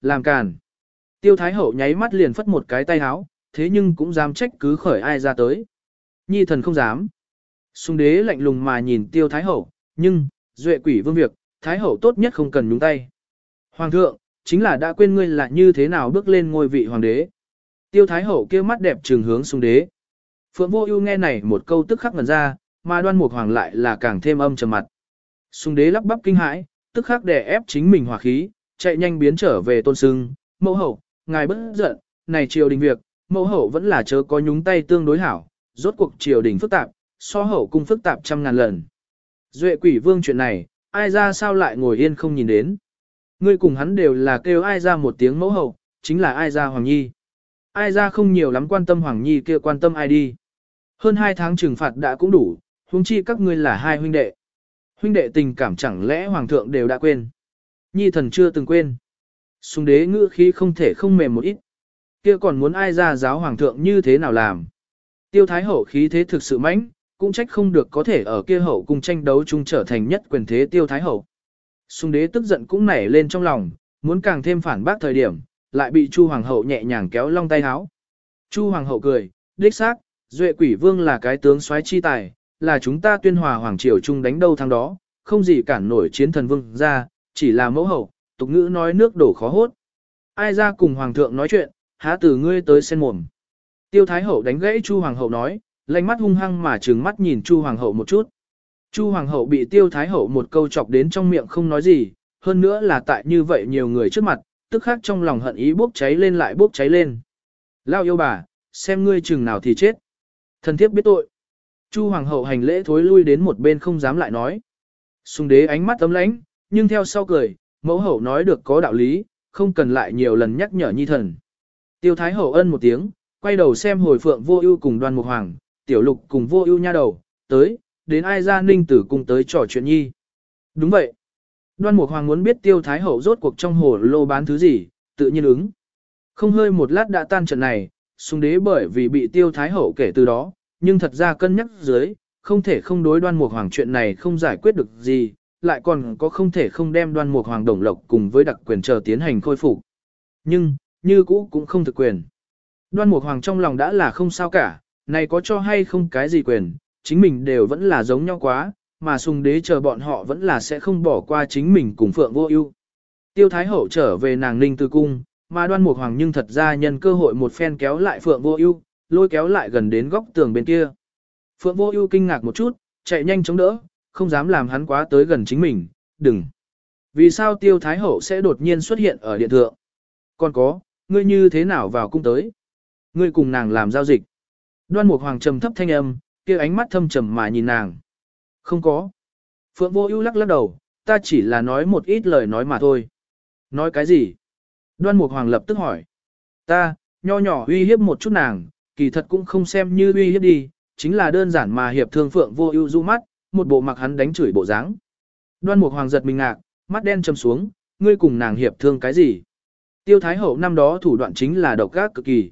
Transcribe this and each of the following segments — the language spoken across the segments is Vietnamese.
làm càn. Tiêu Thái Hậu nháy mắt liền phất một cái tay háo, thế nhưng cũng dám trách cứ khởi ai ra tới. Nhi thần không dám. sung đế lạnh lùng mà nhìn Tiêu Thái Hậu, nhưng, duệ quỷ vương việc, Thái Hậu tốt nhất không cần nhúng tay. Hoàng thượng, chính là đã quên ngươi là như thế nào bước lên ngôi vị hoàng đế. Tiêu Thái Hậu kia mắt đẹp trường hướng sung đế. Phượng Vô Ưu nghe này một câu tức khắc ngẩn ra, mà Đoan Mục Hoàng lại là càng thêm âm trầm mặt. sung đế lắp bắp kinh hãi, tức khắc đè ép chính mình hòa khí, chạy nhanh biến trở về tôn sưng, mẫu hậu, ngài bất giận, này triều đình việc, mẫu hậu vẫn là chớ có nhúng tay tương đối hảo, rốt cuộc triều đình phức tạp, so hậu cung phức tạp trăm ngàn lần. Duệ quỷ vương chuyện này, ai ra sao lại ngồi yên không nhìn đến. Ngươi cùng hắn đều là kêu ai ra một tiếng mẫu hậu, chính là ai ra Hoàng Nhi. Ai ra không nhiều lắm quan tâm Hoàng Nhi kia quan tâm ai đi. Hơn hai tháng trừng phạt đã cũng đủ, huống chi các ngươi là hai huynh đệ. Huynh đệ tình cảm chẳng lẽ Hoàng thượng đều đã quên. Nhi thần chưa từng quên. Sùng đế ngữ khí không thể không mềm một ít. Kia còn muốn ai ra giáo Hoàng thượng như thế nào làm. Tiêu thái hậu khí thế thực sự mãnh, cũng trách không được có thể ở kia hậu cùng tranh đấu chung trở thành nhất quyền thế tiêu thái hậu. Sùng đế tức giận cũng nảy lên trong lòng, muốn càng thêm phản bác thời điểm, lại bị Chu hoàng hậu nhẹ nhàng kéo long tay háo. Chu hoàng hậu cười, đích xác, duệ quỷ vương là cái tướng soái chi tài, là chúng ta tuyên hòa hoàng triều chung đánh đâu thắng đó, không gì cản nổi chiến thần vương ra, chỉ là mẫu hậu, tục ngữ nói nước đổ khó hốt. Ai ra cùng hoàng thượng nói chuyện, há từ ngươi tới sen mồm. Tiêu thái hậu đánh gãy Chu hoàng hậu nói, lạnh mắt hung hăng mà trừng mắt nhìn Chu Hoàng hậu một chút. Chu Hoàng hậu bị Tiêu Thái hậu một câu chọc đến trong miệng không nói gì, hơn nữa là tại như vậy nhiều người trước mặt, tức khắc trong lòng hận ý bốc cháy lên lại bốc cháy lên. Lao yêu bà, xem ngươi chừng nào thì chết. Thần thiếp biết tội. Chu Hoàng hậu hành lễ thối lui đến một bên không dám lại nói. Xung đế ánh mắt tấm lãnh, nhưng theo sau cười, mẫu hậu nói được có đạo lý, không cần lại nhiều lần nhắc nhở nhi thần. Tiêu Thái hậu ân một tiếng, quay đầu xem hồi phượng vô ưu cùng đoan mục hoàng, tiểu lục cùng vô ưu nha đầu, tới, đến ai ra ninh tử cùng tới trò chuyện nhi. Đúng vậy. Đoan Mục Hoàng muốn biết tiêu thái hậu rốt cuộc trong hồ lô bán thứ gì, tự nhiên ứng. Không hơi một lát đã tan trận này, xung đế bởi vì bị tiêu thái hậu kể từ đó, nhưng thật ra cân nhắc dưới, không thể không đối đoan mục hoàng chuyện này không giải quyết được gì, lại còn có không thể không đem đoan mục hoàng đồng lộc cùng với đặc quyền chờ tiến hành khôi phục. Nhưng, như cũ cũng không thực quyền. Đoan mục hoàng trong lòng đã là không sao cả, này có cho hay không cái gì quyền, chính mình đều vẫn là giống nhau quá, mà sùng đế chờ bọn họ vẫn là sẽ không bỏ qua chính mình cùng phượng vô ưu. Tiêu Thái Hậu trở về nàng ninh tư cung, mà đoan mục hoàng nhưng thật ra nhân cơ hội một phen kéo lại phượng vô ưu, lôi kéo lại gần đến góc tường bên kia. Phượng vô ưu kinh ngạc một chút, chạy nhanh chống đỡ, không dám làm hắn quá tới gần chính mình, đừng. Vì sao tiêu thái hậu sẽ đột nhiên xuất hiện ở điện thượng? Còn có, ngươi như thế nào vào cung tới? Ngươi cùng nàng làm giao dịch. Đoan Mục Hoàng trầm thấp thanh âm, kia ánh mắt thâm trầm mà nhìn nàng. Không có. Phượng Vô Ưu lắc lắc đầu, ta chỉ là nói một ít lời nói mà thôi. Nói cái gì? Đoan Mục Hoàng lập tức hỏi. Ta, nho nhỏ uy hiếp một chút nàng, kỳ thật cũng không xem như uy hiếp đi, chính là đơn giản mà hiệp thương Phượng Vô Ưu du mắt, một bộ mặc hắn đánh chửi bộ dáng. Đoan Mục Hoàng giật mình ngạc, mắt đen trầm xuống, ngươi cùng nàng hiệp thương cái gì? Tiêu Thái Hậu năm đó thủ đoạn chính là độc ác cực kỳ.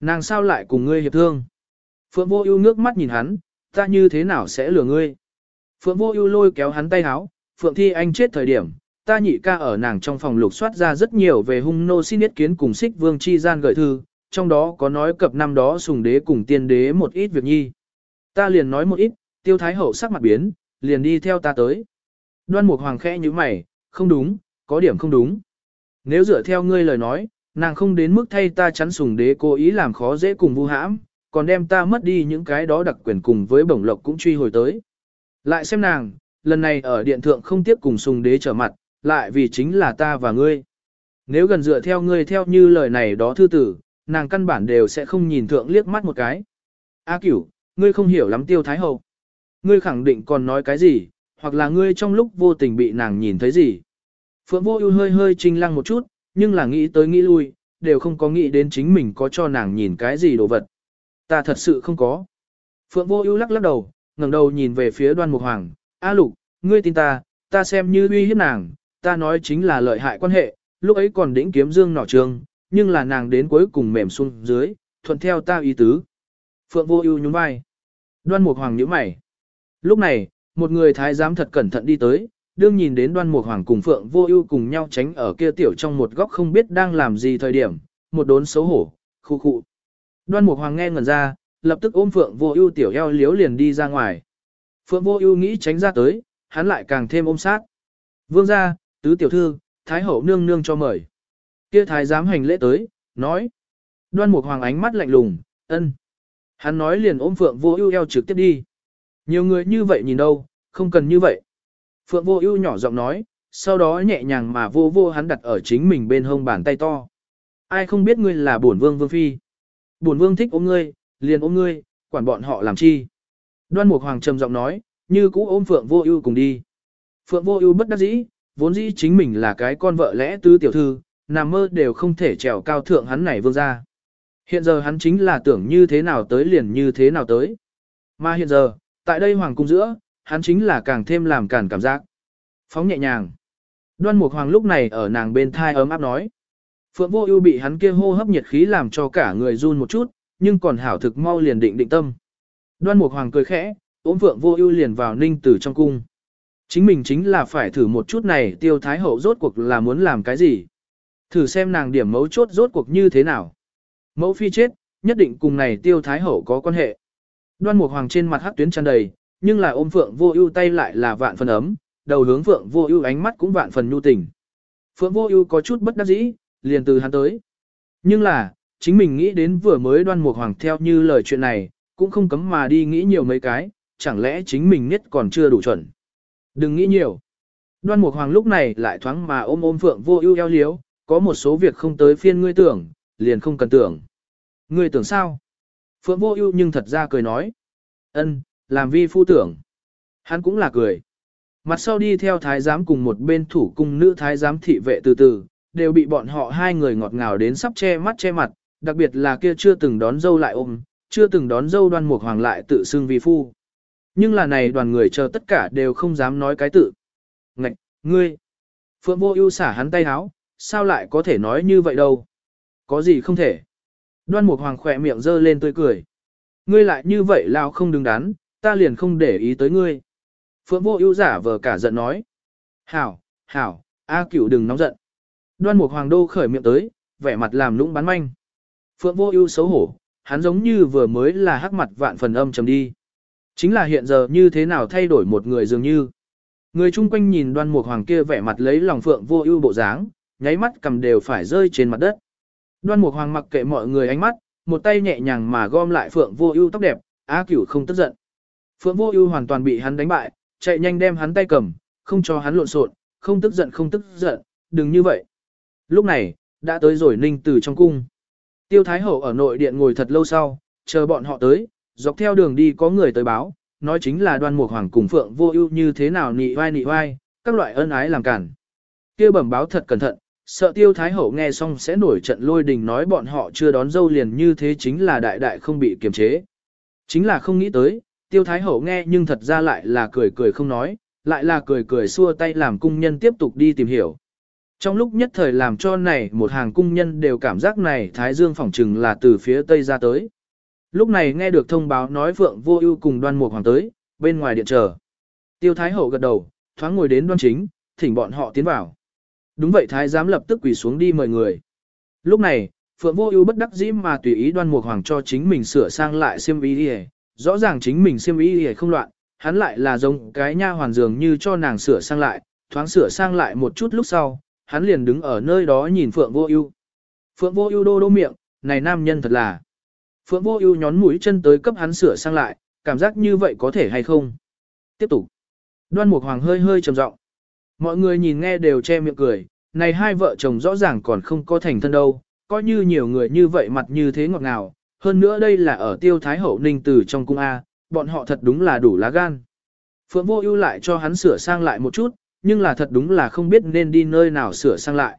Nàng sao lại cùng ngươi hiệp thương? Phượng Vô Ưu nước mắt nhìn hắn, ta như thế nào sẽ lừa ngươi? Phượng Vô Ưu lôi kéo hắn tay áo, Phượng Thi Anh chết thời điểm, ta nhị ca ở nàng trong phòng lục soát ra rất nhiều về hung nô xin ý kiến cùng Sích Vương chi gian gửi thư, trong đó có nói cập năm đó sùng đế cùng tiên đế một ít việc nhi. Ta liền nói một ít, Tiêu Thái hậu sắc mặt biến, liền đi theo ta tới. Đoan Mục Hoàng khẽ như mày, không đúng, có điểm không đúng. Nếu dựa theo ngươi lời nói, nàng không đến mức thay ta chắn sùng đế cố ý làm khó dễ cùng vu hãm, còn đem ta mất đi những cái đó đặc quyền cùng với bổng lộc cũng truy hồi tới. Lại xem nàng, lần này ở điện thượng không tiếp cùng sùng đế trở mặt, lại vì chính là ta và ngươi. Nếu gần dựa theo ngươi theo như lời này đó thư tử, nàng căn bản đều sẽ không nhìn thượng liếc mắt một cái. A cửu, ngươi không hiểu lắm tiêu thái hậu. Ngươi khẳng định còn nói cái gì, hoặc là ngươi trong lúc vô tình bị nàng nhìn thấy gì. Phượng vô ưu hơi hơi trinh lăng một chút, nhưng là nghĩ tới nghĩ lui, đều không có nghĩ đến chính mình có cho nàng nhìn cái gì đồ vật. Ta thật sự không có. Phượng vô ưu lắc lắc đầu, ngẩng đầu nhìn về phía đoan mục hoàng. A lục, ngươi tin ta, ta xem như uy hiếp nàng, ta nói chính là lợi hại quan hệ, lúc ấy còn đỉnh kiếm dương nỏ trường, nhưng là nàng đến cuối cùng mềm xuống dưới, thuận theo ta ý tứ. Phượng vô ưu nhún vai. Đoan mục hoàng nhíu mày. Lúc này, một người thái giám thật cẩn thận đi tới, đương nhìn đến đoan mục hoàng cùng phượng vô ưu cùng nhau tránh ở kia tiểu trong một góc không biết đang làm gì thời điểm, một đốn xấu hổ, khu khu. Đoan mục hoàng nghe ngẩn ra, lập tức ôm phượng vô ưu tiểu eo liếu liền đi ra ngoài. Phượng vô ưu nghĩ tránh ra tới, hắn lại càng thêm ôm sát. Vương gia, tứ tiểu thư, thái hậu nương nương cho mời. Kia thái giám hành lễ tới, nói. Đoan mục hoàng ánh mắt lạnh lùng, ân. Hắn nói liền ôm phượng vô ưu eo trực tiếp đi. Nhiều người như vậy nhìn đâu, không cần như vậy. Phượng vô ưu nhỏ giọng nói, sau đó nhẹ nhàng mà vô vô hắn đặt ở chính mình bên hông bàn tay to. Ai không biết ngươi là bổn vương vương phi. Bổn vương thích ôm ngươi, liền ôm ngươi, quản bọn họ làm chi. Đoan Mục Hoàng trầm giọng nói, như cũ ôm Phượng Vô Ưu cùng đi. Phượng Vô Ưu bất đắc dĩ, vốn dĩ chính mình là cái con vợ lẽ tứ tiểu thư, nằm mơ đều không thể trèo cao thượng hắn này vương gia. Hiện giờ hắn chính là tưởng như thế nào tới liền như thế nào tới. Mà hiện giờ, tại đây hoàng cung giữa, hắn chính là càng thêm làm cản cảm giác. Phóng nhẹ nhàng. Đoan Mục Hoàng lúc này ở nàng bên thai ấm áp nói. Phượng Vô Ưu bị hắn kia hô hấp nhiệt khí làm cho cả người run một chút, nhưng còn hảo thực mau liền định định tâm. Đoan Mục Hoàng cười khẽ, ôm Phượng Vô Ưu liền vào Ninh Tử trong cung. Chính mình chính là phải thử một chút này Tiêu Thái hậu rốt cuộc là muốn làm cái gì. Thử xem nàng điểm mấu chốt rốt cuộc như thế nào. Mẫu phi chết, nhất định cùng này Tiêu Thái hậu có quan hệ. Đoan Mục Hoàng trên mặt hắc tuyến tràn đầy, nhưng là ôm Phượng Vô Ưu tay lại là vạn phần ấm, đầu hướng Phượng Vô Ưu ánh mắt cũng vạn phần nhu tình. Phượng Vô Ưu có chút bất đắc dĩ, liền từ hắn tới. Nhưng là, chính mình nghĩ đến vừa mới đoan mục hoàng theo như lời chuyện này, cũng không cấm mà đi nghĩ nhiều mấy cái, chẳng lẽ chính mình nhất còn chưa đủ chuẩn. Đừng nghĩ nhiều. Đoan mục hoàng lúc này lại thoáng mà ôm ôm phượng vô ưu eo liếu, có một số việc không tới phiên ngươi tưởng, liền không cần tưởng. Ngươi tưởng sao? Phượng vô ưu nhưng thật ra cười nói. ân, làm vi phu tưởng. Hắn cũng là cười. Mặt sau đi theo thái giám cùng một bên thủ cung nữ thái giám thị vệ từ từ, đều bị bọn họ hai người ngọt ngào đến sắp che mắt che mặt, đặc biệt là kia chưa từng đón dâu lại ôm, chưa từng đón dâu đoan mục hoàng lại tự xưng vi phu. Nhưng là này đoàn người chờ tất cả đều không dám nói cái tự. Ngạch, ngươi. Phượng vô ưu xả hắn tay háo, sao lại có thể nói như vậy đâu. Có gì không thể. Đoan mục hoàng khỏe miệng giơ lên tươi cười. Ngươi lại như vậy lao không đứng đắn, ta liền không để ý tới ngươi. Phượng vô ưu giả vờ cả giận nói. Hảo, hảo, A cửu đừng nóng giận. Đoan mục hoàng đô khởi miệng tới, vẻ mặt làm lũng bán manh. Phượng vô ưu xấu hổ, hắn giống như vừa mới là hắc mặt vạn phần âm trầm đi. Chính là hiện giờ như thế nào thay đổi một người dường như. Người chung quanh nhìn đoan mục hoàng kia vẻ mặt lấy lòng phượng vô ưu bộ dáng, nháy mắt cầm đều phải rơi trên mặt đất. Đoan mục hoàng mặc kệ mọi người ánh mắt, một tay nhẹ nhàng mà gom lại phượng vô ưu tóc đẹp, á cửu không tức giận. Phượng vô ưu hoàn toàn bị hắn đánh bại, chạy nhanh đem hắn tay cầm, không cho hắn lộn xộn, không tức giận không tức giận, đừng như vậy. Lúc này, đã tới rồi ninh Tử trong cung. Tiêu Thái Hậu ở nội điện ngồi thật lâu sau, chờ bọn họ tới, dọc theo đường đi có người tới báo, nói chính là đoan mục hoàng cùng phượng vô ưu như thế nào nị vai nị vai, các loại ân ái làm cản. Kia bẩm báo thật cẩn thận, sợ tiêu thái hậu nghe xong sẽ nổi trận lôi đình nói bọn họ chưa đón dâu liền như thế chính là đại đại không bị kiềm chế. Chính là không nghĩ tới, tiêu thái hậu nghe nhưng thật ra lại là cười cười không nói, lại là cười cười xua tay làm cung nhân tiếp tục đi tìm hiểu. Trong lúc nhất thời làm cho này một hàng cung nhân đều cảm giác này Thái Dương phỏng trừng là từ phía Tây ra tới. Lúc này nghe được thông báo nói Phượng Vô Ưu cùng Đoan Mục Hoàng tới, bên ngoài điện chờ. Tiêu Thái Hậu gật đầu, thoáng ngồi đến đoan chính, thỉnh bọn họ tiến vào. Đúng vậy Thái giám lập tức quỳ xuống đi mời người. Lúc này, Phượng Vô Ưu bất đắc dĩ mà tùy ý Đoan Mục Hoàng cho chính mình sửa sang lại xiêm y đi, rõ ràng chính mình xiêm y đi không loạn, hắn lại là giống cái nha hoàn dường như cho nàng sửa sang lại, thoáng sửa sang lại một chút lúc sau, hắn liền đứng ở nơi đó nhìn Phượng Vô Ưu. Phượng Vô Ưu đô đô miệng, này nam nhân thật là. Phượng Vô Ưu nhón mũi chân tới cấp hắn sửa sang lại, cảm giác như vậy có thể hay không? Tiếp tục. Đoan Mục Hoàng hơi hơi trầm giọng. Mọi người nhìn nghe đều che miệng cười, này hai vợ chồng rõ ràng còn không có thành thân đâu, coi như nhiều người như vậy mặt như thế ngọt ngào, hơn nữa đây là ở Tiêu Thái Hậu Ninh Tử trong cung a, bọn họ thật đúng là đủ lá gan. Phượng Vô Ưu lại cho hắn sửa sang lại một chút, nhưng là thật đúng là không biết nên đi nơi nào sửa sang lại.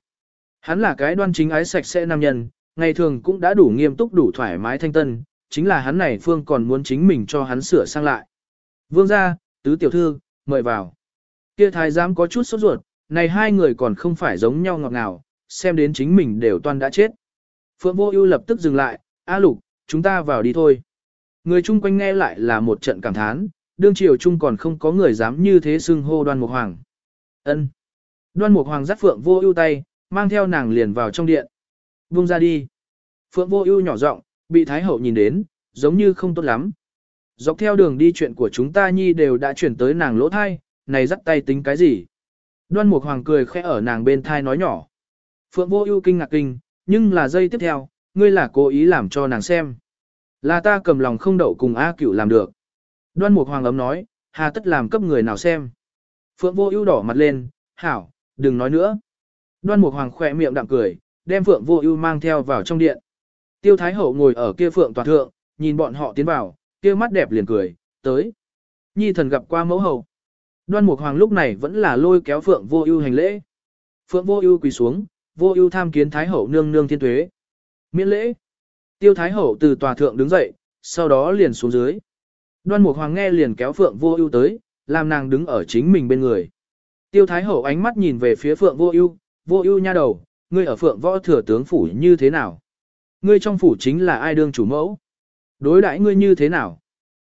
Hắn là cái đoan chính ái sạch sẽ nam nhân, ngày thường cũng đã đủ nghiêm túc đủ thoải mái thanh tân, chính là hắn này phương còn muốn chính mình cho hắn sửa sang lại. Vương gia, tứ tiểu thư, mời vào. Kia thái giám có chút sốt ruột, này hai người còn không phải giống nhau ngọt ngào, xem đến chính mình đều toan đã chết. Phượng vô ưu lập tức dừng lại, A lục, chúng ta vào đi thôi. Người chung quanh nghe lại là một trận cảm thán, đương triều chung còn không có người dám như thế xưng hô đoan mục hoàng. Ân. Đoan Mục Hoàng dắt Phượng Vô Ưu tay, mang theo nàng liền vào trong điện. Buông ra đi. Phượng Vô Ưu nhỏ giọng, bị Thái hậu nhìn đến, giống như không tốt lắm. Dọc theo đường đi chuyện của chúng ta nhi đều đã chuyển tới nàng lỗ thai, này dắt tay tính cái gì? Đoan Mục Hoàng cười khẽ ở nàng bên thai nói nhỏ. Phượng Vô Ưu kinh ngạc kinh, nhưng là giây tiếp theo, ngươi là cố ý làm cho nàng xem. Là ta cầm lòng không đậu cùng A Cửu làm được. Đoan Mục Hoàng ấm nói, hà tất làm cấp người nào xem. Phượng Vô Ưu đỏ mặt lên, "Hảo, đừng nói nữa." Đoan Mục Hoàng khẽ miệng đạm cười, đem Phượng Vô Ưu mang theo vào trong điện. Tiêu Thái Hậu ngồi ở kia Phượng tòa thượng, nhìn bọn họ tiến vào, kia mắt đẹp liền cười, "Tới." Nhi thần gặp qua mẫu hậu. Đoan Mục Hoàng lúc này vẫn là lôi kéo Phượng Vô Ưu hành lễ. Phượng Vô Ưu quỳ xuống, Vô Ưu tham kiến Thái Hậu nương nương thiên tuế. Miễn lễ. Tiêu Thái Hậu từ tòa thượng đứng dậy, sau đó liền xuống dưới. Đoan Mục Hoàng nghe liền kéo Phượng Vô Ưu tới, làm nàng đứng ở chính mình bên người. Tiêu Thái Hậu ánh mắt nhìn về phía Phượng Vô Ưu, "Vô Ưu nha đầu, ngươi ở Phượng Võ thừa tướng phủ như thế nào? Ngươi trong phủ chính là ai đương chủ mẫu? Đối đãi ngươi như thế nào?"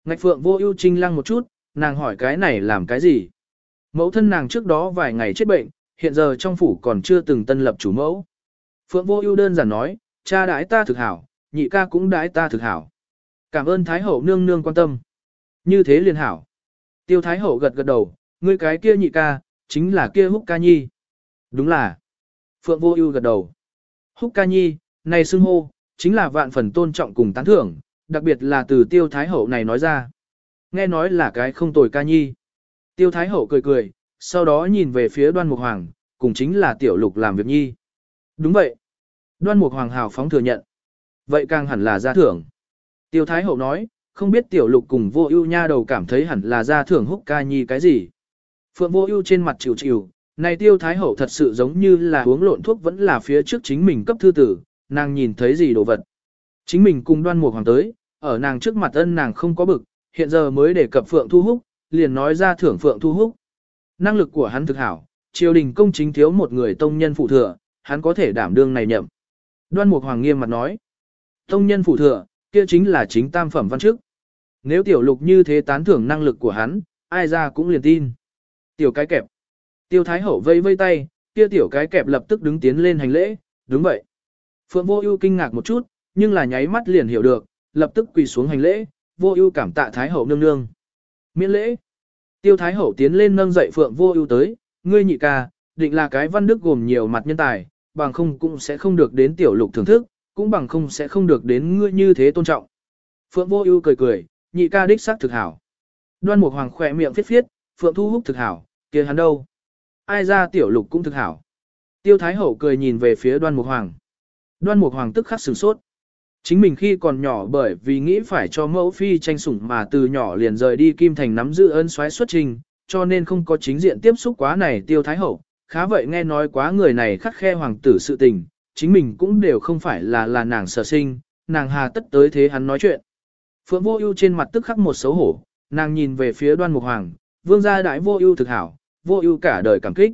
Ngạch Phượng Vô Ưu trinh lăng một chút, nàng hỏi cái này làm cái gì? Mẫu thân nàng trước đó vài ngày chết bệnh, hiện giờ trong phủ còn chưa từng tân lập chủ mẫu. Phượng Vô Ưu đơn giản nói, cha đãi ta thực hảo, nhị ca cũng đãi ta thực hảo. Cảm ơn Thái hậu nương nương quan tâm. Như thế liền hảo. Tiêu Thái hậu gật gật đầu, ngươi cái kia nhị ca, chính là kia Húc Ca Nhi. Đúng là. Phượng Vô Ưu gật đầu. Húc Ca Nhi, này xưng hô, chính là vạn phần tôn trọng cùng tán thưởng, đặc biệt là từ Tiêu Thái hậu này nói ra. Nghe nói là cái không tồi ca nhi. Tiêu Thái hậu cười cười, sau đó nhìn về phía Đoan Mục Hoàng, cùng chính là Tiểu Lục làm việc nhi. Đúng vậy. Đoan Mục Hoàng hào phóng thừa nhận. Vậy càng hẳn là gia thưởng. Tiêu Thái hậu nói, không biết Tiểu Lục cùng Vô Ưu nha đầu cảm thấy hẳn là gia thưởng Húc Ca Nhi cái gì. Phượng Vô Ưu trên mặt chịu chịu, này Tiêu Thái hậu thật sự giống như là uống lộn thuốc vẫn là phía trước chính mình cấp thư tử, nàng nhìn thấy gì đồ vật. Chính mình cùng Đoan Mục Hoàng tới, ở nàng trước mặt ân nàng không có bực, hiện giờ mới để cập Phượng Thu Húc, liền nói ra thưởng Phượng Thu Húc. Năng lực của hắn thực hảo, triều đình công chính thiếu một người tông nhân phụ thừa, hắn có thể đảm đương này nhậm. Đoan Mục Hoàng nghiêm mặt nói, tông nhân phụ thừa, kia chính là chính tam phẩm văn chức. Nếu tiểu lục như thế tán thưởng năng lực của hắn, ai ra cũng liền tin. Tiểu cái kẹp. Tiêu Thái Hậu vây vây tay, kia tiểu cái kẹp lập tức đứng tiến lên hành lễ, đúng vậy. Phượng Vô Ưu kinh ngạc một chút, nhưng là nháy mắt liền hiểu được, lập tức quỳ xuống hành lễ, vô ưu cảm tạ Thái Hậu nương nương. Miễn lễ. Tiêu Thái Hậu tiến lên nâng dậy Phượng vô ưu tới, ngươi nhị ca, định là cái văn đức gồm nhiều mặt nhân tài, bằng không cũng sẽ không được đến tiểu lục thưởng thức, cũng bằng không sẽ không được đến ngươi như thế tôn trọng. Phượng vô ưu cười cười, nhị ca đích xác thực hảo. Đoan Mục Hoàng khỏe miệng phết phiết, Phượng Thu Húc thực hảo, kia hắn đâu? Ai ra tiểu lục cũng thực hảo. Tiêu Thái Hậu cười nhìn về phía Đoan Mục Hoàng. Đoan Mục Hoàng tức khắc sửng sốt. Chính mình khi còn nhỏ bởi vì nghĩ phải cho mẫu phi tranh sủng mà từ nhỏ liền rời đi Kim Thành nắm giữ ơn xoáy xuất trình, cho nên không có chính diện tiếp xúc quá này tiêu thái hậu. Khá vậy nghe nói quá người này khắc khe hoàng tử sự tình, chính mình cũng đều không phải là là nàng sở sinh, nàng hà tất tới thế hắn nói chuyện. Phượng vô ưu trên mặt tức khắc một xấu hổ, nàng nhìn về phía đoan mục hoàng, vương gia đại vô ưu thực hảo, vô ưu cả đời cảm kích.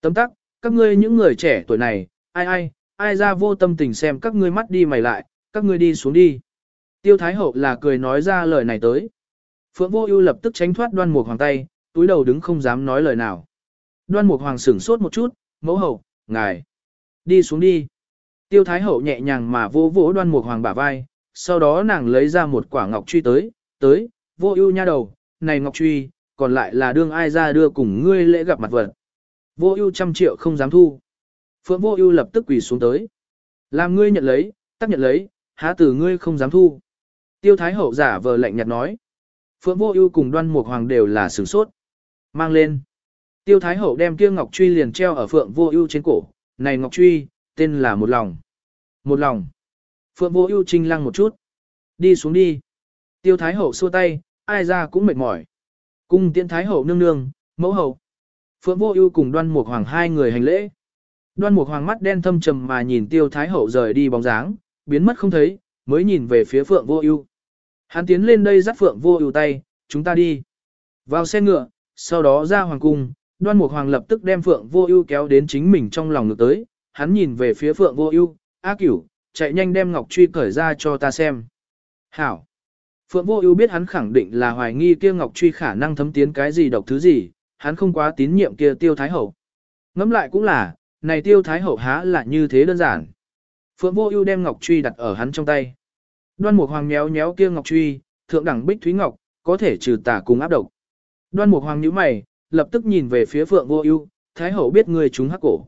Tấm tắc, các ngươi những người trẻ tuổi này, ai ai, ai ra vô tâm tình xem các ngươi mắt đi mày lại, các ngươi đi xuống đi. Tiêu Thái Hậu là cười nói ra lời này tới. Phượng Vô Ưu lập tức tránh thoát Đoan Mục Hoàng tay, túi đầu đứng không dám nói lời nào. Đoan Mục Hoàng sững sốt một chút, "Mẫu hậu, ngài đi xuống đi." Tiêu Thái Hậu nhẹ nhàng mà vỗ vỗ Đoan Mục Hoàng bả vai, sau đó nàng lấy ra một quả ngọc truy tới, "Tới, Vô Ưu nha đầu, này ngọc truy, còn lại là đương ai ra đưa cùng ngươi lễ gặp mặt vật." Vô Ưu trăm triệu không dám thu. Phượng Vô Ưu lập tức quỳ xuống tới. "Làm ngươi nhận lấy, tác nhận lấy, há từ ngươi không dám thu. Tiêu Thái Hậu giả vờ lạnh nhạt nói. Phượng Vô Ưu cùng Đoan Mục Hoàng đều là sửng sốt. Mang lên. Tiêu Thái Hậu đem kia ngọc truy liền treo ở Phượng Vô Ưu trên cổ, này ngọc truy, tên là một lòng. Một lòng. Phượng Vô Ưu trinh lăng một chút. Đi xuống đi. Tiêu Thái Hậu xua tay, ai ra cũng mệt mỏi. Cung Tiễn Thái Hậu nương nương, mẫu hậu. Phượng Vô Ưu cùng Đoan Mục Hoàng hai người hành lễ. Đoan Mục Hoàng mắt đen thâm trầm mà nhìn Tiêu Thái Hậu rời đi bóng dáng, biến mất không thấy, mới nhìn về phía Phượng Vô Ưu. Hắn tiến lên đây dắt Phượng Vô Ưu tay, "Chúng ta đi." Vào xe ngựa, sau đó ra hoàng cung, Đoan Mục Hoàng lập tức đem Phượng Vô Ưu kéo đến chính mình trong lòng ngược tới, hắn nhìn về phía Phượng Vô Ưu, "A Cửu, chạy nhanh đem ngọc truy cởi ra cho ta xem." "Hảo." Phượng Vô Ưu biết hắn khẳng định là hoài nghi kia ngọc truy khả năng thấm tiến cái gì độc thứ gì, hắn không quá tín nhiệm kia tiêu thái hậu. Ngẫm lại cũng là, này tiêu thái hậu há là như thế đơn giản. Phượng vô ưu đem ngọc truy đặt ở hắn trong tay. Đoan mục hoàng méo méo kia ngọc truy, thượng đẳng bích thúy ngọc, có thể trừ tà cùng áp độc. Đoan mục hoàng nhíu mày, lập tức nhìn về phía phượng vô ưu, thái hậu biết người chúng hắc cổ.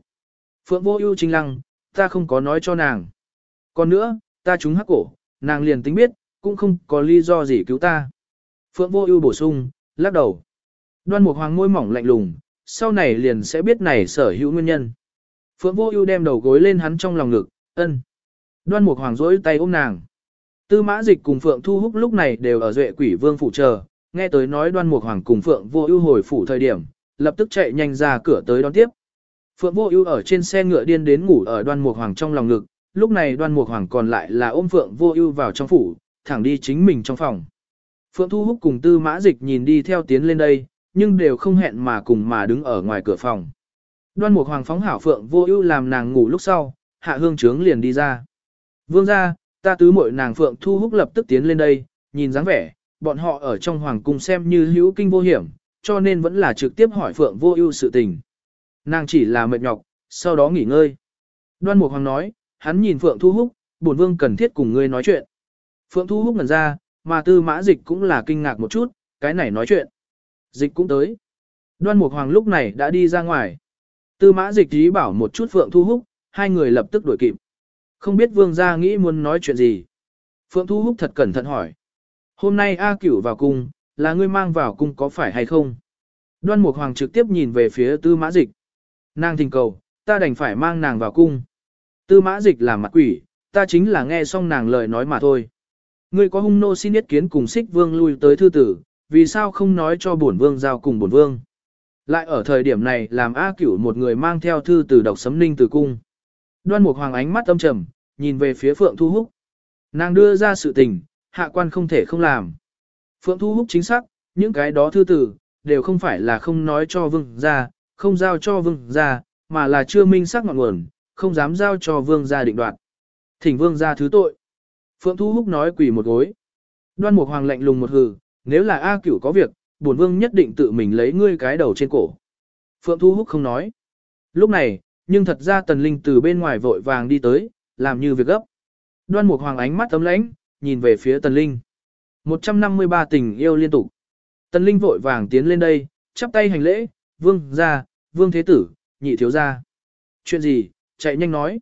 Phượng vô ưu trinh lăng, ta không có nói cho nàng. Còn nữa, ta chúng hắc cổ, nàng liền tính biết, cũng không có lý do gì cứu ta. Phượng vô ưu bổ sung, lắc đầu. Đoan mục hoàng môi mỏng lạnh lùng, sau này liền sẽ biết này sở hữu nguyên nhân. Phượng vô ưu đem đầu gối lên hắn trong lòng ngực, ân. Đoan mục hoàng rỗi tay ôm nàng. Tư mã dịch cùng Phượng Thu Húc lúc này đều ở duệ quỷ vương phủ chờ, nghe tới nói đoan mục hoàng cùng Phượng vô ưu hồi phủ thời điểm, lập tức chạy nhanh ra cửa tới đón tiếp. Phượng vô ưu ở trên xe ngựa điên đến ngủ ở đoan mục hoàng trong lòng ngực, lúc này đoan mục hoàng còn lại là ôm Phượng vô ưu vào trong phủ, thẳng đi chính mình trong phòng. Phượng Thu Húc cùng Tư Mã Dịch nhìn đi theo tiến lên đây, nhưng đều không hẹn mà cùng mà đứng ở ngoài cửa phòng. Đoan Mục Hoàng phóng hảo Phượng Vô Ưu làm nàng ngủ lúc sau, Hạ Hương trướng liền đi ra. Vương gia, ta tứ muội nàng Phượng Thu Húc lập tức tiến lên đây, nhìn dáng vẻ, bọn họ ở trong hoàng cung xem như hữu kinh vô hiểm, cho nên vẫn là trực tiếp hỏi Phượng Vô Ưu sự tình. Nàng chỉ là mệt nhọc, sau đó nghỉ ngơi. Đoan Mục Hoàng nói, hắn nhìn Phượng Thu Húc, bổn vương cần thiết cùng ngươi nói chuyện. Phượng Thu Húc ngẩn ra, mà Tư Mã Dịch cũng là kinh ngạc một chút, cái này nói chuyện. Dịch cũng tới. Đoan Mục Hoàng lúc này đã đi ra ngoài. Tư Mã Dịch ý bảo một chút Phượng Thu Húc, hai người lập tức đuổi kịp. Không biết vương gia nghĩ muốn nói chuyện gì. Phượng Thu Húc thật cẩn thận hỏi. Hôm nay A Cửu vào cung, là ngươi mang vào cung có phải hay không? Đoan Mục Hoàng trực tiếp nhìn về phía Tư Mã Dịch. Nàng thỉnh cầu, ta đành phải mang nàng vào cung. Tư Mã Dịch là mặt quỷ, ta chính là nghe xong nàng lời nói mà thôi. Ngươi có hung nô xin ý kiến cùng xích vương lui tới thư tử, vì sao không nói cho bổn vương giao cùng bổn vương? Lại ở thời điểm này làm A Cửu một người mang theo thư tử độc sấm ninh từ cung. Đoan Mục Hoàng ánh mắt âm trầm, nhìn về phía Phượng Thu Húc. Nàng đưa ra sự tình, hạ quan không thể không làm. Phượng Thu Húc chính xác, những cái đó thư tử, đều không phải là không nói cho vương gia, không giao cho vương gia, mà là chưa minh xác ngọn nguồn, không dám giao cho vương gia định đoạt. Thỉnh vương gia thứ tội. Phượng Thu Húc nói quỳ một gối. Đoan Mục Hoàng lạnh lùng một hừ, nếu là A Cửu có việc, bổn vương nhất định tự mình lấy ngươi cái đầu trên cổ. Phượng Thu Húc không nói. Lúc này, nhưng thật ra Tần Linh từ bên ngoài vội vàng đi tới, làm như việc gấp. Đoan Mục Hoàng ánh mắt ấm lãnh, nhìn về phía Tần Linh. 153 tình yêu liên tục. Tần Linh vội vàng tiến lên đây, chắp tay hành lễ, vương gia, vương thế tử, nhị thiếu gia. Chuyện gì, chạy nhanh nói.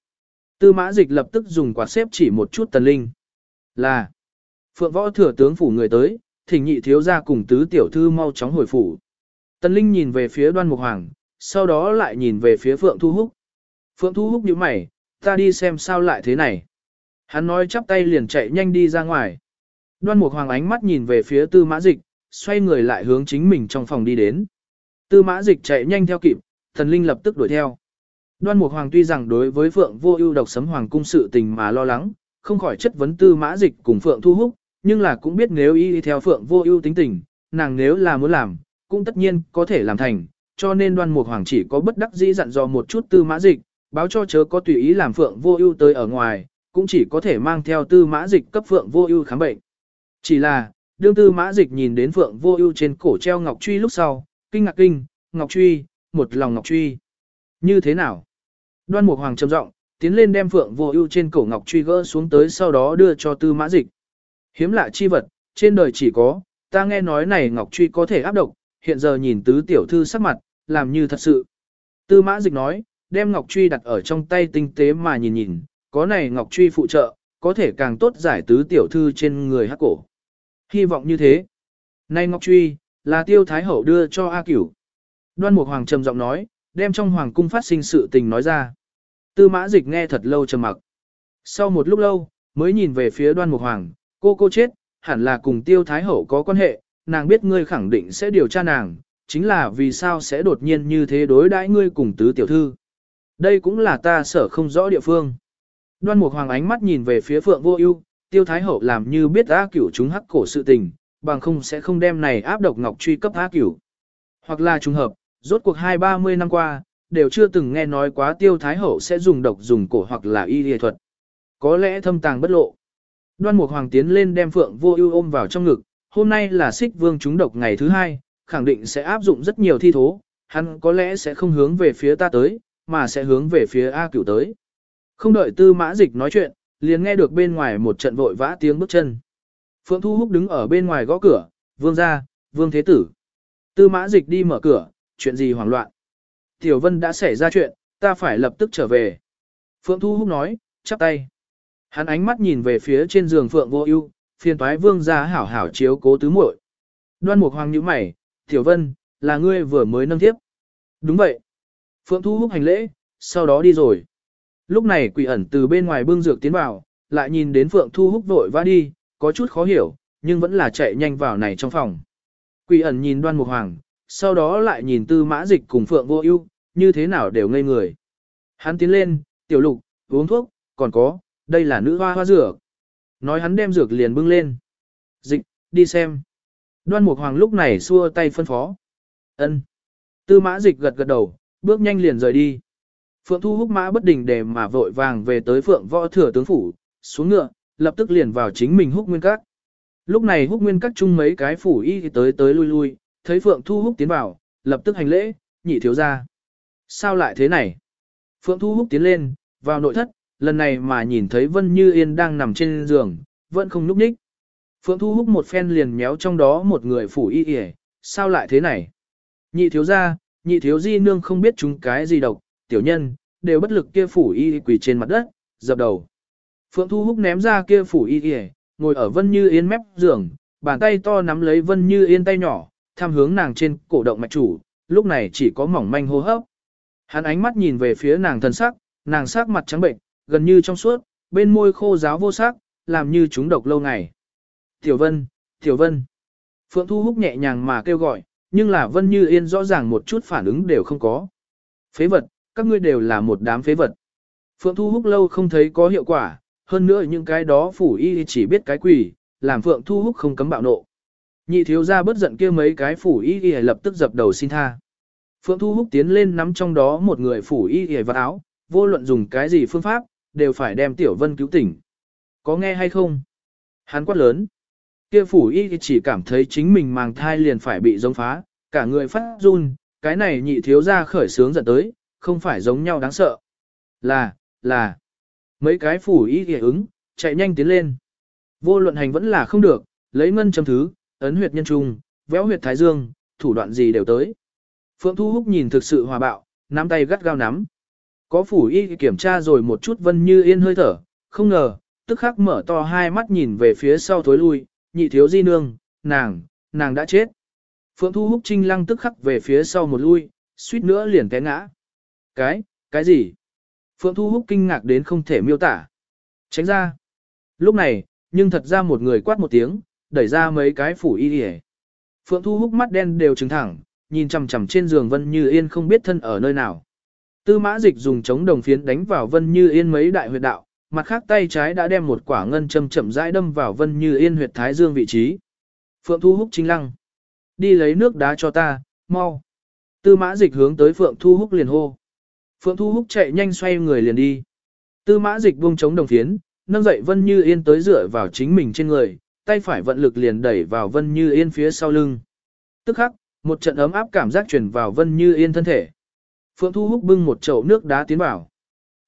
Tư mã dịch lập tức dùng quạt xếp chỉ một chút Tần Linh. Là, phượng võ thừa tướng phủ người tới, thỉnh nhị thiếu gia cùng tứ tiểu thư mau chóng hồi phủ. Tần Linh nhìn về phía đoan mục hoàng, sau đó lại nhìn về phía phượng thu húc. Phượng thu húc như mày, ta đi xem sao lại thế này. Hắn nói chắp tay liền chạy nhanh đi ra ngoài. Đoan mục hoàng ánh mắt nhìn về phía tư mã dịch, xoay người lại hướng chính mình trong phòng đi đến. Tư mã dịch chạy nhanh theo kịp, thần linh lập tức đuổi theo. Đoan mục hoàng tuy rằng đối với phượng vô ưu độc sấm hoàng cung sự tình mà lo lắng, không khỏi chất vấn tư mã dịch cùng Phượng Thu Húc, nhưng là cũng biết nếu y theo Phượng vô ưu tính tình, nàng nếu là muốn làm, cũng tất nhiên có thể làm thành, cho nên đoan mục hoàng chỉ có bất đắc dĩ dặn dò một chút tư mã dịch, báo cho chớ có tùy ý làm Phượng vô ưu tới ở ngoài, cũng chỉ có thể mang theo tư mã dịch cấp Phượng vô ưu khám bệnh. Chỉ là, đương tư mã dịch nhìn đến Phượng vô ưu trên cổ treo ngọc truy lúc sau, kinh ngạc kinh, ngọc truy, một lòng ngọc truy. Như thế nào? Đoan mục hoàng trầm giọng, tiến lên đem phượng vô ưu trên cổ ngọc truy gỡ xuống tới sau đó đưa cho tư mã dịch. Hiếm lạ chi vật, trên đời chỉ có, ta nghe nói này ngọc truy có thể áp độc, hiện giờ nhìn tứ tiểu thư sắc mặt, làm như thật sự. Tư mã dịch nói, đem ngọc truy đặt ở trong tay tinh tế mà nhìn nhìn, có này ngọc truy phụ trợ, có thể càng tốt giải tứ tiểu thư trên người hắc cổ. Hy vọng như thế. Nay ngọc truy, là tiêu thái hậu đưa cho A cửu. Đoan mục hoàng trầm giọng nói, đem trong hoàng cung phát sinh sự tình nói ra. Tư mã dịch nghe thật lâu trầm mặc. Sau một lúc lâu, mới nhìn về phía đoan mục hoàng, cô cô chết, hẳn là cùng tiêu thái hậu có quan hệ, nàng biết ngươi khẳng định sẽ điều tra nàng, chính là vì sao sẽ đột nhiên như thế đối đãi ngươi cùng tứ tiểu thư. Đây cũng là ta sở không rõ địa phương. Đoan mục hoàng ánh mắt nhìn về phía phượng vô ưu, tiêu thái hậu làm như biết A cửu chúng hắc cổ sự tình, bằng không sẽ không đem này áp độc ngọc truy cấp A cửu. Hoặc là trùng hợp, rốt cuộc hai ba mươi năm qua, đều chưa từng nghe nói quá tiêu thái hậu sẽ dùng độc dùng cổ hoặc là y y thuật. Có lẽ thâm tàng bất lộ. Đoan Mục Hoàng tiến lên đem Phượng Vô Ưu ôm vào trong ngực, hôm nay là Sích Vương chúng độc ngày thứ hai, khẳng định sẽ áp dụng rất nhiều thi thố, hắn có lẽ sẽ không hướng về phía ta tới, mà sẽ hướng về phía A cửu tới. Không đợi tư mã dịch nói chuyện, liền nghe được bên ngoài một trận vội vã tiếng bước chân. Phượng Thu Húc đứng ở bên ngoài gõ cửa, vương ra, vương thế tử. Tư mã dịch đi mở cửa, chuyện gì hoảng loạn. Tiểu Vân đã xảy ra chuyện, ta phải lập tức trở về. Phượng Thu Húc nói, chắp tay. Hắn ánh mắt nhìn về phía trên giường Phượng Vô Ưu, phiền toái vương gia hảo hảo chiếu cố tứ muội. Đoan Mục Hoàng nhíu mày, "Tiểu Vân, là ngươi vừa mới nâng tiếp?" "Đúng vậy." Phượng Thu Húc hành lễ, sau đó đi rồi. Lúc này Quỷ ẩn từ bên ngoài bưng dược tiến vào, lại nhìn đến Phượng Thu Húc vội vã đi, có chút khó hiểu, nhưng vẫn là chạy nhanh vào này trong phòng. Quỷ ẩn nhìn Đoan Mục Hoàng, sau đó lại nhìn Tư Mã Dịch cùng Phượng Vô Ưu, như thế nào đều ngây người. Hắn tiến lên, "Tiểu Lục, uống thuốc, còn có, đây là nữ hoa hoa dược." Nói hắn đem dược liền bưng lên. Dịch, đi xem. Đoan Mục Hoàng lúc này xua tay phân phó. Ân. Tư mã dịch gật gật đầu, bước nhanh liền rời đi. Phượng Thu húc mã bất đình để mà vội vàng về tới Phượng Võ Thừa tướng phủ, xuống ngựa, lập tức liền vào chính mình húc nguyên các. Lúc này húc nguyên các chung mấy cái phủ y tới tới lui lui, thấy Phượng Thu húc tiến vào, lập tức hành lễ, nhị thiếu ra. Sao lại thế này? Phượng Thu húc tiến lên, vào nội thất, lần này mà nhìn thấy Vân Như Yên đang nằm trên giường, vẫn không núp nhích. Phượng Thu Húc một phen liền méo trong đó một người phủ y y, sao lại thế này? Nhị thiếu gia, nhị thiếu di nương không biết chúng cái gì độc, tiểu nhân, đều bất lực kia phủ y quỳ trên mặt đất, dập đầu. Phượng Thu Húc ném ra kia phủ y kìa, ngồi ở Vân Như Yên mép giường, bàn tay to nắm lấy Vân Như Yên tay nhỏ, tham hướng nàng trên cổ động mạch chủ, lúc này chỉ có mỏng manh hô hấp. Hắn ánh mắt nhìn về phía nàng thân sắc, nàng sắc mặt trắng bệnh, gần như trong suốt, bên môi khô giáo vô sắc, làm như chúng độc lâu ngày. Tiểu Vân, Tiểu Vân. Phượng Thu Húc nhẹ nhàng mà kêu gọi, nhưng là Vân Như Yên rõ ràng một chút phản ứng đều không có. Phế vật, các ngươi đều là một đám phế vật. Phượng Thu Húc lâu không thấy có hiệu quả, hơn nữa những cái đó phủ y chỉ biết cái quỷ, làm Phượng Thu Húc không cấm bạo nộ. Nhị thiếu gia bất giận kia mấy cái phủ y y lập tức dập đầu xin tha. Phượng Thu Húc tiến lên nắm trong đó một người phủ y y vật áo, vô luận dùng cái gì phương pháp, đều phải đem Tiểu Vân cứu tỉnh. Có nghe hay không? Hắn quát lớn. Kia phủ y chỉ cảm thấy chính mình màng thai liền phải bị giống phá, cả người phát run, cái này nhị thiếu ra khởi sướng giận tới, không phải giống nhau đáng sợ. Là, là, mấy cái phủ y kìa ứng, chạy nhanh tiến lên. Vô luận hành vẫn là không được, lấy ngân châm thứ, ấn huyệt nhân trung, véo huyệt thái dương, thủ đoạn gì đều tới. Phượng Thu Húc nhìn thực sự hòa bạo, nắm tay gắt gao nắm. Có phủ y kiểm tra rồi một chút Vân Như Yên hơi thở, không ngờ, tức khắc mở to hai mắt nhìn về phía sau thối lui, nhị thiếu di nương, nàng, nàng đã chết. Phượng Thu Húc Trinh lăng tức khắc về phía sau một lui, suýt nữa liền té ngã. Cái, cái gì? Phượng Thu Húc kinh ngạc đến không thể miêu tả. Tránh ra. Lúc này, nhưng thật ra một người quát một tiếng, đẩy ra mấy cái phủ y đi Phượng Thu Húc mắt đen đều trừng thẳng, nhìn chằm chằm trên giường Vân Như Yên không biết thân ở nơi nào. Tư mã dịch dùng chống đồng phiến đánh vào Vân Như Yên mấy đại huyệt đạo, mặt khác tay trái đã đem một quả ngân châm chậm rãi đâm vào Vân Như Yên huyệt thái dương vị trí. Phượng Thu Húc chính lăng. Đi lấy nước đá cho ta, mau. Tư mã dịch hướng tới Phượng Thu Húc liền hô. Phượng Thu Húc chạy nhanh xoay người liền đi. Tư mã dịch buông chống đồng phiến, nâng dậy Vân Như Yên tới dựa vào chính mình trên người, tay phải vận lực liền đẩy vào Vân Như Yên phía sau lưng. Tức khắc, một trận ấm áp cảm giác truyền vào Vân Như Yên thân thể. Phượng Thu Húc bưng một chậu nước đá tiến vào.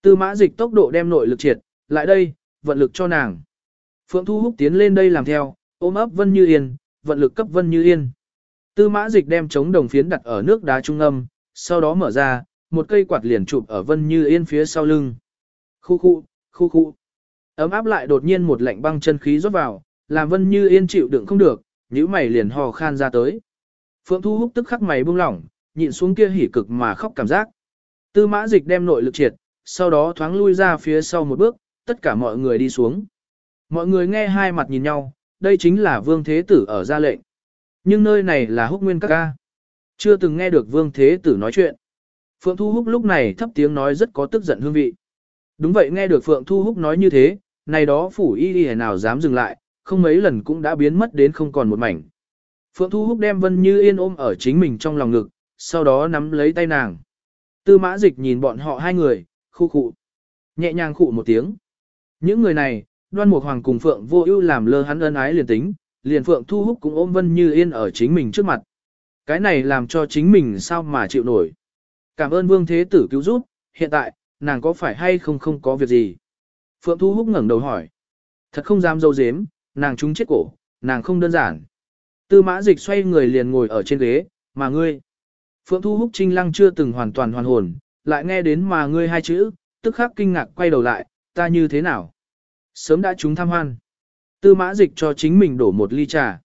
Tư mã dịch tốc độ đem nội lực triệt, lại đây, vận lực cho nàng. Phượng Thu Húc tiến lên đây làm theo, ôm ấp Vân Như Yên, vận lực cấp Vân Như Yên. Tư mã dịch đem chống đồng phiến đặt ở nước đá trung âm, sau đó mở ra, một cây quạt liền chụp ở Vân Như Yên phía sau lưng. Khu khu, khu khu. Ấm áp lại đột nhiên một lạnh băng chân khí rót vào, làm Vân Như Yên chịu đựng không được, nhíu mày liền hò khan ra tới. Phượng Thu Húc tức khắc mày buông lỏng, nhịn xuống kia hỉ cực mà khóc cảm giác. Tư mã dịch đem nội lực triệt, sau đó thoáng lui ra phía sau một bước, tất cả mọi người đi xuống. Mọi người nghe hai mặt nhìn nhau, đây chính là vương thế tử ở ra lệnh. Nhưng nơi này là húc nguyên các ca. Chưa từng nghe được vương thế tử nói chuyện. Phượng Thu Húc lúc này thấp tiếng nói rất có tức giận hương vị. Đúng vậy nghe được Phượng Thu Húc nói như thế, này đó phủ y y nào dám dừng lại, không mấy lần cũng đã biến mất đến không còn một mảnh. Phượng Thu Húc đem Vân Như Yên ôm ở chính mình trong lòng ngực, sau đó nắm lấy tay nàng. Tư mã dịch nhìn bọn họ hai người, khu khụ. Nhẹ nhàng khụ một tiếng. Những người này, đoan mục hoàng cùng Phượng vô ưu làm lơ hắn ân ái liền tính, liền Phượng thu hút cũng ôm Vân Như Yên ở chính mình trước mặt. Cái này làm cho chính mình sao mà chịu nổi. Cảm ơn vương thế tử cứu giúp, hiện tại, nàng có phải hay không không có việc gì? Phượng Thu Húc ngẩng đầu hỏi. Thật không dám dâu dếm, nàng trúng chết cổ, nàng không đơn giản. Tư mã dịch xoay người liền ngồi ở trên ghế, mà ngươi. Phượng Thu Húc Trinh Lăng chưa từng hoàn toàn hoàn hồn, lại nghe đến mà ngươi hai chữ, tức khắc kinh ngạc quay đầu lại, ta như thế nào? Sớm đã chúng tham hoan. Tư mã dịch cho chính mình đổ một ly trà.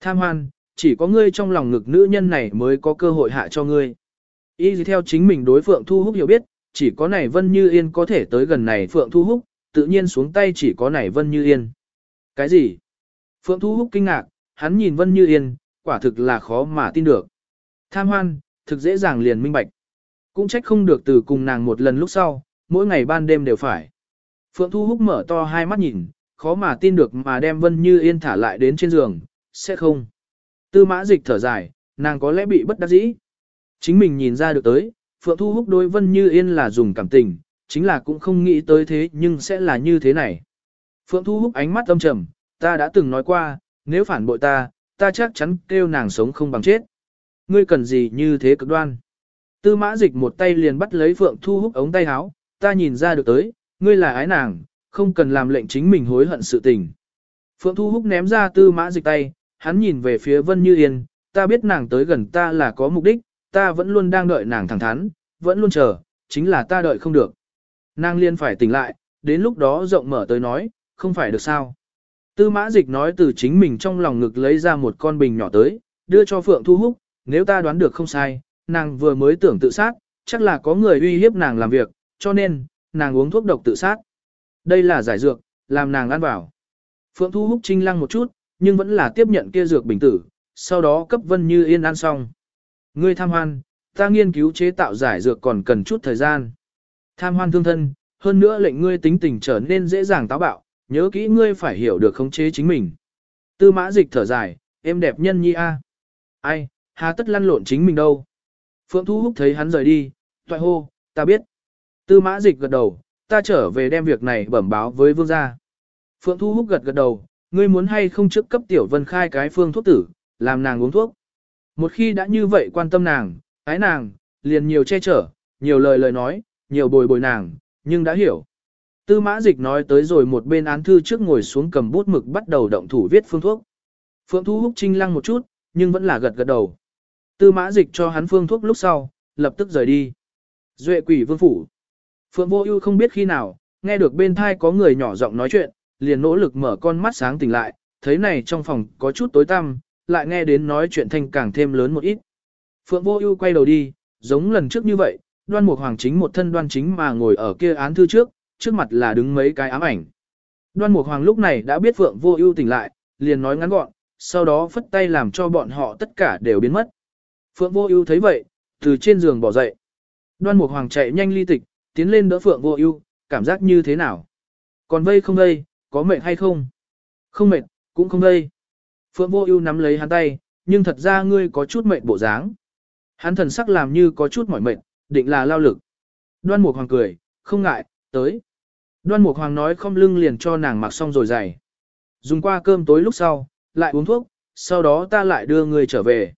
Tham hoan, chỉ có ngươi trong lòng ngực nữ nhân này mới có cơ hội hạ cho ngươi. Y theo chính mình đối Phượng Thu Húc hiểu biết, chỉ có này Vân Như Yên có thể tới gần này Phượng Thu Húc, tự nhiên xuống tay chỉ có này Vân Như Yên. Cái gì? Phượng Thu Húc kinh ngạc, hắn nhìn Vân Như Yên, quả thực là khó mà tin được. Tham hoan, thực dễ dàng liền minh bạch. Cũng trách không được từ cùng nàng một lần lúc sau, mỗi ngày ban đêm đều phải. Phượng Thu Húc mở to hai mắt nhìn, khó mà tin được mà đem Vân Như Yên thả lại đến trên giường, sẽ không. Tư mã dịch thở dài, nàng có lẽ bị bất đắc dĩ. Chính mình nhìn ra được tới, Phượng Thu Húc đối Vân Như Yên là dùng cảm tình, chính là cũng không nghĩ tới thế nhưng sẽ là như thế này. Phượng Thu Húc ánh mắt âm trầm, ta đã từng nói qua, nếu phản bội ta, ta chắc chắn kêu nàng sống không bằng chết. Ngươi cần gì như thế cực đoan. Tư mã dịch một tay liền bắt lấy Phượng Thu Húc ống tay áo, ta nhìn ra được tới, ngươi là ái nàng, không cần làm lệnh chính mình hối hận sự tình. Phượng Thu Húc ném ra tư mã dịch tay, hắn nhìn về phía Vân Như Yên, ta biết nàng tới gần ta là có mục đích, ta vẫn luôn đang đợi nàng thẳng thắn, vẫn luôn chờ, chính là ta đợi không được. Nàng liên phải tỉnh lại, đến lúc đó rộng mở tới nói, không phải được sao. Tư mã dịch nói từ chính mình trong lòng ngực lấy ra một con bình nhỏ tới, đưa cho Phượng Thu Húc, nếu ta đoán được không sai, nàng vừa mới tưởng tự sát, chắc là có người uy hiếp nàng làm việc, cho nên, nàng uống thuốc độc tự sát. Đây là giải dược, làm nàng ăn vào. Phượng Thu Húc trinh lăng một chút, nhưng vẫn là tiếp nhận kia dược bình tử, sau đó cấp Vân Như Yên ăn xong. Ngươi tham hoan, ta nghiên cứu chế tạo giải dược còn cần chút thời gian. Tham hoan thương thân, hơn nữa lệnh ngươi tính tình trở nên dễ dàng táo bạo, nhớ kỹ ngươi phải hiểu được khống chế chính mình. Tư mã dịch thở dài, em đẹp nhân nhi a. Ai, hà tất lăn lộn chính mình đâu. Phượng Thu Húc thấy hắn rời đi, toại hô, ta biết. Tư mã dịch gật đầu, ta trở về đem việc này bẩm báo với vương gia. Phượng Thu Húc gật gật đầu, ngươi muốn hay không trước cấp Tiểu Vân khai cái phương thuốc tử, làm nàng uống thuốc. Một khi đã như vậy quan tâm nàng, ái nàng, liền nhiều che chở, nhiều lời lời nói, nhiều bồi bồi nàng, nhưng đã hiểu. Tư mã dịch nói tới rồi một bên án thư trước ngồi xuống cầm bút mực bắt đầu động thủ viết phương thuốc. Phượng Thu Húc trinh lăng một chút, nhưng vẫn là gật gật đầu. Tư mã dịch cho hắn phương thuốc lúc sau, lập tức rời đi. Duệ quỷ vương phủ. Phượng Vô Ưu không biết khi nào, nghe được bên tai có người nhỏ giọng nói chuyện, liền nỗ lực mở con mắt sáng tỉnh lại, thấy này trong phòng có chút tối tăm, lại nghe đến nói chuyện thanh càng thêm lớn một ít. Phượng Vô Ưu quay đầu đi, giống lần trước như vậy, Đoan Mục Hoàng chính một thân đoan chính mà ngồi ở kia án thư trước, trước mặt là đứng mấy cái ám ảnh. Đoan Mục Hoàng lúc này đã biết Phượng Vô Ưu tỉnh lại, liền nói ngắn gọn, sau đó phất tay làm cho bọn họ tất cả đều biến mất. Phượng Vô Ưu thấy vậy, từ trên giường bỏ dậy. Đoan Mục Hoàng chạy nhanh ly tịch, tiến lên đỡ Phượng Vô Ưu, cảm giác như thế nào? Còn vây không vây, có mệt hay không? Không mệt, cũng không vây. Phượng Vô Ưu nắm lấy hắn tay, nhưng thật ra ngươi có chút mệt bộ dáng. Hắn thần sắc làm như có chút mỏi mệt, định là lao lực. Đoan Mục Hoàng cười, không ngại, tới. Đoan Mục Hoàng nói không lưng liền cho nàng mặc xong rồi giày. Dùng qua cơm tối lúc sau, lại uống thuốc, sau đó ta lại đưa người trở về.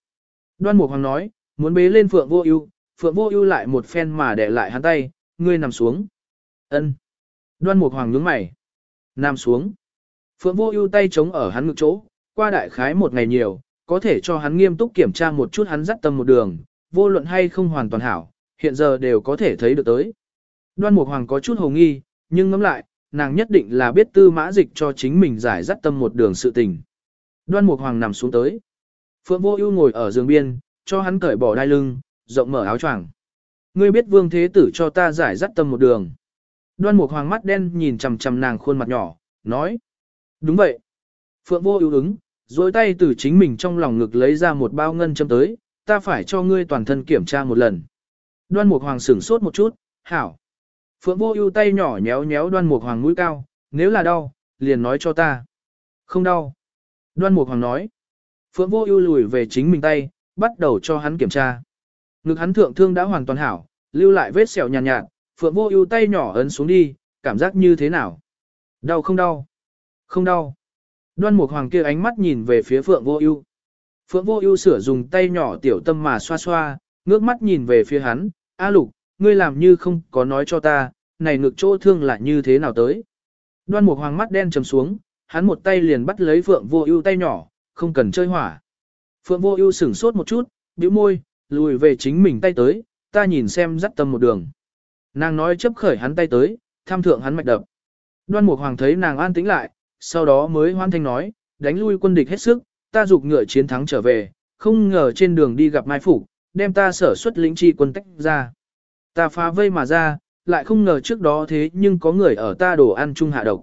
Đoan Mục Hoàng nói, muốn bế lên Phượng Vô Ưu, Phượng Vô Ưu lại một phen mà đè lại hắn tay, ngươi nằm xuống. Ân. Đoan Mục Hoàng nhướng mày. Nằm xuống. Phượng Vô Ưu tay chống ở hắn ngực chỗ, qua đại khái một ngày nhiều, có thể cho hắn nghiêm túc kiểm tra một chút hắn dắt tâm một đường, vô luận hay không hoàn toàn hảo, hiện giờ đều có thể thấy được tới. Đoan Mục Hoàng có chút hồ nghi, nhưng ngẫm lại, nàng nhất định là biết tư mã dịch cho chính mình giải dắt tâm một đường sự tình. Đoan Mục Hoàng nằm xuống tới. Phượng Vô Ưu ngồi ở giường biên, cho hắn cởi bỏ đai lưng, rộng mở áo choàng. Ngươi biết Vương Thế Tử cho ta giải dắt tâm một đường. Đoan Mục Hoàng mắt đen nhìn chằm chằm nàng khuôn mặt nhỏ, nói: "Đúng vậy." Phượng Vô Ưu ứng, dối tay từ chính mình trong lòng ngực lấy ra một bao ngân châm tới, "Ta phải cho ngươi toàn thân kiểm tra một lần." Đoan Mục Hoàng sửng sốt một chút, "Hảo." Phượng Vô Ưu tay nhỏ nhéo nhéo Đoan Mục Hoàng mũi cao, "Nếu là đau, liền nói cho ta." "Không đau." Đoan Mục Hoàng nói. Phượng Vô Ưu lùi về chính mình tay, bắt đầu cho hắn kiểm tra. Ngực hắn thượng thương đã hoàn toàn hảo, lưu lại vết sẹo nhàn nhạt, nhạt, Phượng Vô Ưu tay nhỏ ấn xuống đi, cảm giác như thế nào? Đau không đau? Không đau. Đoan Mục Hoàng kia ánh mắt nhìn về phía Phượng Vô Ưu. Phượng vô ưu sửa dùng tay nhỏ tiểu tâm mà xoa xoa, ngước mắt nhìn về phía hắn, A lục, ngươi làm như không có nói cho ta, này ngực chỗ thương là như thế nào tới. Đoan mục hoàng mắt đen trầm xuống, hắn một tay liền bắt lấy Phượng vô ưu tay nhỏ, không cần chơi hỏa. Phượng vô ưu sững sốt một chút, bĩu môi, lùi về chính mình tay tới, ta nhìn xem dắt tâm một đường. Nàng nói chấp khởi hắn tay tới, tham thượng hắn mạch đập. Đoan Mục Hoàng thấy nàng an tĩnh lại, sau đó mới hoan thanh nói, đánh lui quân địch hết sức, ta dục ngựa chiến thắng trở về, không ngờ trên đường đi gặp Mai phủ, đem ta sở xuất lĩnh chi quân tách ra. Ta phá vây mà ra, lại không ngờ trước đó thế nhưng có người ở ta đổ ăn chung hạ độc.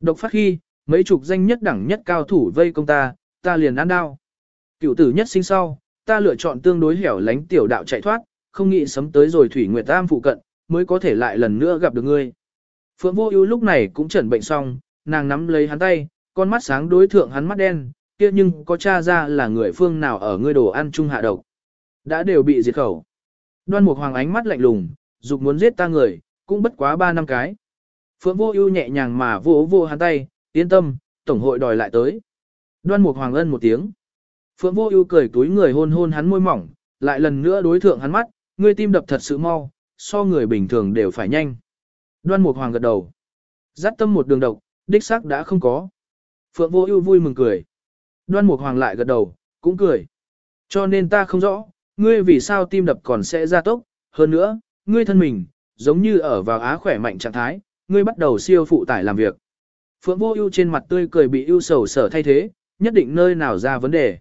Độc phát khi, mấy chục danh nhất đẳng nhất cao thủ vây công ta, ta liền ăn đau. Cựu tử nhất sinh sau, ta lựa chọn tương đối hẻo lánh tiểu đạo chạy thoát, không nghĩ sấm tới rồi Thủy Nguyệt Tam phụ cận, mới có thể lại lần nữa gặp được ngươi. Phượng Vô Ưu lúc này cũng chẩn bệnh xong, nàng nắm lấy hắn tay, con mắt sáng đối thượng hắn mắt đen, kia nhưng có tra ra là người phương nào ở ngươi đồ ăn chung hạ độc. Đã đều bị diệt khẩu. Đoan Mục Hoàng ánh mắt lạnh lùng, dục muốn giết ta người, cũng bất quá ba năm cái. Phượng Vô Ưu nhẹ nhàng mà vỗ vỗ hắn tay, yên tâm, tổng hội đòi lại tới. Đoan Mục Hoàng ân một tiếng. Phượng Vô Ưu cười túi người hôn hôn hắn môi mỏng, lại lần nữa đối thượng hắn mắt, ngươi tim đập thật sự mau, so người bình thường đều phải nhanh. Đoan Mục Hoàng gật đầu. Dắt tâm một đường độc, đích xác đã không có. Phượng Vô Ưu vui mừng cười. Đoan Mục Hoàng lại gật đầu, cũng cười. Cho nên ta không rõ, ngươi vì sao tim đập còn sẽ gia tốc, hơn nữa, ngươi thân mình, giống như ở vào á khỏe mạnh trạng thái, ngươi bắt đầu siêu phụ tải làm việc. Phượng Vô Ưu trên mặt tươi cười bị ưu sầu sở thay thế, nhất định nơi nào ra vấn đề.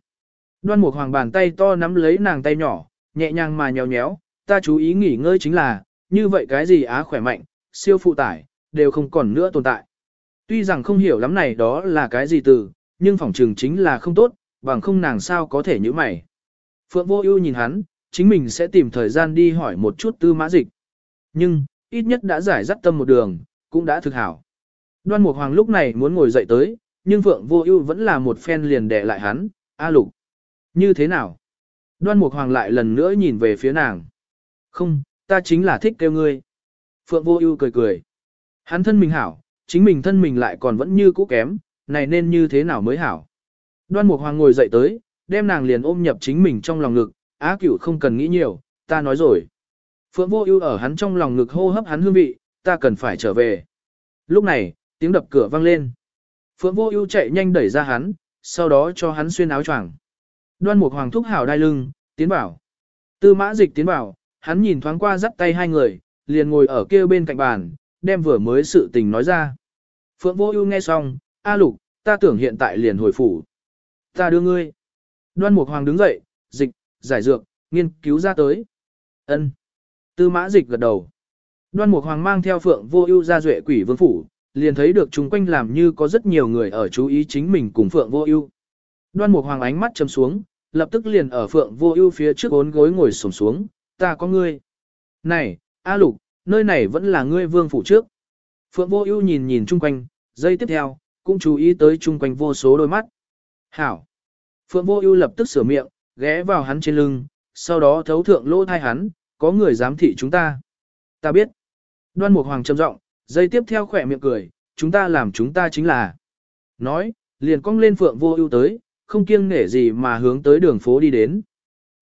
Đoan Mục Hoàng bàn tay to nắm lấy nàng tay nhỏ, nhẹ nhàng mà nhéo nhéo, ta chú ý nghỉ ngơi chính là, như vậy cái gì á khỏe mạnh, siêu phụ tải, đều không còn nữa tồn tại. Tuy rằng không hiểu lắm này đó là cái gì từ, nhưng phỏng trường chính là không tốt, bằng không nàng sao có thể như mày. Phượng vô ưu nhìn hắn, chính mình sẽ tìm thời gian đi hỏi một chút tư mã dịch. Nhưng, ít nhất đã giải dắt tâm một đường, cũng đã thực hảo. Đoan Mục Hoàng lúc này muốn ngồi dậy tới, nhưng Phượng Vô Ưu vẫn là một phen liền đè lại hắn, "A Lục, như thế nào?" Đoan Mục Hoàng lại lần nữa nhìn về phía nàng. "Không, ta chính là thích kêu ngươi." Phượng Vô Ưu cười cười. Hắn thân mình hảo, chính mình thân mình lại còn vẫn như cũ kém, này nên như thế nào mới hảo. Đoan Mục Hoàng ngồi dậy tới, đem nàng liền ôm nhập chính mình trong lòng ngực, Á Cửu không cần nghĩ nhiều, ta nói rồi. Phượng Vô Ưu ở hắn trong lòng ngực hô hấp hắn hương vị, ta cần phải trở về. Lúc này, tiếng đập cửa vang lên. Phượng Vô Ưu chạy nhanh đẩy ra hắn, sau đó cho hắn xuyên áo choàng. Đoan Mục Hoàng thúc hảo đai lưng, tiến bảo. Tư Mã Dịch tiến bảo, hắn nhìn thoáng qua dắt tay hai người, liền ngồi ở kia bên cạnh bàn, đem vừa mới sự tình nói ra. Phượng Vô Ưu nghe xong, "A Lục, ta tưởng hiện tại liền hồi phủ. Ta đưa ngươi." Đoan Mục Hoàng đứng dậy, "Dịch, giải dược, nghiên cứu ra tới." Ân. Tư Mã Dịch gật đầu. Đoan Mục Hoàng mang theo Phượng Vô Ưu ra duệ quỷ vương phủ, liền thấy được chúng quanh làm như có rất nhiều người ở chú ý chính mình cùng Phượng Vô Ưu. Đoan Mục Hoàng ánh mắt trầm xuống, lập tức liền ở Phượng Vô Ưu phía trước bốn gối ngồi xổm xuống, "Ta có ngươi." "Này, A Lục, nơi này vẫn là ngươi vương phủ trước." Phượng Vô Ưu nhìn nhìn chung quanh, giây tiếp theo, cũng chú ý tới chung quanh vô số đôi mắt. "Hảo." Phượng Vô Ưu lập tức sửa miệng, ghé vào hắn trên lưng, sau đó thấu thượng lỗ thai hắn, "Có người giám thị chúng ta." "Ta biết." Đoan Mục Hoàng trầm giọng, Dây tiếp theo khỏe miệng cười, chúng ta làm chúng ta chính là. Nói, liền cong lên Phượng Vô Ưu tới, không kiêng nể gì mà hướng tới đường phố đi đến.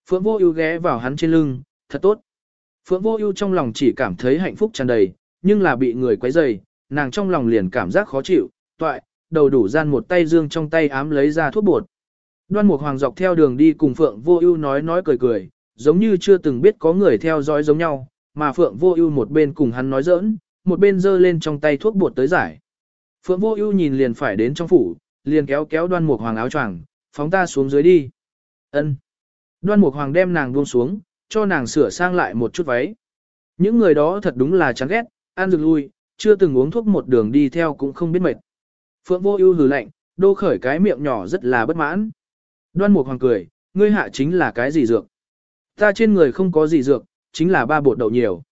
Phượng Vô Ưu ghé vào hắn trên lưng, thật tốt. Phượng Vô Ưu trong lòng chỉ cảm thấy hạnh phúc tràn đầy, nhưng là bị người quấy rầy, nàng trong lòng liền cảm giác khó chịu, toại, đầu đủ gian một tay dương trong tay ám lấy ra thuốc bột. Đoan Mục Hoàng dọc theo đường đi cùng Phượng Vô Ưu nói nói cười cười, giống như chưa từng biết có người theo dõi giống nhau, mà Phượng Vô Ưu một bên cùng hắn nói giỡn, một bên giơ lên trong tay thuốc bột tới giải. Phượng Vô Ưu nhìn liền phải đến trong phủ, liền kéo kéo Đoan Mục Hoàng áo choàng, phóng ta xuống dưới đi. Ân. Đoan Mục Hoàng đem nàng buông xuống, cho nàng sửa sang lại một chút váy. Những người đó thật đúng là chán ghét, ăn dược lui, chưa từng uống thuốc một đường đi theo cũng không biết mệt. Phượng Vô Ưu hừ lạnh, đô khởi cái miệng nhỏ rất là bất mãn. Đoan Mục Hoàng cười, ngươi hạ chính là cái gì dược? Ta trên người không có gì dược, chính là ba bột đậu nhiều.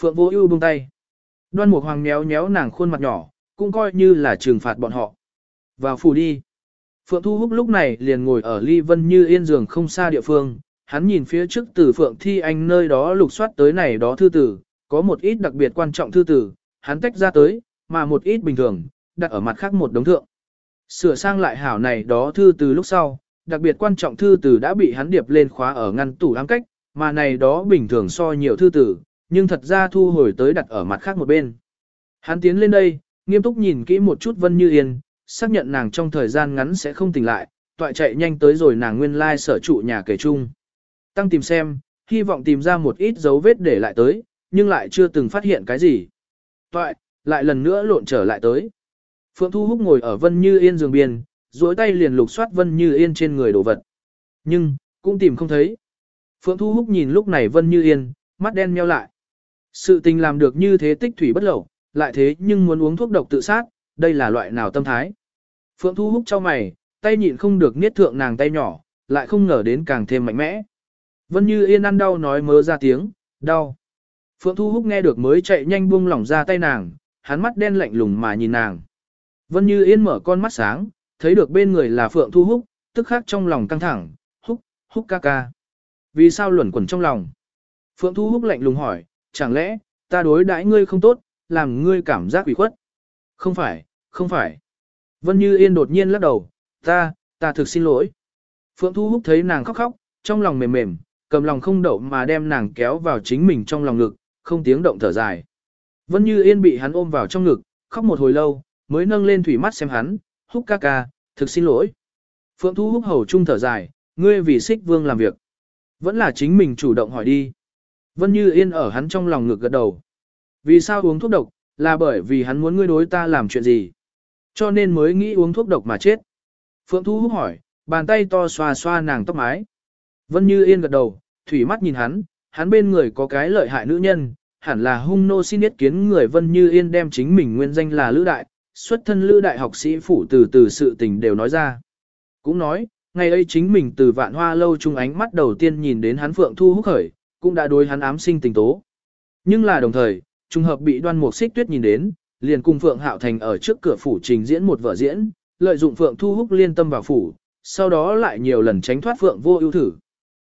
Phượng Vô Ưu buông tay. Đoan Mục Hoàng méo méo nàng khuôn mặt nhỏ, cũng coi như là trừng phạt bọn họ. Vào phủ đi. Phượng Thu Húc lúc này liền ngồi ở ly vân như yên giường không xa địa phương, hắn nhìn phía trước từ Phượng Thi Anh nơi đó lục soát tới này đó thư tử, có một ít đặc biệt quan trọng thư tử, hắn tách ra tới, mà một ít bình thường, đặt ở mặt khác một đống thượng. Sửa sang lại hảo này đó thư từ lúc sau, đặc biệt quan trọng thư tử đã bị hắn điệp lên khóa ở ngăn tủ ám cách, mà này đó bình thường so nhiều thư tử, nhưng thật ra thu hồi tới đặt ở mặt khác một bên. Hắn tiến lên đây, nghiêm túc nhìn kỹ một chút Vân Như Yên, xác nhận nàng trong thời gian ngắn sẽ không tỉnh lại, toại chạy nhanh tới rồi nàng nguyên lai sở trụ nhà kể chung. Tăng tìm xem, hy vọng tìm ra một ít dấu vết để lại tới, nhưng lại chưa từng phát hiện cái gì. Toại, lại lần nữa lộn trở lại tới. Phượng Thu Húc ngồi ở Vân Như Yên giường biên, duỗi tay liền lục soát Vân Như Yên trên người đồ vật. Nhưng, cũng tìm không thấy. Phượng Thu Húc nhìn lúc này Vân Như Yên, mắt đen nheo lại. Sự tình làm được như thế tích thủy bất lẩu, lại thế nhưng muốn uống thuốc độc tự sát, đây là loại nào tâm thái. Phượng Thu Húc cho mày, tay nhịn không được niết thượng nàng tay nhỏ, lại không ngờ đến càng thêm mạnh mẽ. Vân Như Yên ăn đau nói mớ ra tiếng, đau. Phượng Thu Húc nghe được mới chạy nhanh buông lỏng ra tay nàng, hắn mắt đen lạnh lùng mà nhìn nàng. Vân Như Yên mở con mắt sáng, thấy được bên người là Phượng Thu Húc, tức khắc trong lòng căng thẳng, húc, húc ca ca. Vì sao luẩn quẩn trong lòng? Phượng Thu Húc lạnh lùng hỏi, chẳng lẽ, ta đối đãi ngươi không tốt, làm ngươi cảm giác ủy khuất? Không phải, không phải. Vân Như Yên đột nhiên lắc đầu, ta, ta thực xin lỗi. Phượng Thu Húc thấy nàng khóc khóc, trong lòng mềm mềm, cầm lòng không đậu mà đem nàng kéo vào chính mình trong lòng ngực, không tiếng động thở dài. Vân Như Yên bị hắn ôm vào trong ngực, khóc một hồi lâu, mới nâng lên thủy mắt xem hắn, húc ca ca, thực xin lỗi. Phượng Thu húc hầu trung thở dài, ngươi vì xích vương làm việc. Vẫn là chính mình chủ động hỏi đi. Vân Như Yên ở hắn trong lòng ngực gật đầu. Vì sao uống thuốc độc, là bởi vì hắn muốn ngươi đối ta làm chuyện gì. Cho nên mới nghĩ uống thuốc độc mà chết. Phượng Thu húc hỏi, bàn tay to xoa xoa nàng tóc mái. Vân Như Yên gật đầu, thủy mắt nhìn hắn, hắn bên người có cái lợi hại nữ nhân, hẳn là hung nô xin ý kiến người Vân Như Yên đem chính mình nguyên danh là Lữ Đại, xuất thân Lữ Đại học sĩ phủ từ từ sự tình đều nói ra. Cũng nói, ngày ấy chính mình từ vạn hoa lâu chung ánh mắt đầu tiên nhìn đến hắn Phượng Thu húc khởi, cũng đã đối hắn ám sinh tình tố. Nhưng là đồng thời, trùng hợp bị đoan mục xích tuyết nhìn đến, liền cùng Phượng Hạo Thành ở trước cửa phủ trình diễn một vở diễn, lợi dụng Phượng Thu húc liên tâm vào phủ, sau đó lại nhiều lần tránh thoát Phượng vô ưu thử.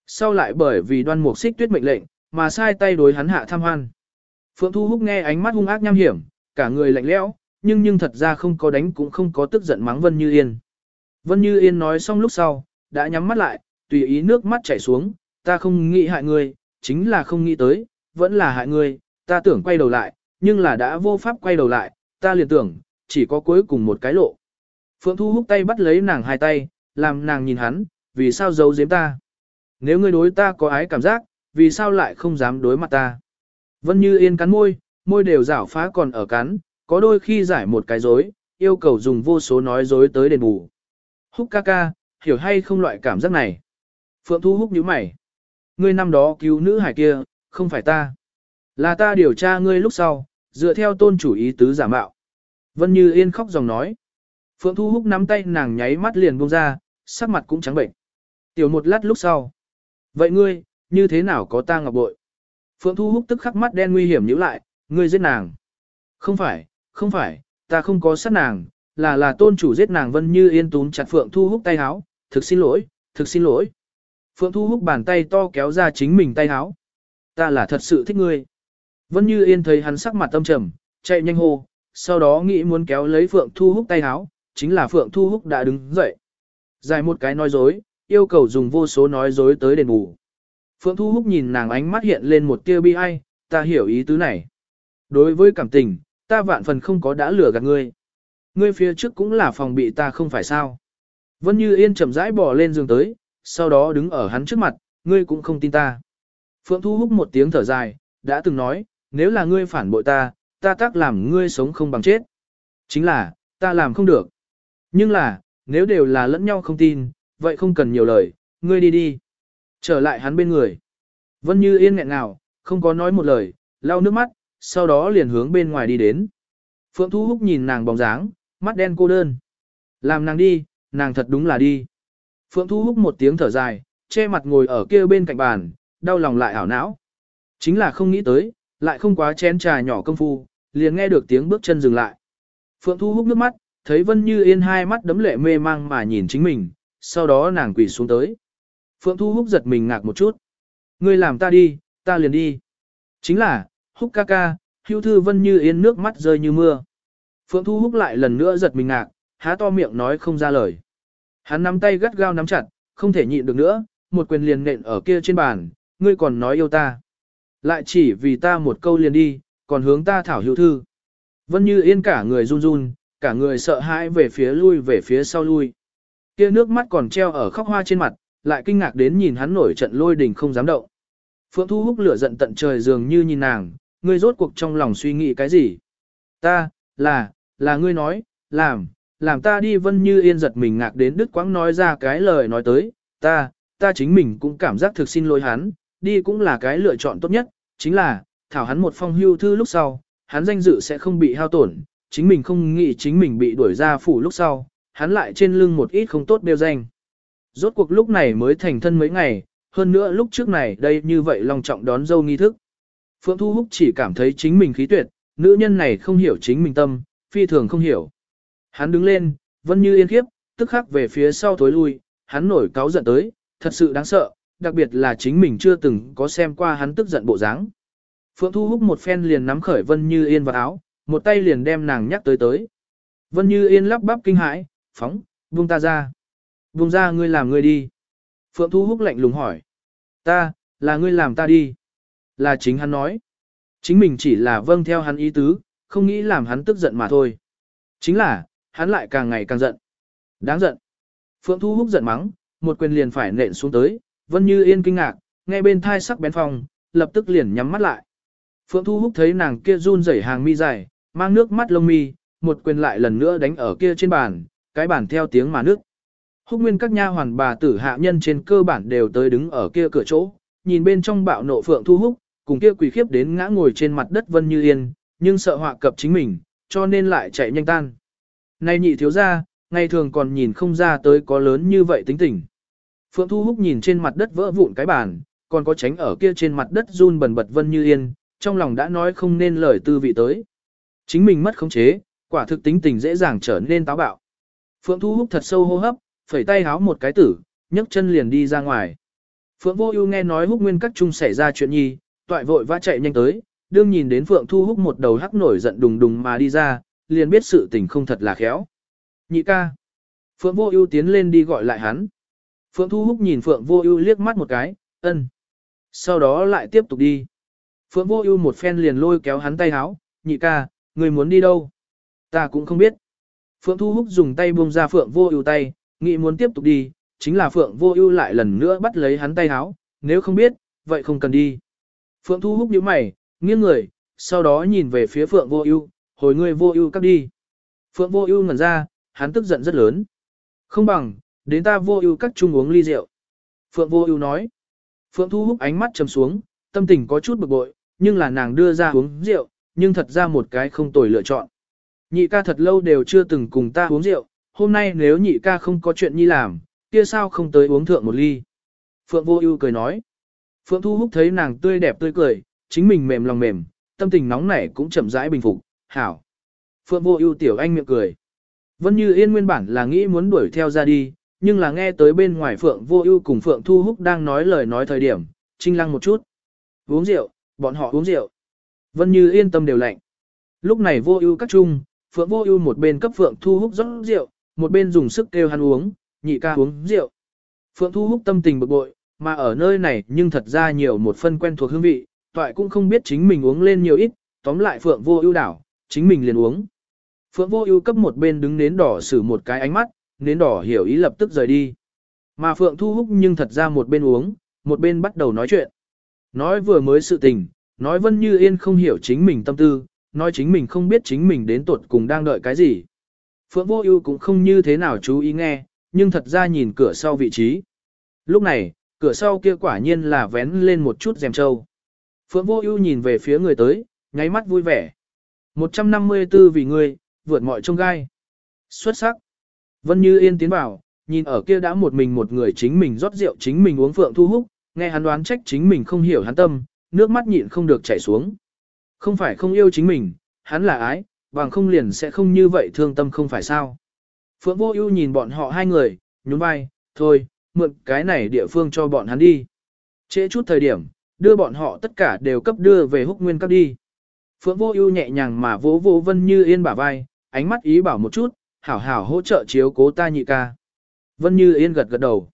Sau lại bởi vì đoan mục xích tuyết mệnh lệnh, mà sai tay đối hắn hạ tham hoan. Phượng Thu Húc nghe ánh mắt hung ác nham hiểm, cả người lạnh lẽo, nhưng nhưng thật ra không có đánh cũng không có tức giận mắng Vân Như Yên. Vân Như Yên nói xong lúc sau, đã nhắm mắt lại, tùy ý nước mắt chảy xuống, ta không nghĩ hại ngươi, chính là không nghĩ tới, vẫn là hại ngươi, ta tưởng quay đầu lại, nhưng là đã vô pháp quay đầu lại, ta liền tưởng, chỉ có cuối cùng một cái lộ. Phượng Thu Húc tay bắt lấy nàng hai tay, làm nàng nhìn hắn, vì sao giấu giếm ta. Nếu ngươi đối ta có ái cảm giác, vì sao lại không dám đối mặt ta? Vân Như Yên cắn môi, môi đều rảo phá còn ở cắn, có đôi khi giải một cái dối, yêu cầu dùng vô số nói dối tới đền bù. Húc ca ca, hiểu hay không loại cảm giác này? Phượng Thu Húc nhíu mày. Ngươi năm đó cứu nữ hải kia, không phải ta. Là ta điều tra ngươi lúc sau, dựa theo tôn chủ ý tứ giả mạo. Vân Như Yên khóc dòng nói. Phượng Thu Húc nắm tay nàng nháy mắt liền buông ra, sắc mặt cũng trắng bệnh. Tiểu một lát lúc sau. Vậy ngươi, như thế nào có ta ngọc bội? Phượng Thu Húc tức khắc mắt đen nguy hiểm nhíu lại, ngươi giết nàng. Không phải, không phải, ta không có sát nàng, là là tôn chủ giết nàng Vân Như Yên túm chặt Phượng Thu Húc tay háo, thực xin lỗi, thực xin lỗi. Phượng Thu Húc bàn tay to kéo ra chính mình tay háo. Ta là thật sự thích ngươi. Vân Như Yên thấy hắn sắc mặt tâm trầm, chạy nhanh hô, sau đó nghĩ muốn kéo lấy Phượng Thu Húc tay háo, chính là Phượng Thu Húc đã đứng dậy. Dài một cái nói dối, yêu cầu dùng vô số nói dối tới đền bù. Phượng Thu Húc nhìn nàng ánh mắt hiện lên một tia bi ai, ta hiểu ý tứ này. Đối với cảm tình, ta vạn phần không có đã lừa gạt ngươi. Ngươi phía trước cũng là phòng bị ta không phải sao. Vân Như Yên chậm rãi bỏ lên giường tới, sau đó đứng ở hắn trước mặt, ngươi cũng không tin ta. Phượng Thu Húc một tiếng thở dài, đã từng nói, nếu là ngươi phản bội ta, ta tác làm ngươi sống không bằng chết. Chính là, ta làm không được. Nhưng là, nếu đều là lẫn nhau không tin, vậy không cần nhiều lời, ngươi đi đi. Trở lại hắn bên người. Vân Như Yên nghẹn nào, không có nói một lời, lau nước mắt, sau đó liền hướng bên ngoài đi đến. Phượng Thu Húc nhìn nàng bóng dáng, mắt đen cô đơn. Làm nàng đi, nàng thật đúng là đi. Phượng Thu Húc một tiếng thở dài, che mặt ngồi ở kia bên cạnh bàn, đau lòng lại ảo não. Chính là không nghĩ tới, lại không quá chén trà nhỏ công phu, liền nghe được tiếng bước chân dừng lại. Phượng Thu hút nước mắt, thấy Vân Như Yên hai mắt đấm lệ mê mang mà nhìn chính mình, sau đó nàng quỳ xuống tới. Phượng Thu Húc giật mình ngạc một chút. Ngươi làm ta đi, ta liền đi. Chính là, Húc ca ca, hưu thư vân như yên nước mắt rơi như mưa. Phượng Thu Húc lại lần nữa giật mình ngạc, há to miệng nói không ra lời. Hắn nắm tay gắt gao nắm chặt, không thể nhịn được nữa, một quyền liền nện ở kia trên bàn, ngươi còn nói yêu ta. Lại chỉ vì ta một câu liền đi, còn hướng ta thảo hữu thư. Vân Như Yên cả người run run, cả người sợ hãi về phía lui về phía sau lui. Kia nước mắt còn treo ở khóc hoa trên mặt, lại kinh ngạc đến nhìn hắn nổi trận lôi đình không dám động. Phượng Thu Húc lửa giận tận trời dường như nhìn nàng, ngươi rốt cuộc trong lòng suy nghĩ cái gì? Ta, là, là ngươi nói, làm, làm ta đi Vân Như Yên giật mình ngạc đến đứt quãng nói ra cái lời nói tới, ta, ta chính mình cũng cảm giác thực xin lỗi hắn, đi cũng là cái lựa chọn tốt nhất, chính là, thảo hắn một phong hưu thư lúc sau, hắn danh dự sẽ không bị hao tổn, chính mình không nghĩ chính mình bị đuổi ra phủ lúc sau, hắn lại trên lưng một ít không tốt đeo danh. Rốt cuộc lúc này mới thành thân mấy ngày, hơn nữa lúc trước này đây như vậy long trọng đón dâu nghi thức. Phượng Thu Húc chỉ cảm thấy chính mình khí tuyệt, nữ nhân này không hiểu chính mình tâm, phi thường không hiểu. Hắn đứng lên, vẫn như yên khiếp, tức khắc về phía sau thối lui, hắn nổi cáo giận tới, thật sự đáng sợ, đặc biệt là chính mình chưa từng có xem qua hắn tức giận bộ dáng. Phượng Thu Húc một phen liền nắm khởi Vân Như Yên vào áo, một tay liền đem nàng nhắc tới tới. Vân Như Yên lắp bắp kinh hãi, phóng, buông ta ra. Buông ra ngươi làm ngươi đi. Phượng Thu Húc lạnh lùng hỏi. Ta, là ngươi làm ta đi. Là chính hắn nói. Chính mình chỉ là vâng theo hắn ý tứ, không nghĩ làm hắn tức giận mà thôi. Chính là, hắn lại càng ngày càng giận. Đáng giận. Phượng Thu Húc giận mắng, một quyền liền phải nện xuống tới, Vân Như Yên kinh ngạc, nghe bên thai sắc bén phòng, lập tức liền nhắm mắt lại. Phượng Thu Húc thấy nàng kia run rẩy hàng mi dài, mang nước mắt lông mi, một quyền lại lần nữa đánh ở kia trên bàn, cái bàn theo tiếng mà nước. Húc nguyên các nha hoàn bà tử hạ nhân trên cơ bản đều tới đứng ở kia cửa chỗ, nhìn bên trong bạo nộ Phượng Thu Húc, cùng kia quỳ khiếp đến ngã ngồi trên mặt đất Vân Như Yên, nhưng sợ họa cập chính mình, cho nên lại chạy nhanh tan. Này nhị thiếu gia ngày thường còn nhìn không ra tới có lớn như vậy tính tình. Phượng Thu Húc nhìn trên mặt đất vỡ vụn cái bàn, còn có tránh ở kia trên mặt đất run bần bật Vân Như Yên, trong lòng đã nói không nên lời tư vị tới. Chính mình mất khống chế, quả thực tính tình dễ dàng trở nên táo bạo. Phượng Thu Húc thật sâu hô hấp, phẩy tay háo một cái tử, nhấc chân liền đi ra ngoài. Phượng Vô Ưu nghe nói Húc Nguyên các trung xảy ra chuyện nhi, toại vội vã chạy nhanh tới, đương nhìn đến Phượng Thu Húc một đầu hắc nổi giận đùng đùng mà đi ra, liền biết sự tình không thật là khéo. Nhị ca. Phượng Vô Ưu tiến lên đi gọi lại hắn. Phượng Thu Húc nhìn Phượng Vô Ưu liếc mắt một cái, ân. Sau đó lại tiếp tục đi. Phượng Vô Ưu một phen liền lôi kéo hắn tay áo, "Nhị ca, ngươi muốn đi đâu?" "Ta cũng không biết." Phượng Thu Húc dùng tay buông ra Phượng Vô Ưu tay, nghĩ muốn tiếp tục đi, chính là Phượng Vô Ưu lại lần nữa bắt lấy hắn tay áo, "Nếu không biết, vậy không cần đi." Phượng Thu Húc nhíu mày, nghiêng người, sau đó nhìn về phía Phượng Vô Ưu, "Hồi ngươi Vô Ưu cắt đi." Phượng Vô Ưu ngẩn ra, hắn tức giận rất lớn. "Không bằng, đến ta Vô Ưu các chung uống ly rượu." Phượng Vô Ưu nói. Phượng Thu hút ánh mắt trầm xuống, tâm tình có chút bực bội, nhưng là nàng đưa ra uống rượu, nhưng thật ra một cái không tồi lựa chọn. Nhị ca thật lâu đều chưa từng cùng ta uống rượu, hôm nay nếu nhị ca không có chuyện nhi làm, kia sao không tới uống thượng một ly. Phượng Vô Ưu cười nói. Phượng Thu hút thấy nàng tươi đẹp tươi cười, chính mình mềm lòng mềm, tâm tình nóng nảy cũng chậm rãi bình phục, hảo. Phượng Vô Ưu tiểu anh miệng cười. Vân Như Yên nguyên bản là nghĩ muốn đuổi theo ra đi, nhưng là nghe tới bên ngoài Phượng Vô Ưu cùng Phượng Thu Húc đang nói lời nói thời điểm, trinh lăng một chút. Uống rượu, bọn họ uống rượu. Vân Như yên tâm đều lạnh. Lúc này vô ưu các trung, Phượng vô ưu một bên cấp Phượng Thu Húc rót rượu, một bên dùng sức kêu hắn uống, nhị ca uống rượu. Phượng Thu Húc tâm tình bực bội, mà ở nơi này nhưng thật ra nhiều một phân quen thuộc hương vị, toại cũng không biết chính mình uống lên nhiều ít, tóm lại Phượng vô ưu đảo, chính mình liền uống. Phượng vô ưu cấp một bên đứng nến đỏ sử một cái ánh mắt, nến đỏ hiểu ý lập tức rời đi. Mà Phượng Thu Húc nhưng thật ra một bên uống, một bên bắt đầu nói chuyện. Nói vừa mới sự tình, nói Vân Như Yên không hiểu chính mình tâm tư, nói chính mình không biết chính mình đến tuột cùng đang đợi cái gì. Phượng Vô Ưu cũng không như thế nào chú ý nghe, nhưng thật ra nhìn cửa sau vị trí. Lúc này, cửa sau kia quả nhiên là vén lên một chút rèm trâu. Phượng Vô Ưu nhìn về phía người tới, nháy mắt vui vẻ. 154 vì ngươi, vượt mọi trông gai. Xuất sắc. Vân Như Yên tiến vào, nhìn ở kia đã một mình một người chính mình rót rượu chính mình uống Phượng Thu Húc, nghe hắn đoán trách chính mình không hiểu hắn tâm, nước mắt nhịn không được chảy xuống. Không phải không yêu chính mình, hắn là ái, bằng không liền sẽ không như vậy thương tâm không phải sao. Phượng Vô Ưu nhìn bọn họ hai người, nhún vai, thôi, mượn cái này địa phương cho bọn hắn đi. Trễ chút thời điểm, đưa bọn họ tất cả đều cấp đưa về húc nguyên cấp đi. Phượng Vô Ưu nhẹ nhàng mà vỗ vỗ Vân Như Yên bả vai, ánh mắt ý bảo một chút, hảo hảo hỗ trợ chiếu cố ta nhị ca. Vân Như Yên gật gật đầu.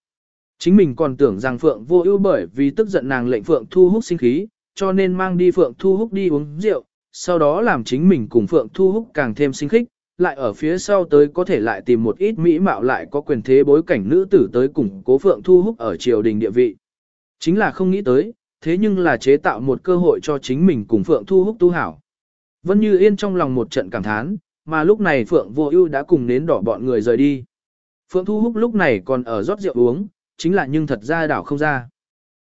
Chính mình còn tưởng rằng Phượng vô ưu bởi vì tức giận nàng lệnh Phượng Thu hút sinh khí, cho nên mang đi Phượng Thu hút đi uống rượu, sau đó làm chính mình cùng Phượng Thu hút càng thêm sinh khích, lại ở phía sau tới có thể lại tìm một ít mỹ mạo lại có quyền thế bối cảnh nữ tử tới củng cố Phượng Thu hút ở triều đình địa vị. Chính là không nghĩ tới, thế nhưng là chế tạo một cơ hội cho chính mình cùng Phượng Thu hút tu hảo. Vân Như Yên trong lòng một trận cảm thán, mà lúc này Phượng Vô Ưu đã cùng nến đỏ bọn người rời đi. Phượng Thu Húc lúc này còn ở rót rượu uống, chính là nhưng thật ra đảo không ra.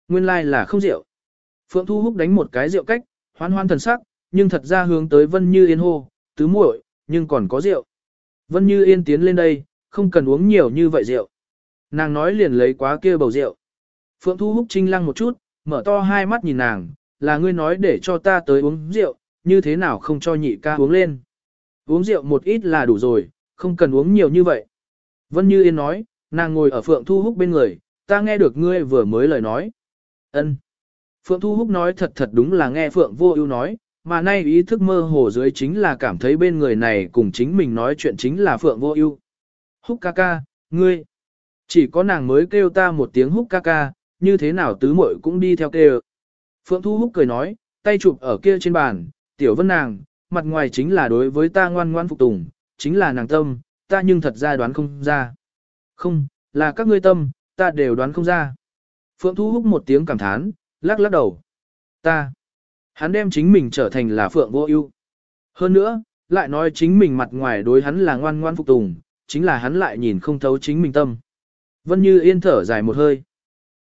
Nguyên lai like là không rượu. Phượng Thu Húc đánh một cái rượu cách, hoan hoan thần sắc, nhưng thật ra hướng tới Vân Như Yên hô, tứ muội, nhưng còn có rượu. Vân Như Yên tiến lên đây, không cần uống nhiều như vậy rượu. Nàng nói liền lấy quá kia bầu rượu. Phượng Thu Húc trinh lăng một chút, mở to hai mắt nhìn nàng, là ngươi nói để cho ta tới uống rượu, như thế nào không cho nhị ca uống lên. Uống rượu một ít là đủ rồi, không cần uống nhiều như vậy. Vân Như Yên nói, nàng ngồi ở Phượng Thu Húc bên người, ta nghe được ngươi vừa mới lời nói. Ân. Phượng Thu Húc nói thật thật đúng là nghe Phượng Vô Ưu nói, mà nay ý thức mơ hồ dưới chính là cảm thấy bên người này cùng chính mình nói chuyện chính là Phượng Vô Ưu. Húc ca ca, ngươi. Chỉ có nàng mới kêu ta một tiếng Húc ca ca, như thế nào tứ muội cũng đi theo kêu. Phượng Thu Húc cười nói, tay chụp ở kia trên bàn, tiểu vân nàng, mặt ngoài chính là đối với ta ngoan ngoan phục tùng, chính là nàng tâm, ta nhưng thật ra đoán không ra. Không, là các ngươi tâm, ta đều đoán không ra. Phượng Thu Húc một tiếng cảm thán, lắc lắc đầu. Ta. Hắn đem chính mình trở thành là Phượng vô ưu. Hơn nữa, lại nói chính mình mặt ngoài đối hắn là ngoan ngoan phục tùng, chính là hắn lại nhìn không thấu chính mình tâm. Vân Như Yên thở dài một hơi.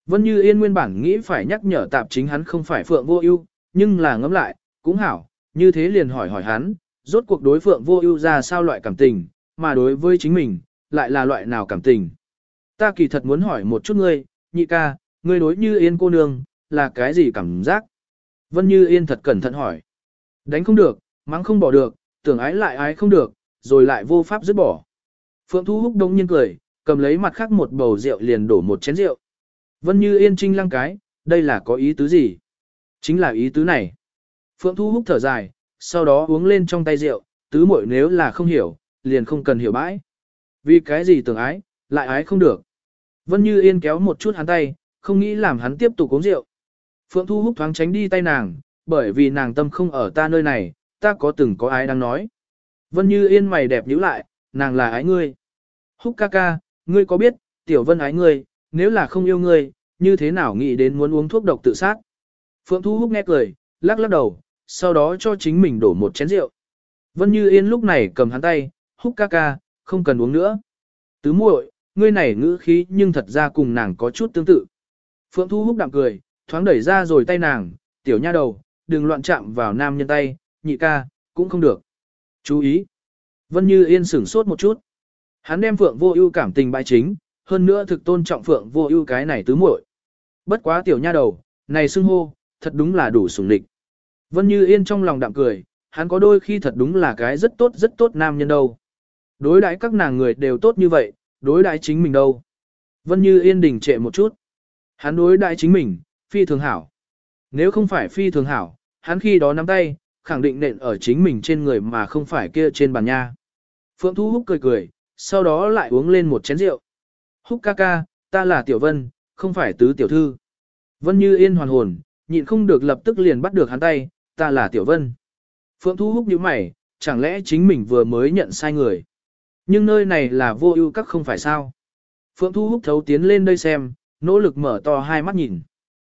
Vân Như Yên nguyên bản nghĩ phải nhắc nhở tạp chính hắn không phải Phượng vô ưu, nhưng là ngẫm lại, cũng hảo, như thế liền hỏi hỏi hắn, rốt cuộc đối Phượng vô ưu ra sao loại cảm tình, mà đối với chính mình, lại là loại nào cảm tình. Ta kỳ thật muốn hỏi một chút ngươi, nhị ca, ngươi đối Như Yên cô nương, là cái gì cảm giác? Vân Như Yên thật cẩn thận hỏi. Đánh không được, mắng không bỏ được, tưởng ái lại ái không được, rồi lại vô pháp dứt bỏ. Phượng Thu Húc đông nhiên cười, cầm lấy mặt khác một bầu rượu liền đổ một chén rượu. Vân Như Yên trinh lăng cái, đây là có ý tứ gì? Chính là ý tứ này. Phượng Thu Húc thở dài, sau đó uống lên trong tay rượu, tứ muội nếu là không hiểu, liền không cần hiểu bãi. Vì cái gì tưởng ái, lại ái không được. Vân Như Yên kéo một chút hắn tay, không nghĩ làm hắn tiếp tục uống rượu. Phượng Thu Húc thoáng tránh đi tay nàng, bởi vì nàng tâm không ở ta nơi này, ta có từng có ai đang nói. Vân Như Yên mày đẹp nhíu lại, nàng là ái ngươi. Húc ca ca, ngươi có biết, Tiểu Vân ái ngươi, nếu là không yêu ngươi, như thế nào nghĩ đến muốn uống thuốc độc tự sát. Phượng Thu Húc nghe cười, lắc lắc đầu, sau đó cho chính mình đổ một chén rượu. Vân Như Yên lúc này cầm hắn tay, Húc ca ca, không cần uống nữa. Tứ muội, ngươi này ngữ khí nhưng thật ra cùng nàng có chút tương tự. Phượng Thu Húc đạm cười, thoáng đẩy ra rồi tay nàng, tiểu nha đầu, đừng loạn chạm vào nam nhân tay, nhị ca, cũng không được. Chú ý. Vân Như Yên sửng sốt một chút. Hắn đem Phượng Vô Ưu cảm tình bại chính, hơn nữa thực tôn trọng Phượng Vô Ưu cái này tứ muội. Bất quá tiểu nha đầu, này xưng hô, thật đúng là đủ sủng địch. Vân Như Yên trong lòng đạm cười, hắn có đôi khi thật đúng là cái rất tốt rất tốt nam nhân đâu. Đối đãi các nàng người đều tốt như vậy, đối đãi chính mình đâu. Vân Như Yên đình trệ một chút. Hắn đối đãi chính mình, phi thường hảo. Nếu không phải phi thường hảo, hắn khi đó nắm tay, khẳng định nện ở chính mình trên người mà không phải kia trên bàn nha. Phượng Thu Húc cười cười, sau đó lại uống lên một chén rượu. Húc ca ca, ta là Tiểu Vân, không phải tứ tiểu thư. Vân như yên hoàn hồn, nhịn không được lập tức liền bắt được hắn tay, ta là Tiểu Vân. Phượng Thu Húc nhíu mày, chẳng lẽ chính mình vừa mới nhận sai người. Nhưng nơi này là vô ưu các không phải sao. Phượng Thu Húc thấu tiến lên đây xem, nỗ lực mở to hai mắt nhìn.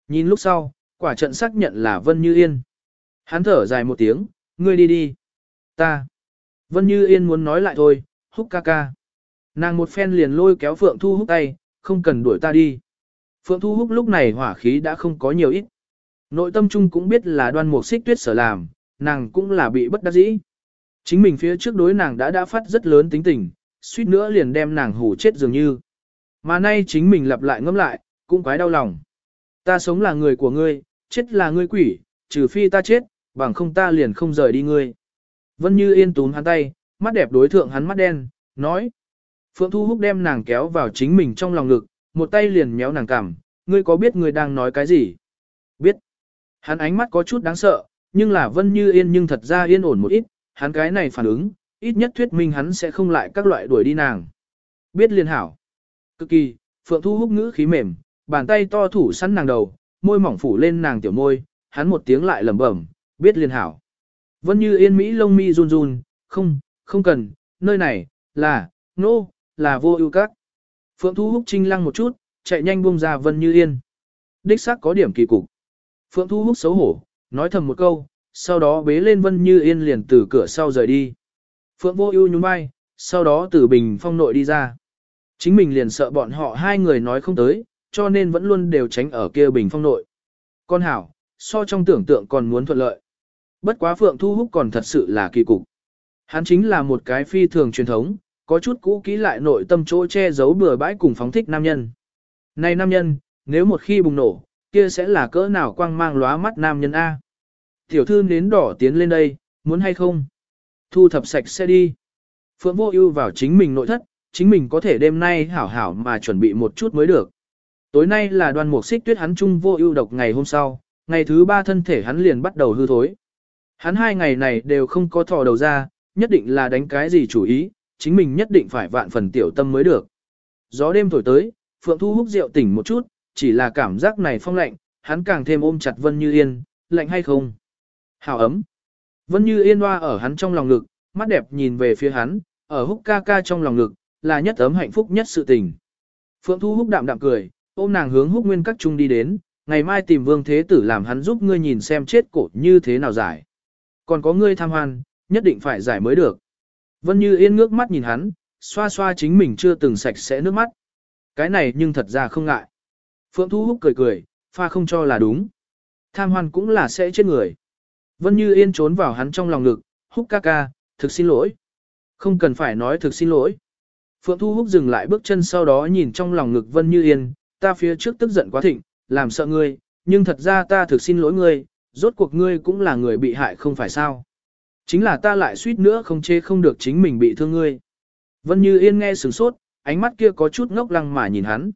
Nhìn lúc sau, quả trận xác nhận là Vân Như Yên. Hắn thở dài một tiếng, ngươi đi đi. Ta. Vân Như Yên muốn nói lại thôi, húc ca ca. Nàng một phen liền lôi kéo Phượng Thu Húc tay, không cần đuổi ta đi. Phượng Thu Húc lúc này hỏa khí đã không có nhiều ít. Nội tâm chung cũng biết là đoan mục xích tuyết sở làm, nàng cũng là bị bất đắc dĩ. Chính mình phía trước đối nàng đã đã phát rất lớn tính tình, suýt nữa liền đem nàng hủ chết dường như. Mà nay chính mình lặp lại ngâm lại, cũng quái đau lòng. Ta sống là người của ngươi, chết là ngươi quỷ, trừ phi ta chết, bằng không ta liền không rời đi ngươi. Vân Như Yên túm hắn tay, mắt đẹp đối thượng hắn mắt đen, nói. Phượng Thu Húc đem nàng kéo vào chính mình trong lòng ngực, một tay liền méo nàng cằm, ngươi có biết ngươi đang nói cái gì? Hắn ánh mắt có chút đáng sợ, nhưng là Vân Như Yên nhưng thật ra yên ổn một ít, hắn cái này phản ứng, ít nhất thuyết minh hắn sẽ không lại các loại đuổi đi nàng. Biết liền hảo. Cực kỳ, Phượng Thu Húc ngữ khí mềm, bàn tay to thủ săn nàng đầu, môi mỏng phủ lên nàng tiểu môi, hắn một tiếng lại lẩm bẩm, biết liền hảo. Vân Như Yên Mỹ lông mi run run, không, không cần, nơi này, là, nô, no, là vô ưu các. Phượng Thu Húc trinh lăng một chút, chạy nhanh buông ra Vân Như Yên. Đích xác có điểm kỳ cục. Phượng Thu Húc xấu hổ, nói thầm một câu, sau đó bế lên Vân Như Yên liền từ cửa sau rời đi. Phượng Vô Ưu nhún vai, sau đó từ bình phong nội đi ra. Chính mình liền sợ bọn họ hai người nói không tới, cho nên vẫn luôn đều tránh ở kia bình phong nội. Con hảo, so trong tưởng tượng còn muốn thuận lợi. Bất quá Phượng Thu Húc còn thật sự là kỳ cục. Hắn chính là một cái phi thường truyền thống, có chút cũ kỹ lại nội tâm chỗ che giấu bừa bãi cùng phóng thích nam nhân. Này nam nhân, nếu một khi bùng nổ, kia sẽ là cỡ nào quang mang lóa mắt nam nhân A. Tiểu thư nến đỏ tiến lên đây, muốn hay không? Thu thập sạch sẽ đi. Phượng vô ưu vào chính mình nội thất, chính mình có thể đêm nay hảo hảo mà chuẩn bị một chút mới được. Tối nay là đoàn mục xích tuyết hắn chung vô ưu độc ngày hôm sau, ngày thứ ba thân thể hắn liền bắt đầu hư thối. Hắn hai ngày này đều không có thò đầu ra, nhất định là đánh cái gì chủ ý, chính mình nhất định phải vạn phần tiểu tâm mới được. Gió đêm thổi tới, Phượng Thu hút rượu tỉnh một chút, chỉ là cảm giác này phong lạnh, hắn càng thêm ôm chặt Vân Như Yên, lạnh hay không? Hào ấm. Vân Như Yên hoa ở hắn trong lòng ngực, mắt đẹp nhìn về phía hắn, ở húc ca ca trong lòng ngực, là nhất ấm hạnh phúc nhất sự tình. Phượng Thu húc đạm đạm cười, ôm nàng hướng húc nguyên các trung đi đến, ngày mai tìm vương thế tử làm hắn giúp ngươi nhìn xem chết cổ như thế nào giải. Còn có ngươi tham hoan, nhất định phải giải mới được. Vân Như Yên ngước mắt nhìn hắn, xoa xoa chính mình chưa từng sạch sẽ nước mắt. Cái này nhưng thật ra không ngại. Phượng Thu Húc cười cười, pha không cho là đúng. Tham hoan cũng là sẽ chết người. Vân Như Yên trốn vào hắn trong lòng ngực, Húc ca ca, thực xin lỗi. Không cần phải nói thực xin lỗi. Phượng Thu Húc dừng lại bước chân sau đó nhìn trong lòng ngực Vân Như Yên, ta phía trước tức giận quá thịnh, làm sợ ngươi, nhưng thật ra ta thực xin lỗi ngươi, rốt cuộc ngươi cũng là người bị hại không phải sao. Chính là ta lại suýt nữa không chê không được chính mình bị thương ngươi. Vân Như Yên nghe sửng sốt, ánh mắt kia có chút ngốc lăng mà nhìn hắn.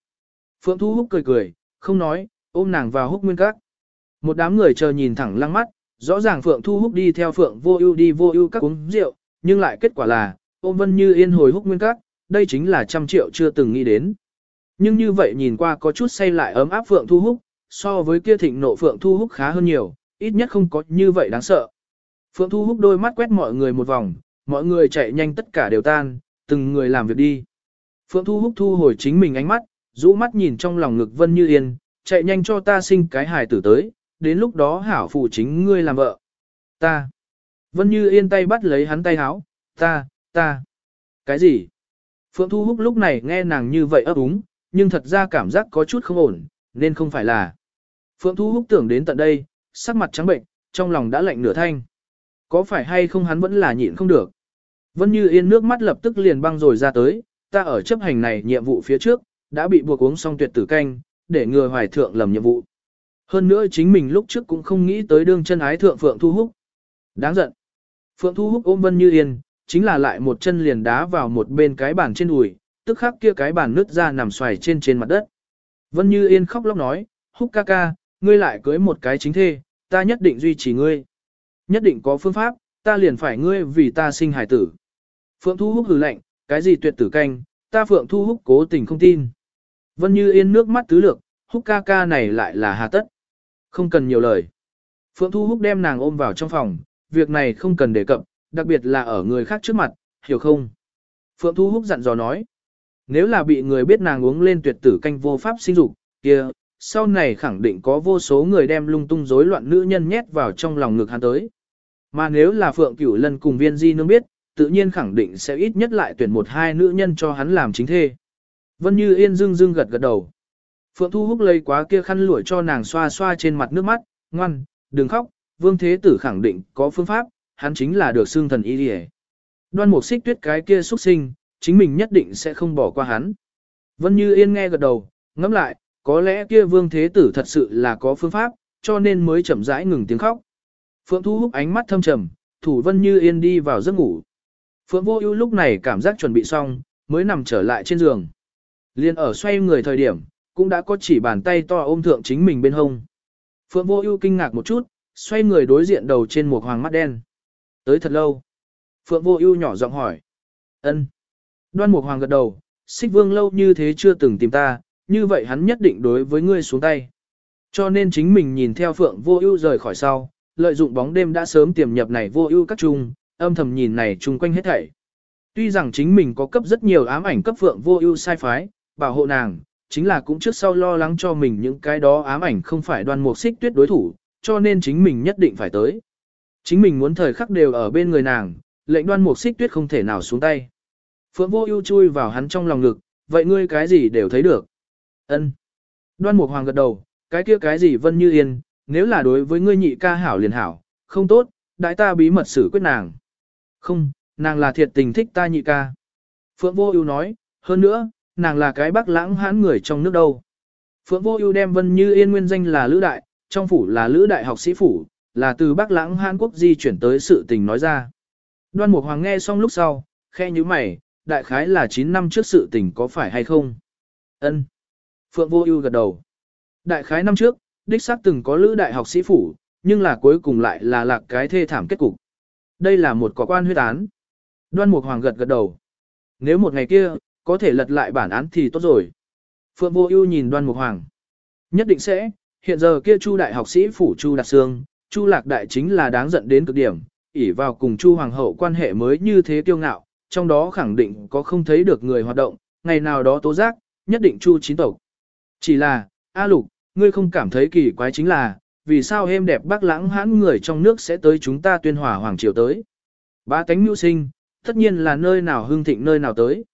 Phượng Thu Húc cười cười, không nói, ôm nàng vào húc nguyên các. Một đám người chờ nhìn thẳng lăng mắt, rõ ràng Phượng Thu Húc đi theo Phượng Vô Ưu đi Vô Ưu các uống rượu, nhưng lại kết quả là, ôm Vân Như Yên hồi húc nguyên các, đây chính là trăm triệu chưa từng nghĩ đến. Nhưng như vậy nhìn qua có chút say lại ấm áp Phượng Thu Húc, so với kia thịnh nộ Phượng Thu Húc khá hơn nhiều, ít nhất không có như vậy đáng sợ. Phượng Thu Húc đôi mắt quét mọi người một vòng, mọi người chạy nhanh tất cả đều tan, từng người làm việc đi. Phượng Thu Húc thu hồi chính mình ánh mắt, rũ mắt nhìn trong lòng ngực Vân Như Yên, chạy nhanh cho ta sinh cái hài tử tới, đến lúc đó hảo phụ chính ngươi làm vợ. Ta. Vân Như Yên tay bắt lấy hắn tay háo, ta, ta. Cái gì? Phượng Thu Húc lúc này nghe nàng như vậy ấp úng, nhưng thật ra cảm giác có chút không ổn, nên không phải là. Phượng Thu Húc tưởng đến tận đây, sắc mặt trắng bệnh, trong lòng đã lạnh nửa thanh. Có phải hay không hắn vẫn là nhịn không được. Vân Như Yên nước mắt lập tức liền băng rồi ra tới, ta ở chấp hành này nhiệm vụ phía trước, đã bị buộc uống xong tuyệt tử canh, để ngừa hoài thượng lầm nhiệm vụ. Hơn nữa chính mình lúc trước cũng không nghĩ tới đương chân ái thượng Phượng Thu Húc. Đáng giận. Phượng Thu Húc ôm Vân Như Yên, chính là lại một chân liền đá vào một bên cái bàn trên đùi, tức khắc kia cái bàn nứt ra nằm xoài trên trên mặt đất. Vân Như Yên khóc lóc nói, Húc ca ca, ngươi lại cưới một cái chính thê, ta nhất định duy trì ngươi. Nhất định có phương pháp, ta liền phải ngươi vì ta sinh hải tử. Phượng Thu Húc hừ lạnh, cái gì tuyệt tử canh, ta Phượng Thu Húc cố tình không tin. Vân Như Yên nước mắt tứ lược, Húc ca ca này lại là hà tất. Không cần nhiều lời. Phượng Thu Húc đem nàng ôm vào trong phòng, việc này không cần đề cập, đặc biệt là ở người khác trước mặt, hiểu không? Phượng Thu Húc dặn dò nói. Nếu là bị người biết nàng uống lên tuyệt tử canh vô pháp sinh dục, kia, sau này khẳng định có vô số người đem lung tung rối loạn nữ nhân nhét vào trong lòng ngực hắn tới. Mà nếu là Phượng Cửu Lân cùng viên di nương biết, tự nhiên khẳng định sẽ ít nhất lại tuyển một hai nữ nhân cho hắn làm chính thê. Vân Như Yên dưng dưng gật gật đầu. Phượng Thu Húc lấy quá kia khăn lụa cho nàng xoa xoa trên mặt nước mắt, ngoan, đừng khóc, Vương Thế Tử khẳng định có phương pháp, hắn chính là được xương thần y đi Đoan Mục Xích Tuyết cái kia xuất sinh, chính mình nhất định sẽ không bỏ qua hắn. Vân Như Yên nghe gật đầu, ngẫm lại, có lẽ kia Vương Thế Tử thật sự là có phương pháp, cho nên mới chậm rãi ngừng tiếng khóc. Phượng Thu Húc ánh mắt thâm trầm, thủ Vân Như Yên đi vào giấc ngủ. Phượng Vô Ưu lúc này cảm giác chuẩn bị xong, mới nằm trở lại trên giường. Liên ở xoay người thời điểm, cũng đã có chỉ bàn tay to ôm thượng chính mình bên hông. Phượng Vô Ưu kinh ngạc một chút, xoay người đối diện đầu trên một hoàng mắt đen. Tới thật lâu. Phượng Vô Ưu nhỏ giọng hỏi. "Ân." Đoan Mục Hoàng gật đầu, "Xích Vương lâu như thế chưa từng tìm ta, như vậy hắn nhất định đối với ngươi xuống tay. Cho nên chính mình nhìn theo Phượng Vô Ưu rời khỏi sau, lợi dụng bóng đêm đã sớm tiềm nhập này Vô Ưu các trung, âm thầm nhìn này chung quanh hết thảy. Tuy rằng chính mình có cấp rất nhiều ám ảnh cấp Phượng Vô Ưu sai phái, bảo hộ nàng, chính là cũng trước sau lo lắng cho mình những cái đó ám ảnh không phải Đoan Mục Xích Tuyết đối thủ, cho nên chính mình nhất định phải tới. Chính mình muốn thời khắc đều ở bên người nàng, lệnh Đoan Mục Xích Tuyết không thể nào xuống tay. Phượng Vô Ưu chui vào hắn trong lòng ngực, vậy ngươi cái gì đều thấy được. Ân. Đoan Mục Hoàng gật đầu, cái kia cái gì Vân Như Yên, nếu là đối với ngươi nhị ca hảo liền hảo, không tốt, đại ta bí mật xử quyết nàng. Không, nàng là thiệt tình thích ta nhị ca. Phượng Vô Ưu nói, hơn nữa, nàng là cái bác lãng hãn người trong nước đâu. Phượng Vô Ưu đem Vân Như Yên nguyên danh là Lữ Đại, trong phủ là Lữ Đại học sĩ phủ, là từ Bắc Lãng Hàn Quốc di chuyển tới sự tình nói ra. Đoan Mục Hoàng nghe xong lúc sau, khe nhíu mày, đại khái là 9 năm trước sự tình có phải hay không? Ân. Phượng Vô Ưu gật đầu. Đại khái năm trước, đích xác từng có lữ đại học sĩ phủ, nhưng là cuối cùng lại là lạc cái thê thảm kết cục. Đây là một quả quan huyết án. Đoan Mục Hoàng gật gật đầu. Nếu một ngày kia, có thể lật lại bản án thì tốt rồi. Phượng Vô Ưu nhìn Đoan Mục Hoàng. Nhất định sẽ, hiện giờ kia Chu đại học sĩ phủ Chu Đạt Sương, Chu Lạc đại chính là đáng giận đến cực điểm, ỷ vào cùng Chu hoàng hậu quan hệ mới như thế kiêu ngạo, trong đó khẳng định có không thấy được người hoạt động, ngày nào đó tố giác, nhất định Chu chín tộc. Chỉ là, A Lục, ngươi không cảm thấy kỳ quái chính là, vì sao êm đẹp bác lãng hãn người trong nước sẽ tới chúng ta tuyên hòa hoàng triều tới. Ba tánh nhu sinh, tất nhiên là nơi nào hưng thịnh nơi nào tới.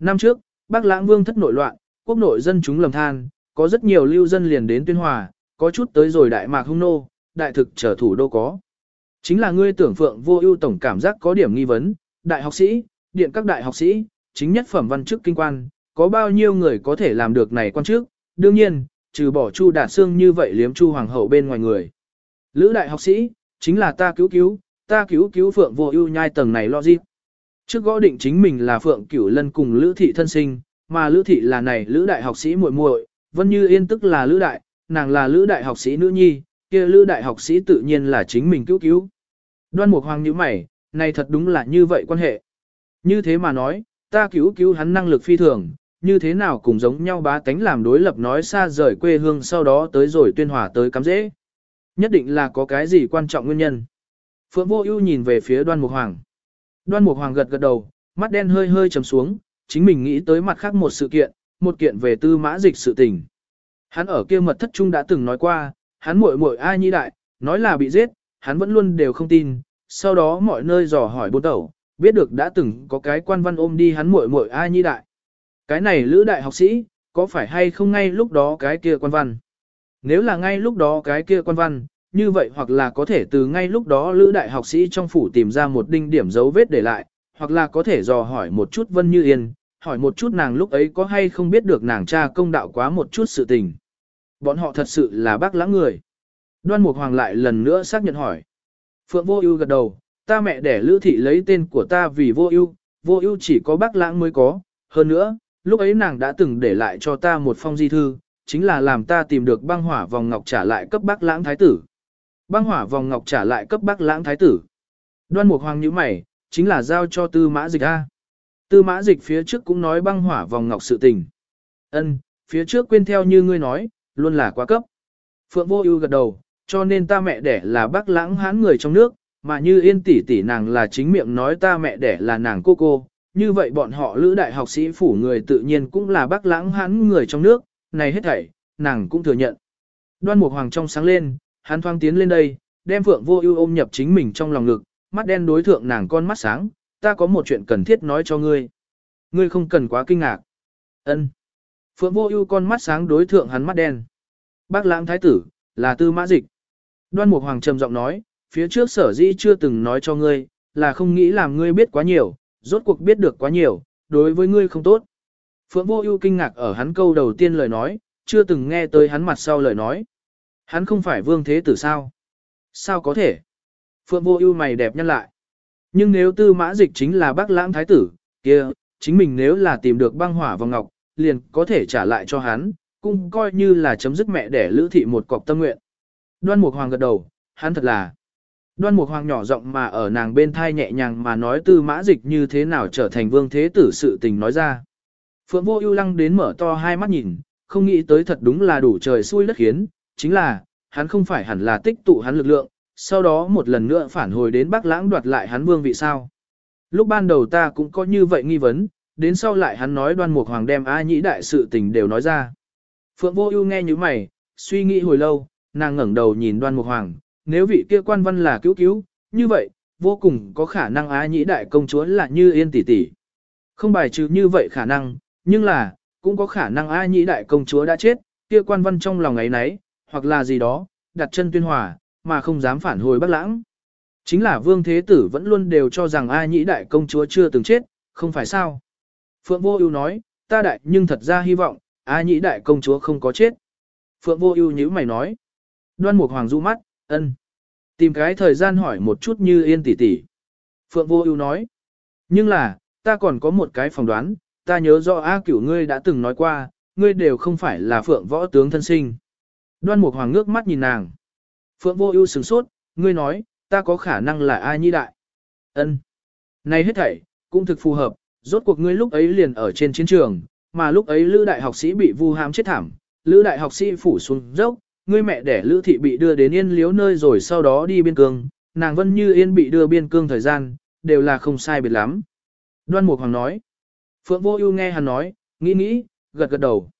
Năm trước, Bắc lãng vương thất nội loạn, quốc nội dân chúng lầm than, có rất nhiều lưu dân liền đến tuyên hòa, có chút tới rồi đại mạc hung nô, đại thực trở thủ đô có. Chính là ngươi tưởng phượng vô ưu tổng cảm giác có điểm nghi vấn, đại học sĩ, điện các đại học sĩ, chính nhất phẩm văn chức kinh quan, có bao nhiêu người có thể làm được này quan chức, đương nhiên, trừ bỏ Chu Đạt xương như vậy liếm Chu Hoàng hậu bên ngoài người. Lữ đại học sĩ, chính là ta cứu cứu, ta cứu cứu Phượng Vô Ưu nhai tầng này lo gì? Trước gõ định chính mình là Phượng Cửu Lân cùng Lữ thị thân sinh, mà Lữ thị là này Lữ đại học sĩ muội muội, Vân Như Yên tức là Lữ đại, nàng là Lữ đại học sĩ nữ nhi, kia Lữ đại học sĩ tự nhiên là chính mình cứu cứu. Đoan Mục Hoàng nhíu mày, này thật đúng là như vậy quan hệ. Như thế mà nói, ta cứu cứu hắn năng lực phi thường, như thế nào cũng giống nhau bá tánh làm đối lập nói xa rời quê hương sau đó tới rồi tuyên hòa tới cắm dễ. Nhất định là có cái gì quan trọng nguyên nhân. Phượng Vô Ưu nhìn về phía Đoan Mục Hoàng. Đoan Mục Hoàng gật gật đầu, mắt đen hơi hơi trầm xuống, chính mình nghĩ tới mặt khác một sự kiện, một kiện về tư mã dịch sự tình. Hắn ở kia mật thất trung đã từng nói qua, hắn muội muội ai nhi đại, nói là bị giết, hắn vẫn luôn đều không tin, sau đó mọi nơi dò hỏi bốn tẩu, biết được đã từng có cái quan văn ôm đi hắn muội muội ai nhi đại. Cái này lữ đại học sĩ, có phải hay không ngay lúc đó cái kia quan văn? Nếu là ngay lúc đó cái kia quan văn, như vậy hoặc là có thể từ ngay lúc đó lữ đại học sĩ trong phủ tìm ra một đinh điểm dấu vết để lại, hoặc là có thể dò hỏi một chút Vân Như Yên, hỏi một chút nàng lúc ấy có hay không biết được nàng cha công đạo quá một chút sự tình. Bọn họ thật sự là bác lãng người. Đoan Mục Hoàng lại lần nữa xác nhận hỏi. Phượng Vô Ưu gật đầu, ta mẹ đẻ Lữ thị lấy tên của ta vì Vô Ưu, Vô Ưu chỉ có bác lãng mới có, hơn nữa, lúc ấy nàng đã từng để lại cho ta một phong di thư, chính là làm ta tìm được băng hỏa vòng ngọc trả lại cấp bác lãng thái tử. Băng hỏa vòng ngọc trả lại cấp bác lãng thái tử. Đoan Mục Hoàng nhíu mày, chính là giao cho Tư Mã Dịch a. Tư Mã Dịch phía trước cũng nói băng hỏa vòng ngọc sự tình. Ân, phía trước quên theo như ngươi nói, luôn là quá cấp. Phượng Vô Ưu gật đầu, cho nên ta mẹ đẻ là bác lãng hãn người trong nước, mà như yên tỷ tỷ nàng là chính miệng nói ta mẹ đẻ là nàng cô cô, như vậy bọn họ lữ đại học sĩ phủ người tự nhiên cũng là bác lãng hãn người trong nước, này hết thảy, nàng cũng thừa nhận. Đoan Mục Hoàng trong sáng lên, hắn thoáng tiến lên đây, đem Phượng Vô Ưu ôm nhập chính mình trong lòng ngực, mắt đen đối thượng nàng con mắt sáng, ta có một chuyện cần thiết nói cho ngươi. Ngươi không cần quá kinh ngạc. Ân. Phượng Vô Ưu con mắt sáng đối thượng hắn mắt đen. Bác Lãng thái tử, là Tư Mã Dịch. Đoan Mục Hoàng trầm giọng nói, phía trước sở dĩ chưa từng nói cho ngươi, là không nghĩ làm ngươi biết quá nhiều, rốt cuộc biết được quá nhiều, đối với ngươi không tốt. Phượng Vô Ưu kinh ngạc ở hắn câu đầu tiên lời nói, chưa từng nghe tới hắn mặt sau lời nói. Hắn không phải vương thế tử sao? Sao có thể? Phượng Vô Ưu mày đẹp nhăn lại. Nhưng nếu Tư Mã Dịch chính là Bác Lãng thái tử, kia, chính mình nếu là tìm được băng hỏa và ngọc, liền có thể trả lại cho hắn, cũng coi như là chấm dứt mẹ đẻ Lữ thị một cọc tâm nguyện. Đoan Mục Hoàng gật đầu, hắn thật là Đoan Mục Hoàng nhỏ giọng mà ở nàng bên thai nhẹ nhàng mà nói tư mã dịch như thế nào trở thành vương thế tử sự tình nói ra. Phượng vô ưu lăng đến mở to hai mắt nhìn, không nghĩ tới thật đúng là đủ trời xui đất khiến, chính là, hắn không phải hẳn là tích tụ hắn lực lượng, sau đó một lần nữa phản hồi đến Bắc Lãng đoạt lại hắn vương vị sao. Lúc ban đầu ta cũng có như vậy nghi vấn, đến sau lại hắn nói đoan mục hoàng đem A nhĩ đại sự tình đều nói ra. Phượng vô ưu nghe như mày, suy nghĩ hồi lâu, nàng ngẩng đầu nhìn đoan mục hoàng, nếu vị kia quan văn là cứu cứu, như vậy, vô cùng có khả năng A nhĩ đại công chúa là như yên tỷ tỷ. Không bài trừ như vậy khả năng, nhưng là, cũng có khả năng A nhĩ đại công chúa đã chết, kia quan văn trong lòng ấy nấy, hoặc là gì đó, đặt chân tuyên hòa, mà không dám phản hồi Bắc Lãng. Chính là Vương Thế Tử vẫn luôn đều cho rằng A Nhĩ Đại Công Chúa chưa từng chết, không phải sao. Phượng Vô Ưu nói, ta đại nhưng thật ra hy vọng, A Nhĩ Đại Công Chúa không có chết. Phượng Vô Ưu nhíu mày nói. Đoan Mục Hoàng du mắt, ân. Tìm cái thời gian hỏi một chút như yên tỷ tỷ. Phượng Vô Ưu nói. Nhưng là, ta còn có một cái phỏng đoán, ta nhớ rõ A Cửu ngươi đã từng nói qua, ngươi đều không phải là Phượng võ tướng thân sinh. Đoan Mục Hoàng ngước mắt nhìn nàng. Phượng Vô Ưu sửng sốt, ngươi nói, ta có khả năng là ai Nhi đại. Ân. Này hết thảy cũng thực phù hợp, rốt cuộc ngươi lúc ấy liền ở trên chiến trường, mà lúc ấy Lữ đại học sĩ bị vu hãm chết thảm, Lữ đại học sĩ phủ xuống dốc, ngươi mẹ đẻ Lữ thị bị đưa đến Yên Liếu nơi rồi sau đó đi biên cương, nàng Vân Như Yên bị đưa biên cương thời gian, đều là không sai biệt lắm. Đoan Mục Hoàng nói. Phượng Vô Ưu nghe hắn nói, nghĩ nghĩ, gật gật đầu.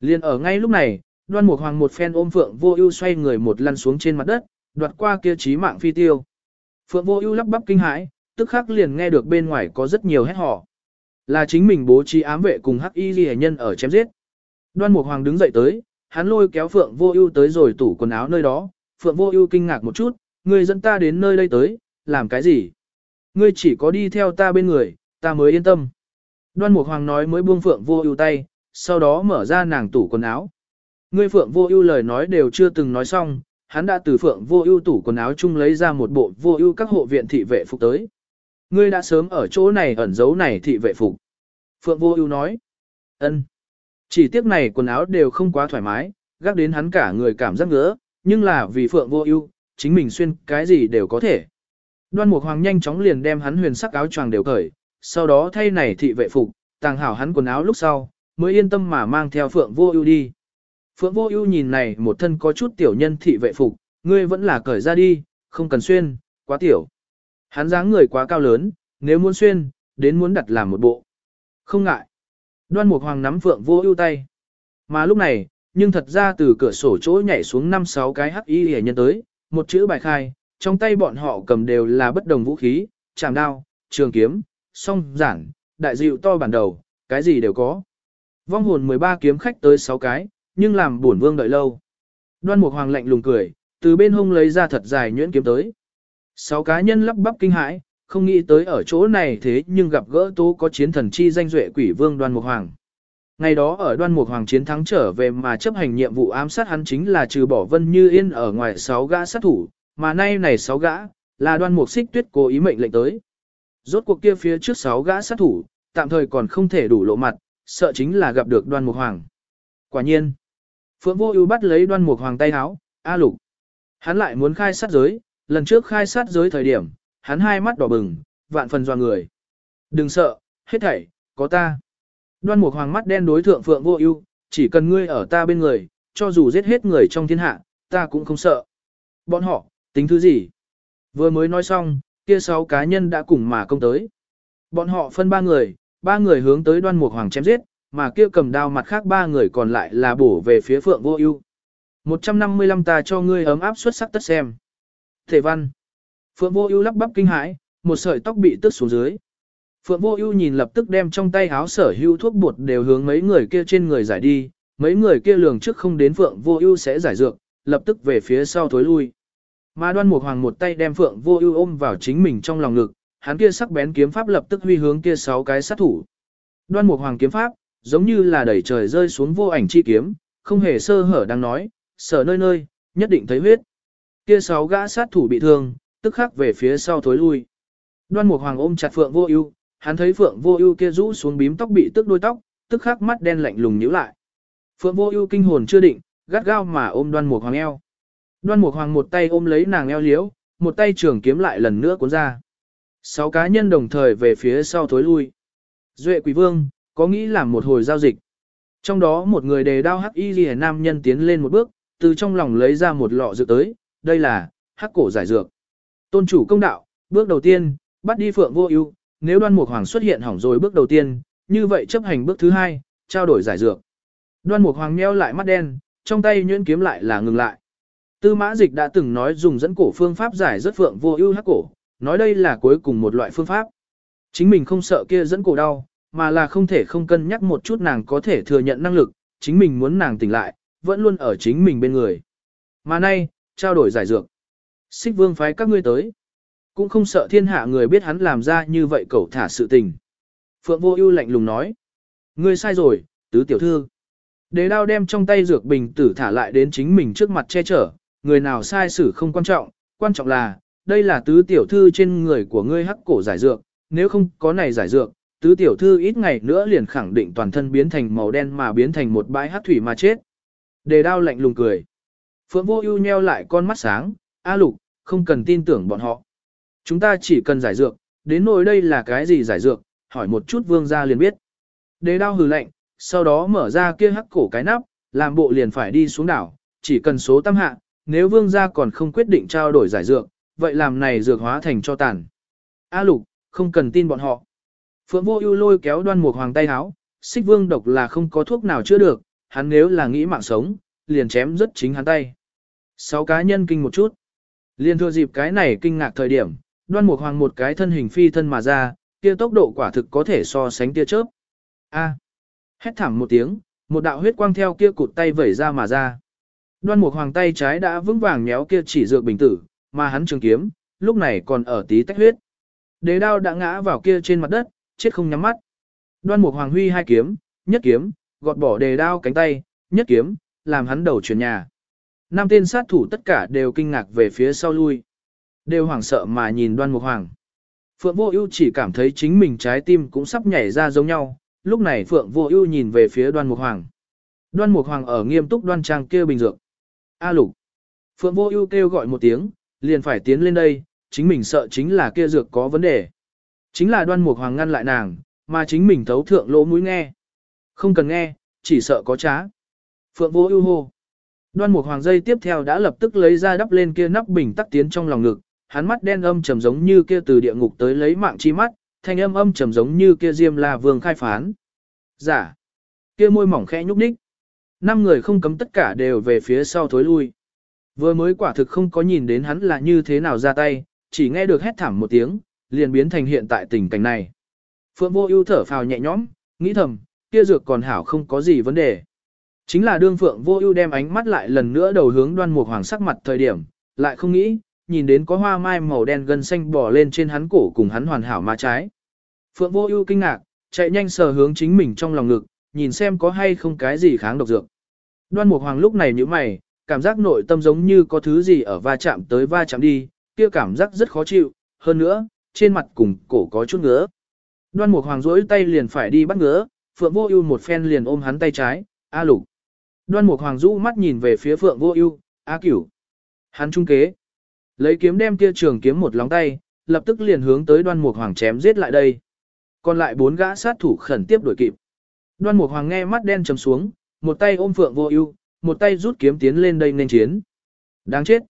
Liên ở ngay lúc này, Đoan Mục Hoàng một phen ôm Phượng Vô Ưu xoay người một lăn xuống trên mặt đất, đoạt qua kia chí mạng phi tiêu. Phượng Vô Ưu lắp bắp kinh hãi, tức khắc liền nghe được bên ngoài có rất nhiều hét hò, Là chính mình bố trí ám vệ cùng Hắc Y Liễu nhân ở chém giết. Đoan Mục Hoàng đứng dậy tới, hắn lôi kéo Phượng Vô Ưu tới rồi tủ quần áo nơi đó, Phượng Vô Ưu kinh ngạc một chút, ngươi dẫn ta đến nơi đây tới, làm cái gì? Ngươi chỉ có đi theo ta bên người, ta mới yên tâm. Đoan Mục Hoàng nói mới buông Phượng Vô Ưu tay, sau đó mở ra nàng tủ quần áo. Ngươi Phượng Vô Ưu lời nói đều chưa từng nói xong, hắn đã từ Phượng Vô Ưu tủ quần áo chung lấy ra một bộ Vô Ưu các hộ viện thị vệ phục tới. Ngươi đã sớm ở chỗ này ẩn giấu này thị vệ phục. Phượng Vô Ưu nói. Ân. Chỉ tiếc này quần áo đều không quá thoải mái, gác đến hắn cả người cảm giác ngứa, nhưng là vì Phượng Vô Ưu, chính mình xuyên cái gì đều có thể. Đoan Mục Hoàng nhanh chóng liền đem hắn huyền sắc áo choàng đều cởi, sau đó thay này thị vệ phục, tàng hảo hắn quần áo lúc sau, mới yên tâm mà mang theo Phượng Vô Ưu đi. Phượng Vô Ưu nhìn này một thân có chút tiểu nhân thị vệ phục, ngươi vẫn là cởi ra đi, không cần xuyên, quá tiểu. Hắn dáng người quá cao lớn, nếu muốn xuyên, đến muốn đặt làm một bộ. Không ngại. Đoan Mục Hoàng nắm Phượng Vô Ưu tay. Mà lúc này, nhưng thật ra từ cửa sổ chỗ nhảy xuống năm sáu cái hắc y liễu nhân tới, một chữ bài khai, trong tay bọn họ cầm đều là bất đồng vũ khí, chảm đao, trường kiếm, song giản, đại dịu to bản đầu, cái gì đều có. Vong hồn 13 kiếm khách tới 6 cái, nhưng làm bổn vương đợi lâu. Đoan Mục Hoàng lạnh lùng cười, từ bên hông lấy ra thật dài nhuyễn kiếm tới. Sáu cá nhân lắp bắp kinh hãi, không nghĩ tới ở chỗ này thế nhưng gặp gỡ tố có chiến thần chi danh duệ quỷ vương Đoan Mục Hoàng. Ngày đó ở Đoan Mục Hoàng chiến thắng trở về mà chấp hành nhiệm vụ ám sát hắn chính là trừ bỏ Vân Như Yên ở ngoài sáu gã sát thủ, mà nay này sáu gã là Đoan Mục Xích Tuyết cố ý mệnh lệnh tới. Rốt cuộc kia phía trước sáu gã sát thủ, tạm thời còn không thể đủ lộ mặt, sợ chính là gặp được Đoan Mục Hoàng. Quả nhiên, Phượng Vô Ưu bắt lấy Đoan Mục Hoàng tay áo, "A Lục." Hắn lại muốn khai sát giới, lần trước khai sát giới thời điểm, hắn hai mắt đỏ bừng, vạn phần doa người. "Đừng sợ, hết thảy có ta." Đoan Mục Hoàng mắt đen đối thượng Phượng Vô Ưu, "Chỉ cần ngươi ở ta bên người, cho dù giết hết người trong thiên hạ, ta cũng không sợ." Bọn họ, tính thứ gì? Vừa mới nói xong, kia sáu cá nhân đã cùng mà công tới. Bọn họ phân ba người, ba người hướng tới Đoan Mục Hoàng chém giết, mà kia cầm đao mặt khác ba người còn lại là bổ về phía Phượng Vô Ưu. 155 ta cho ngươi ấm áp xuất sắc tất xem. Thể văn. Phượng Vô Ưu lắp bắp kinh hãi, một sợi tóc bị tước xuống dưới. Phượng Vô Ưu nhìn lập tức đem trong tay áo sở hữu thuốc bột đều hướng mấy người kia trên người giải đi, mấy người kia lường trước không đến Phượng Vô Ưu sẽ giải dược, lập tức về phía sau thối lui. Mà Đoan Mục Hoàng một tay đem Phượng Vô Ưu ôm vào chính mình trong lòng ngực, hắn kia sắc bén kiếm pháp lập tức huy hướng kia sáu cái sát thủ. Đoan Mục Hoàng kiếm pháp, giống như là đẩy trời rơi xuống vô ảnh chi kiếm, không hề sơ hở đang nói, sở nơi nơi, nhất định thấy huyết. Kia sáu gã sát thủ bị thương, tức khắc về phía sau thối lui. Đoan Mục Hoàng ôm chặt Phượng Vô Ưu, hắn thấy Phượng Vô Ưu kia rũ xuống bím tóc bị tức đôi tóc, tức khắc mắt đen lạnh lùng nhíu lại. Phượng Vô Ưu kinh hồn chưa định, gắt gao mà ôm Đoan Mục Hoàng eo. Đoan Mục Hoàng một tay ôm lấy nàng eo liếu, một tay trường kiếm lại lần nữa cuốn ra. Sáu cá nhân đồng thời về phía sau thối lui. Duệ Quỷ Vương, có nghĩ làm một hồi giao dịch. Trong đó một người đề đao hắc y ghi nam nhân tiến lên một bước, từ trong lòng lấy ra một lọ dược tới, đây là hắc cổ giải dược. Tôn chủ công đạo, bước đầu tiên, bắt đi phượng vô ưu, nếu đoan mục hoàng xuất hiện hỏng rồi bước đầu tiên, như vậy chấp hành bước thứ hai, trao đổi giải dược. Đoan mục hoàng nheo lại mắt đen, trong tay nhuyễn kiếm lại là ngừng lại. Tư mã dịch đã từng nói dùng dẫn cổ phương pháp giải rất phượng vô ưu hắc cổ, nói đây là cuối cùng một loại phương pháp. Chính mình không sợ kia dẫn cổ đau, mà là không thể không cân nhắc một chút nàng có thể thừa nhận năng lực, chính mình muốn nàng tỉnh lại, vẫn luôn ở chính mình bên người. Mà nay, trao đổi giải dược. Xích vương phái các ngươi tới. Cũng không sợ thiên hạ người biết hắn làm ra như vậy cẩu thả sự tình. Phượng vô ưu lạnh lùng nói. Ngươi sai rồi, tứ tiểu thư. Đế đao đem trong tay dược bình tử thả lại đến chính mình trước mặt che chở, người nào sai xử không quan trọng, quan trọng là, đây là tứ tiểu thư trên người của ngươi hắc cổ giải dược, nếu không có này giải dược, tứ tiểu thư ít ngày nữa liền khẳng định toàn thân biến thành màu đen mà biến thành một bãi hắc thủy mà chết. Đề đao lạnh lùng cười. Phượng vô ưu nheo lại con mắt sáng, A lục, không cần tin tưởng bọn họ. Chúng ta chỉ cần giải dược, đến nỗi đây là cái gì giải dược, hỏi một chút vương gia liền biết. Đề đao hừ lạnh, sau đó mở ra kia hắc cổ cái nắp, làm bộ liền phải đi xuống đảo, chỉ cần số tam hạ, nếu vương gia còn không quyết định trao đổi giải dược, vậy làm này dược hóa thành cho tàn. A lục, không cần tin bọn họ. Phượng vô ưu lôi kéo đoan mục hoàng tay áo, xích vương độc là không có thuốc nào chữa được, hắn nếu là nghĩ mạng sống, liền chém rất chính hắn tay. Sáu cá nhân kinh một chút. Liên thừa dịp cái này kinh ngạc thời điểm, đoan mục hoàng một cái thân hình phi thân mà ra, kia tốc độ quả thực có thể so sánh tia chớp. A. Hét thảm một tiếng, một đạo huyết quang theo kia cụt tay vẩy ra mà ra. Đoan mục hoàng tay trái đã vững vàng méo kia chỉ dược bình tử, mà hắn trường kiếm, lúc này còn ở tí tách huyết. Đế đao đã ngã vào kia trên mặt đất, chết không nhắm mắt. Đoan mục hoàng huy hai kiếm, nhất kiếm, gọt bỏ đề đao cánh tay, nhất kiếm, làm hắn đầu chuyển nhà. Năm tên sát thủ tất cả đều kinh ngạc về phía sau lui. Đều hoảng sợ mà nhìn đoan mục hoàng. Phượng Vô Ưu chỉ cảm thấy chính mình trái tim cũng sắp nhảy ra giống nhau, lúc này Phượng Vô Ưu nhìn về phía Đoan Mục Hoàng. Đoan Mục Hoàng ở nghiêm túc đoan trang kia bình dược. A Lục. Phượng Vô Ưu kêu gọi một tiếng, liền phải tiến lên đây, chính mình sợ chính là kia dược có vấn đề. Chính là Đoan Mục Hoàng ngăn lại nàng, mà chính mình thấu thượng lỗ mũi nghe. Không cần nghe, chỉ sợ có trá. Phượng Vô Ưu hô. Đoan Mục Hoàng dây tiếp theo đã lập tức lấy ra đắp lên kia nắp bình tắc tiến trong lòng ngực, hắn mắt đen âm trầm giống như kia từ địa ngục tới lấy mạng chi mắt, thanh âm âm trầm giống như kia Diêm La Vương khai phán. Giả. Kia môi mỏng khẽ nhúc nhích. Năm người không cấm tất cả đều về phía sau thối lui. Vừa mới quả thực không có nhìn đến hắn là như thế nào ra tay, chỉ nghe được hét thảm một tiếng, liền biến thành hiện tại tình cảnh này. Phượng Vô Ưu thở phào nhẹ nhõm, nghĩ thầm, kia dược còn hảo không có gì vấn đề. Chính là đương Phượng Vô Ưu đem ánh mắt lại lần nữa đầu hướng Đoan Mục Hoàng sắc mặt thời điểm, lại không nghĩ, nhìn đến có hoa mai màu đen gần xanh bò lên trên hắn cổ cùng hắn hoàn hảo má trái. Phượng vô ưu kinh ngạc, chạy nhanh sờ hướng chính mình trong lòng ngực, nhìn xem có hay không cái gì kháng độc dược. Đoan Mục Hoàng lúc này nhíu mày, cảm giác nội tâm giống như có thứ gì ở va chạm tới va chạm đi, kia cảm giác rất khó chịu, hơn nữa, trên mặt cùng cổ có chút ngứa. Đoan Mục Hoàng duỗi tay liền phải đi bắt ngứa, Phượng Vô Ưu một phen liền ôm hắn tay trái, "A Lục." Đoan Mục Hoàng rũ mắt nhìn về phía Phượng Vô Ưu, "A Cửu." Hắn trung kế. Lấy kiếm đem kia trường kiếm một lóng tay, lập tức liền hướng tới đoan mục hoàng chém giết lại đây. Còn lại bốn gã sát thủ khẩn tiếp đuổi kịp. Đoan mục hoàng nghe mắt đen trầm xuống, một tay ôm phượng vô ưu, một tay rút kiếm tiến lên đây nên chiến. Đáng chết.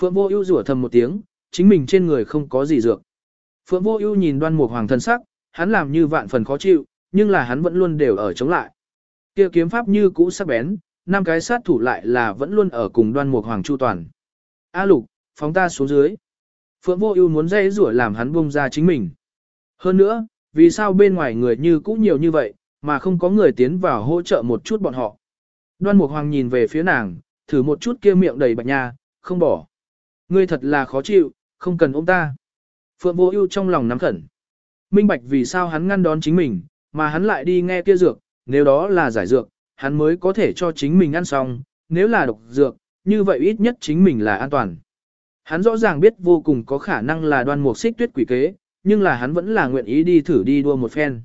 Phượng vô ưu rủa thầm một tiếng, chính mình trên người không có gì dược. Phượng vô ưu nhìn đoan mục hoàng thân sắc, hắn làm như vạn phần khó chịu, nhưng là hắn vẫn luôn đều ở chống lại. Kia kiếm pháp như cũ sắc bén, năm cái sát thủ lại là vẫn luôn ở cùng đoan mục hoàng chu toàn. A lục, phóng ta xuống dưới. Phượng Vô Ưu muốn dãy rủa làm hắn buông ra chính mình. Hơn nữa, vì sao bên ngoài người như cũ nhiều như vậy, mà không có người tiến vào hỗ trợ một chút bọn họ. Đoan Mục Hoàng nhìn về phía nàng, thử một chút kia miệng đầy bạch nha, không bỏ. Ngươi thật là khó chịu, không cần ôm ta. Phượng Vô Ưu trong lòng nắm khẩn. Minh bạch vì sao hắn ngăn đón chính mình, mà hắn lại đi nghe kia dược, nếu đó là giải dược, hắn mới có thể cho chính mình ăn xong, nếu là độc dược, như vậy ít nhất chính mình là an toàn. Hắn rõ ràng biết vô cùng có khả năng là đoan mục xích tuyết quỷ kế, nhưng là hắn vẫn là nguyện ý đi thử đi đua một phen.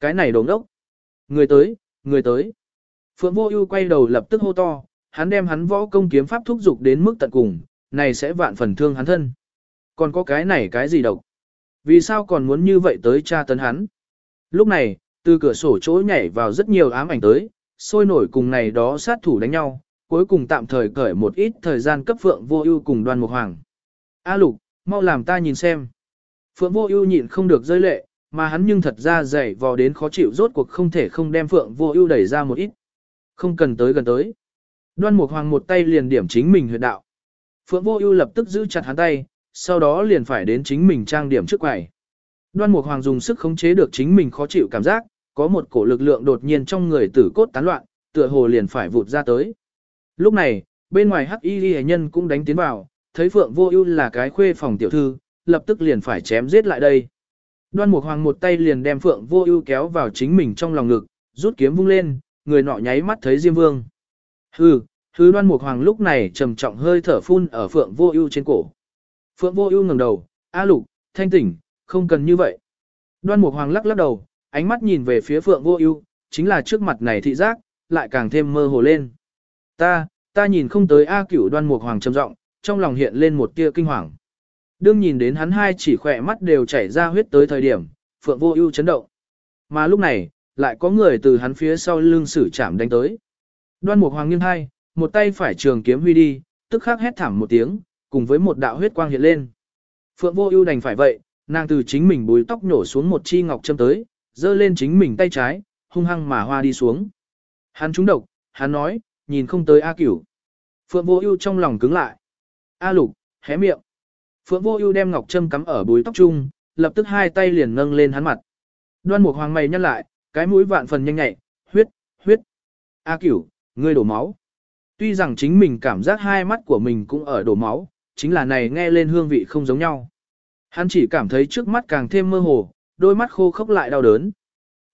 Cái này đồng đốc. Người tới, người tới. Phượng vô ưu quay đầu lập tức hô to, hắn đem hắn võ công kiếm pháp thúc dục đến mức tận cùng, này sẽ vạn phần thương hắn thân. Còn có cái này cái gì độc? Vì sao còn muốn như vậy tới tra tấn hắn? Lúc này, từ cửa sổ chỗ nhảy vào rất nhiều ám ảnh tới, sôi nổi cùng này đó sát thủ đánh nhau, cuối cùng tạm thời cởi một ít thời gian cấp Phượng Vô Ưu cùng Đoan Mục Hoàng. A Lục, mau làm ta nhìn xem. Phượng Vô Ưu nhịn không được rơi lệ, mà hắn nhưng thật ra dày vò đến khó chịu rốt cuộc không thể không đem Phượng Vô Ưu đẩy ra một ít. Không cần tới gần tới. Đoan Mục Hoàng một tay liền điểm chính mình huyệt đạo. Phượng Vô Ưu lập tức giữ chặt hắn tay, sau đó liền phải đến chính mình trang điểm trước quầy. Đoan Mục Hoàng dùng sức khống chế được chính mình khó chịu cảm giác, có một cổ lực lượng đột nhiên trong người tử cốt tán loạn, tựa hồ liền phải vụt ra tới. Lúc này, bên ngoài Hắc Y Liễu nhân cũng đánh tiến vào, thấy Phượng Vô Ưu là cái khuê phòng tiểu thư, lập tức liền phải chém giết lại đây. Đoan Mục Hoàng một tay liền đem Phượng Vô Ưu kéo vào chính mình trong lòng ngực, rút kiếm vung lên, người nọ nháy mắt thấy Diêm Vương. Hừ, thứ Đoan Mục Hoàng lúc này trầm trọng hơi thở phun ở Phượng Vô Ưu trên cổ. Phượng Vô Ưu ngẩng đầu, "A Lục, thanh tỉnh, không cần như vậy." Đoan Mục Hoàng lắc lắc đầu, ánh mắt nhìn về phía Phượng Vô Ưu, chính là trước mặt này thị giác, lại càng thêm mơ hồ lên. "Ta, ta nhìn không tới A Cửu Đoan Mục Hoàng trầm giọng, trong lòng hiện lên một tia kinh hoàng. Đương nhìn đến hắn hai chỉ khỏe mắt đều chảy ra huyết tới thời điểm, Phượng Vô Ưu chấn động. Mà lúc này, lại có người từ hắn phía sau lưng sử chạm đánh tới. Đoan Mục Hoàng nghiêng hai, một tay phải trường kiếm huy đi, tức khắc hét thảm một tiếng, cùng với một đạo huyết quang hiện lên. Phượng Vô Ưu đành phải vậy, nàng từ chính mình búi tóc nhổ xuống một chi ngọc châm tới, giơ lên chính mình tay trái, hung hăng mà hoa đi xuống. Hắn trúng độc, hắn nói, nhìn không tới A Cửu. Phượng Vô Ưu trong lòng cứng lại. A Lục, hé miệng. Phượng Vô Ưu đem ngọc châm cắm ở búi tóc trung, lập tức hai tay liền nâng lên hắn mặt. Đoan Mục Hoàng mày nhăn lại, cái mũi vạn phần nhanh nhẹ huyết, huyết. A Cửu, ngươi đổ máu. Tuy rằng chính mình cảm giác hai mắt của mình cũng ở đổ máu, chính là này nghe lên hương vị không giống nhau. Hắn chỉ cảm thấy trước mắt càng thêm mơ hồ, đôi mắt khô khốc lại đau đớn.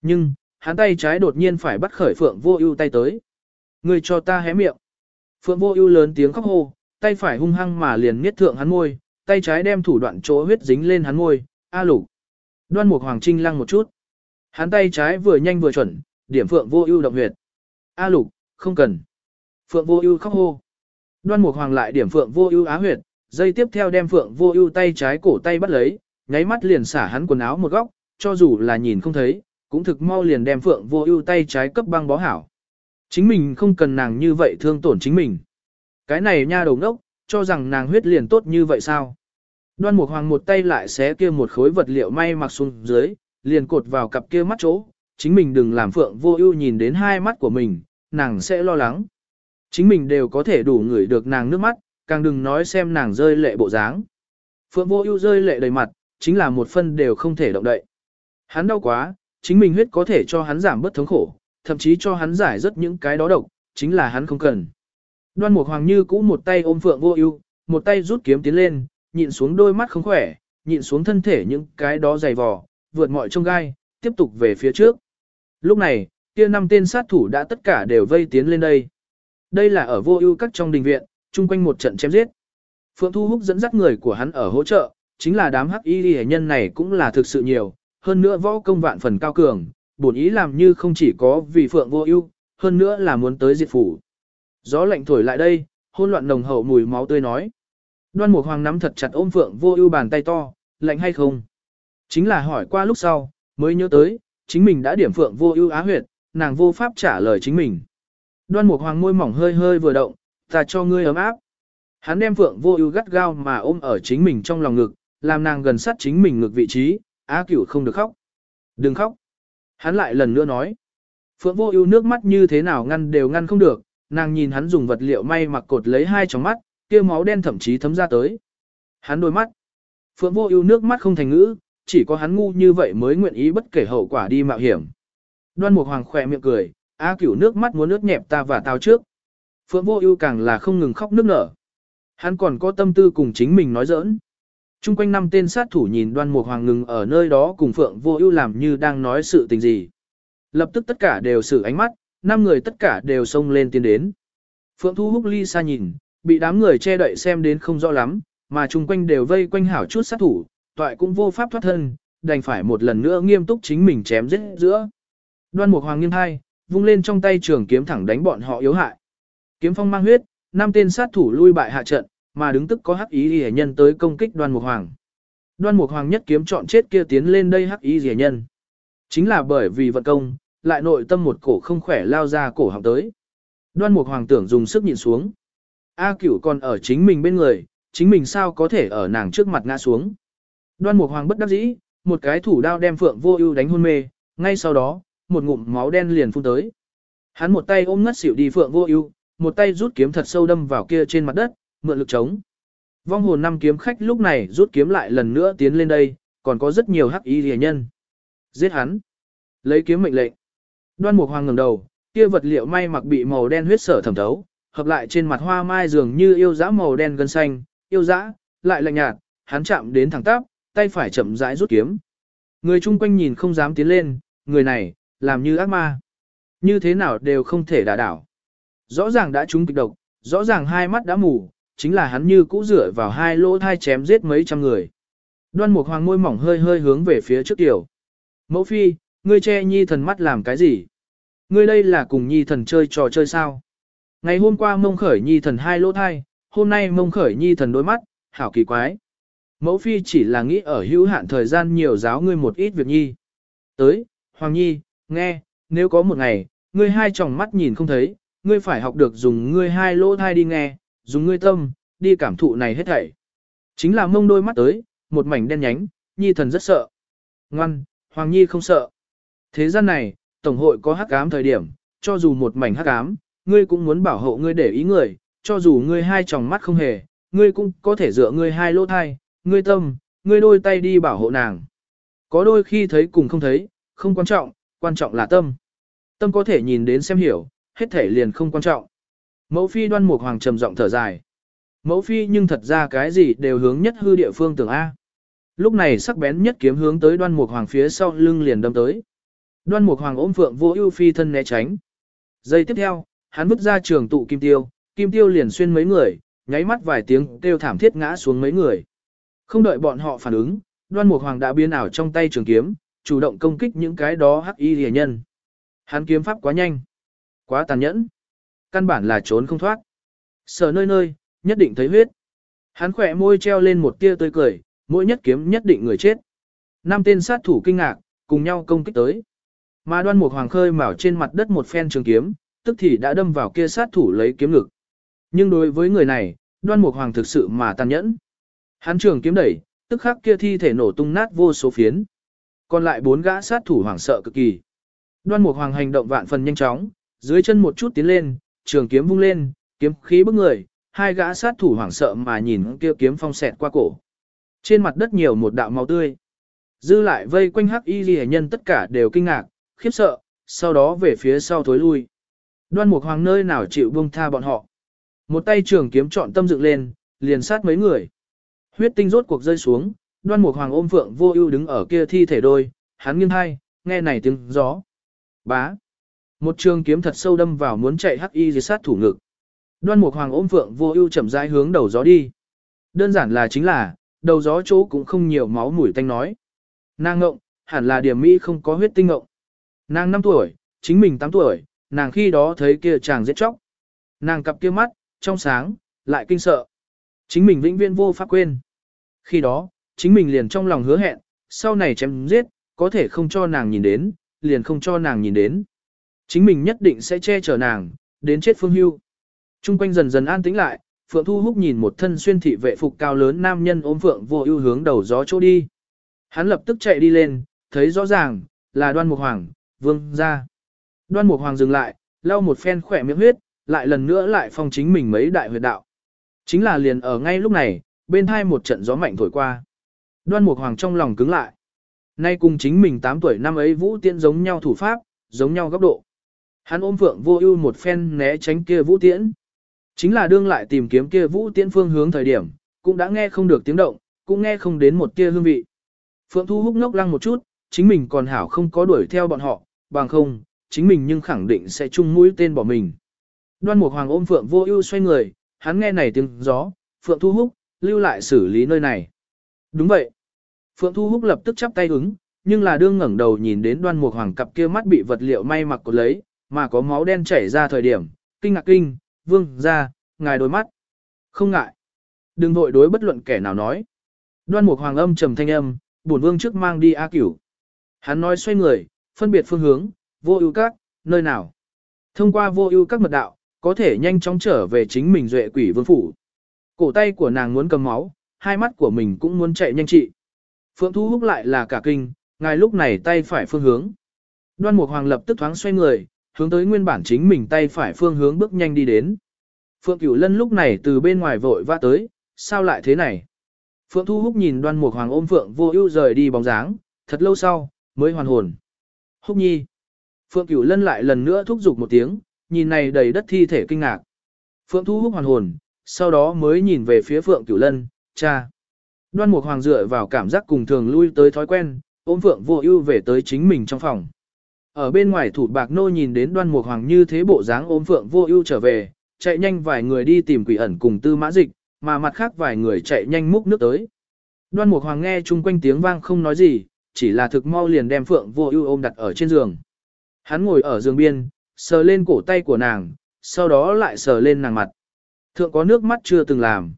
Nhưng, hắn tay trái đột nhiên phải bắt khởi Phượng Vô Ưu tay tới. Ngươi cho ta hé miệng. Phượng Vô Ưu lớn tiếng khóc hô, tay phải hung hăng mà liền niết thượng hắn môi, tay trái đem thủ đoạn chỗ huyết dính lên hắn môi, a lục. Đoan Mục Hoàng Trinh lăng một chút. Hắn tay trái vừa nhanh vừa chuẩn, điểm Phượng Vô Ưu động huyệt. A lục, không cần. Phượng Vô Ưu khóc hô. Đoan Mục Hoàng lại điểm Phượng Vô Ưu á huyệt, dây tiếp theo đem Phượng Vô Ưu tay trái cổ tay bắt lấy, nháy mắt liền xả hắn quần áo một góc, cho dù là nhìn không thấy, cũng thực mau liền đem Phượng Vô Ưu tay trái cấp băng bó hảo. Chính mình không cần nàng như vậy thương tổn chính mình. Cái này nha đầu ngốc, cho rằng nàng huyết liền tốt như vậy sao? Đoan Mục Hoàng một tay lại xé kia một khối vật liệu may mặc xuống dưới, liền cột vào cặp kia mắt chỗ, chính mình đừng làm Phượng Vô Ưu nhìn đến hai mắt của mình, nàng sẽ lo lắng. Chính mình đều có thể đủ ngửi được nàng nước mắt, càng đừng nói xem nàng rơi lệ bộ dáng. Phượng Vô Ưu rơi lệ đầy mặt, chính là một phân đều không thể động đậy. Hắn đau quá, chính mình huyết có thể cho hắn giảm bớt thống khổ, thậm chí cho hắn giải rất những cái đó độc, chính là hắn không cần. Đoan Mục Hoàng như cũ một tay ôm Phượng Vô Ưu, một tay rút kiếm tiến lên, nhịn xuống đôi mắt không khỏe, nhịn xuống thân thể những cái đó dày vò, vượt mọi chông gai, tiếp tục về phía trước. Lúc này, kia năm tên sát thủ đã tất cả đều vây tiến lên đây. Đây là ở Vô Ưu các trong đình viện, chung quanh một trận chém giết. Phượng Thu Húc dẫn dắt người của hắn ở hỗ trợ, chính là đám hắc y hệ nhân này cũng là thực sự nhiều, hơn nữa võ công vạn phần cao cường, bổn ý làm như không chỉ có vì Phượng Vô Ưu, hơn nữa là muốn tới diệt phủ. Gió lạnh thổi lại đây, hỗn loạn nồng hậu mùi máu tươi nói. Đoan Mục Hoàng nắm thật chặt ôm Phượng Vô Ưu bàn tay to, lạnh hay không? Chính là hỏi qua lúc sau, mới nhớ tới, chính mình đã điểm Phượng Vô Ưu á huyệt, nàng vô pháp trả lời chính mình. Đoan Mục Hoàng môi mỏng hơi hơi vừa động, "Ta cho ngươi ấm áp." Hắn đem Phượng Vô Ưu gắt gao mà ôm ở chính mình trong lòng ngực, làm nàng gần sát chính mình ngực vị trí, "Á Cửu không được khóc." "Đừng khóc." Hắn lại lần nữa nói. Phượng Vô Ưu nước mắt như thế nào ngăn đều ngăn không được, nàng nhìn hắn dùng vật liệu may mặc cột lấy hai tròng mắt, kia máu đen thậm chí thấm ra tới. Hắn đôi mắt. Phượng vô ưu nước mắt không thành ngữ, chỉ có hắn ngu như vậy mới nguyện ý bất kể hậu quả đi mạo hiểm. Đoan Mục Hoàng khẽ miệng cười, A Cửu nước mắt muốn nước nhẹp ta và tao trước. Phượng vô ưu càng là không ngừng khóc nước nở. Hắn còn có tâm tư cùng chính mình nói giỡn. Trung quanh năm tên sát thủ nhìn Đoan Mục Hoàng ngừng ở nơi đó cùng Phượng vô ưu làm như đang nói sự tình gì. Lập tức tất cả đều sử ánh mắt, năm người tất cả đều xông lên tiến đến. Phượng Thu Húc ly xa nhìn, bị đám người che đậy xem đến không rõ lắm, mà chung quanh đều vây quanh hảo chút sát thủ, toại cũng vô pháp thoát thân, đành phải một lần nữa nghiêm túc chính mình chém giết giữa. Đoan Mục Hoàng nghiêng hai, vung lên trong tay trường kiếm thẳng đánh bọn họ yếu hại. Kiếm phong mang huyết, năm tên sát thủ lui bại hạ trận, mà đứng tức có hắc ý rỉa nhân tới công kích Đoan Mục Hoàng. Đoan Mục Hoàng nhất kiếm chọn chết kia tiến lên đây hắc ý rỉa nhân. Chính là bởi vì vận công, lại nội tâm một cổ không khỏe lao ra cổ họng tới. Đoan Mục Hoàng tưởng dùng sức nhịn xuống. A Cửu còn ở chính mình bên người, chính mình sao có thể ở nàng trước mặt ngã xuống. Đoan Mục Hoàng bất đắc dĩ, một cái thủ đao đem Phượng Vô Ưu đánh hôn mê, ngay sau đó, một ngụm máu đen liền phun tới. Hắn một tay ôm ngất xỉu đi Phượng Vô Ưu, một tay rút kiếm thật sâu đâm vào kia trên mặt đất, mượn lực chống. Vong hồn năm kiếm khách lúc này rút kiếm lại lần nữa tiến lên đây, còn có rất nhiều hắc y rìa nhân. Giết hắn. Lấy kiếm mệnh lệnh. Đoan Mục Hoàng ngẩng đầu, kia vật liệu may mặc bị màu đen huyết sở thẩm thấu, hợp lại trên mặt hoa mai dường như yêu dã màu đen gân xanh, yêu dã, lại lạnh nhạt, hắn chạm đến thẳng tắp, tay phải chậm rãi rút kiếm. Người chung quanh nhìn không dám tiến lên, người này, làm như ác ma. Như thế nào đều không thể đả đảo. Rõ ràng đã trúng kịch độc, rõ ràng hai mắt đã mù, chính là hắn như cũ rửa vào hai lỗ thai chém giết mấy trăm người. Đoan Mục Hoàng môi mỏng hơi hơi hướng về phía trước tiểu. Mẫu phi, ngươi che nhi thần mắt làm cái gì? Ngươi đây là cùng nhi thần chơi trò chơi sao? Ngày hôm qua mông khởi nhi thần hai lỗ thai, hôm nay mông khởi nhi thần đôi mắt, hảo kỳ quái. Mẫu phi chỉ là nghĩ ở hữu hạn thời gian nhiều giáo ngươi một ít việc nhi. Tới, Hoàng nhi, nghe, nếu có một ngày, ngươi hai tròng mắt nhìn không thấy, ngươi phải học được dùng ngươi hai lỗ thai đi nghe, dùng ngươi tâm, đi cảm thụ này hết thảy. Chính là mông đôi mắt tới, một mảnh đen nhánh, nhi thần rất sợ. Ngoan, Hoàng Nhi không sợ. Thế gian này, Tổng hội có hắc ám thời điểm, cho dù một mảnh hắc ám, ngươi cũng muốn bảo hộ ngươi để ý người, cho dù ngươi hai tròng mắt không hề, ngươi cũng có thể dựa ngươi hai lỗ thai, ngươi tâm, ngươi đôi tay đi bảo hộ nàng. Có đôi khi thấy cùng không thấy, không quan trọng, quan trọng là tâm. Tâm có thể nhìn đến xem hiểu, hết thể liền không quan trọng. Mẫu phi đoan mục hoàng trầm giọng thở dài. Mẫu phi nhưng thật ra cái gì đều hướng nhất hư địa phương tưởng A. Lúc này sắc bén nhất kiếm hướng tới đoan mục hoàng phía sau lưng liền đâm tới. Đoan mục hoàng ôm phượng vô ưu phi thân né tránh. Giây tiếp theo, hắn vứt ra trường tụ kim tiêu, kim tiêu liền xuyên mấy người, nháy mắt vài tiếng kêu thảm thiết ngã xuống mấy người. Không đợi bọn họ phản ứng, đoan mục hoàng đã biến ảo trong tay trường kiếm, chủ động công kích những cái đó hắc y rìa nhân. Hắn kiếm pháp quá nhanh, quá tàn nhẫn, căn bản là trốn không thoát. Sở nơi nơi, nhất định thấy huyết. Hắn khỏe môi treo lên một tia tươi cười, mỗi nhất kiếm nhất định người chết. Năm tên sát thủ kinh ngạc, cùng nhau công kích tới. Mà đoan mục hoàng khơi mào trên mặt đất một phen trường kiếm, tức thì đã đâm vào kia sát thủ lấy kiếm ngực. Nhưng đối với người này, đoan mục hoàng thực sự mà tàn nhẫn. Hắn trường kiếm đẩy, tức khắc kia thi thể nổ tung nát vô số phiến. Còn lại bốn gã sát thủ hoảng sợ cực kỳ. Đoan mục hoàng hành động vạn phần nhanh chóng, dưới chân một chút tiến lên, trường kiếm vung lên, kiếm khí bức người, hai gã sát thủ hoảng sợ mà nhìn kia kiếm phong xẹt qua cổ. Trên mặt đất nhiều một đạo máu tươi. Dư lại vây quanh hắc y ghi nhân tất cả đều kinh ngạc, khiếp sợ, sau đó về phía sau thối lui. Đoan mục hoàng nơi nào chịu buông tha bọn họ. Một tay trường kiếm chọn tâm dựng lên, liền sát mấy người. Huyết tinh rốt cuộc rơi xuống, đoan mục hoàng ôm phượng vô ưu đứng ở kia thi thể đôi, hắn nghiêng hai, nghe này tiếng gió. Bá. Một trường kiếm thật sâu đâm vào muốn chạy hắc y sát thủ ngực. Đoan mục hoàng ôm phượng vô ưu chậm rãi hướng đầu gió đi. Đơn giản là chính là, đầu gió chỗ cũng không nhiều máu mũi tanh nói. Nàng ngộng, hẳn là điểm mỹ không có huyết tinh ngộng. Nàng 5 tuổi, chính mình 8 tuổi, nàng khi đó thấy kia chàng giết chóc. Nàng cặp kia mắt, trong sáng, lại kinh sợ. Chính mình vĩnh viễn vô pháp quên. Khi đó, chính mình liền trong lòng hứa hẹn, sau này chém giết, có thể không cho nàng nhìn đến, liền không cho nàng nhìn đến. Chính mình nhất định sẽ che chở nàng, đến chết phương hưu. Trung quanh dần dần an tĩnh lại, Phượng Thu Húc nhìn một thân xuyên thị vệ phục cao lớn nam nhân ôm Phượng vô ưu hướng đầu gió chỗ đi. Hắn lập tức chạy đi lên, thấy rõ ràng, là đoan mục hoàng, vương ra. Đoan mục hoàng dừng lại, lau một phen khỏe miệng huyết, lại lần nữa lại phong chính mình mấy đại huyệt đạo. Chính là liền ở ngay lúc này, bên hai một trận gió mạnh thổi qua. Đoan mục hoàng trong lòng cứng lại. Nay cùng chính mình 8 tuổi năm ấy vũ tiễn giống nhau thủ pháp, giống nhau góc độ. Hắn ôm phượng vô ưu một phen né tránh kia vũ tiễn. Chính là đương lại tìm kiếm kia vũ tiễn phương hướng thời điểm, cũng đã nghe không được tiếng động, cũng nghe không đến một tia hương vị. Phượng Thu húc ngốc lăng một chút, chính mình còn hảo không có đuổi theo bọn họ, bằng không, chính mình nhưng khẳng định sẽ chung mũi tên bỏ mình. Đoan Mục Hoàng ôm Phượng Vô Ưu xoay người, hắn nghe này tiếng gió, Phượng Thu húc, lưu lại xử lý nơi này. Đúng vậy. Phượng Thu húc lập tức chắp tay ứng, nhưng là đương ngẩng đầu nhìn đến Đoan Mục Hoàng cặp kia mắt bị vật liệu may mặc cột lấy, mà có máu đen chảy ra thời điểm, kinh ngạc kinh, vương ra, ngài đôi mắt. Không ngại. Đừng vội đối bất luận kẻ nào nói. Đoan Mục Hoàng âm trầm thanh âm, bổn vương trước mang đi A Cửu. Hắn nói xoay người, phân biệt phương hướng, vô ưu các, nơi nào? Thông qua vô ưu các mật đạo, có thể nhanh chóng trở về chính mình duệ quỷ vương phủ. Cổ tay của nàng muốn cầm máu, hai mắt của mình cũng muốn chạy nhanh trị. Phượng Thu Húc lại là cả kinh, ngài lúc này tay phải phương hướng. Đoan Mục Hoàng lập tức thoáng xoay người, hướng tới nguyên bản chính mình tay phải phương hướng bước nhanh đi đến. Phượng Cửu Lân lúc này từ bên ngoài vội vã tới, sao lại thế này? Phượng Thu Húc nhìn Đoan Mục Hoàng ôm Phượng Vô Ưu rời đi bóng dáng, thật lâu sau mới hoàn hồn. Húc Nhi. Phượng Cửu Lân lại lần nữa thúc giục một tiếng, nhìn này đầy đất thi thể kinh ngạc. Phượng Thu Húc hoàn hồn, sau đó mới nhìn về phía Phượng Cửu Lân, cha. Đoan Mục Hoàng dựa vào cảm giác cùng thường lui tới thói quen, ôm Phượng Vô Ưu về tới chính mình trong phòng. Ở bên ngoài thủ bạc nô nhìn đến Đoan Mục Hoàng như thế bộ dáng ôm Phượng Vô Ưu trở về, chạy nhanh vài người đi tìm Quỷ ẩn cùng Tư Mã Dịch, mà mặt khác vài người chạy nhanh múc nước tới. Đoan Mục Hoàng nghe chung quanh tiếng vang không nói gì, chỉ là thực mau liền đem Phượng Vô Ưu ôm đặt ở trên giường. Hắn ngồi ở giường biên, sờ lên cổ tay của nàng, sau đó lại sờ lên nàng mặt. Thượng có nước mắt chưa từng làm.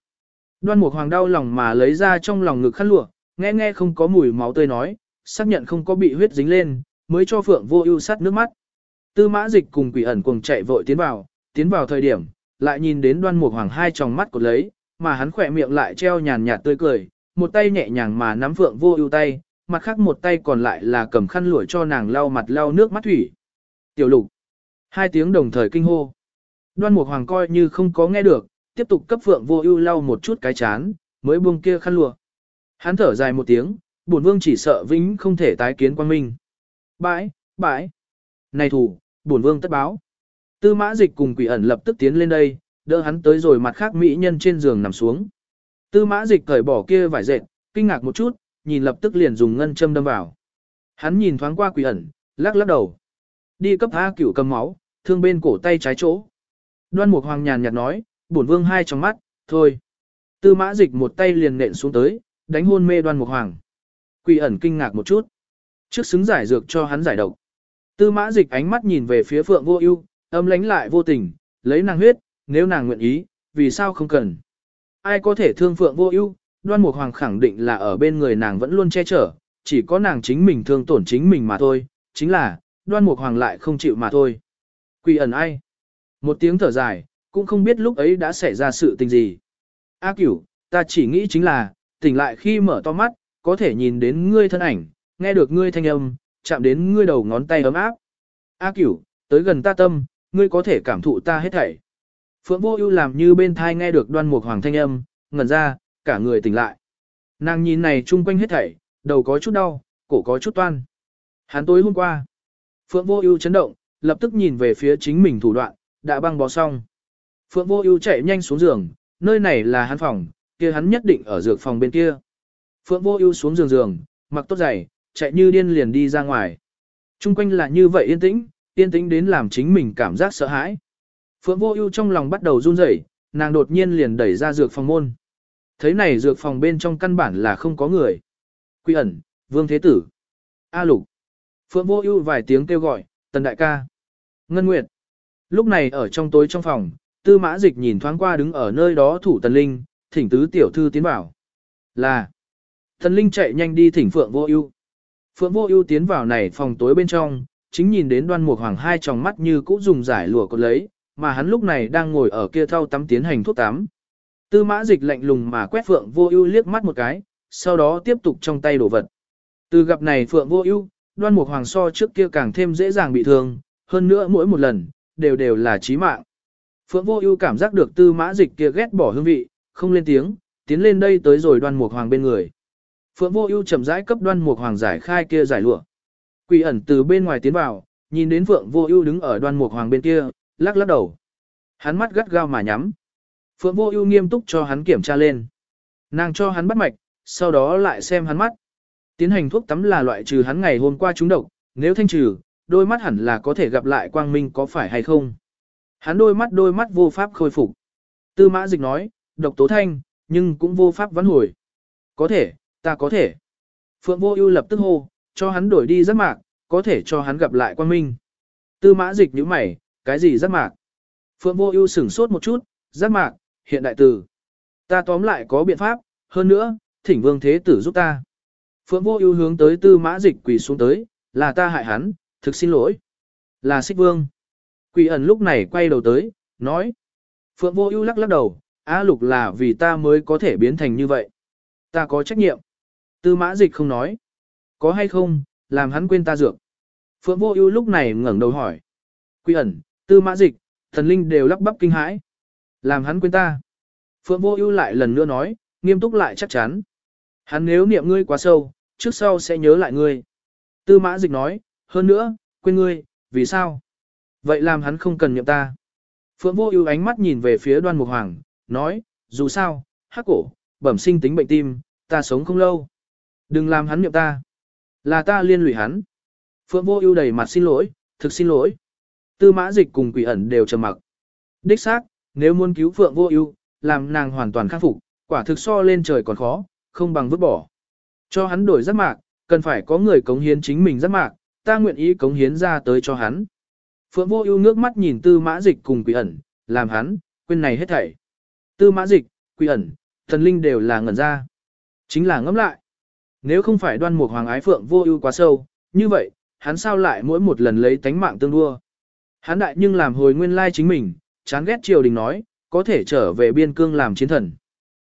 Đoan Mục Hoàng đau lòng mà lấy ra trong lòng ngực khăn lụa, nghe nghe không có mùi máu tươi nói, xác nhận không có bị huyết dính lên, mới cho Phượng Vô Ưu sát nước mắt. Tư Mã Dịch cùng Quỷ ẩn cùng chạy vội tiến vào, tiến vào thời điểm, lại nhìn đến Đoan Mục Hoàng hai tròng mắt của lấy, mà hắn khỏe miệng lại treo nhàn nhạt tươi cười, một tay nhẹ nhàng mà nắm Phượng Vô Ưu tay, mặt khác một tay còn lại là cầm khăn lụa cho nàng lau mặt lau nước mắt thủy. Tiểu Lục. Hai tiếng đồng thời kinh hô. Đoan Mục Hoàng coi như không có nghe được, tiếp tục cấp Phượng Vô Ưu lau một chút cái chán, mới buông kia khăn lụa. Hắn thở dài một tiếng, bổn vương chỉ sợ vĩnh không thể tái kiến quan minh. Bãi, bãi. Này thủ, bổn vương tất báo. Tư Mã Dịch cùng Quỷ ẩn lập tức tiến lên đây, đỡ hắn tới rồi mặt khác mỹ nhân trên giường nằm xuống. Tư Mã Dịch cởi bỏ kia vải dệt, kinh ngạc một chút, nhìn lập tức liền dùng ngân châm đâm vào. Hắn nhìn thoáng qua Quỷ ẩn, lắc lắc đầu. Đi cấp A Cửu cầm máu, thương bên cổ tay trái chỗ. Đoan Mục Hoàng nhàn nhạt nói, bổn vương hai trong mắt, thôi. Tư mã dịch một tay liền nện xuống tới, đánh hôn mê đoan mục hoàng. Quỷ ẩn kinh ngạc một chút. Trước xứng giải dược cho hắn giải độc. Tư mã dịch ánh mắt nhìn về phía phượng vô ưu, âm lánh lại vô tình, lấy nàng huyết, nếu nàng nguyện ý, vì sao không cần. Ai có thể thương phượng vô ưu, đoan mục hoàng khẳng định là ở bên người nàng vẫn luôn che chở, chỉ có nàng chính mình thương tổn chính mình mà thôi, chính là, đoan mục hoàng lại không chịu mà thôi. Quỷ ẩn ai? Một tiếng thở dài, cũng không biết lúc ấy đã xảy ra sự tình gì. A cửu, ta chỉ nghĩ chính là, tỉnh lại khi mở to mắt, có thể nhìn đến ngươi thân ảnh, nghe được ngươi thanh âm, chạm đến ngươi đầu ngón tay ấm áp. A cửu, tới gần ta tâm, ngươi có thể cảm thụ ta hết thảy. Phượng vô ưu làm như bên thai nghe được đoan mục hoàng thanh âm, ngẩn ra, cả người tỉnh lại. Nàng nhìn này chung quanh hết thảy, đầu có chút đau, cổ có chút toan. Hắn tối hôm qua, Phượng vô ưu chấn động, lập tức nhìn về phía chính mình thủ đoạn, đã băng bó xong. Phượng Vô Ưu chạy nhanh xuống giường, nơi này là hắn phòng, kia hắn nhất định ở dược phòng bên kia. Phượng Vô Ưu xuống giường giường, mặc tốt giày, chạy như điên liền đi ra ngoài. Trung quanh là như vậy yên tĩnh, yên tĩnh đến làm chính mình cảm giác sợ hãi. Phượng Vô Ưu trong lòng bắt đầu run rẩy, nàng đột nhiên liền đẩy ra dược phòng môn. Thấy này dược phòng bên trong căn bản là không có người. Quy ẩn, Vương Thế Tử, A Lục. Phượng Vô Ưu vài tiếng kêu gọi, "Tần đại ca." Ngân Nguyệt. Lúc này ở trong tối trong phòng, tư mã dịch nhìn thoáng qua đứng ở nơi đó thủ tần linh, thỉnh tứ tiểu thư tiến vào. Là, tần linh chạy nhanh đi thỉnh phượng vô ưu. Phượng vô ưu tiến vào này phòng tối bên trong, chính nhìn đến đoan mục hoàng hai tròng mắt như cũ dùng giải lụa cột lấy, mà hắn lúc này đang ngồi ở kia thau tắm tiến hành thuốc tắm. Tư mã dịch lạnh lùng mà quét phượng vô ưu liếc mắt một cái, sau đó tiếp tục trong tay đổ vật. Từ gặp này phượng vô ưu, đoan mục hoàng so trước kia càng thêm dễ dàng bị thương, hơn nữa mỗi một lần, đều đều là chí mạng. Phượng Vô Ưu cảm giác được Tư Mã Dịch kia ghét bỏ hương vị, không lên tiếng, tiến lên đây tới rồi Đoan Mục Hoàng bên người. Phượng Vô Ưu chậm rãi cấp Đoan Mục Hoàng giải khai kia giải lụa. Quỷ ẩn từ bên ngoài tiến vào, nhìn đến Phượng Vô Ưu đứng ở Đoan Mục Hoàng bên kia, lắc lắc đầu. Hắn mắt gắt gao mà nhắm. Phượng Vô Ưu nghiêm túc cho hắn kiểm tra lên. Nàng cho hắn bắt mạch, sau đó lại xem hắn mắt. Tiến hành thuốc tắm là loại trừ hắn ngày hôm qua trúng độc, nếu thanh trừ, đôi mắt hẳn là có thể gặp lại quang minh có phải hay không. Hắn đôi mắt đôi mắt vô pháp khôi phục. Tư mã dịch nói, độc tố thanh, nhưng cũng vô pháp vãn hồi. Có thể, ta có thể. Phượng vô ưu lập tức hô, cho hắn đổi đi giáp mạc, có thể cho hắn gặp lại quan minh. Tư mã dịch nhíu mày, cái gì giáp mạc? Phượng vô ưu sửng sốt một chút, giáp mạc, hiện đại từ. Ta tóm lại có biện pháp, hơn nữa, thỉnh vương thế tử giúp ta. Phượng vô ưu hướng tới tư mã dịch quỳ xuống tới, là ta hại hắn, thực xin lỗi. Là xích vương. Quỷ ẩn lúc này quay đầu tới, nói. Phượng vô ưu lắc lắc đầu, á lục là vì ta mới có thể biến thành như vậy. Ta có trách nhiệm. Tư mã dịch không nói. Có hay không, làm hắn quên ta dược. Phượng vô ưu lúc này ngẩng đầu hỏi. quy ẩn, tư mã dịch, thần linh đều lắp bắp kinh hãi. Làm hắn quên ta. Phượng vô ưu lại lần nữa nói, nghiêm túc lại chắc chắn. Hắn nếu niệm ngươi quá sâu, trước sau sẽ nhớ lại ngươi. Tư mã dịch nói, hơn nữa, quên ngươi, vì sao? Vậy làm hắn không cần niệm ta. Phượng vô ưu ánh mắt nhìn về phía đoan mục hoàng, nói, dù sao, hắc cổ, bẩm sinh tính bệnh tim, ta sống không lâu. Đừng làm hắn niệm ta. Là ta liên lụy hắn. Phượng vô ưu đầy mặt xin lỗi, thực xin lỗi. Tư mã dịch cùng quỷ ẩn đều trầm mặc. Đích xác, nếu muốn cứu Phượng vô ưu, làm nàng hoàn toàn khắc phục, quả thực so lên trời còn khó, không bằng vứt bỏ. Cho hắn đổi giác mạc, cần phải có người cống hiến chính mình giác mạc, ta nguyện ý cống hiến ra tới cho hắn. Phượng vô ưu nước mắt nhìn tư mã dịch cùng quỷ ẩn, làm hắn, quên này hết thảy. Tư mã dịch, quỷ ẩn, thần linh đều là ngẩn ra. Chính là ngẫm lại. Nếu không phải đoan mục hoàng ái phượng vô ưu quá sâu, như vậy, hắn sao lại mỗi một lần lấy tánh mạng tương đua. Hắn đại nhưng làm hồi nguyên lai chính mình, chán ghét triều đình nói, có thể trở về biên cương làm chiến thần.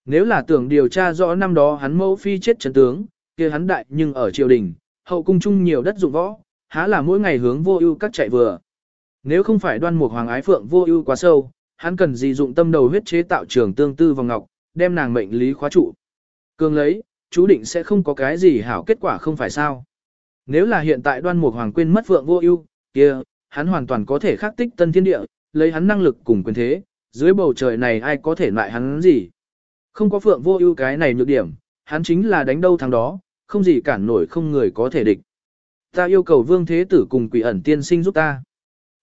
Nếu là tưởng điều tra rõ năm đó hắn mẫu phi chết chấn tướng, kia hắn đại nhưng ở triều đình, hậu cung chung nhiều đất dụng võ, há là mỗi ngày hướng vô ưu các chạy vừa. Nếu không phải đoan mục hoàng ái phượng vô ưu quá sâu, hắn cần gì dụng tâm đầu huyết chế tạo trường tương tư vào ngọc, đem nàng mệnh lý khóa trụ. Cường lấy, chú định sẽ không có cái gì hảo kết quả không phải sao. Nếu là hiện tại đoan mục hoàng quên mất vượng vô ưu, kia, hắn hoàn toàn có thể khắc tích tân thiên địa, lấy hắn năng lực cùng quyền thế, dưới bầu trời này ai có thể loại hắn gì. Không có phượng vô ưu cái này nhược điểm, hắn chính là đánh đâu thằng đó, không gì cản nổi không người có thể địch. Ta yêu cầu vương thế tử cùng quỷ ẩn tiên sinh giúp ta.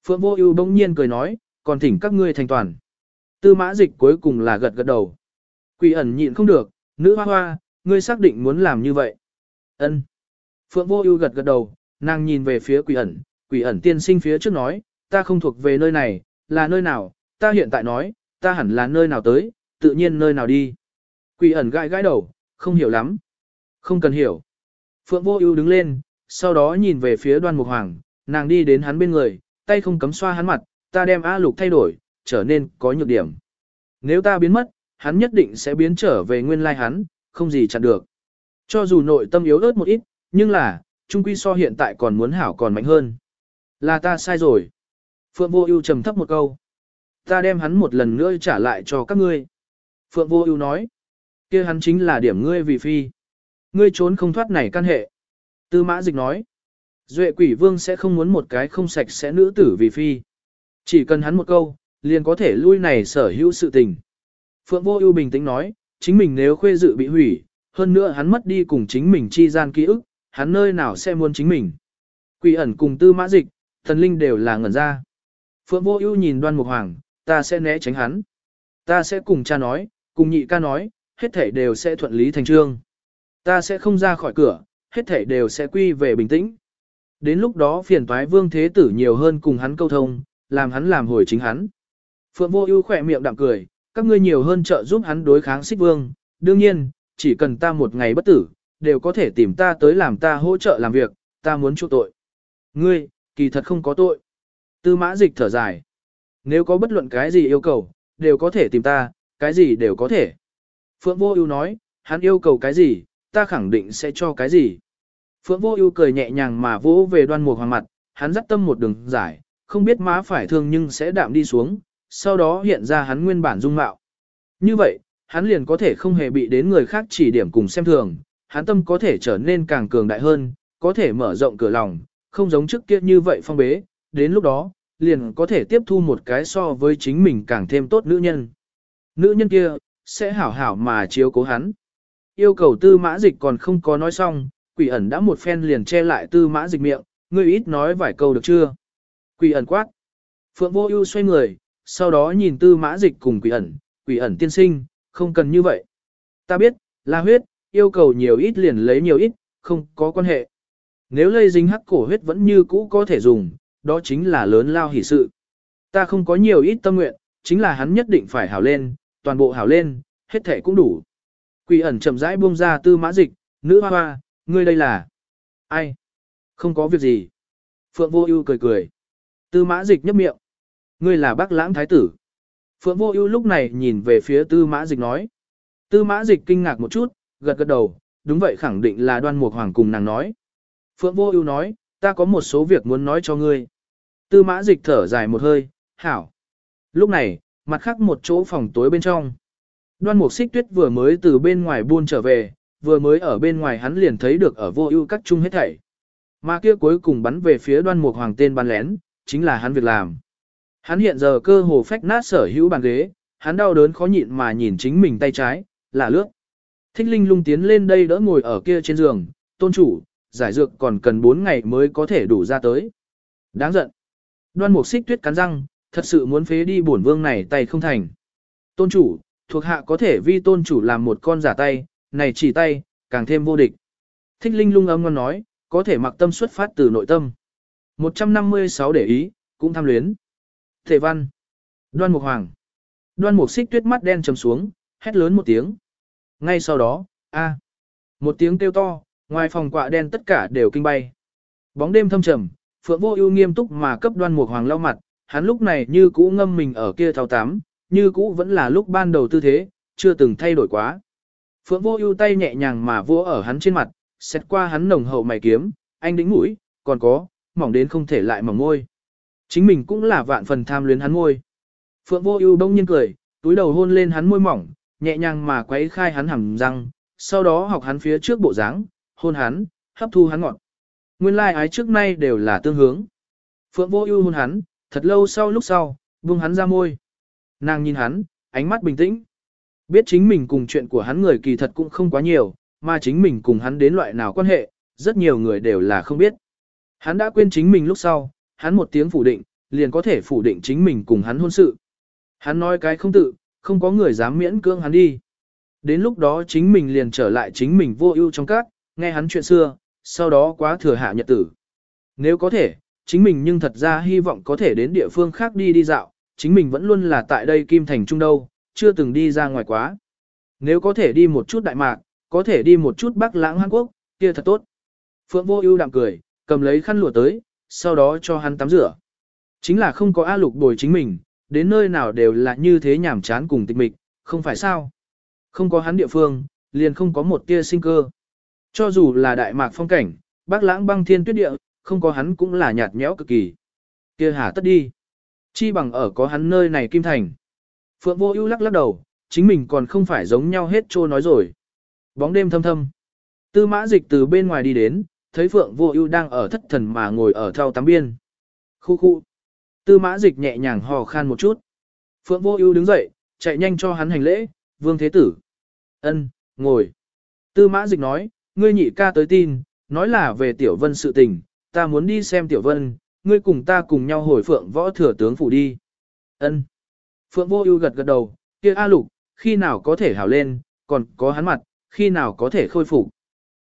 Phượng vô ưu bỗng nhiên cười nói, còn thỉnh các ngươi thành toàn. Tư mã dịch cuối cùng là gật gật đầu. Quỷ ẩn nhịn không được, nữ hoa hoa, ngươi xác định muốn làm như vậy. Ân. Phượng vô ưu gật gật đầu, nàng nhìn về phía quỷ ẩn, quỷ ẩn tiên sinh phía trước nói, ta không thuộc về nơi này, là nơi nào, ta hiện tại nói, ta hẳn là nơi nào tới, tự nhiên nơi nào đi. Quỷ ẩn gãi gãi đầu, không hiểu lắm. Không cần hiểu. Phượng vô ưu đứng lên, sau đó nhìn về phía đoan mục hoàng, nàng đi đến hắn bên người, tay không cấm xoa hắn mặt, ta đem A lục thay đổi, trở nên có nhược điểm. Nếu ta biến mất, hắn nhất định sẽ biến trở về nguyên lai hắn, không gì chặn được. Cho dù nội tâm yếu ớt một ít, nhưng là, trung quy so hiện tại còn muốn hảo còn mạnh hơn. Là ta sai rồi. Phượng vô ưu trầm thấp một câu. Ta đem hắn một lần nữa trả lại cho các ngươi. Phượng vô ưu nói. kia hắn chính là điểm ngươi vì phi. Ngươi trốn không thoát này căn hệ. Tư mã dịch nói. Duệ quỷ vương sẽ không muốn một cái không sạch sẽ nữ tử vì phi. Chỉ cần hắn một câu, liền có thể lui này sở hữu sự tình. Phượng vô ưu bình tĩnh nói, chính mình nếu khuê dự bị hủy, hơn nữa hắn mất đi cùng chính mình chi gian ký ức, hắn nơi nào sẽ muốn chính mình. Quỷ ẩn cùng tư mã dịch, thần linh đều là ngẩn ra. Phượng vô ưu nhìn đoan mục hoàng, ta sẽ né tránh hắn. Ta sẽ cùng cha nói, cùng nhị ca nói, hết thể đều sẽ thuận lý thành trương. Ta sẽ không ra khỏi cửa, hết thể đều sẽ quy về bình tĩnh. Đến lúc đó phiền toái vương thế tử nhiều hơn cùng hắn câu thông, làm hắn làm hồi chính hắn. Phượng vô ưu khỏe miệng đạm cười, các ngươi nhiều hơn trợ giúp hắn đối kháng xích vương, đương nhiên, chỉ cần ta một ngày bất tử, đều có thể tìm ta tới làm ta hỗ trợ làm việc, ta muốn chu tội. Ngươi, kỳ thật không có tội. Tư mã dịch thở dài. Nếu có bất luận cái gì yêu cầu, đều có thể tìm ta, cái gì đều có thể. Phượng vô ưu nói, hắn yêu cầu cái gì, ta khẳng định sẽ cho cái gì. Phượng vô ưu cười nhẹ nhàng mà vỗ về đoan mục hoàng mặt, hắn dắt tâm một đường giải, không biết má phải thương nhưng sẽ đạm đi xuống, sau đó hiện ra hắn nguyên bản dung mạo. Như vậy, hắn liền có thể không hề bị đến người khác chỉ điểm cùng xem thường, hắn tâm có thể trở nên càng cường đại hơn, có thể mở rộng cửa lòng, không giống trước kia như vậy phong bế, đến lúc đó, liền có thể tiếp thu một cái so với chính mình càng thêm tốt nữ nhân. Nữ nhân kia, sẽ hảo hảo mà chiếu cố hắn. Yêu cầu tư mã dịch còn không có nói xong, quỷ ẩn đã một phen liền che lại tư mã dịch miệng, ngươi ít nói vài câu được chưa? Quỷ ẩn quát. Phượng vô ưu xoay người, sau đó nhìn tư mã dịch cùng quỷ ẩn, quỷ ẩn tiên sinh, không cần như vậy. Ta biết, là huyết, yêu cầu nhiều ít liền lấy nhiều ít, không có quan hệ. Nếu lây dính hắc cổ huyết vẫn như cũ có thể dùng, đó chính là lớn lao hỷ sự. Ta không có nhiều ít tâm nguyện, chính là hắn nhất định phải hảo lên, toàn bộ hảo lên, hết thể cũng đủ. Quỷ ẩn chậm rãi buông ra tư mã dịch, nữ hoa hoa, ngươi đây là... Ai? Không có việc gì. Phượng vô ưu cười cười. Tư mã dịch nhấp miệng. Ngươi là bác lãng thái tử. Phượng vô ưu lúc này nhìn về phía tư mã dịch nói. Tư mã dịch kinh ngạc một chút, gật gật đầu, đúng vậy khẳng định là đoan mục hoàng cùng nàng nói. Phượng vô ưu nói, ta có một số việc muốn nói cho ngươi. Tư mã dịch thở dài một hơi, hảo. Lúc này, mặt khác một chỗ phòng tối bên trong. Đoan mục xích tuyết vừa mới từ bên ngoài buôn trở về, vừa mới ở bên ngoài hắn liền thấy được ở vô ưu các chung hết thảy. Mà kia cuối cùng bắn về phía đoan mục hoàng tên bắn lén, chính là hắn việc làm. Hắn hiện giờ cơ hồ phách nát sở hữu bàn ghế, hắn đau đớn khó nhịn mà nhìn chính mình tay trái, là lướt. Thích linh lung tiến lên đây đỡ ngồi ở kia trên giường, tôn chủ, giải dược còn cần 4 ngày mới có thể đủ ra tới. Đáng giận. Đoan mục xích tuyết cắn răng, thật sự muốn phế đi bổn vương này tay không thành. Tôn chủ, thuộc hạ có thể vi tôn chủ làm một con giả tay, này chỉ tay, càng thêm vô địch. Thích linh lung âm ngon nói, có thể mặc tâm xuất phát từ nội tâm. 156 để ý, cũng tham luyến. Thể văn. Đoan mục hoàng. Đoan mục xích tuyết mắt đen trầm xuống, hét lớn một tiếng. Ngay sau đó, a, một tiếng kêu to, ngoài phòng quạ đen tất cả đều kinh bay. Bóng đêm thâm trầm, Phượng Vô Ưu nghiêm túc mà cấp Đoan Mục Hoàng lau mặt, hắn lúc này như cũ ngâm mình ở kia thao tám, như cũ vẫn là lúc ban đầu tư thế, chưa từng thay đổi quá. Phượng Vô Ưu tay nhẹ nhàng mà vỗ ở hắn trên mặt, xét qua hắn nồng hậu mày kiếm, anh đĩnh mũi, còn có, mỏng đến không thể lại mỏng môi. Chính mình cũng là vạn phần tham luyến hắn môi. Phượng Vô Ưu bỗng nhiên cười, túi đầu hôn lên hắn môi mỏng, nhẹ nhàng mà quấy khai hắn hàm răng, sau đó học hắn phía trước bộ dáng, hôn hắn, hấp thu hắn ngọt. Nguyên lai like ái trước nay đều là tương hướng. Phượng Vô Ưu hôn hắn, thật lâu sau lúc sau, buông hắn ra môi. Nàng nhìn hắn, ánh mắt bình tĩnh. Biết chính mình cùng chuyện của hắn người kỳ thật cũng không quá nhiều, mà chính mình cùng hắn đến loại nào quan hệ, rất nhiều người đều là không biết. Hắn đã quên chính mình lúc sau, hắn một tiếng phủ định, liền có thể phủ định chính mình cùng hắn hôn sự. Hắn nói cái không tự, không có người dám miễn cưỡng hắn đi. Đến lúc đó chính mình liền trở lại chính mình vô ưu trong các, nghe hắn chuyện xưa, sau đó quá thừa hạ nhật tử. Nếu có thể, chính mình nhưng thật ra hy vọng có thể đến địa phương khác đi đi dạo, chính mình vẫn luôn là tại đây Kim Thành Trung đâu, chưa từng đi ra ngoài quá. Nếu có thể đi một chút Đại Mạc, có thể đi một chút Bắc Lãng Hàn Quốc, kia thật tốt. Phượng Vô Ưu đạm cười, cầm lấy khăn lụa tới, sau đó cho hắn tắm rửa. Chính là không có A Lục bồi chính mình, đến nơi nào đều là như thế nhảm chán cùng tịch mịch, không phải sao? Không có hắn địa phương, liền không có một tia sinh cơ. Cho dù là đại mạc phong cảnh, bác lãng băng thiên tuyết địa, không có hắn cũng là nhạt nhẽo cực kỳ. Kia hà tất đi. Chi bằng ở có hắn nơi này kim thành. Phượng vô ưu lắc lắc đầu, chính mình còn không phải giống nhau hết trô nói rồi. Bóng đêm thâm thâm. Tư mã dịch từ bên ngoài đi đến, thấy Phượng vô ưu đang ở thất thần mà ngồi ở thao tắm biên. Khu khu. Tư mã dịch nhẹ nhàng hò khan một chút. Phượng vô ưu đứng dậy, chạy nhanh cho hắn hành lễ, vương thế tử. ân ngồi. Tư mã dịch nói, ngươi nhị ca tới tin, nói là về tiểu vân sự tình, ta muốn đi xem tiểu vân, ngươi cùng ta cùng nhau hồi phượng võ thừa tướng phủ đi. ân Phượng vô ưu gật gật đầu, kia A lục, khi nào có thể hảo lên, còn có hắn mặt, khi nào có thể khôi phục.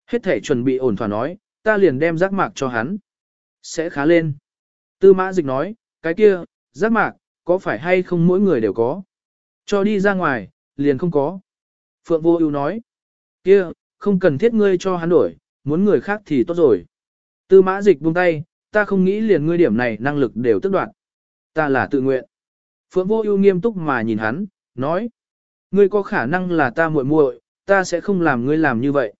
Hết thể chuẩn bị ổn thỏa nói, ta liền đem giác mạc cho hắn. Sẽ khá lên. Tư mã dịch nói, cái kia, giác mạc, có phải hay không mỗi người đều có. Cho đi ra ngoài, liền không có. Phượng vô ưu nói, kia, không cần thiết ngươi cho hắn đổi, muốn người khác thì tốt rồi. Tư mã dịch buông tay, ta không nghĩ liền ngươi điểm này năng lực đều tức đoạn. Ta là tự nguyện. Phượng vô ưu nghiêm túc mà nhìn hắn, nói, ngươi có khả năng là ta muội muội, ta sẽ không làm ngươi làm như vậy.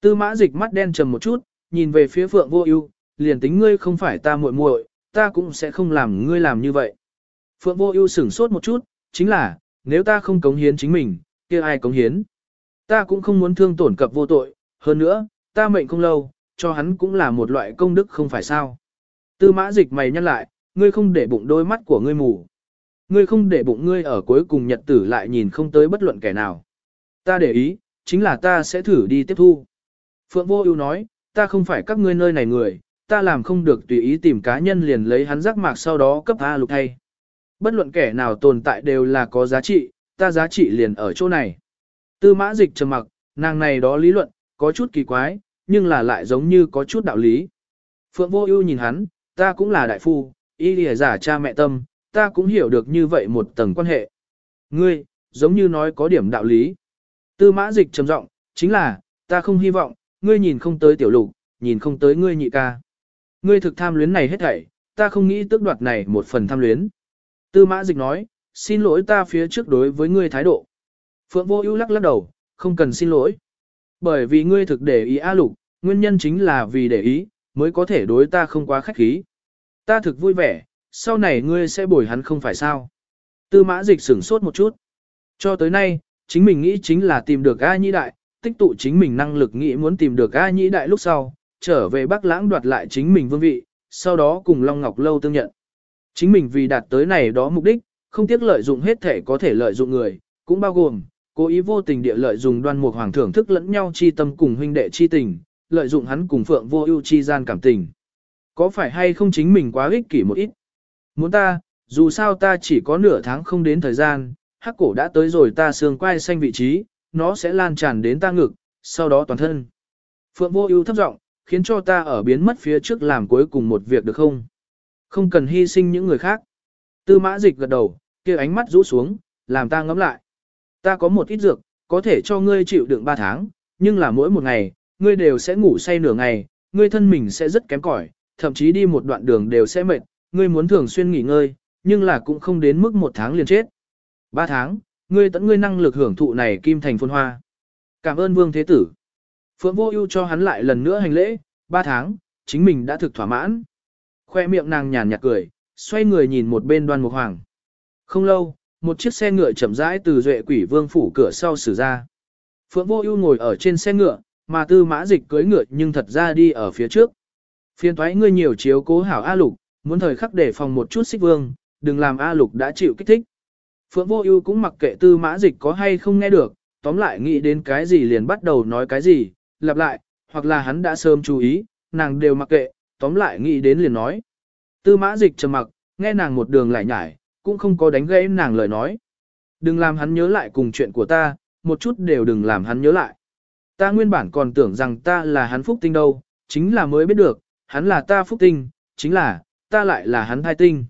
Tư mã dịch mắt đen trầm một chút, nhìn về phía Phượng vô ưu, liền tính ngươi không phải ta muội muội, ta cũng sẽ không làm ngươi làm như vậy. Phượng vô ưu sửng sốt một chút, chính là, nếu ta không cống hiến chính mình, kia ai cống hiến? Ta cũng không muốn thương tổn cập vô tội, hơn nữa, ta mệnh không lâu, cho hắn cũng là một loại công đức không phải sao. Tư mã dịch mày nhăn lại, ngươi không để bụng đôi mắt của ngươi mù. Ngươi không để bụng ngươi ở cuối cùng nhật tử lại nhìn không tới bất luận kẻ nào. Ta để ý, chính là ta sẽ thử đi tiếp thu. Phượng Vô Ưu nói, ta không phải các ngươi nơi này người, ta làm không được tùy ý tìm cá nhân liền lấy hắn rắc mạc sau đó cấp A lục thay. Bất luận kẻ nào tồn tại đều là có giá trị, ta giá trị liền ở chỗ này. Tư mã dịch trầm mặc, nàng này đó lý luận, có chút kỳ quái, nhưng là lại giống như có chút đạo lý. Phượng vô ưu nhìn hắn, ta cũng là đại phu, y lìa giả cha mẹ tâm, ta cũng hiểu được như vậy một tầng quan hệ. Ngươi, giống như nói có điểm đạo lý. Tư mã dịch trầm giọng, chính là, ta không hy vọng, ngươi nhìn không tới tiểu lục, nhìn không tới ngươi nhị ca. Ngươi thực tham luyến này hết thảy, ta không nghĩ tước đoạt này một phần tham luyến. Tư mã dịch nói, xin lỗi ta phía trước đối với ngươi thái độ. Phượng vô ưu lắc lắc đầu, không cần xin lỗi. Bởi vì ngươi thực để ý A Lục, nguyên nhân chính là vì để ý, mới có thể đối ta không quá khách khí. Ta thực vui vẻ, sau này ngươi sẽ bồi hắn không phải sao. Tư mã dịch sửng sốt một chút. Cho tới nay, chính mình nghĩ chính là tìm được A Nhi Đại, tích tụ chính mình năng lực nghĩ muốn tìm được A Nhĩ Đại lúc sau, trở về Bắc Lãng đoạt lại chính mình vương vị, sau đó cùng Long Ngọc Lâu tương nhận. Chính mình vì đạt tới này đó mục đích, không tiếc lợi dụng hết thể có thể lợi dụng người, cũng bao gồm, cố ý vô tình địa lợi dụng đoan mục hoàng thưởng thức lẫn nhau chi tâm cùng huynh đệ chi tình, lợi dụng hắn cùng phượng vô ưu chi gian cảm tình. Có phải hay không chính mình quá ích kỷ một ít? Muốn ta, dù sao ta chỉ có nửa tháng không đến thời gian, hắc cổ đã tới rồi ta xương quai xanh vị trí, nó sẽ lan tràn đến ta ngực, sau đó toàn thân. Phượng vô ưu thấp giọng, khiến cho ta ở biến mất phía trước làm cuối cùng một việc được không? Không cần hy sinh những người khác. Tư mã dịch gật đầu, kia ánh mắt rũ xuống, làm ta ngắm lại. Ta có một ít dược, có thể cho ngươi chịu đựng 3 tháng, nhưng là mỗi một ngày, ngươi đều sẽ ngủ say nửa ngày, ngươi thân mình sẽ rất kém cỏi, thậm chí đi một đoạn đường đều sẽ mệt, ngươi muốn thường xuyên nghỉ ngơi, nhưng là cũng không đến mức một tháng liền chết. 3 tháng, ngươi tận ngươi năng lực hưởng thụ này kim thành phồn hoa. Cảm ơn vương thế tử. Phượng vô ưu cho hắn lại lần nữa hành lễ, Ba tháng, chính mình đã thực thỏa mãn. Khoe miệng nàng nhàn nhạt cười, xoay người nhìn một bên đoan mục hoàng. Không lâu, một chiếc xe ngựa chậm rãi từ duệ quỷ vương phủ cửa sau xử ra. Phượng vô ưu ngồi ở trên xe ngựa, mà tư mã dịch cưỡi ngựa nhưng thật ra đi ở phía trước. Phiên thoái ngươi nhiều chiếu cố hảo A lục, muốn thời khắc để phòng một chút xích vương, đừng làm A lục đã chịu kích thích. Phượng vô ưu cũng mặc kệ tư mã dịch có hay không nghe được, tóm lại nghĩ đến cái gì liền bắt đầu nói cái gì, lặp lại, hoặc là hắn đã sớm chú ý, nàng đều mặc kệ, tóm lại nghĩ đến liền nói. Tư mã dịch trầm mặc, nghe nàng một đường lại nhải, cũng không có đánh gãy nàng lời nói. Đừng làm hắn nhớ lại cùng chuyện của ta, một chút đều đừng làm hắn nhớ lại. Ta nguyên bản còn tưởng rằng ta là hắn phúc tinh đâu, chính là mới biết được, hắn là ta phúc tinh, chính là, ta lại là hắn thai tinh.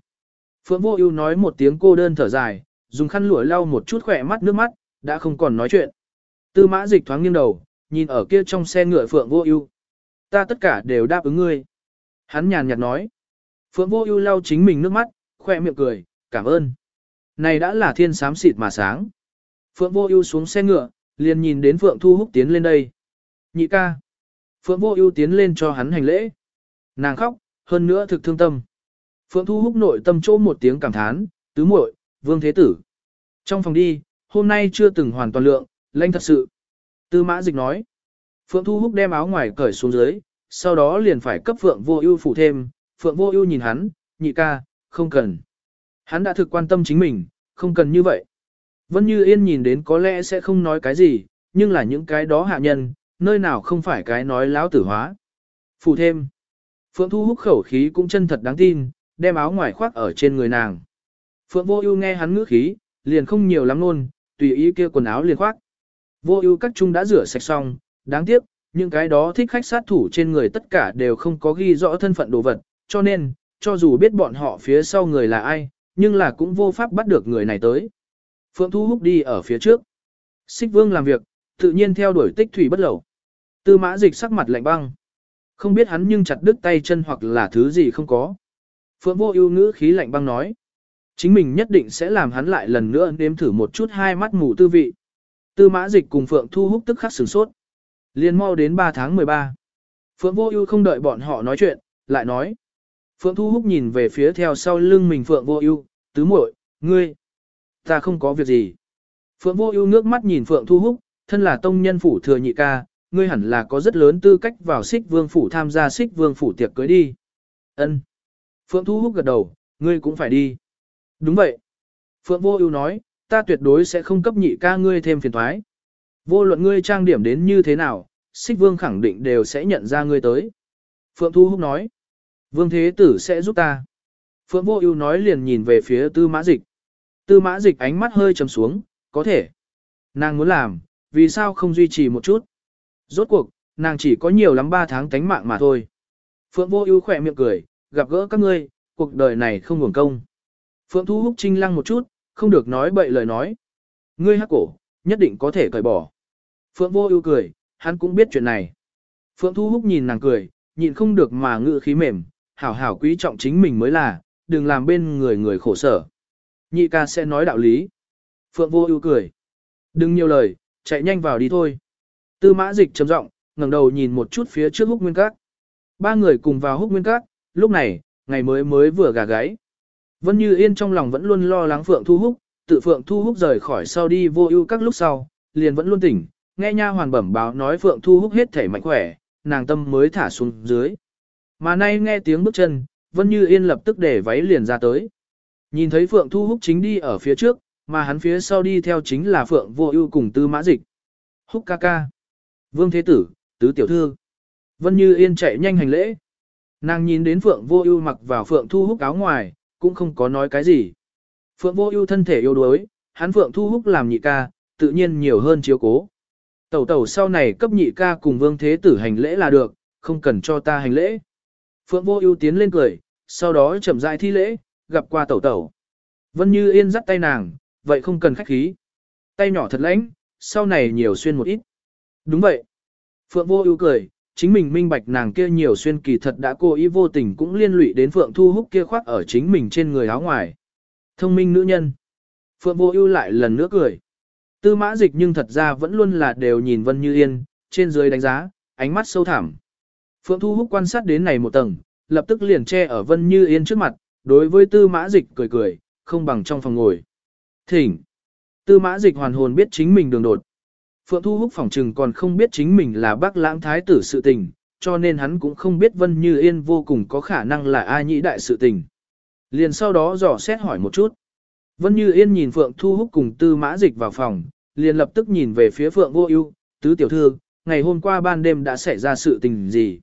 Phượng Vô Ưu nói một tiếng cô đơn thở dài, dùng khăn lụa lau một chút khỏe mắt nước mắt, đã không còn nói chuyện. Tư Mã Dịch thoáng nghiêng đầu, nhìn ở kia trong xe ngựa Phượng Vô Ưu. Ta tất cả đều đáp ứng ngươi. Hắn nhàn nhạt nói. Phượng Vô Ưu lau chính mình nước mắt, khỏe miệng cười, cảm ơn. Này đã là thiên sám xịt mà sáng. Phượng Vô Ưu xuống xe ngựa, liền nhìn đến Phượng Thu Húc tiến lên đây. Nhị ca. Phượng Vô Ưu tiến lên cho hắn hành lễ. Nàng khóc, hơn nữa thực thương tâm. Phượng Thu Húc nội tâm chỗ một tiếng cảm thán, tứ muội, Vương Thế Tử. Trong phòng đi, hôm nay chưa từng hoàn toàn lượng, lanh thật sự. Tư Mã Dịch nói. Phượng Thu Húc đem áo ngoài cởi xuống dưới, sau đó liền phải cấp Phượng Vô Ưu phủ thêm. Phượng Vô Ưu nhìn hắn, nhị ca, không cần. Hắn đã thực quan tâm chính mình, không cần như vậy. Vân Như Yên nhìn đến có lẽ sẽ không nói cái gì, nhưng là những cái đó hạ nhân, nơi nào không phải cái nói láo tử hóa. Phụ thêm. Phượng Thu hút khẩu khí cũng chân thật đáng tin, đem áo ngoài khoác ở trên người nàng. Phượng Vô Ưu nghe hắn ngữ khí, liền không nhiều lắm luôn, tùy ý kia quần áo liền khoác. Vô Ưu các trung đã rửa sạch xong, đáng tiếc, những cái đó thích khách sát thủ trên người tất cả đều không có ghi rõ thân phận đồ vật, cho nên, cho dù biết bọn họ phía sau người là ai, nhưng là cũng vô pháp bắt được người này tới. Phượng Thu Húc đi ở phía trước. Xích Vương làm việc, tự nhiên theo đuổi tích thủy bất lẩu. Tư mã dịch sắc mặt lạnh băng. Không biết hắn nhưng chặt đứt tay chân hoặc là thứ gì không có. Phượng vô ưu ngữ khí lạnh băng nói. Chính mình nhất định sẽ làm hắn lại lần nữa nếm thử một chút hai mắt mù tư vị. Tư mã dịch cùng Phượng Thu Húc tức khắc sửng sốt. Liên mau đến 3 tháng 13. Phượng vô ưu không đợi bọn họ nói chuyện, lại nói. Phượng Thu Húc nhìn về phía theo sau lưng mình Phượng Vô Ưu, "Tứ muội, ngươi?" "Ta không có việc gì." Phượng Vô Ưu nước mắt nhìn Phượng Thu Húc, thân là tông nhân phủ thừa nhị ca, ngươi hẳn là có rất lớn tư cách vào Xích Vương phủ tham gia Xích Vương phủ tiệc cưới đi. Ân. Phượng Thu Húc gật đầu, ngươi cũng phải đi. Đúng vậy. Phượng Vô Ưu nói, ta tuyệt đối sẽ không cấp nhị ca ngươi thêm phiền toái. Vô luận ngươi trang điểm đến như thế nào, Sích Vương khẳng định đều sẽ nhận ra ngươi tới. Phượng Thu Húc nói, Vương Thế Tử sẽ giúp ta. Phượng Vô Ưu nói liền nhìn về phía Tư Mã Dịch. Tư Mã Dịch ánh mắt hơi trầm xuống, có thể. Nàng muốn làm, vì sao không duy trì một chút? Rốt cuộc, nàng chỉ có nhiều lắm 3 tháng tánh mạng mà thôi. Phượng Vô Ưu khẽ miệng cười, gặp gỡ các ngươi, cuộc đời này không uổng công. Phượng Thu Húc Trinh lăng một chút, không được nói bậy lời nói. Ngươi hắc cổ, nhất định có thể cởi bỏ. Phượng Vô Ưu cười, hắn cũng biết chuyện này. Phượng Thu Húc nhìn nàng cười, nhịn không được mà ngự khí mềm, hảo hảo quý trọng chính mình mới là, đừng làm bên người người khổ sở. Nhị ca sẽ nói đạo lý. Phượng vô ưu cười. Đừng nhiều lời, chạy nhanh vào đi thôi. Tư mã dịch trầm giọng, ngẩng đầu nhìn một chút phía trước húc nguyên các. Ba người cùng vào húc nguyên các, lúc này, ngày mới mới vừa gà gáy. Vân Như Yên trong lòng vẫn luôn lo lắng Phượng Thu Húc, tự Phượng Thu Húc rời khỏi sau đi vô ưu các lúc sau, liền vẫn luôn tỉnh, nghe nha hoàn bẩm báo nói Phượng Thu Húc hết thể mạnh khỏe, nàng tâm mới thả xuống dưới. Mà nay nghe tiếng bước chân, Vân Như Yên lập tức để váy liền ra tới. Nhìn thấy Phượng Thu Húc chính đi ở phía trước, mà hắn phía sau đi theo chính là Phượng Vô Ưu cùng Tư Mã Dịch. Húc ca ca. Vương Thế Tử, Tứ Tiểu Thư. Vân Như Yên chạy nhanh hành lễ. Nàng nhìn đến Phượng Vô Ưu mặc vào Phượng Thu Húc áo ngoài, cũng không có nói cái gì. Phượng Vô Ưu thân thể yếu đuối, hắn Phượng Thu Húc làm nhị ca, tự nhiên nhiều hơn chiếu cố. Tẩu tẩu sau này cấp nhị ca cùng Vương Thế Tử hành lễ là được, không cần cho ta hành lễ. Phượng Vô Ưu tiến lên cười, sau đó chậm rãi thi lễ, gặp qua tẩu tẩu. Vân Như Yên dắt tay nàng, vậy không cần khách khí. Tay nhỏ thật lãnh, sau này nhiều xuyên một ít. Đúng vậy. Phượng Vô Ưu cười, chính mình minh bạch nàng kia nhiều xuyên kỳ thật đã cố ý vô tình cũng liên lụy đến Phượng Thu Húc kia khoác ở chính mình trên người áo ngoài. Thông minh nữ nhân. Phượng Vô Ưu lại lần nữa cười. Tư Mã Dịch nhưng thật ra vẫn luôn là đều nhìn Vân Như Yên, trên dưới đánh giá, ánh mắt sâu thẳm. Phượng Thu Húc quan sát đến này một tầng, lập tức liền che ở Vân Như Yên trước mặt, đối với Tư Mã Dịch cười cười, không bằng trong phòng ngồi. Thỉnh. Tư Mã Dịch hoàn hồn biết chính mình đường đột. Phượng Thu Húc phỏng trừng còn không biết chính mình là bác lãng thái tử sự tình, cho nên hắn cũng không biết Vân Như Yên vô cùng có khả năng là ai nhĩ đại sự tình. Liền sau đó dò xét hỏi một chút. Vân Như Yên nhìn Phượng Thu Húc cùng Tư Mã Dịch vào phòng, liền lập tức nhìn về phía Phượng Vô Ưu, tứ tiểu thư, ngày hôm qua ban đêm đã xảy ra sự tình gì?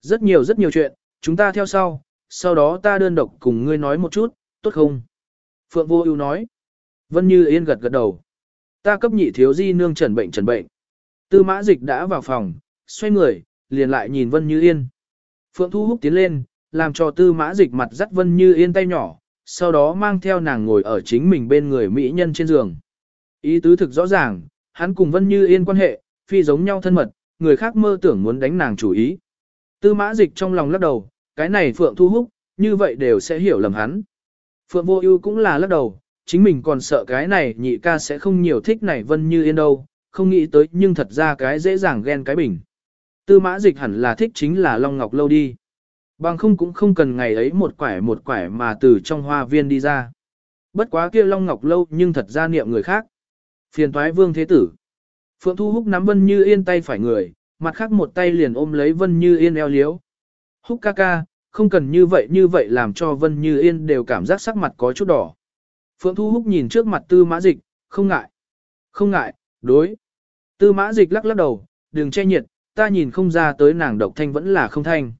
Rất nhiều rất nhiều chuyện, chúng ta theo sau, sau đó ta đơn độc cùng ngươi nói một chút, tốt không? Phượng Vô Ưu nói. Vân Như Yên gật gật đầu. Ta cấp nhị thiếu di nương trần bệnh trần bệnh. Tư mã dịch đã vào phòng, xoay người, liền lại nhìn Vân Như Yên. Phượng Thu Húc tiến lên, làm cho tư mã dịch mặt dắt Vân Như Yên tay nhỏ, sau đó mang theo nàng ngồi ở chính mình bên người mỹ nhân trên giường. Ý tứ thực rõ ràng, hắn cùng Vân Như Yên quan hệ, phi giống nhau thân mật, người khác mơ tưởng muốn đánh nàng chủ ý. Tư mã dịch trong lòng lắc đầu, cái này Phượng Thu Húc, như vậy đều sẽ hiểu lầm hắn. Phượng Vô Ưu cũng là lắc đầu, chính mình còn sợ cái này nhị ca sẽ không nhiều thích này Vân Như Yên đâu, không nghĩ tới nhưng thật ra cái dễ dàng ghen cái bình. Tư mã dịch hẳn là thích chính là Long Ngọc Lâu đi. Bằng không cũng không cần ngày ấy một quải một quải mà từ trong hoa viên đi ra. Bất quá kia Long Ngọc Lâu nhưng thật ra niệm người khác. Phiền toái vương thế tử. Phượng Thu Húc nắm Vân Như Yên tay phải người, mặt khác một tay liền ôm lấy Vân Như Yên eo liếu. Húc ca ca, không cần như vậy như vậy làm cho Vân Như Yên đều cảm giác sắc mặt có chút đỏ. Phượng Thu Húc nhìn trước mặt tư mã dịch, không ngại. Không ngại, đối. Tư mã dịch lắc lắc đầu, đừng che nhiệt, ta nhìn không ra tới nàng độc thanh vẫn là không thanh.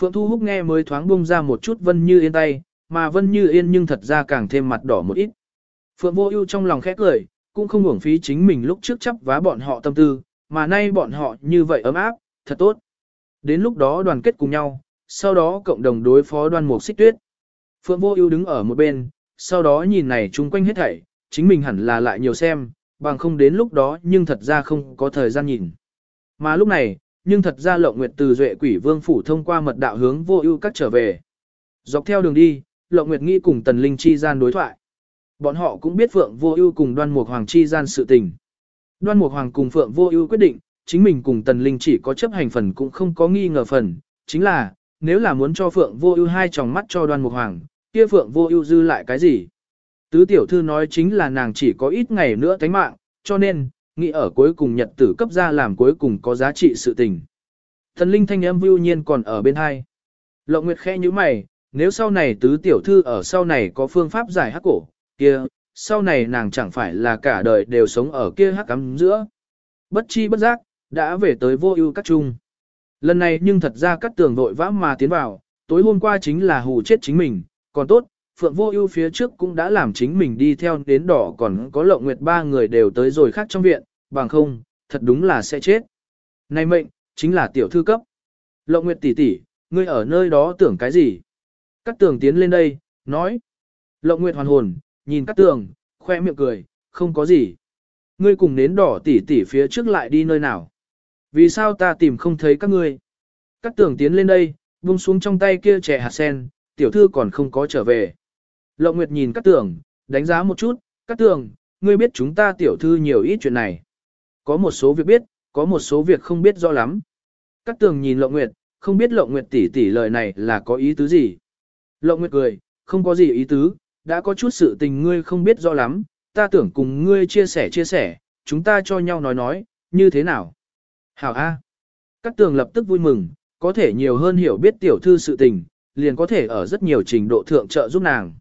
Phượng Thu Húc nghe mới thoáng bông ra một chút Vân Như Yên tay, mà Vân Như Yên nhưng thật ra càng thêm mặt đỏ một ít. Phượng Vô Ưu trong lòng khẽ cười, cũng không uổng phí chính mình lúc trước chấp vá bọn họ tâm tư, mà nay bọn họ như vậy ấm áp, thật tốt. Đến lúc đó đoàn kết cùng nhau, sau đó cộng đồng đối phó đoan mục xích tuyết. Phượng Vô Ưu đứng ở một bên, sau đó nhìn này chung quanh hết thảy, chính mình hẳn là lại nhiều xem, bằng không đến lúc đó nhưng thật ra không có thời gian nhìn. Mà lúc này, nhưng thật ra Lộng Nguyệt từ Duệ Quỷ Vương phủ thông qua mật đạo hướng Vô Ưu các trở về. Dọc theo đường đi, Lộng Nguyệt nghĩ cùng Tần Linh chi gian đối thoại. Bọn họ cũng biết Phượng Vô Ưu cùng Đoan Mục Hoàng chi gian sự tình. Đoan Mục Hoàng cùng Phượng Vô Ưu quyết định, chính mình cùng Tần Linh chỉ có chấp hành phần cũng không có nghi ngờ phần, chính là nếu là muốn cho Phượng Vô Ưu hai tròng mắt cho Đoan Mục Hoàng, kia Phượng Vô Ưu dư lại cái gì? Tứ tiểu thư nói chính là nàng chỉ có ít ngày nữa tánh mạng, cho nên, nghĩ ở cuối cùng nhật tử cấp ra làm cuối cùng có giá trị sự tình. Thần linh thanh âm vưu nhiên còn ở bên hai. Lộng Nguyệt khẽ như mày, nếu sau này tứ tiểu thư ở sau này có phương pháp giải hắc cổ, kia, sau này nàng chẳng phải là cả đời đều sống ở kia hắc cắm giữa. Bất chi bất giác, đã về tới vô ưu các trung. Lần này nhưng thật ra các tường vội vã mà tiến vào, tối hôm qua chính là hù chết chính mình, còn tốt, Phượng Vô Ưu phía trước cũng đã làm chính mình đi theo đến đỏ còn có Lộng Nguyệt ba người đều tới rồi khác trong viện, bằng không, thật đúng là sẽ chết. Này mệnh, chính là tiểu thư cấp. Lộng Nguyệt tỷ tỷ, ngươi ở nơi đó tưởng cái gì? Cát Tường tiến lên đây, nói. Lộng Nguyệt hoàn hồn, nhìn Cát Tường, khoe miệng cười, không có gì. Ngươi cùng nến đỏ tỷ tỷ phía trước lại đi nơi nào? Vì sao ta tìm không thấy các ngươi? Cát Tường tiến lên đây, buông xuống trong tay kia trẻ hạt sen, tiểu thư còn không có trở về. Lộng Nguyệt nhìn các tường, đánh giá một chút, các tường, ngươi biết chúng ta tiểu thư nhiều ít chuyện này. Có một số việc biết, có một số việc không biết rõ lắm. Các tường nhìn Lộng Nguyệt, không biết Lộng Nguyệt tỷ tỷ lời này là có ý tứ gì. Lộng Nguyệt cười, không có gì ý tứ, đã có chút sự tình ngươi không biết rõ lắm, ta tưởng cùng ngươi chia sẻ chia sẻ, chúng ta cho nhau nói nói, như thế nào. Hảo A. Các tường lập tức vui mừng, có thể nhiều hơn hiểu biết tiểu thư sự tình, liền có thể ở rất nhiều trình độ thượng trợ giúp nàng.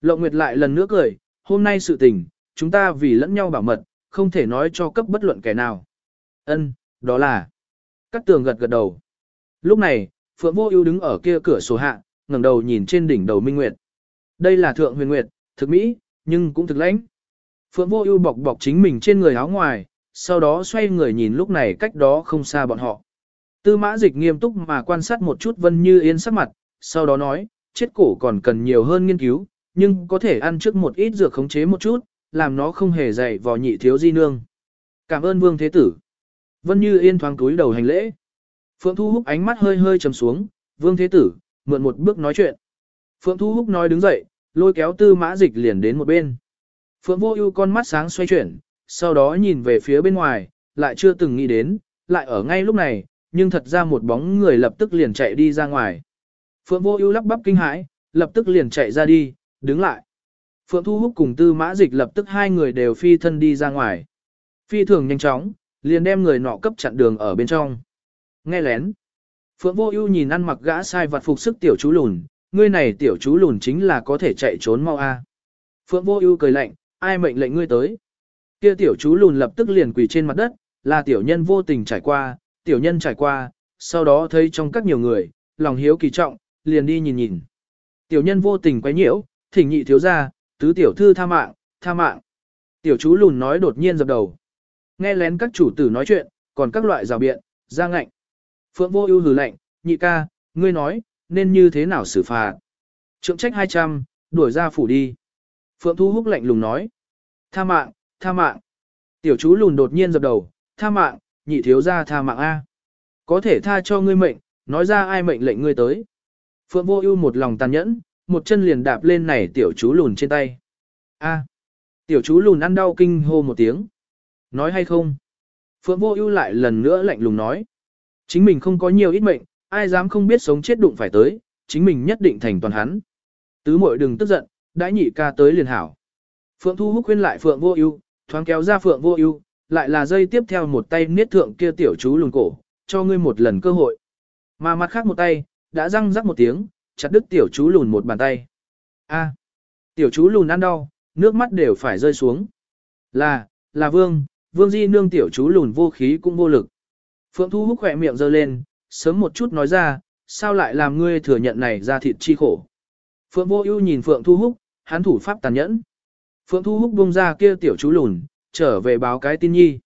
Lộng Nguyệt lại lần nữa cười, hôm nay sự tình, chúng ta vì lẫn nhau bảo mật, không thể nói cho cấp bất luận kẻ nào. Ân, đó là. Cắt tường gật gật đầu. Lúc này, Phượng Vô Ưu đứng ở kia cửa sổ hạ, ngẩng đầu nhìn trên đỉnh đầu Minh Nguyệt. Đây là Thượng Huyền Nguyệt, thực mỹ, nhưng cũng thực lãnh. Phượng Vô Ưu bọc bọc chính mình trên người áo ngoài, sau đó xoay người nhìn lúc này cách đó không xa bọn họ. Tư Mã Dịch nghiêm túc mà quan sát một chút Vân Như Yên sắc mặt, sau đó nói, chết cổ còn cần nhiều hơn nghiên cứu, nhưng có thể ăn trước một ít dược khống chế một chút, làm nó không hề dày vò nhị thiếu di nương. Cảm ơn Vương Thế Tử. Vân Như Yên thoáng túi đầu hành lễ. Phượng Thu Húc ánh mắt hơi hơi trầm xuống, Vương Thế Tử, mượn một bước nói chuyện. Phượng Thu Húc nói đứng dậy, lôi kéo tư mã dịch liền đến một bên. Phượng Vô Ưu con mắt sáng xoay chuyển, sau đó nhìn về phía bên ngoài, lại chưa từng nghĩ đến, lại ở ngay lúc này, nhưng thật ra một bóng người lập tức liền chạy đi ra ngoài. Phượng Vô Ưu lắp bắp kinh hãi, lập tức liền chạy ra đi, đứng lại. Phượng Thu Húc cùng Tư Mã Dịch lập tức hai người đều phi thân đi ra ngoài. Phi thường nhanh chóng, liền đem người nọ cấp chặn đường ở bên trong. Nghe lén. Phượng Vô Ưu nhìn ăn mặc gã sai vặt phục sức tiểu chú lùn, ngươi này tiểu chú lùn chính là có thể chạy trốn mau a. Phượng Vô Ưu cười lạnh, ai mệnh lệnh ngươi tới? Kia tiểu chú lùn lập tức liền quỳ trên mặt đất, là tiểu nhân vô tình trải qua, tiểu nhân trải qua, sau đó thấy trong các nhiều người, lòng hiếu kỳ trọng, liền đi nhìn nhìn. Tiểu nhân vô tình quấy nhiễu, thỉnh nhị thiếu gia, tứ tiểu thư tha mạng, tha mạng. Tiểu chú lùn nói đột nhiên dập đầu. Nghe lén các chủ tử nói chuyện, còn các loại rào biện, ra ngạnh. Phượng vô ưu hừ lạnh, nhị ca, ngươi nói, nên như thế nào xử phạt. Trượng trách 200, đuổi ra phủ đi. Phượng Thu Húc lạnh lùng nói. Tha mạng, tha mạng. Tiểu chú lùn đột nhiên dập đầu, tha mạng, nhị thiếu ra tha mạng A. Có thể tha cho ngươi mệnh, nói ra ai mệnh lệnh ngươi tới. Phượng Vô Ưu một lòng tàn nhẫn, một chân liền đạp lên này tiểu chú lùn trên tay. A. Tiểu chú lùn ăn đau kinh hô một tiếng. Nói hay không? Phượng Vô Ưu lại lần nữa lạnh lùng nói. Chính mình không có nhiều ít mệnh, ai dám không biết sống chết đụng phải tới, chính mình nhất định thành toàn hắn. Tứ muội đừng tức giận, đãi nhị ca tới liền hảo. Phượng Thu Húc khuyên lại Phượng Vô Ưu, thoáng kéo ra Phượng Vô Ưu, lại là dây tiếp theo một tay niết thượng kia tiểu chú lùn cổ, cho ngươi một lần cơ hội. Mà mặt khác một tay, đã răng rắc một tiếng, chặt đứt tiểu chú lùn một bàn tay. A, tiểu chú lùn ăn đau, nước mắt đều phải rơi xuống. Là, là vương, vương di nương tiểu chú lùn vô khí cũng vô lực. Phượng Thu Húc khỏe miệng giơ lên, sớm một chút nói ra, sao lại làm ngươi thừa nhận này ra thịt chi khổ. Phượng Vô Ưu nhìn Phượng Thu Húc, hắn thủ pháp tàn nhẫn. Phượng Thu Húc buông ra kia tiểu chú lùn, trở về báo cái tin nhi.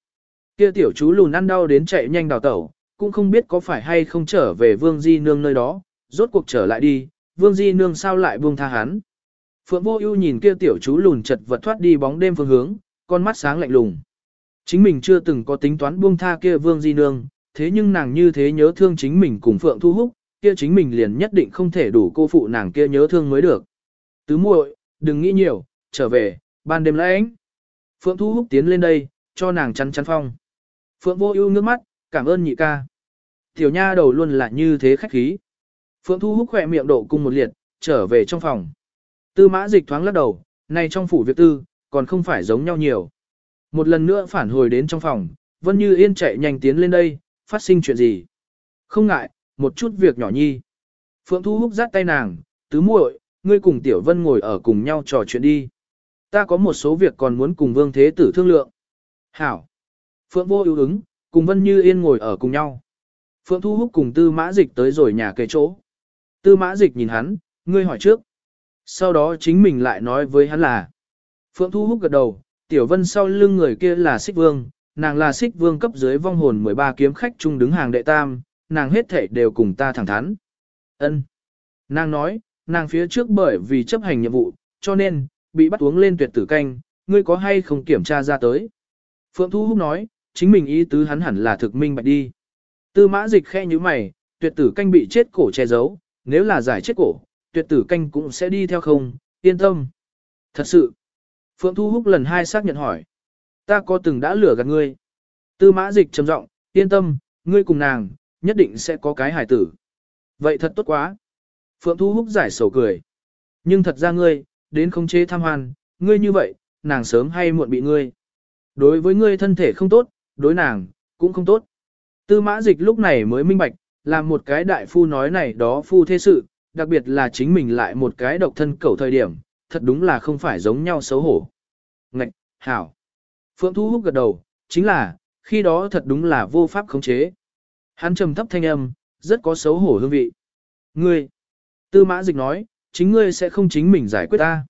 Kia tiểu chú lùn ăn đau đến chạy nhanh đào tẩu, cũng không biết có phải hay không trở về Vương Di Nương nơi đó, rốt cuộc trở lại đi, Vương Di Nương sao lại buông tha hắn. Phượng Vô Ưu nhìn kia tiểu chú lùn chật vật thoát đi bóng đêm phương hướng, con mắt sáng lạnh lùng. Chính mình chưa từng có tính toán buông tha kia Vương Di Nương, thế nhưng nàng như thế nhớ thương chính mình cùng Phượng Thu Húc, kia chính mình liền nhất định không thể đủ cô phụ nàng kia nhớ thương mới được. Tứ muội, đừng nghĩ nhiều, trở về, ban đêm lãnh. Phượng Thu Húc tiến lên đây, cho nàng chắn chắn phong. Phượng Vô Ưu nước mắt, cảm ơn nhị ca. Tiểu nha đầu luôn là như thế khách khí. Phượng Thu Húc khỏe miệng độ cung một liệt, trở về trong phòng. Tư Mã Dịch thoáng lắc đầu, nay trong phủ việc tư, còn không phải giống nhau nhiều. Một lần nữa phản hồi đến trong phòng, Vân Như Yên chạy nhanh tiến lên đây, phát sinh chuyện gì? Không ngại, một chút việc nhỏ nhi. Phượng Thu Húc dắt tay nàng, tứ muội, ngươi cùng Tiểu Vân ngồi ở cùng nhau trò chuyện đi. Ta có một số việc còn muốn cùng Vương Thế Tử thương lượng. Hảo. Phượng vô ưu ứng, cùng Vân Như Yên ngồi ở cùng nhau. Phượng Thu Húc cùng Tư Mã Dịch tới rồi nhà kề chỗ. Tư Mã Dịch nhìn hắn, ngươi hỏi trước. Sau đó chính mình lại nói với hắn là. Phượng Thu Húc gật đầu, Tiểu Vân sau lưng người kia là Sích Vương, nàng là Sích Vương cấp dưới vong hồn 13 kiếm khách chung đứng hàng đệ tam, nàng hết thể đều cùng ta thẳng thắn. Ân. Nàng nói, nàng phía trước bởi vì chấp hành nhiệm vụ, cho nên, bị bắt uống lên tuyệt tử canh, ngươi có hay không kiểm tra ra tới. Phượng Thu Húc nói, chính mình ý tứ hắn hẳn là thực minh bạch đi. Tư mã dịch khe như mày, tuyệt tử canh bị chết cổ che giấu, nếu là giải chết cổ, tuyệt tử canh cũng sẽ đi theo không, yên tâm. Thật sự, Phượng Thu Húc lần hai xác nhận hỏi. Ta có từng đã lừa gạt ngươi. Tư mã dịch trầm giọng, yên tâm, ngươi cùng nàng, nhất định sẽ có cái hải tử. Vậy thật tốt quá. Phượng Thu Húc giải sầu cười. Nhưng thật ra ngươi, đến không chế tham hoan, ngươi như vậy, nàng sớm hay muộn bị ngươi. Đối với ngươi thân thể không tốt, đối nàng, cũng không tốt. Tư mã dịch lúc này mới minh bạch, làm một cái đại phu nói này đó phu thế sự, đặc biệt là chính mình lại một cái độc thân cầu thời điểm, thật đúng là không phải giống nhau xấu hổ. Ngạch, hảo. Phượng Thu Húc gật đầu, chính là, khi đó thật đúng là vô pháp khống chế. Hắn trầm thấp thanh âm, rất có xấu hổ hương vị. Ngươi, tư mã dịch nói, chính ngươi sẽ không chính mình giải quyết ta.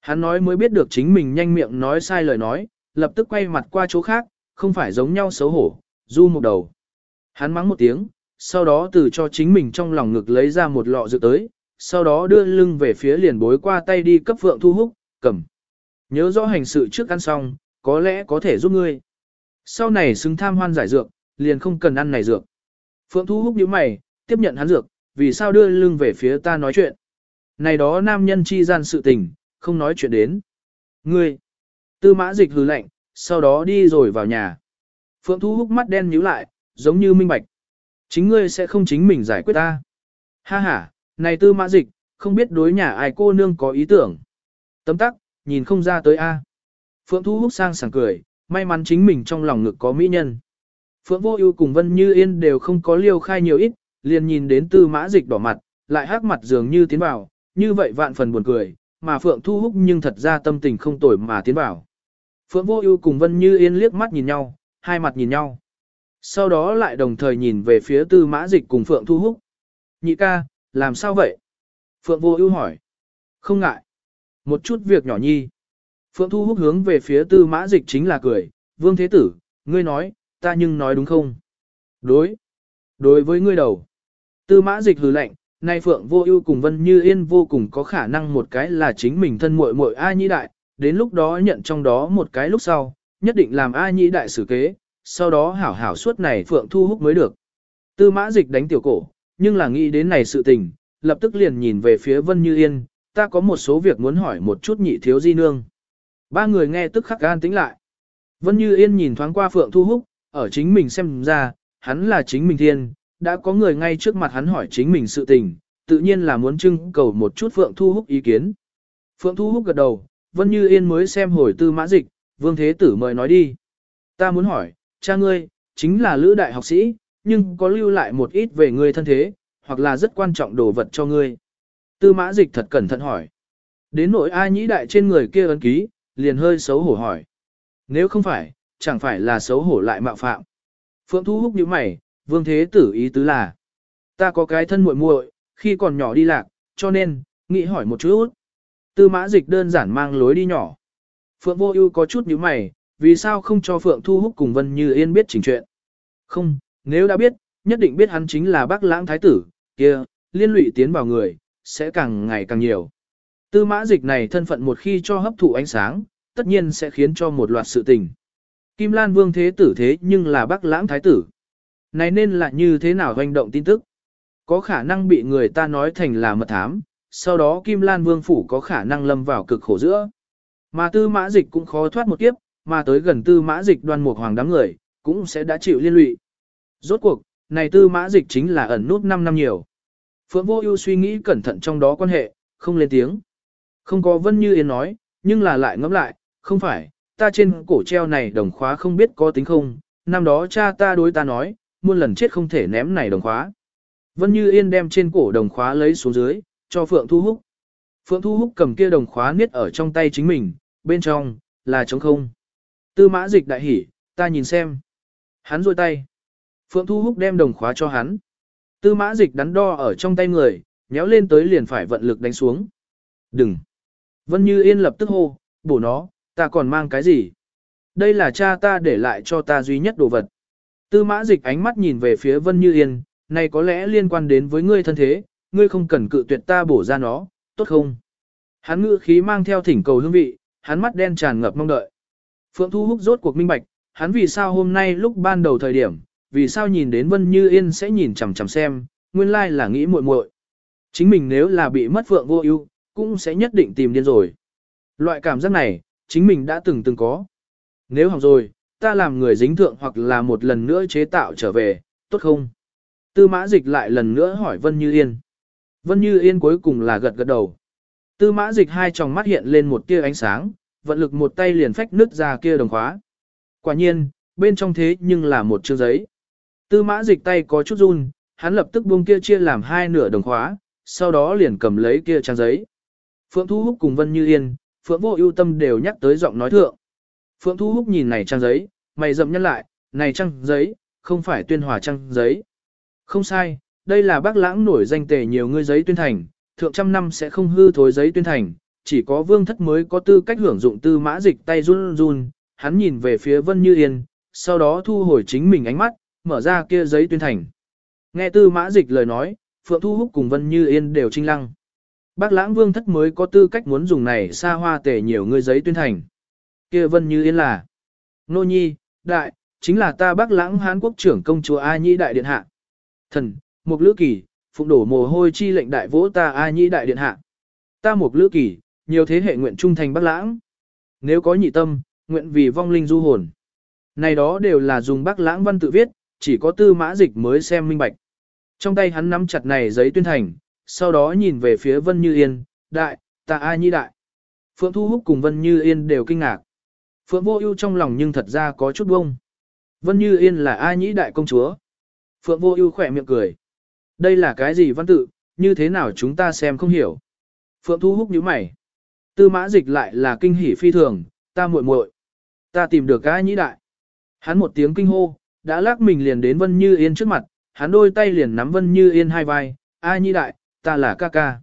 Hắn nói mới biết được chính mình nhanh miệng nói sai lời nói, lập tức quay mặt qua chỗ khác, không phải giống nhau xấu hổ, du một đầu. Hắn mắng một tiếng, sau đó từ cho chính mình trong lòng ngực lấy ra một lọ dược tới, sau đó đưa lưng về phía liền bối qua tay đi cấp Phượng Thu Húc, cầm. Nhớ rõ hành sự trước ăn xong, có lẽ có thể giúp ngươi. Sau này xứng tham hoan giải dược, liền không cần ăn này dược. Phượng Thu Húc nhíu mày, tiếp nhận hắn dược, vì sao đưa lưng về phía ta nói chuyện. Này đó nam nhân chi gian sự tình, không nói chuyện đến. Ngươi, tư mã dịch hừ lạnh, sau đó đi rồi vào nhà. Phượng Thu Húc mắt đen nhíu lại, giống như minh bạch. Chính ngươi sẽ không chính mình giải quyết ta. Ha ha, này tư mã dịch, không biết đối nhà ai cô nương có ý tưởng. Tấm tắc, nhìn không ra tới a. Phượng Thu Húc sang sảng cười, may mắn chính mình trong lòng ngực có mỹ nhân. Phượng Vô Ưu cùng Vân Như Yên đều không có liêu khai nhiều ít, liền nhìn đến Tư Mã Dịch đỏ mặt, lại hắc mặt dường như tiến vào, như vậy vạn phần buồn cười, mà Phượng Thu Húc nhưng thật ra tâm tình không tồi mà tiến vào. Phượng Vô Ưu cùng Vân Như Yên liếc mắt nhìn nhau, hai mặt nhìn nhau. Sau đó lại đồng thời nhìn về phía Tư Mã Dịch cùng Phượng Thu Húc. "Nhị ca, làm sao vậy?" Phượng Vô Ưu hỏi. "Không ngại. Một chút việc nhỏ nhi." Phượng Thu Húc hướng về phía Tư Mã Dịch chính là cười, "Vương Thế Tử, ngươi nói, ta nhưng nói đúng không?" "Đối. Đối với ngươi đầu." Tư Mã Dịch hừ lạnh, nay Phượng Vô Ưu cùng Vân Như Yên vô cùng có khả năng một cái là chính mình thân muội muội A Nhi đại, đến lúc đó nhận trong đó một cái lúc sau, nhất định làm A Nhi đại xử kế, sau đó hảo hảo suốt này Phượng Thu Húc mới được. Tư Mã Dịch đánh tiểu cổ, nhưng là nghĩ đến này sự tình, lập tức liền nhìn về phía Vân Như Yên, ta có một số việc muốn hỏi một chút nhị thiếu di nương. Ba người nghe tức khắc gan tính lại. Vân Như Yên nhìn thoáng qua Phượng Thu Húc, ở chính mình xem ra, hắn là chính mình thiên, đã có người ngay trước mặt hắn hỏi chính mình sự tình, tự nhiên là muốn trưng cầu một chút Phượng Thu Húc ý kiến. Phượng Thu Húc gật đầu, Vân Như Yên mới xem hồi tư mã dịch, Vương Thế Tử mời nói đi. Ta muốn hỏi, cha ngươi, chính là lữ đại học sĩ, nhưng có lưu lại một ít về ngươi thân thế, hoặc là rất quan trọng đồ vật cho ngươi. Tư mã dịch thật cẩn thận hỏi. Đến nỗi ai nhĩ đại trên người kia ấn ký, liền hơi xấu hổ hỏi. Nếu không phải, chẳng phải là xấu hổ lại mạo phạm. Phượng Thu Húc như mày, Vương Thế Tử ý tứ là, ta có cái thân muội muội, khi còn nhỏ đi lạc, cho nên, nghĩ hỏi một chút. Tư mã dịch đơn giản mang lối đi nhỏ. Phượng Vô Ưu có chút nhíu mày, vì sao không cho Phượng Thu Húc cùng Vân Như Yên biết chỉnh chuyện? Không, nếu đã biết, nhất định biết hắn chính là Bác Lãng thái tử, kia, liên lụy tiến vào người, sẽ càng ngày càng nhiều. Tư mã dịch này thân phận một khi cho hấp thụ ánh sáng, tất nhiên sẽ khiến cho một loạt sự tình. Kim Lan Vương thế tử thế nhưng là Bác Lãng thái tử. Này nên là như thế nào hoành động tin tức? Có khả năng bị người ta nói thành là mật thám, sau đó Kim Lan Vương phủ có khả năng lâm vào cực khổ giữa. Mà tư mã dịch cũng khó thoát một kiếp, mà tới gần tư mã dịch đoan mục hoàng đám người, cũng sẽ đã chịu liên lụy. Rốt cuộc, này tư mã dịch chính là ẩn nút 5 năm nhiều. Phượng Vô Ưu suy nghĩ cẩn thận trong đó quan hệ, không lên tiếng. Không có Vân Như Yên nói, nhưng là lại ngẫm lại, không phải, ta trên cổ treo này đồng khóa không biết có tính không, năm đó cha ta đối ta nói, muôn lần chết không thể ném này đồng khóa. Vân Như Yên đem trên cổ đồng khóa lấy xuống dưới, cho Phượng Thu Húc. Phượng Thu Húc cầm kia đồng khóa niết ở trong tay chính mình, bên trong, là trống không. Tư mã dịch đại hỉ, ta nhìn xem. Hắn rôi tay. Phượng Thu Húc đem đồng khóa cho hắn. Tư mã dịch đắn đo ở trong tay người, nhéo lên tới liền phải vận lực đánh xuống. Đừng. Vân Như Yên lập tức hô, bổ nó, ta còn mang cái gì? Đây là cha ta để lại cho ta duy nhất đồ vật. Tư mã dịch ánh mắt nhìn về phía Vân Như Yên, này có lẽ liên quan đến với ngươi thân thế, ngươi không cần cự tuyệt ta bổ ra nó, tốt không? Hắn ngữ khí mang theo thỉnh cầu hương vị, hắn mắt đen tràn ngập mong đợi. Phượng Thu Húc rốt cuộc minh bạch, hắn vì sao hôm nay lúc ban đầu thời điểm, vì sao nhìn đến Vân Như Yên sẽ nhìn chằm chằm xem, nguyên lai là nghĩ muội muội. Chính mình nếu là bị mất Phượng Vô Ưu, cũng sẽ nhất định tìm điên rồi. Loại cảm giác này, chính mình đã từng từng có. Nếu hỏng rồi, ta làm người dính thượng hoặc là một lần nữa chế tạo trở về, tốt không? Tư mã dịch lại lần nữa hỏi Vân Như Yên. Vân Như Yên cuối cùng là gật gật đầu. Tư mã dịch hai tròng mắt hiện lên một tia ánh sáng, vận lực một tay liền phách nứt ra kia đồng khóa. Quả nhiên, bên trong thế nhưng là một chương giấy. Tư mã dịch tay có chút run, hắn lập tức buông kia chia làm hai nửa đồng khóa, sau đó liền cầm lấy kia trang giấy. Phượng Thu Húc cùng Vân Như Yên, Phượng Vô ưu tâm đều nhắc tới giọng nói thượng. Phượng Thu Húc nhìn này trang giấy, mày rậm nhăn lại, này trang giấy, không phải tuyên hòa trang giấy. Không sai, đây là bác lãng nổi danh tề nhiều ngươi giấy tuyên thành, thượng trăm năm sẽ không hư thối giấy tuyên thành, chỉ có vương thất mới có tư cách hưởng dụng tư mã dịch tay run run, hắn nhìn về phía Vân Như Yên, sau đó thu hồi chính mình ánh mắt, mở ra kia giấy tuyên thành. Nghe tư mã dịch lời nói, Phượng Thu Húc cùng Vân Như Yên đều trinh lăng. Bác lãng vương thất mới có tư cách muốn dùng này xa hoa tể nhiều người giấy tuyên thành. kia Vân Như Yên là Nô Nhi, Đại, chính là ta bác lãng Hán quốc trưởng công chúa A Nhĩ Đại Điện Hạ. Thần, Mục Lữ Kỳ, phụng đổ mồ hôi chi lệnh đại vỗ ta A Nhĩ Đại Điện Hạ. Ta Mục Lữ Kỳ, nhiều thế hệ nguyện trung thành bác lãng. Nếu có nhị tâm, nguyện vì vong linh du hồn. Này đó đều là dùng bác lãng văn tự viết, chỉ có tư mã dịch mới xem minh bạch. Trong tay hắn nắm chặt này giấy tuyên thành, sau đó nhìn về phía Vân Như Yên, đại, ta ai nhi đại. Phượng Thu Húc cùng Vân Như Yên đều kinh ngạc. Phượng Vô Ưu trong lòng nhưng thật ra có chút bông. Vân Như Yên là ai nhĩ đại công chúa. Phượng Vô Ưu khẽ miệng cười. Đây là cái gì văn tự, như thế nào chúng ta xem không hiểu. Phượng Thu Húc nhíu mày. Tư Mã Dịch lại là kinh hỉ phi thường, ta muội muội, ta tìm được cái nhĩ đại. Hắn một tiếng kinh hô, đã lắc mình liền đến Vân Như Yên trước mặt, hắn đôi tay liền nắm Vân Như Yên hai vai, ai nhĩ đại, ta là ca ca.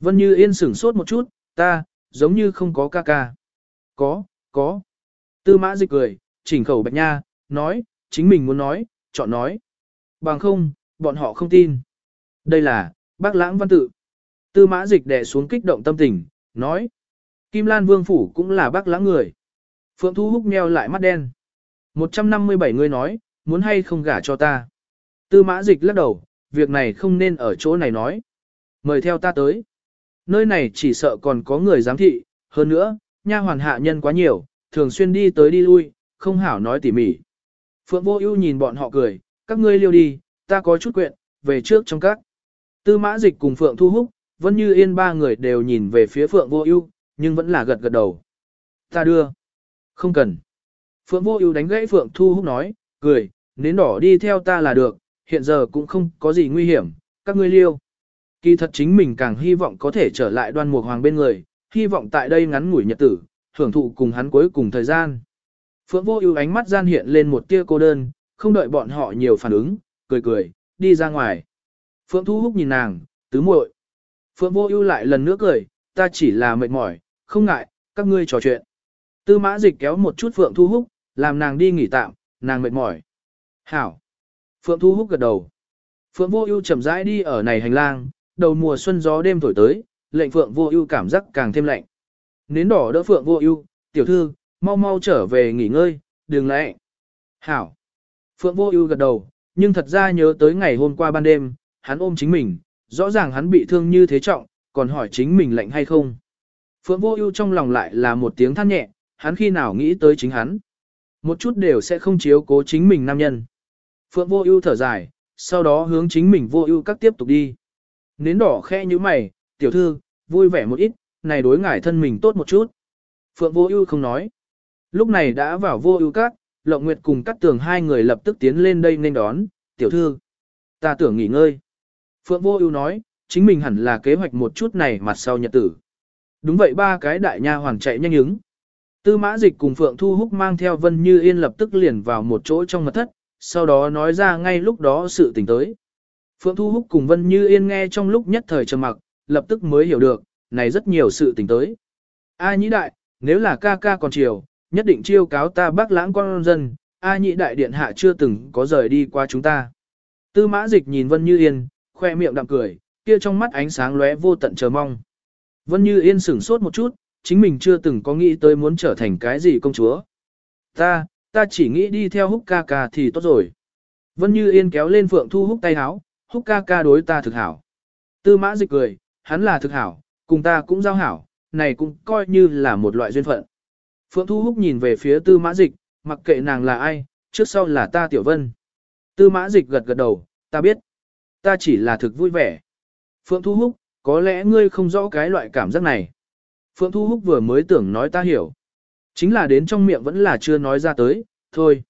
Vân Như Yên sửng sốt một chút, ta, giống như không có ca ca. Có, có. Tư mã dịch cười, chỉnh khẩu bạch nha, nói, chính mình muốn nói, chọn nói. Bằng không, bọn họ không tin. Đây là, bác lãng văn tự. Tư mã dịch đè xuống kích động tâm tình, nói. Kim Lan Vương Phủ cũng là bác lãng người. Phượng Thu Húc nheo lại mắt đen. 157 người nói, muốn hay không gả cho ta. Tư mã dịch lắc đầu, việc này không nên ở chỗ này nói. Mời theo ta tới. Nơi này chỉ sợ còn có người giám thị, hơn nữa, nha hoàn hạ nhân quá nhiều, thường xuyên đi tới đi lui, không hảo nói tỉ mỉ. Phượng Vô Ưu nhìn bọn họ cười, các ngươi liêu đi, ta có chút quyện, về trước trong các. Tư Mã Dịch cùng Phượng Thu Húc, vẫn như yên ba người đều nhìn về phía Phượng Vô Ưu, nhưng vẫn là gật gật đầu. Ta đưa. Không cần. Phượng Vô Ưu đánh gãy Phượng Thu Húc nói, cười, nến đỏ đi theo ta là được, hiện giờ cũng không có gì nguy hiểm, các ngươi liêu. Kỳ thật chính mình càng hy vọng có thể trở lại đoan mục hoàng bên người, hy vọng tại đây ngắn ngủi nhật tử, hưởng thụ cùng hắn cuối cùng thời gian. Phượng vô ưu ánh mắt gian hiện lên một tia cô đơn, không đợi bọn họ nhiều phản ứng, cười cười, đi ra ngoài. Phượng thu húc nhìn nàng, tứ muội. Phượng vô ưu lại lần nữa cười, ta chỉ là mệt mỏi, không ngại, các ngươi trò chuyện. Tư mã dịch kéo một chút Phượng thu húc, làm nàng đi nghỉ tạm, nàng mệt mỏi. Hảo. Phượng thu húc gật đầu. Phượng vô ưu chậm rãi đi ở này hành lang, đầu mùa xuân gió đêm thổi tới, lệnh Phượng Vô Ưu cảm giác càng thêm lạnh. Nến đỏ đỡ Phượng Vô Ưu, "Tiểu thư, mau mau trở về nghỉ ngơi, đừng lạnh." "Hảo." Phượng Vô Ưu gật đầu, nhưng thật ra nhớ tới ngày hôm qua ban đêm, hắn ôm chính mình, rõ ràng hắn bị thương như thế trọng, còn hỏi chính mình lạnh hay không. Phượng Vô Ưu trong lòng lại là một tiếng than nhẹ, hắn khi nào nghĩ tới chính hắn, một chút đều sẽ không chiếu cố chính mình nam nhân. Phượng Vô Ưu thở dài, sau đó hướng chính mình Vô Ưu các tiếp tục đi. Nến đỏ khẽ nhíu mày, tiểu thư, vui vẻ một ít, này đối ngải thân mình tốt một chút. Phượng vô ưu không nói. Lúc này đã vào vô ưu các, Lộng Nguyệt cùng cát tường hai người lập tức tiến lên đây nên đón, tiểu thư. Ta tưởng nghỉ ngơi. Phượng vô ưu nói, chính mình hẳn là kế hoạch một chút này mặt sau nhật tử. Đúng vậy ba cái đại nha hoàng chạy nhanh ứng. Tư mã dịch cùng Phượng Thu Húc mang theo Vân Như Yên lập tức liền vào một chỗ trong mật thất, sau đó nói ra ngay lúc đó sự tình tới. Phượng Thu Húc cùng Vân Như Yên nghe trong lúc nhất thời trầm mặc, lập tức mới hiểu được, này rất nhiều sự tình tới. A nhĩ đại, nếu là ca ca còn chiều, nhất định chiêu cáo ta bác lãng con dân, A nhĩ đại điện hạ chưa từng có rời đi qua chúng ta. Tư mã dịch nhìn Vân Như Yên, khoe miệng đạm cười, kia trong mắt ánh sáng lóe vô tận chờ mong. Vân Như Yên sửng sốt một chút, chính mình chưa từng có nghĩ tới muốn trở thành cái gì công chúa. Ta, ta chỉ nghĩ đi theo húc ca ca thì tốt rồi. Vân Như Yên kéo lên Phượng Thu Húc tay háo húc ca ca đối ta thực hảo. Tư mã dịch cười, hắn là thực hảo, cùng ta cũng giao hảo, này cũng coi như là một loại duyên phận. Phượng Thu Húc nhìn về phía tư mã dịch, mặc kệ nàng là ai, trước sau là ta tiểu vân. Tư mã dịch gật gật đầu, ta biết. Ta chỉ là thực vui vẻ. Phượng Thu Húc, có lẽ ngươi không rõ cái loại cảm giác này. Phượng Thu Húc vừa mới tưởng nói ta hiểu. Chính là đến trong miệng vẫn là chưa nói ra tới, thôi.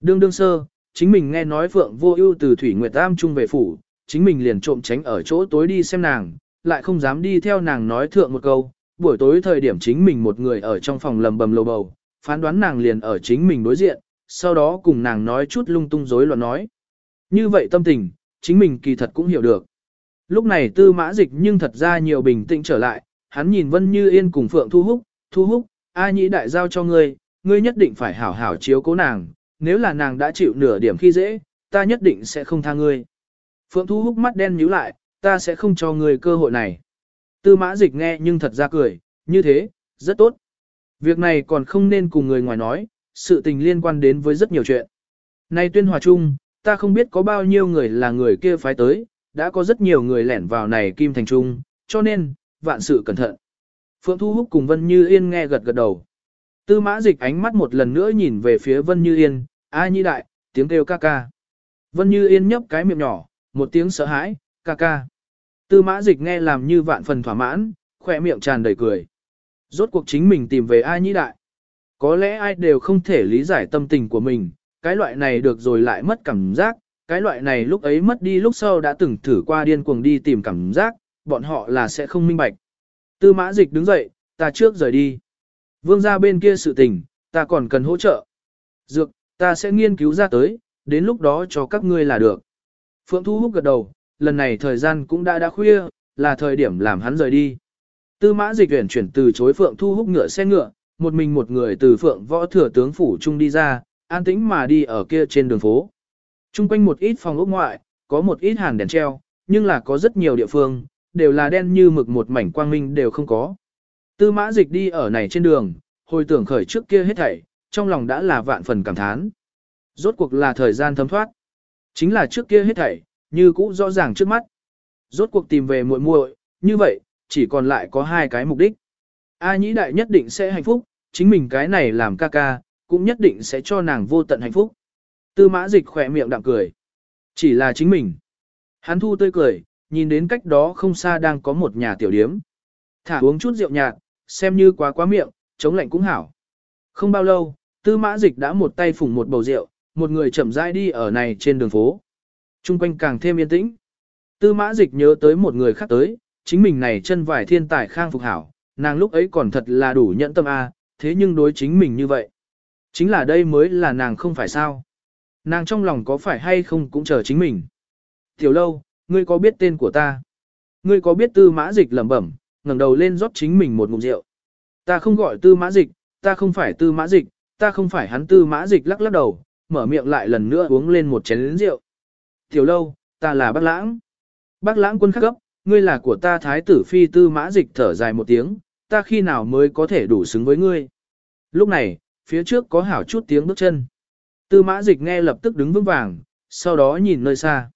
Đương đương sơ, chính mình nghe nói Phượng vô ưu từ Thủy Nguyệt Tam Trung về phủ, chính mình liền trộm tránh ở chỗ tối đi xem nàng, lại không dám đi theo nàng nói thượng một câu. Buổi tối thời điểm chính mình một người ở trong phòng lầm bầm lầu bầu, phán đoán nàng liền ở chính mình đối diện, sau đó cùng nàng nói chút lung tung rối loạn nói. Như vậy tâm tình, chính mình kỳ thật cũng hiểu được. Lúc này tư mã dịch nhưng thật ra nhiều bình tĩnh trở lại, hắn nhìn Vân Như Yên cùng Phượng Thu Húc, Thu Húc, A Nhĩ đại giao cho ngươi, ngươi nhất định phải hảo hảo chiếu cố nàng, nếu là nàng đã chịu nửa điểm khi dễ, ta nhất định sẽ không tha ngươi. Phượng Thu Húc mắt đen nhíu lại, ta sẽ không cho ngươi cơ hội này. Tư mã dịch nghe nhưng thật ra cười, như thế, rất tốt. Việc này còn không nên cùng người ngoài nói, sự tình liên quan đến với rất nhiều chuyện. Nay tuyên hòa chung, ta không biết có bao nhiêu người là người kia phái tới, đã có rất nhiều người lẻn vào này kim thành trung, cho nên, vạn sự cẩn thận. Phượng Thu Húc cùng Vân Như Yên nghe gật gật đầu. Tư mã dịch ánh mắt một lần nữa nhìn về phía Vân Như Yên, ai nhi đại, tiếng kêu ca ca. Vân Như Yên nhấp cái miệng nhỏ, một tiếng sợ hãi, ca ca. Tư mã dịch nghe làm như vạn phần thỏa mãn, khỏe miệng tràn đầy cười. Rốt cuộc chính mình tìm về ai nhi đại. Có lẽ ai đều không thể lý giải tâm tình của mình, cái loại này được rồi lại mất cảm giác, cái loại này lúc ấy mất đi lúc sau đã từng thử qua điên cuồng đi tìm cảm giác, bọn họ là sẽ không minh bạch. Tư mã dịch đứng dậy, ta trước rời đi. Vương ra bên kia sự tình, ta còn cần hỗ trợ. Dược, ta sẽ nghiên cứu ra tới, đến lúc đó cho các ngươi là được. Phượng Thu Húc gật đầu, lần này thời gian cũng đã đã khuya, là thời điểm làm hắn rời đi. Tư mã dịch chuyển chuyển từ chối Phượng Thu Húc ngựa xe ngựa, một mình một người từ Phượng võ thừa tướng phủ trung đi ra, an tĩnh mà đi ở kia trên đường phố. Trung quanh một ít phòng ốc ngoại, có một ít hàn đèn treo, nhưng là có rất nhiều địa phương, đều là đen như mực một mảnh quang minh đều không có. Tư mã dịch đi ở này trên đường, hồi tưởng khởi trước kia hết thảy, trong lòng đã là vạn phần cảm thán. Rốt cuộc là thời gian thấm thoát. Chính là trước kia hết thảy, như cũ rõ ràng trước mắt. Rốt cuộc tìm về muội muội, như vậy, chỉ còn lại có hai cái mục đích. A nhĩ đại nhất định sẽ hạnh phúc, chính mình cái này làm ca ca, cũng nhất định sẽ cho nàng vô tận hạnh phúc. Tư mã dịch khỏe miệng đạm cười. Chỉ là chính mình. Hắn thu tươi cười, nhìn đến cách đó không xa đang có một nhà tiểu điếm. Thả uống chút rượu nhạt, xem như quá quá miệng, chống lạnh cũng hảo. Không bao lâu, tư mã dịch đã một tay phủng một bầu rượu, một người chậm rãi đi ở này trên đường phố. Trung quanh càng thêm yên tĩnh. Tư mã dịch nhớ tới một người khác tới, chính mình này chân vải thiên tài khang phục hảo, nàng lúc ấy còn thật là đủ nhẫn tâm A, thế nhưng đối chính mình như vậy. Chính là đây mới là nàng không phải sao. Nàng trong lòng có phải hay không cũng chờ chính mình. Tiểu lâu, ngươi có biết tên của ta? Ngươi có biết tư mã dịch lẩm bẩm, ngẩng đầu lên rót chính mình một ngụm rượu. Ta không gọi tư mã dịch, ta không phải tư mã dịch, ta không phải hắn tư mã dịch lắc lắc đầu, mở miệng lại lần nữa uống lên một chén rượu. Tiểu lâu, ta là bác lãng. Bác lãng quân khắc cấp, ngươi là của ta thái tử phi tư mã dịch thở dài một tiếng, ta khi nào mới có thể đủ xứng với ngươi. Lúc này, phía trước có hảo chút tiếng bước chân. Tư mã dịch nghe lập tức đứng vững vàng, sau đó nhìn nơi xa.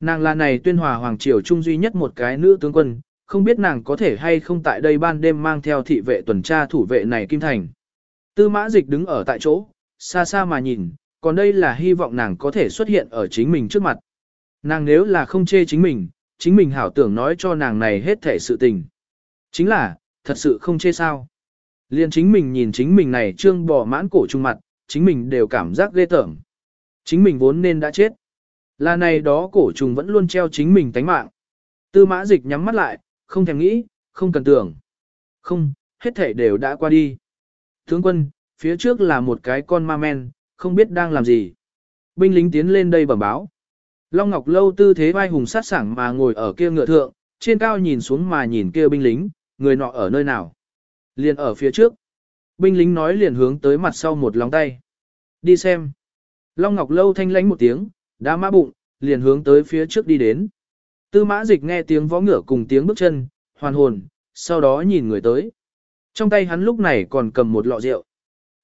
Nàng là này tuyên hòa hoàng triều trung duy nhất một cái nữ tướng quân, không biết nàng có thể hay không tại đây ban đêm mang theo thị vệ tuần tra thủ vệ này Kim Thành. Tư mã dịch đứng ở tại chỗ, xa xa mà nhìn, còn đây là hy vọng nàng có thể xuất hiện ở chính mình trước mặt. Nàng nếu là không chê chính mình, chính mình hảo tưởng nói cho nàng này hết thể sự tình. Chính là, thật sự không chê sao. Liên chính mình nhìn chính mình này trương bỏ mãn cổ trung mặt, chính mình đều cảm giác ghê tởm. Chính mình vốn nên đã chết. Là này đó cổ trùng vẫn luôn treo chính mình tánh mạng. Tư mã dịch nhắm mắt lại, không thèm nghĩ, không cần tưởng. Không, hết thể đều đã qua đi. Tướng quân, phía trước là một cái con ma men, không biết đang làm gì. Binh lính tiến lên đây bẩm báo. Long Ngọc Lâu tư thế vai hùng sát sảng mà ngồi ở kia ngựa thượng, trên cao nhìn xuống mà nhìn kia binh lính, người nọ ở nơi nào. Liền ở phía trước. Binh lính nói liền hướng tới mặt sau một lòng tay. Đi xem. Long Ngọc Lâu thanh lánh một tiếng, đã mã bụng, liền hướng tới phía trước đi đến. Tư mã dịch nghe tiếng vó ngựa cùng tiếng bước chân, hoàn hồn, sau đó nhìn người tới. Trong tay hắn lúc này còn cầm một lọ rượu.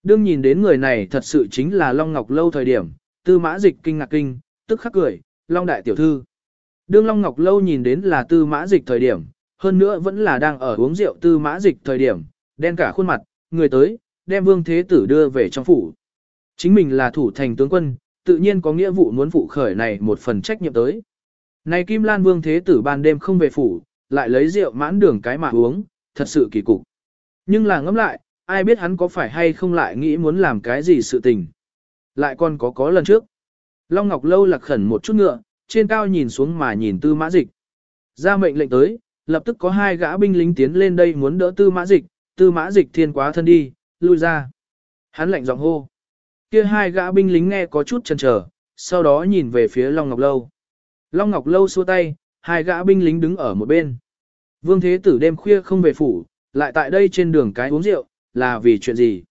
Đương nhìn đến người này thật sự chính là Long Ngọc Lâu thời điểm, tư mã dịch kinh ngạc kinh, tức khắc cười, Long Đại Tiểu Thư. Đương Long Ngọc Lâu nhìn đến là tư mã dịch thời điểm, hơn nữa vẫn là đang ở uống rượu tư mã dịch thời điểm, đen cả khuôn mặt, người tới, đem vương thế tử đưa về trong phủ. Chính mình là thủ thành tướng quân, tự nhiên có nghĩa vụ muốn phụ khởi này một phần trách nhiệm tới. Này Kim Lan vương thế tử ban đêm không về phủ, lại lấy rượu mãn đường cái mà uống, thật sự kỳ cục. Nhưng là ngẫm lại, ai biết hắn có phải hay không lại nghĩ muốn làm cái gì sự tình. Lại còn có có lần trước. Long Ngọc Lâu lạc khẩn một chút ngựa, trên cao nhìn xuống mà nhìn tư mã dịch. Ra mệnh lệnh tới, lập tức có hai gã binh lính tiến lên đây muốn đỡ tư mã dịch, tư mã dịch thiên quá thân đi, lui ra. Hắn lạnh giọng hô. Kia hai gã binh lính nghe có chút chần chờ, sau đó nhìn về phía Long Ngọc Lâu. Long Ngọc Lâu xua tay, hai gã binh lính đứng ở một bên. Vương Thế Tử đêm khuya không về phủ, lại tại đây trên đường cái uống rượu, là vì chuyện gì?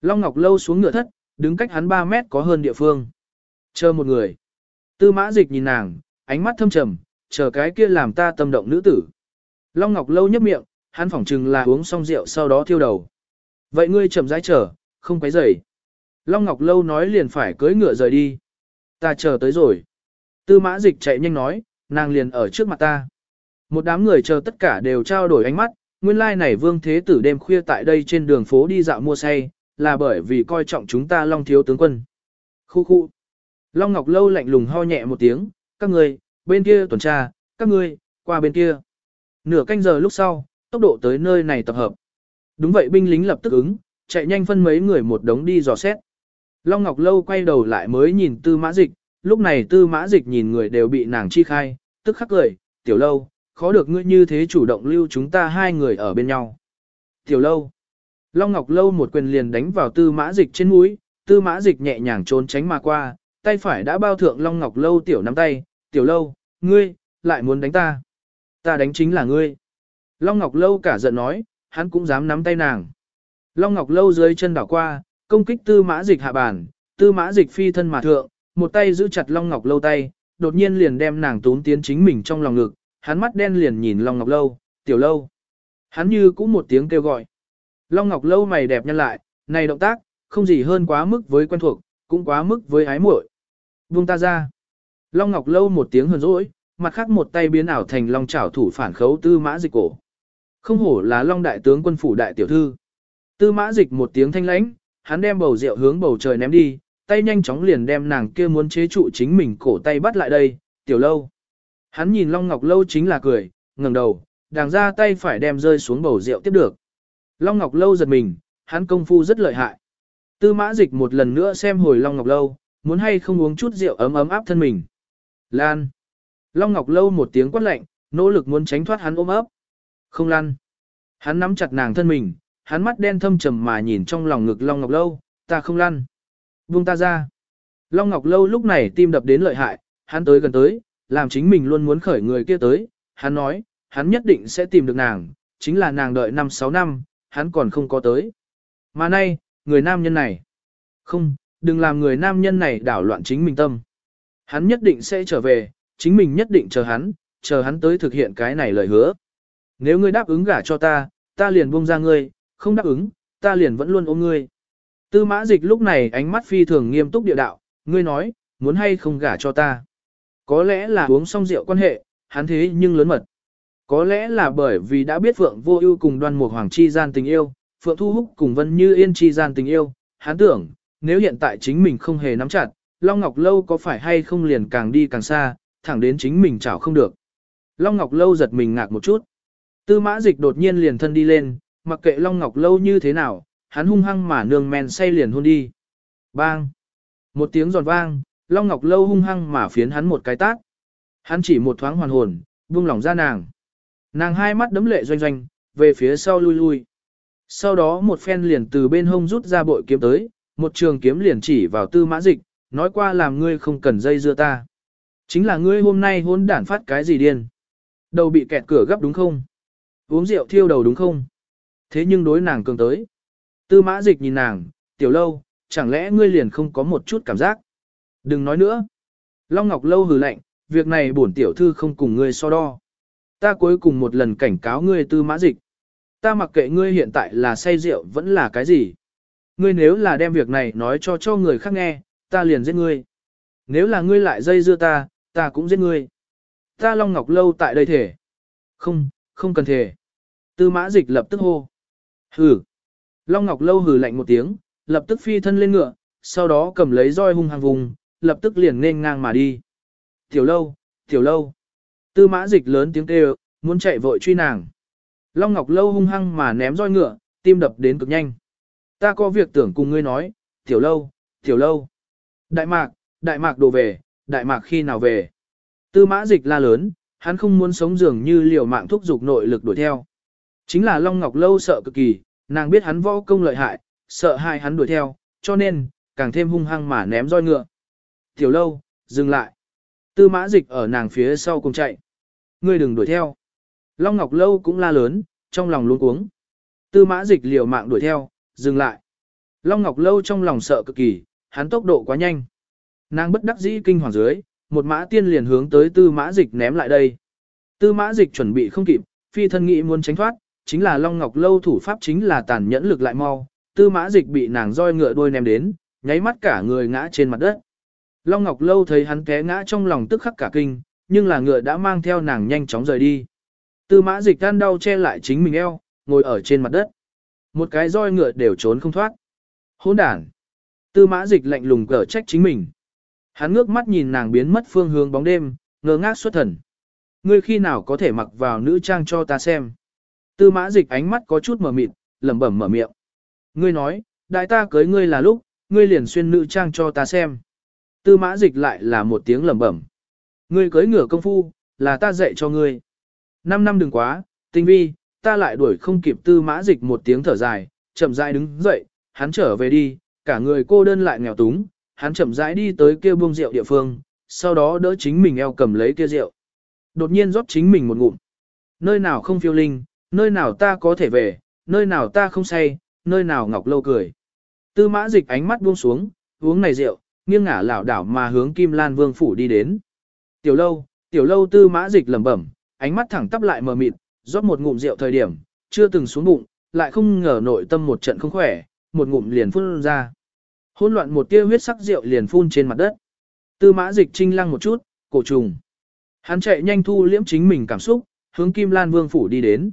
Long Ngọc Lâu xuống ngựa thất, đứng cách hắn 3 mét có hơn địa phương. Chờ một người. Tư mã dịch nhìn nàng, ánh mắt thâm trầm, chờ cái kia làm ta tâm động nữ tử. Long Ngọc Lâu nhấp miệng, hắn phỏng chừng là uống xong rượu sau đó thiêu đầu. Vậy ngươi chậm rãi chờ, không quấy rầy. Long Ngọc Lâu nói liền phải cưỡi ngựa rời đi. Ta chờ tới rồi. Tư mã dịch chạy nhanh nói, nàng liền ở trước mặt ta. Một đám người chờ tất cả đều trao đổi ánh mắt, nguyên lai like này vương thế tử đêm khuya tại đây trên đường phố đi dạo mua say, là bởi vì coi trọng chúng ta Long thiếu tướng quân. Khu khu. Long Ngọc Lâu lạnh lùng ho nhẹ một tiếng, các người, bên kia tuần tra, các ngươi, qua bên kia. Nửa canh giờ lúc sau, tốc độ tới nơi này tập hợp. Đúng vậy binh lính lập tức ứng, chạy nhanh phân mấy người một đống đi dò xét. Long Ngọc Lâu quay đầu lại mới nhìn tư mã dịch, lúc này tư mã dịch nhìn người đều bị nàng chi khai, tức khắc cười, tiểu lâu, khó được ngươi như thế chủ động lưu chúng ta hai người ở bên nhau. Tiểu lâu, Long Ngọc Lâu một quyền liền đánh vào tư mã dịch trên mũi, tư mã dịch nhẹ nhàng trốn tránh mà qua, tay phải đã bao thượng Long Ngọc Lâu tiểu nắm tay, tiểu lâu, ngươi, lại muốn đánh ta. Ta đánh chính là ngươi. Long Ngọc Lâu cả giận nói, hắn cũng dám nắm tay nàng. Long Ngọc Lâu dưới chân đảo qua, công kích tư mã dịch hạ bản, tư mã dịch phi thân mà thượng, một tay giữ chặt Long Ngọc Lâu tay, đột nhiên liền đem nàng tốn tiến chính mình trong lòng ngực, hắn mắt đen liền nhìn Long Ngọc Lâu, tiểu lâu. Hắn như cũng một tiếng kêu gọi. Long Ngọc Lâu mày đẹp nhân lại, này động tác, không gì hơn quá mức với quen thuộc, cũng quá mức với ái muội. Buông ta ra. Long Ngọc Lâu một tiếng hờn dỗi, mặt khác một tay biến ảo thành Long trảo thủ phản khấu tư mã dịch cổ. Không hổ là Long đại tướng quân phủ đại tiểu thư. Tư mã dịch một tiếng thanh lãnh, hắn đem bầu rượu hướng bầu trời ném đi, tay nhanh chóng liền đem nàng kia muốn chế trụ chính mình cổ tay bắt lại đây, tiểu lâu. Hắn nhìn Long Ngọc Lâu chính là cười, ngẩng đầu, đàng ra tay phải đem rơi xuống bầu rượu tiếp được. Long Ngọc Lâu giật mình, hắn công phu rất lợi hại. Tư mã dịch một lần nữa xem hồi Long Ngọc Lâu, muốn hay không uống chút rượu ấm ấm áp thân mình. Lan. Long Ngọc Lâu một tiếng quát lạnh, nỗ lực muốn tránh thoát hắn ôm ấp. Không lan. Hắn nắm chặt nàng thân mình, hắn mắt đen thâm trầm mà nhìn trong lòng ngực Long Ngọc Lâu, ta không lăn. Buông ta ra. Long Ngọc Lâu lúc này tim đập đến lợi hại, hắn tới gần tới, làm chính mình luôn muốn khởi người kia tới, hắn nói, hắn nhất định sẽ tìm được nàng, chính là nàng đợi 5-6 năm, hắn còn không có tới. Mà nay, người nam nhân này, không, đừng làm người nam nhân này đảo loạn chính mình tâm. Hắn nhất định sẽ trở về, chính mình nhất định chờ hắn, chờ hắn tới thực hiện cái này lời hứa. Nếu ngươi đáp ứng gả cho ta, ta liền buông ra ngươi, không đáp ứng, ta liền vẫn luôn ôm ngươi. Tư mã dịch lúc này ánh mắt phi thường nghiêm túc địa đạo, ngươi nói, muốn hay không gả cho ta. Có lẽ là uống xong rượu quan hệ, hắn thế nhưng lớn mật. Có lẽ là bởi vì đã biết Phượng Vô Ưu cùng Đoan Mục Hoàng chi gian tình yêu, Phượng Thu Húc cùng Vân Như Yên chi gian tình yêu, hắn tưởng, nếu hiện tại chính mình không hề nắm chặt, Long Ngọc Lâu có phải hay không liền càng đi càng xa, thẳng đến chính mình chảo không được. Long Ngọc Lâu giật mình ngạc một chút. Tư mã dịch đột nhiên liền thân đi lên, mặc kệ Long Ngọc Lâu như thế nào, hắn hung hăng mà nương men say liền hôn đi. Bang! Một tiếng giòn vang, Long Ngọc Lâu hung hăng mà phiến hắn một cái tát. Hắn chỉ một thoáng hoàn hồn, buông lỏng ra nàng. Nàng hai mắt đấm lệ doanh doanh, về phía sau lui lui. Sau đó một phen liền từ bên hông rút ra bội kiếm tới, một trường kiếm liền chỉ vào tư mã dịch, nói qua làm ngươi không cần dây dưa ta. Chính là ngươi hôm nay hôn đản phát cái gì điên. Đầu bị kẹt cửa gấp đúng không? Uống rượu thiêu đầu đúng không? Thế nhưng đối nàng cường tới. Tư mã dịch nhìn nàng, tiểu lâu, chẳng lẽ ngươi liền không có một chút cảm giác? Đừng nói nữa. Long Ngọc lâu hừ lạnh, việc này bổn tiểu thư không cùng ngươi so đo. Ta cuối cùng một lần cảnh cáo ngươi tư mã dịch. Ta mặc kệ ngươi hiện tại là say rượu vẫn là cái gì. Ngươi nếu là đem việc này nói cho cho người khác nghe, ta liền giết ngươi. Nếu là ngươi lại dây dưa ta, ta cũng giết ngươi. Ta Long Ngọc Lâu tại đây thể. Không, không cần thể. Tư mã dịch lập tức hô. Hừ. Long Ngọc Lâu hừ lạnh một tiếng, lập tức phi thân lên ngựa, sau đó cầm lấy roi hung hăng vùng, lập tức liền nên ngang mà đi. Tiểu lâu, tiểu lâu. Tư mã dịch lớn tiếng kêu, muốn chạy vội truy nàng. Long Ngọc Lâu hung hăng mà ném roi ngựa, tim đập đến cực nhanh. Ta có việc tưởng cùng ngươi nói, tiểu lâu, tiểu lâu. Đại mạc, đại mạc đồ về, đại mạc khi nào về. Tư mã dịch la lớn, hắn không muốn sống dường như liều mạng thúc giục nội lực đuổi theo. Chính là Long Ngọc Lâu sợ cực kỳ, nàng biết hắn võ công lợi hại, sợ hai hắn đuổi theo, cho nên, càng thêm hung hăng mà ném roi ngựa. Tiểu lâu, dừng lại. Tư mã dịch ở nàng phía sau cùng chạy. Ngươi đừng đuổi theo. Long Ngọc Lâu cũng la lớn, trong lòng luống cuống. Tư mã dịch liều mạng đuổi theo, dừng lại. Long Ngọc Lâu trong lòng sợ cực kỳ, hắn tốc độ quá nhanh. Nàng bất đắc dĩ kinh hoàng dưới, một mã tiên liền hướng tới tư mã dịch ném lại đây. Tư mã dịch chuẩn bị không kịp, phi thân nghĩ muốn tránh thoát, chính là Long Ngọc Lâu thủ pháp chính là tàn nhẫn lực lại mau. Tư mã dịch bị nàng roi ngựa đuôi ném đến, nháy mắt cả người ngã trên mặt đất. Long Ngọc Lâu thấy hắn té ngã trong lòng tức khắc cả kinh, nhưng là ngựa đã mang theo nàng nhanh chóng rời đi. Tư mã dịch tan đau che lại chính mình eo, ngồi ở trên mặt đất. Một cái roi ngựa đều trốn không thoát. Hỗn đản. Tư mã dịch lạnh lùng cở trách chính mình. Hắn ngước mắt nhìn nàng biến mất phương hướng bóng đêm, ngơ ngác xuất thần. Ngươi khi nào có thể mặc vào nữ trang cho ta xem. Tư mã dịch ánh mắt có chút mờ mịt, lẩm bẩm mở miệng. Ngươi nói, đại ta cưới ngươi là lúc, ngươi liền xuyên nữ trang cho ta xem. Tư mã dịch lại là một tiếng lẩm bẩm. Ngươi cưới ngửa công phu, là ta dạy cho ngươi. Năm năm đừng quá, tinh vi, ta lại đuổi không kịp tư mã dịch một tiếng thở dài, chậm rãi đứng dậy, hắn trở về đi, cả người cô đơn lại nghèo túng, hắn chậm rãi đi tới kia buông rượu địa phương, sau đó đỡ chính mình eo cầm lấy kia rượu. Đột nhiên rót chính mình một ngụm. Nơi nào không phiêu linh, nơi nào ta có thể về, nơi nào ta không say, nơi nào ngọc lâu cười. Tư mã dịch ánh mắt buông xuống, uống này rượu, nghiêng ngả lảo đảo mà hướng Kim Lan Vương phủ đi đến. Tiểu lâu, tiểu lâu tư mã dịch lẩm bẩm, ánh mắt thẳng tắp lại mờ mịt, rót một ngụm rượu thời điểm, chưa từng xuống bụng, lại không ngờ nội tâm một trận không khỏe, một ngụm liền phun ra. Hỗn loạn một tia huyết sắc rượu liền phun trên mặt đất. Tư mã dịch trinh lăng một chút, cổ trùng. Hắn chạy nhanh thu liễm chính mình cảm xúc, hướng Kim Lan Vương phủ đi đến.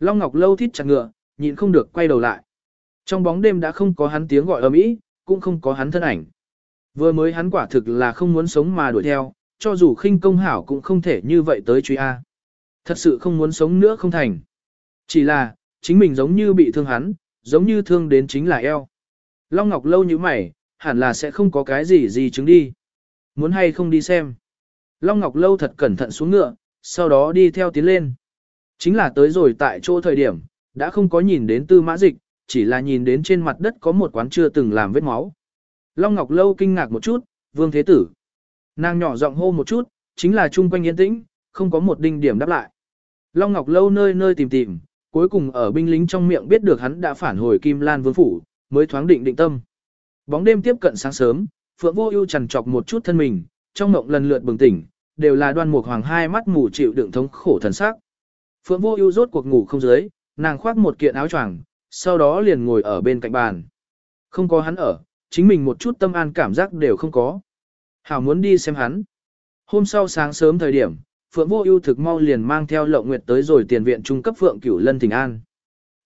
Long Ngọc lâu thít chặt ngựa, nhịn không được quay đầu lại. Trong bóng đêm đã không có hắn tiếng gọi ầm ĩ, cũng không có hắn thân ảnh. Vừa mới hắn quả thực là không muốn sống mà đuổi theo, cho dù khinh công hảo cũng không thể như vậy tới truy A. Thật sự không muốn sống nữa không thành. Chỉ là, chính mình giống như bị thương hắn, giống như thương đến chính là eo. Long Ngọc lâu như mày, hẳn là sẽ không có cái gì gì chứng đi. Muốn hay không đi xem. Long Ngọc lâu thật cẩn thận xuống ngựa, sau đó đi theo tiến lên. Chính là tới rồi tại chỗ thời điểm, đã không có nhìn đến tư mã dịch, chỉ là nhìn đến trên mặt đất có một quán chưa từng làm vết máu. Long Ngọc lâu kinh ngạc một chút, vương thế tử. Nàng nhỏ giọng hô một chút, chính là chung quanh yên tĩnh, không có một đinh điểm đáp lại. Long Ngọc lâu nơi nơi tìm tìm, cuối cùng ở binh lính trong miệng biết được hắn đã phản hồi Kim Lan Vương phủ, mới thoáng định định tâm. Bóng đêm tiếp cận sáng sớm, Phượng Vô Ưu chằn chọc một chút thân mình, trong mộng lần lượt bừng tỉnh, đều là Đoan Mục Hoàng hai mắt mù chịu đựng thống khổ thần sắc. Phượng Vô Ưu rốt cuộc ngủ không dưới, nàng khoác một kiện áo choàng, sau đó liền ngồi ở bên cạnh bàn. Không có hắn ở, chính mình một chút tâm an cảm giác đều không có. Hảo muốn đi xem hắn. Hôm sau sáng sớm thời điểm, Phượng Vô Ưu thực mau liền mang theo Lộng Nguyệt tới rồi tiền viện trung cấp Phượng Cửu Lân Thịnh An.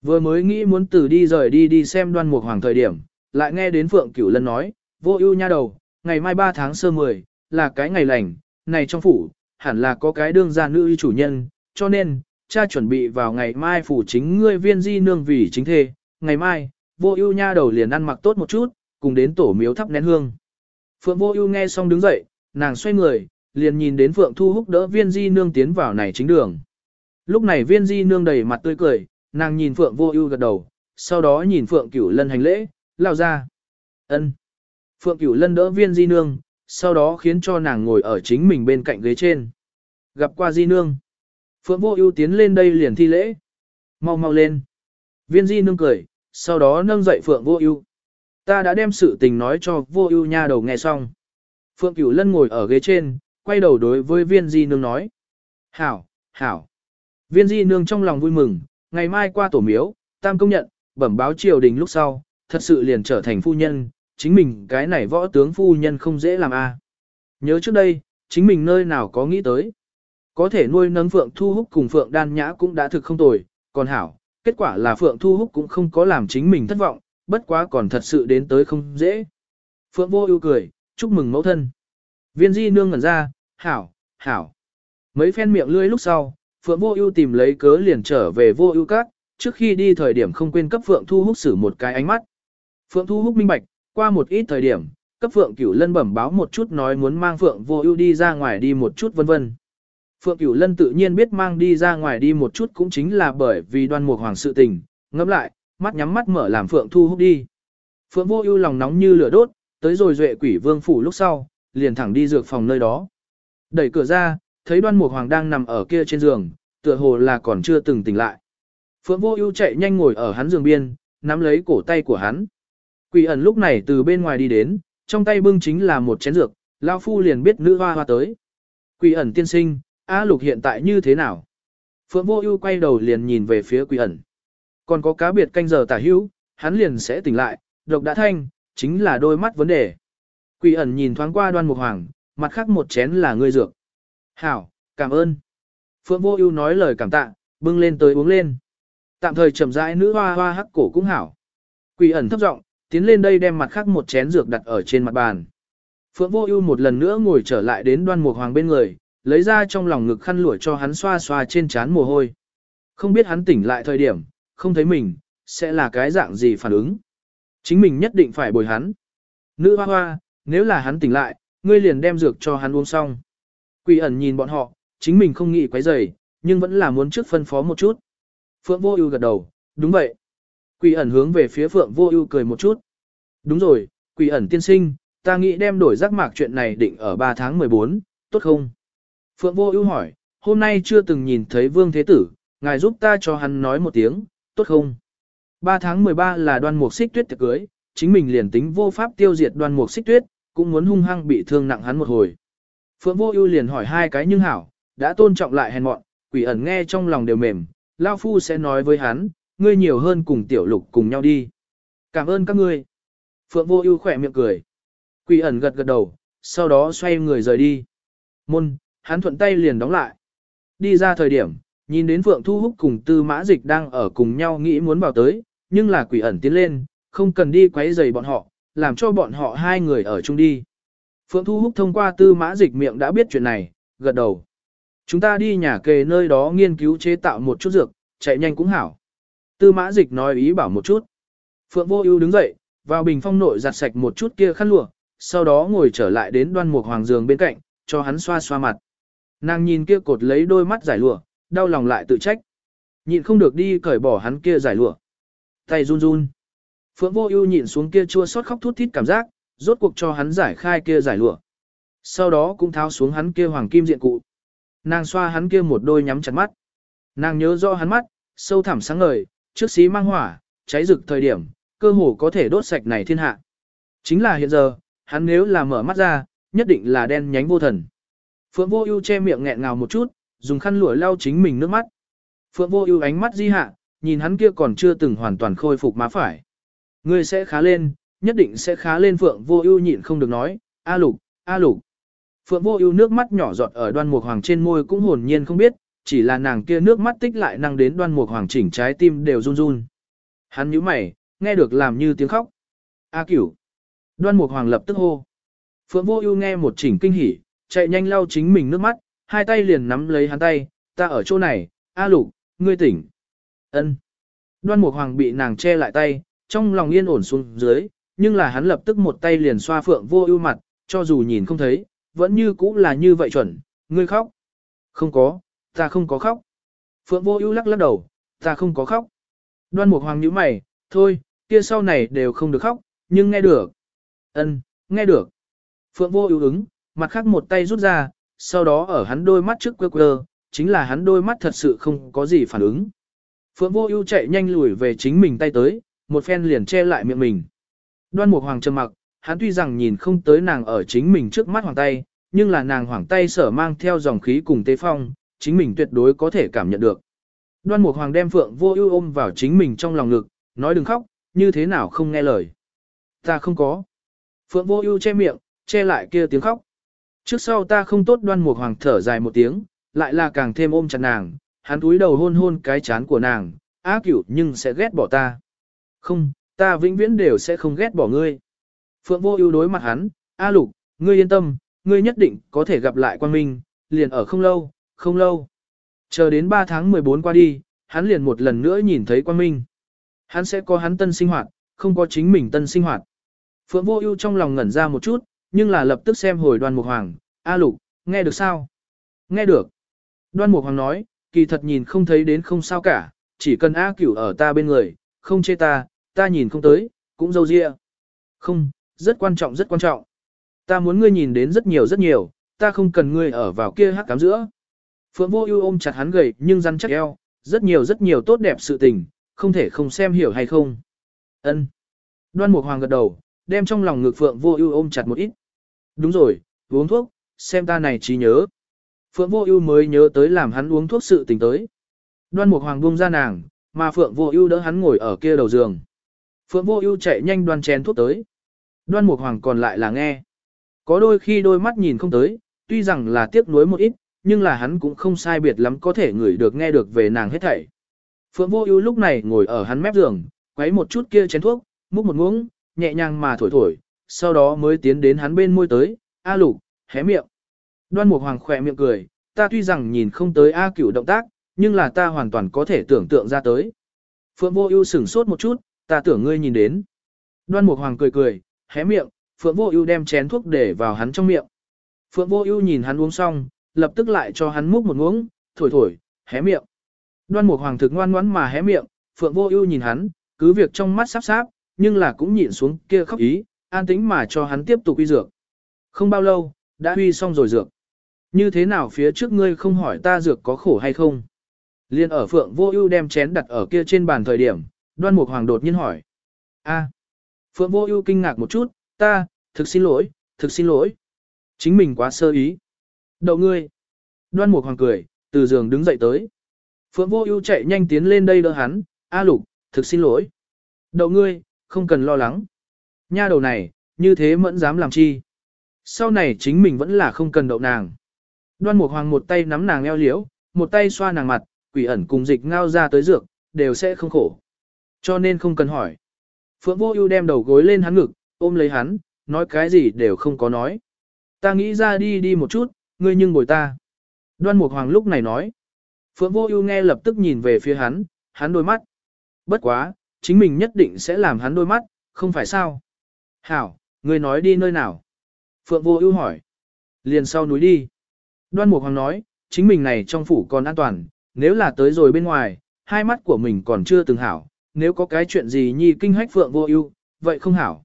Vừa mới nghĩ muốn từ đi rời đi đi xem Đoan Mục Hoàng thời điểm, lại nghe đến Phượng Cửu Lân nói, "Vô Ưu nha đầu, ngày mai 3 tháng sơ 10, là cái ngày lành, này trong phủ hẳn là có cái đương gia nữ y chủ nhân, cho nên cha chuẩn bị vào ngày mai phủ chính ngươi viên di nương vì chính thê, ngày mai, Vô Ưu nha đầu liền ăn mặc tốt một chút, cùng đến tổ miếu thắp nén hương." Phượng Vô Ưu nghe xong đứng dậy, nàng xoay người, liền nhìn đến Phượng Thu Húc đỡ Viên Di nương tiến vào này chính đường. Lúc này Viên Di nương đầy mặt tươi cười, nàng nhìn Phượng Vô Ưu gật đầu, sau đó nhìn Phượng Cửu Lân hành lễ, lao ra. Ân. Phượng Cửu Lân đỡ Viên Di nương, sau đó khiến cho nàng ngồi ở chính mình bên cạnh ghế trên. Gặp qua Di nương. Phượng Vô Ưu tiến lên đây liền thi lễ. Mau mau lên. Viên Di nương cười, sau đó nâng dậy Phượng Vô Ưu. Ta đã đem sự tình nói cho Vô Ưu nha đầu nghe xong. Phượng Cửu Lân ngồi ở ghế trên, quay đầu đối với viên di nương nói. Hảo, hảo. Viên di nương trong lòng vui mừng, ngày mai qua tổ miếu, tam công nhận, bẩm báo triều đình lúc sau, thật sự liền trở thành phu nhân, chính mình cái này võ tướng phu nhân không dễ làm a. Nhớ trước đây, chính mình nơi nào có nghĩ tới. Có thể nuôi nấng Phượng Thu Húc cùng Phượng Đan Nhã cũng đã thực không tồi, còn hảo, kết quả là Phượng Thu Húc cũng không có làm chính mình thất vọng, bất quá còn thật sự đến tới không dễ. Phượng Vô Ưu cười, chúc mừng mẫu thân. Viên Di nương ngẩn ra, hảo, hảo. Mấy phen miệng lưỡi lúc sau, Phượng Vô Ưu tìm lấy cớ liền trở về Vô Ưu Các, trước khi đi thời điểm không quên cấp Phượng Thu Húc sử một cái ánh mắt. Phượng Thu Húc minh bạch, qua một ít thời điểm, cấp Phượng Cửu Lân bẩm báo một chút nói muốn mang Phượng Vô Ưu đi ra ngoài đi một chút vân vân. Phượng Cửu Lân tự nhiên biết mang đi ra ngoài đi một chút cũng chính là bởi vì Đoan Mục Hoàng sự tình, ngẫm lại, mắt nhắm mắt mở làm Phượng Thu Húc đi. Phượng Vô Ưu lòng nóng như lửa đốt, tới rồi Duệ Quỷ Vương phủ lúc sau, liền thẳng đi dược phòng nơi đó. Đẩy cửa ra, thấy Đoan Mục Hoàng đang nằm ở kia trên giường, tựa hồ là còn chưa từng tỉnh lại. Phượng Vô Ưu chạy nhanh ngồi ở hắn giường biên, nắm lấy cổ tay của hắn. Quỷ ẩn lúc này từ bên ngoài đi đến, trong tay bưng chính là một chén dược, lão phu liền biết nữ hoa hoa tới. Quỷ ẩn tiên sinh, A Lục hiện tại như thế nào? Phượng Vô Ưu quay đầu liền nhìn về phía Quỷ ẩn. Còn có cá biệt canh giờ tả hữu, hắn liền sẽ tỉnh lại, độc đã thanh, chính là đôi mắt vấn đề. Quỷ ẩn nhìn thoáng qua Đoan Mục Hoàng, mặt khác một chén là ngươi dược. "Hảo, cảm ơn." Phượng Vô Ưu nói lời cảm tạ, bưng lên tới uống lên. Tạm thời chậm rãi nữ hoa hoa hắc cổ cũng hảo. Quỷ ẩn thấp giọng, tiến lên đây đem mặt khác một chén dược đặt ở trên mặt bàn. Phượng Vô Ưu một lần nữa ngồi trở lại đến Đoan Mục Hoàng bên người, lấy ra trong lòng ngực khăn lụa cho hắn xoa xoa trên trán mồ hôi. Không biết hắn tỉnh lại thời điểm, không thấy mình, sẽ là cái dạng gì phản ứng. Chính mình nhất định phải bồi hắn. Nữ hoa hoa, nếu là hắn tỉnh lại, ngươi liền đem dược cho hắn uống xong. Quỷ ẩn nhìn bọn họ, chính mình không nghĩ quấy rầy, nhưng vẫn là muốn trước phân phó một chút. Phượng Vô Ưu gật đầu, đúng vậy. Quỷ ẩn hướng về phía Phượng Vô Ưu cười một chút. Đúng rồi, Quỷ ẩn tiên sinh, ta nghĩ đem đổi giác mạc chuyện này định ở 3 tháng 14, tốt không? Phượng Vô Ưu hỏi, hôm nay chưa từng nhìn thấy Vương Thế Tử, ngài giúp ta cho hắn nói một tiếng, tốt không? 3 tháng 13 là đoan mục xích tuyết tiệc cưới, chính mình liền tính vô pháp tiêu diệt đoan mục xích tuyết, cũng muốn hung hăng bị thương nặng hắn một hồi. Phượng Vô Ưu liền hỏi hai cái nhưng hảo, đã tôn trọng lại hèn mọn, quỷ ẩn nghe trong lòng đều mềm, lão phu sẽ nói với hắn, ngươi nhiều hơn cùng tiểu lục cùng nhau đi. Cảm ơn các ngươi. Phượng Vô Ưu khẽ miệng cười. Quỷ ẩn gật gật đầu, sau đó xoay người rời đi. Môn, hắn thuận tay liền đóng lại. Đi ra thời điểm, nhìn đến Phượng Thu Húc cùng Tư Mã Dịch đang ở cùng nhau nghĩ muốn vào tới, nhưng là quỷ ẩn tiến lên, không cần đi quấy rầy bọn họ, làm cho bọn họ hai người ở chung đi. Phượng Thu Húc thông qua Tư Mã Dịch miệng đã biết chuyện này, gật đầu. Chúng ta đi nhà kề nơi đó nghiên cứu chế tạo một chút dược, chạy nhanh cũng hảo. Tư Mã Dịch nói ý bảo một chút. Phượng Vô Ưu đứng dậy, vào bình phong nội giặt sạch một chút kia khăn lụa, sau đó ngồi trở lại đến Đoan Mục Hoàng giường bên cạnh, cho hắn xoa xoa mặt. Nàng nhìn kia cột lấy đôi mắt giải lụa, đau lòng lại tự trách. Nhịn không được đi cởi bỏ hắn kia giải lụa. Tay run run. Phượng vô ưu nhịn xuống kia chua xót khóc thút thít cảm giác, rốt cuộc cho hắn giải khai kia giải lụa. Sau đó cũng tháo xuống hắn kia hoàng kim diện cụ. Nàng xoa hắn kia một đôi nhắm chặt mắt. Nàng nhớ rõ hắn mắt, sâu thẳm sáng ngời, trước xí mang hỏa, cháy rực thời điểm, cơ hồ có thể đốt sạch này thiên hạ. Chính là hiện giờ, hắn nếu là mở mắt ra, nhất định là đen nhánh vô thần. Phượng Vô Ưu che miệng nghẹn ngào một chút, dùng khăn lụa lau chính mình nước mắt. Phượng Vô Ưu ánh mắt di hạ, nhìn hắn kia còn chưa từng hoàn toàn khôi phục má phải. Ngươi sẽ khá lên, nhất định sẽ khá lên Phượng Vô Ưu nhịn không được nói, "A Lục, A Lục." Phượng Vô Ưu nước mắt nhỏ giọt ở Đoan Mục Hoàng trên môi cũng hồn nhiên không biết, chỉ là nàng kia nước mắt tích lại năng đến Đoan Mục Hoàng chỉnh trái tim đều run run. Hắn nhíu mày, nghe được làm như tiếng khóc. "A Cửu." Đoan Mục Hoàng lập tức hô. Phượng Vô Ưu nghe một chỉnh kinh hỉ, chạy nhanh lau chính mình nước mắt, hai tay liền nắm lấy hắn tay, ta ở chỗ này, A lục, ngươi tỉnh. Ân. Đoan Mục Hoàng bị nàng che lại tay, trong lòng yên ổn xuống dưới, nhưng là hắn lập tức một tay liền xoa Phượng Vô Ưu mặt, cho dù nhìn không thấy, vẫn như cũ là như vậy chuẩn, ngươi khóc. Không có, ta không có khóc. Phượng Vô Ưu lắc lắc đầu, ta không có khóc. Đoan Mục Hoàng nhíu mày, thôi, kia sau này đều không được khóc, nhưng nghe được. Ân, nghe được. Phượng Vô Ưu ứng, mặt khác một tay rút ra, sau đó ở hắn đôi mắt trước quơ quơ, chính là hắn đôi mắt thật sự không có gì phản ứng. Phượng Vô Ưu chạy nhanh lùi về chính mình tay tới, một phen liền che lại miệng mình. Đoan Mục Hoàng trầm mặc, hắn tuy rằng nhìn không tới nàng ở chính mình trước mắt hoàng tay, nhưng là nàng hoàng tay sở mang theo dòng khí cùng tế phong, chính mình tuyệt đối có thể cảm nhận được. Đoan Mục Hoàng đem Phượng Vô Ưu ôm vào chính mình trong lòng ngực, nói đừng khóc, như thế nào không nghe lời. Ta không có. Phượng Vô Ưu che miệng, che lại kia tiếng khóc. Trước sau ta không tốt đoan mục hoàng thở dài một tiếng, lại là càng thêm ôm chặt nàng, hắn túi đầu hôn hôn cái chán của nàng, á cửu nhưng sẽ ghét bỏ ta. Không, ta vĩnh viễn đều sẽ không ghét bỏ ngươi. Phượng vô ưu đối mặt hắn, A lục, ngươi yên tâm, ngươi nhất định có thể gặp lại quan minh, liền ở không lâu, không lâu. Chờ đến 3 tháng 14 qua đi, hắn liền một lần nữa nhìn thấy quan minh. Hắn sẽ có hắn tân sinh hoạt, không có chính mình tân sinh hoạt. Phượng vô ưu trong lòng ngẩn ra một chút, nhưng là lập tức xem hồi đoan mục hoàng, A lục, nghe được sao? Nghe được. Đoan mục hoàng nói, kỳ thật nhìn không thấy đến không sao cả, chỉ cần A cửu ở ta bên người, không chê ta, ta nhìn không tới, cũng dâu dịa. Không, rất quan trọng rất quan trọng. Ta muốn ngươi nhìn đến rất nhiều rất nhiều, ta không cần ngươi ở vào kia hắc cám giữa. Phượng vô ưu ôm chặt hắn gầy nhưng rắn chắc eo, rất nhiều rất nhiều tốt đẹp sự tình, không thể không xem hiểu hay không. Ân. Đoan Mục Hoàng gật đầu, đem trong lòng ngực Phượng Vô Ưu ôm chặt một ít. Đúng rồi, uống thuốc, xem ta này trí nhớ. Phượng Vô Ưu mới nhớ tới làm hắn uống thuốc sự tình tới. Đoan Mục Hoàng buông ra nàng, mà Phượng Vô Ưu đỡ hắn ngồi ở kia đầu giường. Phượng Vô Ưu chạy nhanh đoan chén thuốc tới. Đoan Mục Hoàng còn lại là nghe. Có đôi khi đôi mắt nhìn không tới, tuy rằng là tiếc nuối một ít, nhưng là hắn cũng không sai biệt lắm có thể ngửi được nghe được về nàng hết thảy. Phượng Vô Ưu lúc này ngồi ở hắn mép giường, quấy một chút kia chén thuốc, múc một muỗng, nhẹ nhàng mà thổi thổi, sau đó mới tiến đến hắn bên môi tới, "A Lục, hé miệng." Đoan Mục Hoàng khẽ miệng cười, "Ta tuy rằng nhìn không tới A Cửu động tác, nhưng là ta hoàn toàn có thể tưởng tượng ra tới." Phượng Vô Ưu sững sốt một chút, "Ta tưởng ngươi nhìn đến." Đoan Mục Hoàng cười cười, hé miệng, Phượng Vô Ưu đem chén thuốc để vào hắn trong miệng. Phượng Vô Ưu nhìn hắn uống xong, lập tức lại cho hắn múc một muỗng, thổi thổi, hé miệng. Đoan Mục Hoàng thực ngoan ngoãn mà hé miệng, Phượng Vô Ưu nhìn hắn, cứ việc trong mắt sắp sáp, nhưng là cũng nhịn xuống kia khóc ý, an tĩnh mà cho hắn tiếp tục uy dược. Không bao lâu, đã uy xong rồi dược. Như thế nào phía trước ngươi không hỏi ta dược có khổ hay không? Liên ở Phượng Vô Ưu đem chén đặt ở kia trên bàn thời điểm, Đoan Mục Hoàng đột nhiên hỏi: "A?" Phượng Vô Ưu kinh ngạc một chút, "Ta, thực xin lỗi, thực xin lỗi. Chính mình quá sơ ý." "Đậu ngươi." Đoan Mục Hoàng cười, từ giường đứng dậy tới. Phượng Vô Ưu chạy nhanh tiến lên đây đỡ hắn, "A Lục, thực xin lỗi." "Đậu ngươi, không cần lo lắng." Nha đầu này, như thế mẫn dám làm chi? Sau này chính mình vẫn là không cần đậu nàng. Đoan Mục Hoàng một tay nắm nàng eo liễu, một tay xoa nàng mặt, quỷ ẩn cùng dịch ngao ra tới dược, đều sẽ không khổ. Cho nên không cần hỏi. Phượng Vô Ưu đem đầu gối lên hắn ngực, ôm lấy hắn, nói cái gì đều không có nói. Ta nghĩ ra đi đi một chút, ngươi nhưng bồi ta. Đoan Mục Hoàng lúc này nói. Phượng Vô Ưu nghe lập tức nhìn về phía hắn, hắn đôi mắt. Bất quá, chính mình nhất định sẽ làm hắn đôi mắt, không phải sao? Hảo, ngươi nói đi nơi nào? Phượng Vô Ưu hỏi. Liền sau núi đi. Đoan Mục Hoàng nói, chính mình này trong phủ còn an toàn, nếu là tới rồi bên ngoài, hai mắt của mình còn chưa từng hảo, nếu có cái chuyện gì nhi kinh hách Phượng Vô Ưu, vậy không hảo.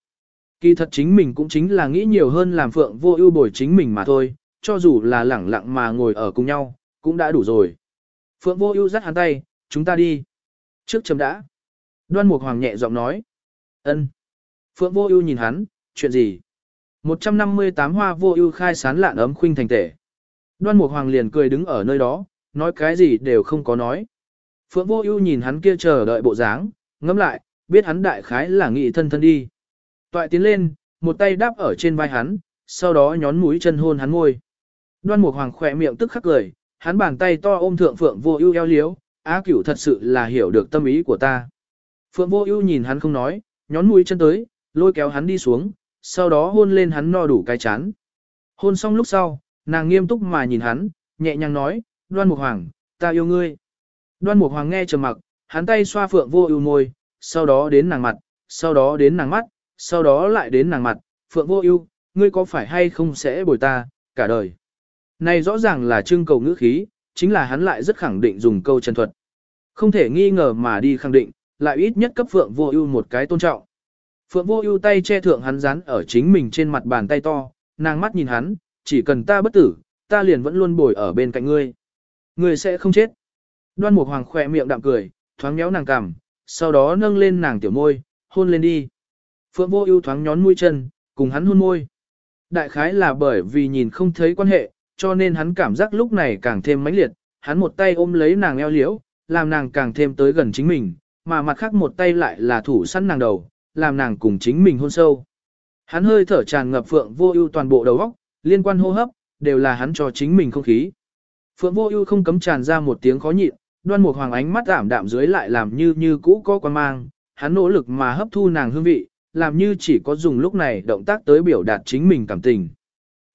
Kỳ thật chính mình cũng chính là nghĩ nhiều hơn làm Phượng Vô Ưu bồi chính mình mà thôi, cho dù là lẳng lặng mà ngồi ở cùng nhau, cũng đã đủ rồi. Phượng Vô Ưu dắt hắn tay, "Chúng ta đi." Trước chấm đã. Đoan Mục Hoàng nhẹ giọng nói. "Ân." Phượng Vô Ưu nhìn hắn, "Chuyện gì?" 158 hoa vô ưu khai sán lạn ấm khuynh thành tể. Đoan Mục Hoàng liền cười đứng ở nơi đó, nói cái gì đều không có nói. Phượng Vô Ưu nhìn hắn kia chờ đợi bộ dáng, ngẫm lại, biết hắn đại khái là nghị thân thân đi. Toại tiến lên, một tay đáp ở trên vai hắn, sau đó nhón mũi chân hôn hắn môi. Đoan Mục Hoàng khẽ miệng tức khắc cười, hắn bàn tay to ôm thượng Phượng Vô Ưu eo liếu, Á Cửu thật sự là hiểu được tâm ý của ta. Phượng Vô Ưu nhìn hắn không nói, nhón mũi chân tới, lôi kéo hắn đi xuống, sau đó hôn lên hắn no đủ cái chán. Hôn xong lúc sau, nàng nghiêm túc mà nhìn hắn, nhẹ nhàng nói, Đoan Mục Hoàng, ta yêu ngươi. Đoan Mục Hoàng nghe trầm mặc, hắn tay xoa Phượng Vô Ưu môi, sau đó đến nàng mặt, sau đó đến nàng mắt, sau đó lại đến nàng mặt, Phượng Vô Ưu, ngươi có phải hay không sẽ bồi ta cả đời. Này rõ ràng là trưng cầu ngữ khí, chính là hắn lại rất khẳng định dùng câu chân thuật. Không thể nghi ngờ mà đi khẳng định, lại ít nhất cấp Phượng Vô Ưu một cái tôn trọng. Phượng Vô Ưu tay che thượng hắn dán ở chính mình trên mặt bàn tay to, nàng mắt nhìn hắn, chỉ cần ta bất tử, ta liền vẫn luôn bồi ở bên cạnh ngươi. Ngươi sẽ không chết. Đoan Mục Hoàng khẽ miệng đạm cười, thoáng méo nàng cằm, sau đó nâng lên nàng tiểu môi, hôn lên đi. Phượng Vô Ưu thoáng nhón mũi chân, cùng hắn hôn môi. Đại khái là bởi vì nhìn không thấy quan hệ, cho nên hắn cảm giác lúc này càng thêm mãnh liệt, hắn một tay ôm lấy nàng eo liễu, làm nàng càng thêm tới gần chính mình, mà mặt khác một tay lại là thủ săn nàng đầu, làm nàng cùng chính mình hôn sâu. Hắn hơi thở tràn ngập phượng vô ưu toàn bộ đầu óc, liên quan hô hấp, đều là hắn cho chính mình không khí. Phượng Vô Ưu không cấm tràn ra một tiếng khó nhịn, Đoan Mục Hoàng ánh mắt ảm đạm dưới lại làm như như cũ có quan mang, hắn nỗ lực mà hấp thu nàng hương vị, làm như chỉ có dùng lúc này động tác tới biểu đạt chính mình cảm tình.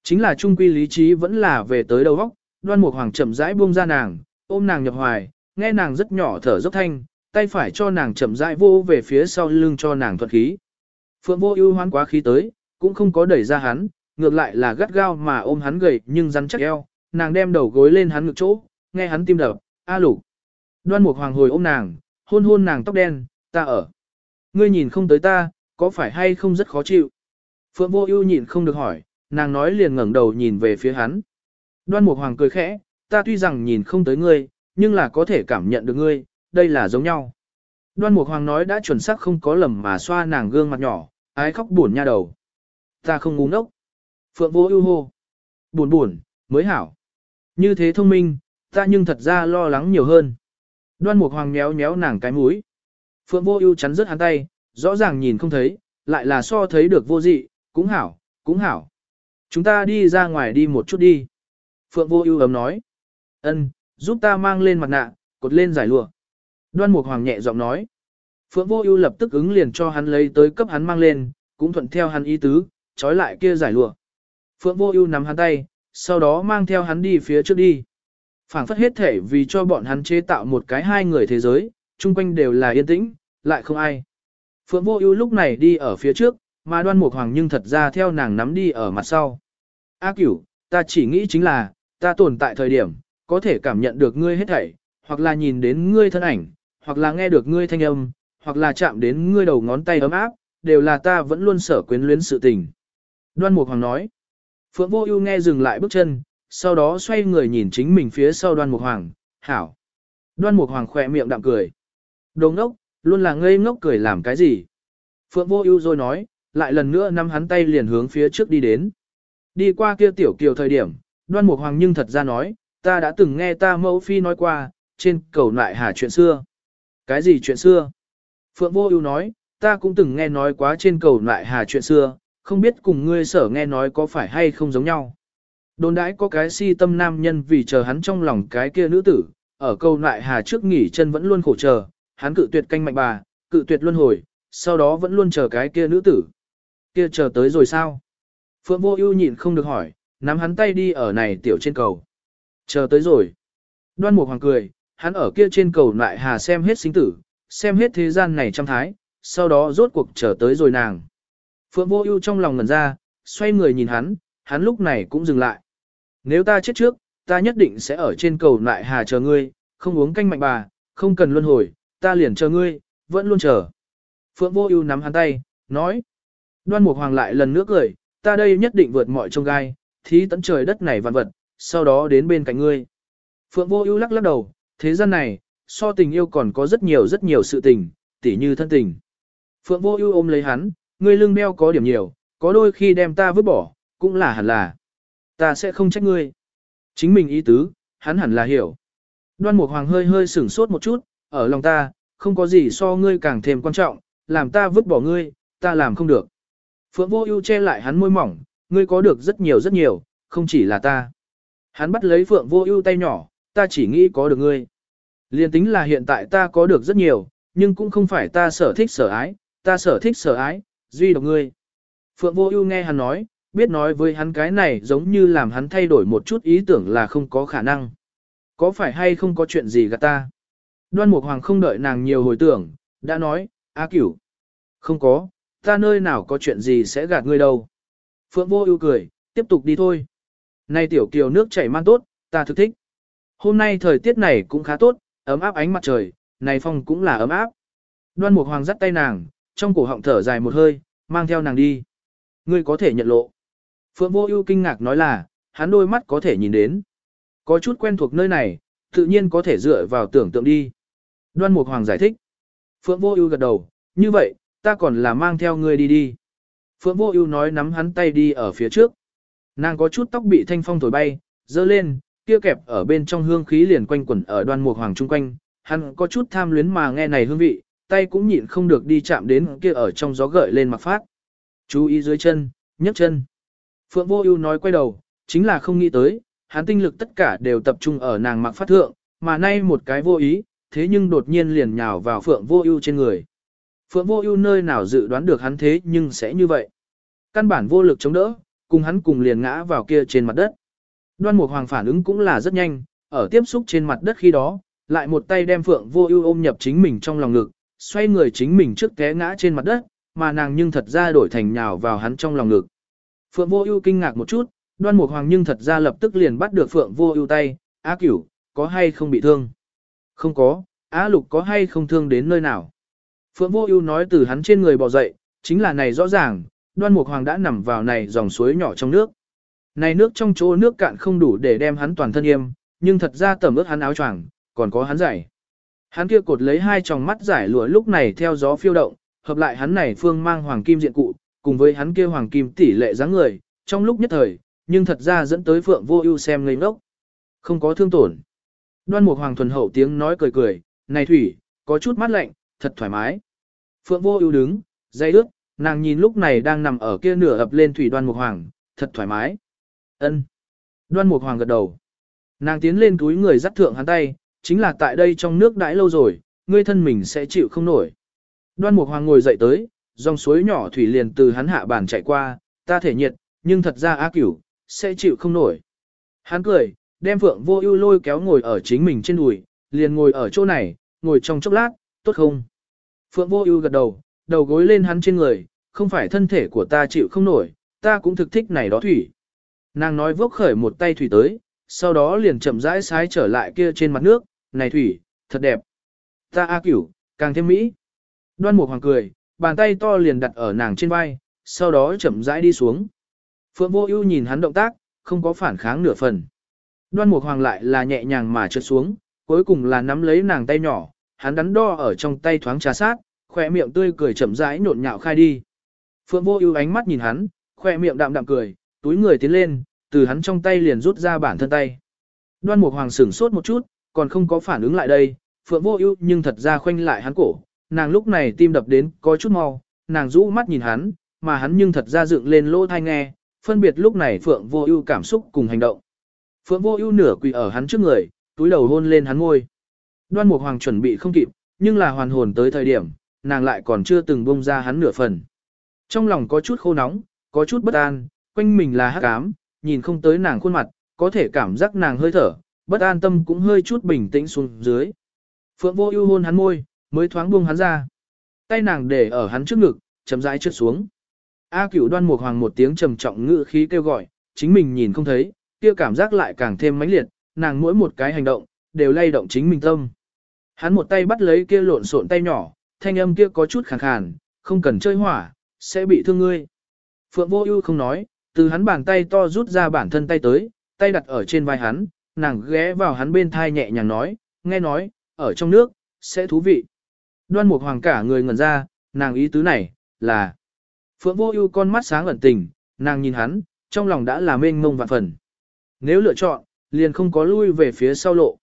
Chính là trung quy lý trí vẫn là về tới đầu óc, Đoan Mục Hoàng chậm rãi buông ra nàng, ôm nàng nhập hoài, nghe nàng rất nhỏ thở dốc thanh, tay phải cho nàng chậm rãi vô về phía sau lưng cho nàng thuận khí. Phượng Vô Ưu hoán quá khí tới, cũng không có đẩy ra hắn, ngược lại là gắt gao mà ôm hắn gầy nhưng rắn chắc eo, nàng đem đầu gối lên hắn ngực chỗ, nghe hắn tim đập, "A Lục." Đoan Mục Hoàng hồi ôm nàng, hôn hôn nàng tóc đen, "Ta ở." "Ngươi nhìn không tới ta, có phải hay không rất khó chịu?" Phượng Vô Ưu nhịn không được hỏi, nàng nói liền ngẩng đầu nhìn về phía hắn. Đoan Mục Hoàng cười khẽ, "Ta tuy rằng nhìn không tới ngươi, nhưng là có thể cảm nhận được ngươi, đây là giống nhau." Đoan Mục Hoàng nói đã chuẩn xác không có lầm mà xoa nàng gương mặt nhỏ, ái khóc buồn nha đầu. "Ta không ngu ngốc." Phượng Vô Ưu hô. "Buồn buồn, mới hảo." Như thế thông minh, ta nhưng thật ra lo lắng nhiều hơn. Đoan Mục Hoàng méo méo nàng cái mũi. Phượng Vô Ưu chắn rứt hắn tay, rõ ràng nhìn không thấy, lại là so thấy được vô dị, cũng hảo, cũng hảo. Chúng ta đi ra ngoài đi một chút đi. Phượng Vô Ưu ấm nói. Ân, giúp ta mang lên mặt nạ, cột lên giải lụa. Đoan Mục Hoàng nhẹ giọng nói. Phượng Vô Ưu lập tức ứng liền cho hắn lấy tới cấp hắn mang lên, cũng thuận theo hắn ý tứ, trói lại kia giải lụa. Phượng Vô Ưu nắm hắn tay, sau đó mang theo hắn đi phía trước đi. phảng phất hết thể vì cho bọn hắn chế tạo một cái hai người thế giới, chung quanh đều là yên tĩnh, lại không ai. Phượng Vô Ưu lúc này đi ở phía trước, mà Đoan Mục Hoàng nhưng thật ra theo nàng nắm đi ở mặt sau. A Cửu, ta chỉ nghĩ chính là, ta tồn tại thời điểm, có thể cảm nhận được ngươi hết thảy, hoặc là nhìn đến ngươi thân ảnh, hoặc là nghe được ngươi thanh âm, hoặc là chạm đến ngươi đầu ngón tay ấm áp, đều là ta vẫn luôn sở quyến luyến sự tình. Đoan Mục Hoàng nói. Phượng Vô Ưu nghe dừng lại bước chân, sau đó xoay người nhìn chính mình phía sau Đoan Mục Hoàng, "Hảo." Đoan Mục Hoàng khẽ miệng đạm cười. Đồ ngốc, luôn là ngây ngốc cười làm cái gì? Phượng Vô Ưu rồi nói, lại lần nữa nắm hắn tay liền hướng phía trước đi đến. Đi qua kia tiểu kiều thời điểm, Đoan Mục Hoàng nhưng thật ra nói, ta đã từng nghe ta mẫu phi nói qua, trên cầu lại hà chuyện xưa. Cái gì chuyện xưa? Phượng Vô Ưu nói, ta cũng từng nghe nói quá trên cầu lại hà chuyện xưa, không biết cùng ngươi sở nghe nói có phải hay không giống nhau. Đồn đãi có cái si tâm nam nhân vì chờ hắn trong lòng cái kia nữ tử, ở câu lại hà trước nghỉ chân vẫn luôn khổ chờ, hắn cự tuyệt canh mạnh bà, cự tuyệt luân hồi, sau đó vẫn luôn chờ cái kia nữ tử. Kia chờ tới rồi sao? Phượng vô ưu nhịn không được hỏi, nắm hắn tay đi ở này tiểu trên cầu. Chờ tới rồi. Đoan Mục Hoàng cười, hắn ở kia trên cầu lại hà xem hết sinh tử, xem hết thế gian này trăm thái, sau đó rốt cuộc trở tới rồi nàng. Phượng Vô Ưu trong lòng ngẩn ra, xoay người nhìn hắn, hắn lúc này cũng dừng lại. Nếu ta chết trước, ta nhất định sẽ ở trên cầu lại hà chờ ngươi, không uống canh mạnh bà, không cần luân hồi, ta liền chờ ngươi, vẫn luôn chờ. Phượng Vô Ưu nắm hắn tay, nói. Đoan Mục Hoàng lại lần nữa cười, ta đây nhất định vượt mọi chông gai, thí tận trời đất này vạn vật, sau đó đến bên cạnh ngươi. Phượng Vô Ưu lắc lắc đầu, thế gian này, so tình yêu còn có rất nhiều rất nhiều sự tình, tỉ như thân tình. Phượng Vô Ưu ôm lấy hắn, ngươi lưng đeo có điểm nhiều, có đôi khi đem ta vứt bỏ, cũng là hẳn là. Ta sẽ không trách ngươi. Chính mình ý tứ, hắn hẳn là hiểu. Đoan Mục Hoàng hơi hơi sửng sốt một chút, ở lòng ta, không có gì so ngươi càng thêm quan trọng, làm ta vứt bỏ ngươi, ta làm không được. Phượng Vô Ưu che lại hắn môi mỏng, ngươi có được rất nhiều rất nhiều, không chỉ là ta. Hắn bắt lấy Phượng Vô Ưu tay nhỏ, ta chỉ nghĩ có được ngươi. Liên tính là hiện tại ta có được rất nhiều, nhưng cũng không phải ta sở thích sở ái, ta sở thích sở ái, duy độc ngươi. Phượng Vô Ưu nghe hắn nói, biết nói với hắn cái này giống như làm hắn thay đổi một chút ý tưởng là không có khả năng. Có phải hay không có chuyện gì gạt ta? Đoan Mục Hoàng không đợi nàng nhiều hồi tưởng, đã nói, "A Cửu, không có, ta nơi nào có chuyện gì sẽ gạt ngươi đâu." Phượng Vô Ưu cười, tiếp tục đi thôi. Nay tiểu kiều nước chảy man tốt, ta thực thích. Hôm nay thời tiết này cũng khá tốt, ấm áp ánh mặt trời, này phong cũng là ấm áp. Đoan Mục Hoàng dắt tay nàng, trong cổ họng thở dài một hơi, mang theo nàng đi. Ngươi có thể nhận lộ. Phượng Vô Ưu kinh ngạc nói là, hắn đôi mắt có thể nhìn đến. Có chút quen thuộc nơi này, tự nhiên có thể dựa vào tưởng tượng đi. Đoan Mục Hoàng giải thích. Phượng Vô Ưu gật đầu, như vậy, ta còn là mang theo ngươi đi đi. Phượng Vô Ưu nói nắm hắn tay đi ở phía trước. Nàng có chút tóc bị thanh phong thổi bay, dơ lên, kia kẹp ở bên trong hương khí liền quanh quẩn ở Đoan Mục Hoàng trung quanh, hắn có chút tham luyến mà nghe này hương vị, tay cũng nhịn không được đi chạm đến kia ở trong gió gợi lên mặc phát. Chú ý dưới chân, nhấc chân. Phượng Vô Ưu nói quay đầu, chính là không nghĩ tới, hắn tinh lực tất cả đều tập trung ở nàng mặc phát thượng, mà nay một cái vô ý, thế nhưng đột nhiên liền nhào vào Phượng Vô Ưu trên người. Phượng Vô Ưu nơi nào dự đoán được hắn thế nhưng sẽ như vậy. Căn bản vô lực chống đỡ, cùng hắn cùng liền ngã vào kia trên mặt đất. Đoan Mục Hoàng phản ứng cũng là rất nhanh, ở tiếp xúc trên mặt đất khi đó, lại một tay đem Phượng Vô Ưu ôm nhập chính mình trong lòng ngực, xoay người chính mình trước té ngã trên mặt đất, mà nàng nhưng thật ra đổi thành nhào vào hắn trong lòng ngực. Phượng Vô Ưu kinh ngạc một chút, Đoan Mục Hoàng nhưng thật ra lập tức liền bắt được Phượng Vô Ưu tay, "A Cửu, có hay không bị thương?" "Không có, Á Lục có hay không thương đến nơi nào?" Phượng Vô Ưu nói từ hắn trên người bò dậy, chính là này rõ ràng, Đoan Mục Hoàng đã nằm vào này dòng suối nhỏ trong nước. Này nước trong chỗ nước cạn không đủ để đem hắn toàn thân yêm, nhưng thật ra tẩm ướt hắn áo choàng, còn có hắn giải. Hắn kia cột lấy hai tròng mắt giải lụa lúc này theo gió phiêu động, hợp lại hắn này phương mang hoàng kim diện cụ, cùng với hắn kia hoàng kim tỷ lệ dáng người, trong lúc nhất thời, nhưng thật ra dẫn tới Phượng Vô Ưu xem ngây ngốc. Không có thương tổn. Đoan Mục Hoàng thuần hậu tiếng nói cười cười, "Này thủy, có chút mát lạnh, thật thoải mái." Phượng Vô Ưu đứng, dây ướt, nàng nhìn lúc này đang nằm ở kia nửa ập lên thủy Đoan Mục Hoàng, thật thoải mái. Ân. Đoan Mục Hoàng gật đầu. Nàng tiến lên túi người dắt thượng hắn tay, chính là tại đây trong nước đãi lâu rồi, ngươi thân mình sẽ chịu không nổi. Đoan Mục Hoàng ngồi dậy tới, dòng suối nhỏ thủy liền từ hắn hạ bàn chạy qua, ta thể nhiệt, nhưng thật ra A Cửu, sẽ chịu không nổi. Hắn cười, đem Phượng Vô Ưu lôi kéo ngồi ở chính mình trên đùi, liền ngồi ở chỗ này, ngồi trong chốc lát, tốt không? Phượng Vô Ưu gật đầu, đầu gối lên hắn trên người, không phải thân thể của ta chịu không nổi, ta cũng thực thích này đó thủy. Nàng nói vốc khởi một tay thủy tới, sau đó liền chậm rãi sái trở lại kia trên mặt nước, này thủy, thật đẹp. Ta A Cửu, càng thêm mỹ. Đoan Mục Hoàng cười, bàn tay to liền đặt ở nàng trên vai, sau đó chậm rãi đi xuống. Phượng Vô Ưu nhìn hắn động tác, không có phản kháng nửa phần. Đoan Mục Hoàng lại là nhẹ nhàng mà trượt xuống, cuối cùng là nắm lấy nàng tay nhỏ, hắn đắn đo ở trong tay thoáng trà sát, khóe miệng tươi cười chậm rãi nhộn nhạo khai đi. Phượng Vô Ưu ánh mắt nhìn hắn, khóe miệng đạm đạm cười, túi người tiến lên, từ hắn trong tay liền rút ra bản thân tay. Đoan Mục Hoàng sửng sốt một chút, còn không có phản ứng lại đây, Phượng Vô Ưu nhưng thật ra khoanh lại hắn cổ, nàng lúc này tim đập đến có chút mau, nàng rũ mắt nhìn hắn, mà hắn nhưng thật ra dựng lên lỗ tai nghe, phân biệt lúc này Phượng Vô Ưu cảm xúc cùng hành động. Phượng Vô Ưu nửa quỳ ở hắn trước người, túi đầu hôn lên hắn môi. Đoan Mục Hoàng chuẩn bị không kịp, nhưng là hoàn hồn tới thời điểm, nàng lại còn chưa từng buông ra hắn nửa phần. Trong lòng có chút khô nóng, có chút bất an, quanh mình là hắc ám, nhìn không tới nàng khuôn mặt, có thể cảm giác nàng hơi thở, bất an tâm cũng hơi chút bình tĩnh xuống dưới. Phượng Vô Ưu hôn hắn môi, mới thoáng buông hắn ra. Tay nàng để ở hắn trước ngực, chậm rãi trượt xuống. A Cửu Đoan Mục Hoàng một tiếng trầm trọng ngữ khí kêu gọi, chính mình nhìn không thấy, kia cảm giác lại càng thêm mãnh liệt, nàng mỗi một cái hành động đều lay động chính mình tâm. Hắn một tay bắt lấy kia lộn xộn tay nhỏ, thanh âm kia có chút khàn khàn, không cần chơi hỏa, sẽ bị thương ngươi. Phượng Vô Ưu không nói, từ hắn bàn tay to rút ra bản thân tay tới, tay đặt ở trên vai hắn, nàng ghé vào hắn bên thai nhẹ nhàng nói, nghe nói, ở trong nước, sẽ thú vị. Đoan Mục Hoàng cả người ngẩn ra, nàng ý tứ này, là Phượng Vô Ưu con mắt sáng ẩn tình, nàng nhìn hắn, trong lòng đã là mênh mông vạn phần. Nếu lựa chọn, liền không có lui về phía sau lộ.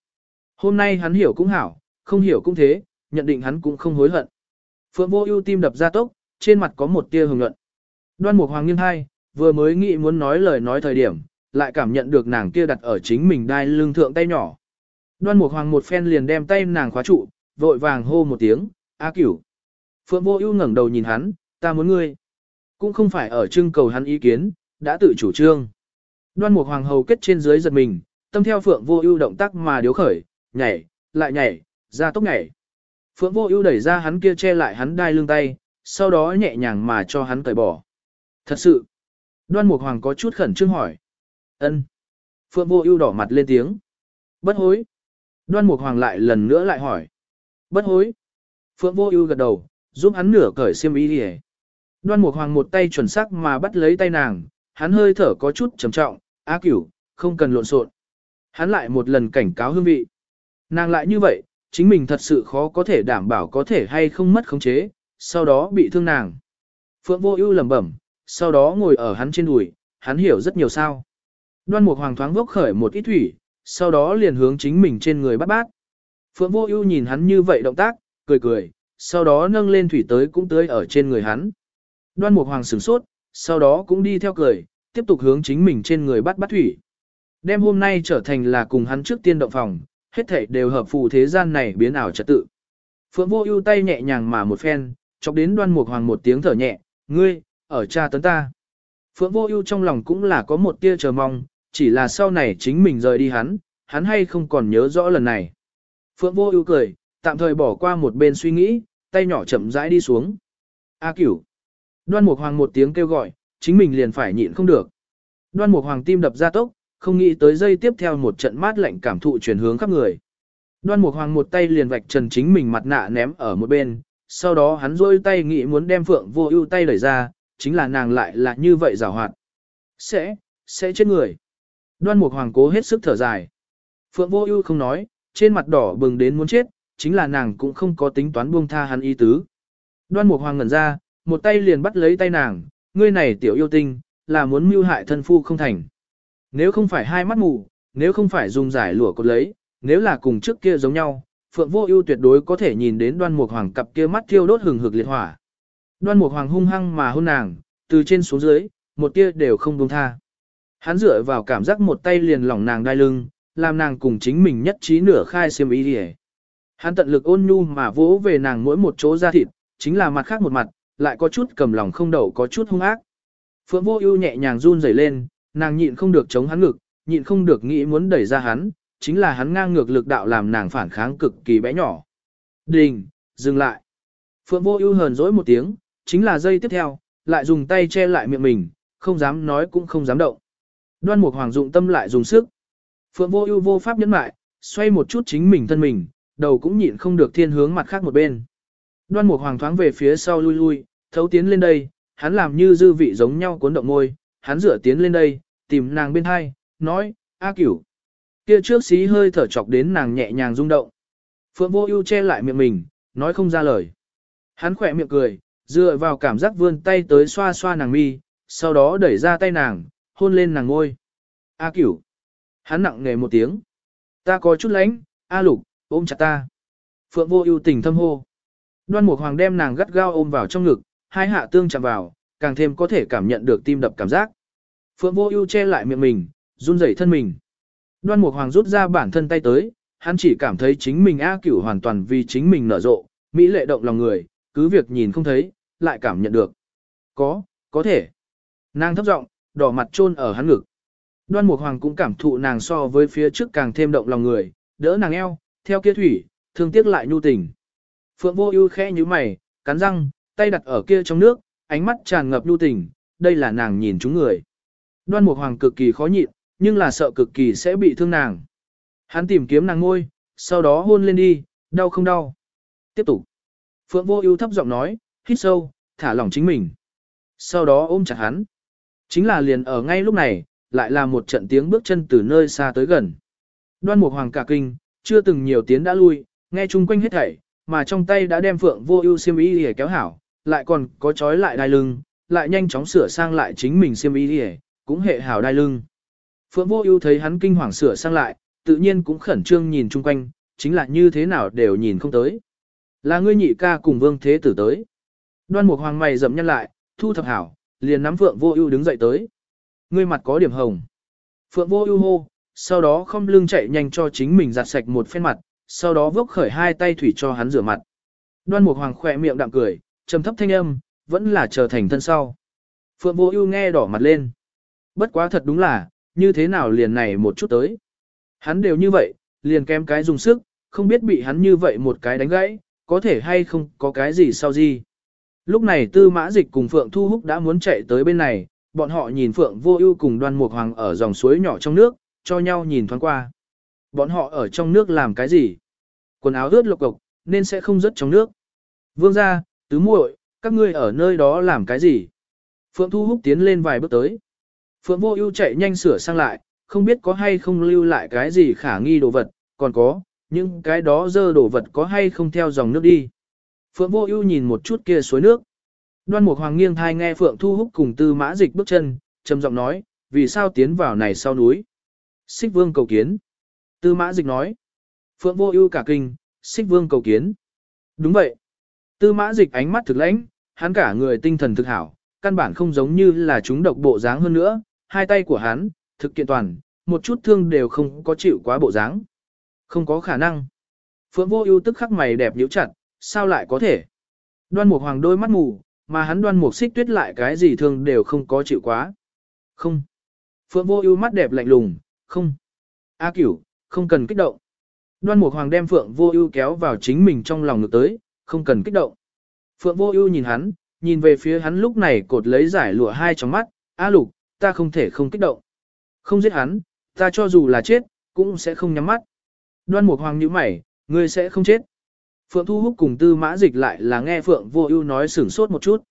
Hôm nay hắn hiểu cũng hảo, không hiểu cũng thế, nhận định hắn cũng không hối hận. Phượng Vô Ưu tim đập ra tốc, trên mặt có một tia hồng nhuận. Đoan Mục Hoàng nghiêng hai, vừa mới nghĩ muốn nói lời nói thời điểm, lại cảm nhận được nàng kia đặt ở chính mình đai lưng thượng tay nhỏ. Đoan Mục Hoàng một phen liền đem tay nàng khóa trụ, vội vàng hô một tiếng, "A Cửu." Phượng Vô Ưu ngẩng đầu nhìn hắn, "Ta muốn ngươi." Cũng không phải ở trưng cầu hắn ý kiến, đã tự chủ trương. Đoan Mục Hoàng hầu kết trên dưới giật mình, tâm theo Phượng Vô Ưu động tác mà điếu khởi, nhảy, lại nhảy, ra tốc nhảy. Phượng Vô Ưu đẩy ra hắn kia che lại hắn đai lưng tay, sau đó nhẹ nhàng mà cho hắn cởi bỏ. Thật sự. Đoan Mục Hoàng có chút khẩn trương hỏi. Ân. Phượng Vô Ưu đỏ mặt lên tiếng. Bất hối. Đoan Mục Hoàng lại lần nữa lại hỏi. Bất hối. Phượng Vô Ưu gật đầu, giúp hắn nửa cởi xiêm y đi. Đoan Mục Hoàng một tay chuẩn xác mà bắt lấy tay nàng, hắn hơi thở có chút trầm trọng, "A Cửu, không cần lộn xộn." Hắn lại một lần cảnh cáo hương vị. Nàng lại như vậy, chính mình thật sự khó có thể đảm bảo có thể hay không mất khống chế, sau đó bị thương nàng. Phượng Vô Ưu lẩm bẩm, sau đó ngồi ở hắn trên đùi, hắn hiểu rất nhiều sao. Đoan Mục Hoàng thoáng vốc khởi một ít thủy, sau đó liền hướng chính mình trên người bắt bát. Phượng Vô Ưu nhìn hắn như vậy động tác, cười cười, sau đó nâng lên thủy tới cũng tưới ở trên người hắn. Đoan Mục Hoàng sửng sốt, sau đó cũng đi theo cười, tiếp tục hướng chính mình trên người bắt bắt thủy. Đêm hôm nay trở thành là cùng hắn trước tiên động phòng, hết thảy đều hợp phù thế gian này biến ảo trật tự. Phượng vô ưu tay nhẹ nhàng mà một phen, chọc đến đoan mục hoàng một tiếng thở nhẹ, ngươi, ở cha tấn ta. Phượng vô ưu trong lòng cũng là có một tia chờ mong, chỉ là sau này chính mình rời đi hắn, hắn hay không còn nhớ rõ lần này. Phượng vô ưu cười, tạm thời bỏ qua một bên suy nghĩ, tay nhỏ chậm rãi đi xuống. A cửu. Đoan mục hoàng một tiếng kêu gọi, chính mình liền phải nhịn không được. Đoan mục hoàng tim đập ra tốc, không nghĩ tới giây tiếp theo một trận mát lạnh cảm thụ chuyển hướng khắp người. Đoan Mục Hoàng một tay liền vạch trần chính mình mặt nạ ném ở một bên, sau đó hắn rôi tay nghĩ muốn đem Phượng Vô Ưu tay đẩy ra, chính là nàng lại là như vậy giàu hoạt. Sẽ, sẽ chết người. Đoan Mục Hoàng cố hết sức thở dài. Phượng Vô Ưu không nói, trên mặt đỏ bừng đến muốn chết, chính là nàng cũng không có tính toán buông tha hắn ý tứ. Đoan Mục Hoàng ngẩn ra, một tay liền bắt lấy tay nàng, ngươi này tiểu yêu tinh, là muốn mưu hại thân phu không thành. Nếu không phải hai mắt mù, nếu không phải dùng giải lụa cột lấy, nếu là cùng trước kia giống nhau, Phượng Vô Ưu tuyệt đối có thể nhìn đến Đoan Mục Hoàng cặp kia mắt thiêu đốt hừng hực liệt hỏa. Đoan Mục Hoàng hung hăng mà hôn nàng, từ trên xuống dưới, một tia đều không buông tha. Hắn dựa vào cảm giác một tay liền lỏng nàng đai lưng, làm nàng cùng chính mình nhất trí nửa khai xiêm ý đi. Hắn tận lực ôn nhu mà vỗ về nàng mỗi một chỗ da thịt, chính là mặt khác một mặt, lại có chút cầm lòng không đậu có chút hung ác. Phượng Vô Ưu nhẹ nhàng run rẩy lên, nàng nhịn không được chống hắn ngực, nhịn không được nghĩ muốn đẩy ra hắn, chính là hắn ngang ngược lực đạo làm nàng phản kháng cực kỳ bé nhỏ. Đình, dừng lại. Phượng vô ưu hờn dỗi một tiếng, chính là dây tiếp theo, lại dùng tay che lại miệng mình, không dám nói cũng không dám động. Đoan Mục Hoàng dụng tâm lại dùng sức. Phượng vô ưu vô pháp nhẫn mạnh, xoay một chút chính mình thân mình, đầu cũng nhịn không được thiên hướng mặt khác một bên. Đoan Mục Hoàng thoáng về phía sau lui lui, thấu tiến lên đây, hắn làm như dư vị giống nhau cuốn động môi, hắn rửa tiến lên đây, tìm nàng bên hai, nói, A cửu. Kia trước xí hơi thở chọc đến nàng nhẹ nhàng rung động. Phượng vô ưu che lại miệng mình, nói không ra lời. Hắn khẽ miệng cười, dựa vào cảm giác vươn tay tới xoa xoa nàng mi, sau đó đẩy ra tay nàng, hôn lên nàng ngôi. A cửu. Hắn nặng nề một tiếng. Ta có chút lánh, A lục, ôm chặt ta. Phượng vô ưu tình thâm hô. Đoan Mục Hoàng đem nàng gắt gao ôm vào trong ngực, hai hạ tương chạm vào, càng thêm có thể cảm nhận được tim đập cảm giác. Phượng Vô Ưu che lại miệng mình, run rẩy thân mình. Đoan Mục Hoàng rút ra bản thân tay tới, hắn chỉ cảm thấy chính mình A Cửu hoàn toàn vì chính mình nở rộ, mỹ lệ động lòng người, cứ việc nhìn không thấy, lại cảm nhận được. Có, có thể. Nàng thấp giọng, đỏ mặt chôn ở hắn ngực. Đoan Mục Hoàng cũng cảm thụ nàng so với phía trước càng thêm động lòng người, đỡ nàng eo, theo kia thủy, thương tiếc lại nhu tình. Phượng Vô Ưu khẽ nhíu mày, cắn răng, tay đặt ở kia trong nước, ánh mắt tràn ngập nhu tình, đây là nàng nhìn chúng người. Đoan Mục Hoàng cực kỳ khó nhịn, nhưng là sợ cực kỳ sẽ bị thương nàng. Hắn tìm kiếm nàng ngôi, sau đó hôn lên đi, đau không đau. Tiếp tục. Phượng Vô Ưu thấp giọng nói, hít sâu, thả lỏng chính mình. Sau đó ôm chặt hắn. Chính là liền ở ngay lúc này, lại là một trận tiếng bước chân từ nơi xa tới gần. Đoan Mục Hoàng cả kinh, chưa từng nhiều tiếng đã lui, nghe chung quanh hết thảy, mà trong tay đã đem Phượng Vô Ưu xiêm y để kéo hảo, lại còn có trói lại đai lưng, lại nhanh chóng sửa sang lại chính mình xiêm y để, cũng hệ hảo đai lưng. Phượng Vô Ưu thấy hắn kinh hoàng sửa sang lại, tự nhiên cũng khẩn trương nhìn chung quanh, chính là như thế nào đều nhìn không tới. Là ngươi nhị ca cùng Vương Thế Tử tới. Đoan Mục Hoàng mày rậm nhăn lại, thu thập hảo, liền nắm Phượng Vô Ưu đứng dậy tới. Ngươi mặt có điểm hồng. Phượng Vô Ưu hô, sau đó không lưng chạy nhanh cho chính mình giặt sạch một phen mặt, sau đó vốc khởi hai tay thủy cho hắn rửa mặt. Đoan Mục Hoàng khẽ miệng đạm cười, trầm thấp thanh âm, vẫn là chờ thành thân sau. Phượng Vô Ưu nghe đỏ mặt lên. Bất quá thật đúng là, như thế nào liền này một chút tới. Hắn đều như vậy, liền kém cái dùng sức, không biết bị hắn như vậy một cái đánh gãy, có thể hay không có cái gì sau gì. Lúc này tư mã dịch cùng Phượng Thu Húc đã muốn chạy tới bên này, bọn họ nhìn Phượng Vô Ưu cùng Đoan Mục Hoàng ở dòng suối nhỏ trong nước, cho nhau nhìn thoáng qua. Bọn họ ở trong nước làm cái gì? Quần áo ướt lộc cộc, nên sẽ không rớt trong nước. Vương gia, tứ muội, các ngươi ở nơi đó làm cái gì? Phượng Thu Húc tiến lên vài bước tới. Phượng Vô Ưu chạy nhanh sửa sang lại, không biết có hay không lưu lại cái gì khả nghi đồ vật, còn có, những cái đó dơ đồ vật có hay không theo dòng nước đi. Phượng Vô Ưu nhìn một chút kia suối nước. Đoan Mục Hoàng nghiêng tai nghe Phượng Thu Húc cùng Tư Mã Dịch bước chân, trầm giọng nói, vì sao tiến vào này sau núi? Xích Vương cầu kiến. Tư Mã Dịch nói. Phượng Vô Ưu cả kinh, Xích Vương cầu kiến. Đúng vậy. Tư Mã Dịch ánh mắt thực lãnh, hắn cả người tinh thần thực hảo, căn bản không giống như là chúng độc bộ dáng hơn nữa, hai tay của hắn, thực kiện toàn, một chút thương đều không có chịu quá bộ dáng. Không có khả năng. Phượng vô ưu tức khắc mày đẹp nhíu chặt, sao lại có thể? Đoan Mục Hoàng đôi mắt mù, mà hắn Đoan Mục Xích Tuyết lại cái gì thường đều không có chịu quá. Không. Phượng Vô Ưu mắt đẹp lạnh lùng, "Không." "A Cửu, không cần kích động." Đoan Mục Hoàng đem Phượng Vô Ưu kéo vào chính mình trong lòng ngược tới, "Không cần kích động." Phượng Vô Ưu nhìn hắn, nhìn về phía hắn lúc này cột lấy giải lụa hai trong mắt, "A Lục, ta không thể không kích động. Không giết hắn, ta cho dù là chết, cũng sẽ không nhắm mắt." Đoan Mục Hoàng nhíu mày, "Ngươi sẽ không chết?" Phượng Thu Húc cùng Tư Mã Dịch lại là nghe Phượng Vô Ưu nói sửng sốt một chút.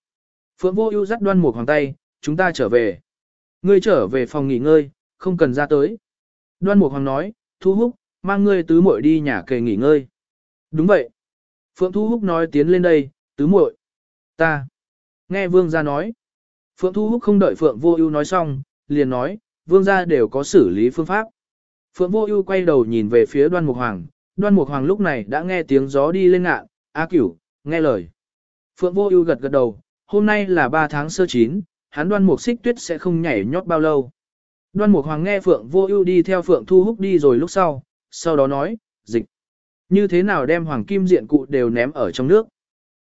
Phượng Vô Ưu dắt Đoan Mục Hoàng tay, "Chúng ta trở về." Ngươi trở về phòng nghỉ ngơi, không cần ra tới. Đoan Mục Hoàng nói, Thu Húc, mang ngươi tứ muội đi nhà kề nghỉ ngơi. Đúng vậy. Phượng Thu Húc nói tiến lên đây, tứ muội. Ta. Nghe Vương gia nói. Phượng Thu Húc không đợi Phượng Vô Ưu nói xong, liền nói, Vương gia đều có xử lý phương pháp. Phượng Vô Ưu quay đầu nhìn về phía Đoan Mục Hoàng, Đoan Mục Hoàng lúc này đã nghe tiếng gió đi lên ngạn, "A Cửu, nghe lời." Phượng Vô Ưu gật gật đầu, "Hôm nay là 3 tháng sơ chín, hắn đoan mục xích tuyết sẽ không nhảy nhót bao lâu. Đoan mục hoàng nghe Phượng vô ưu đi theo Phượng thu húc đi rồi lúc sau, sau đó nói, dịch. Như thế nào đem hoàng kim diện cụ đều ném ở trong nước.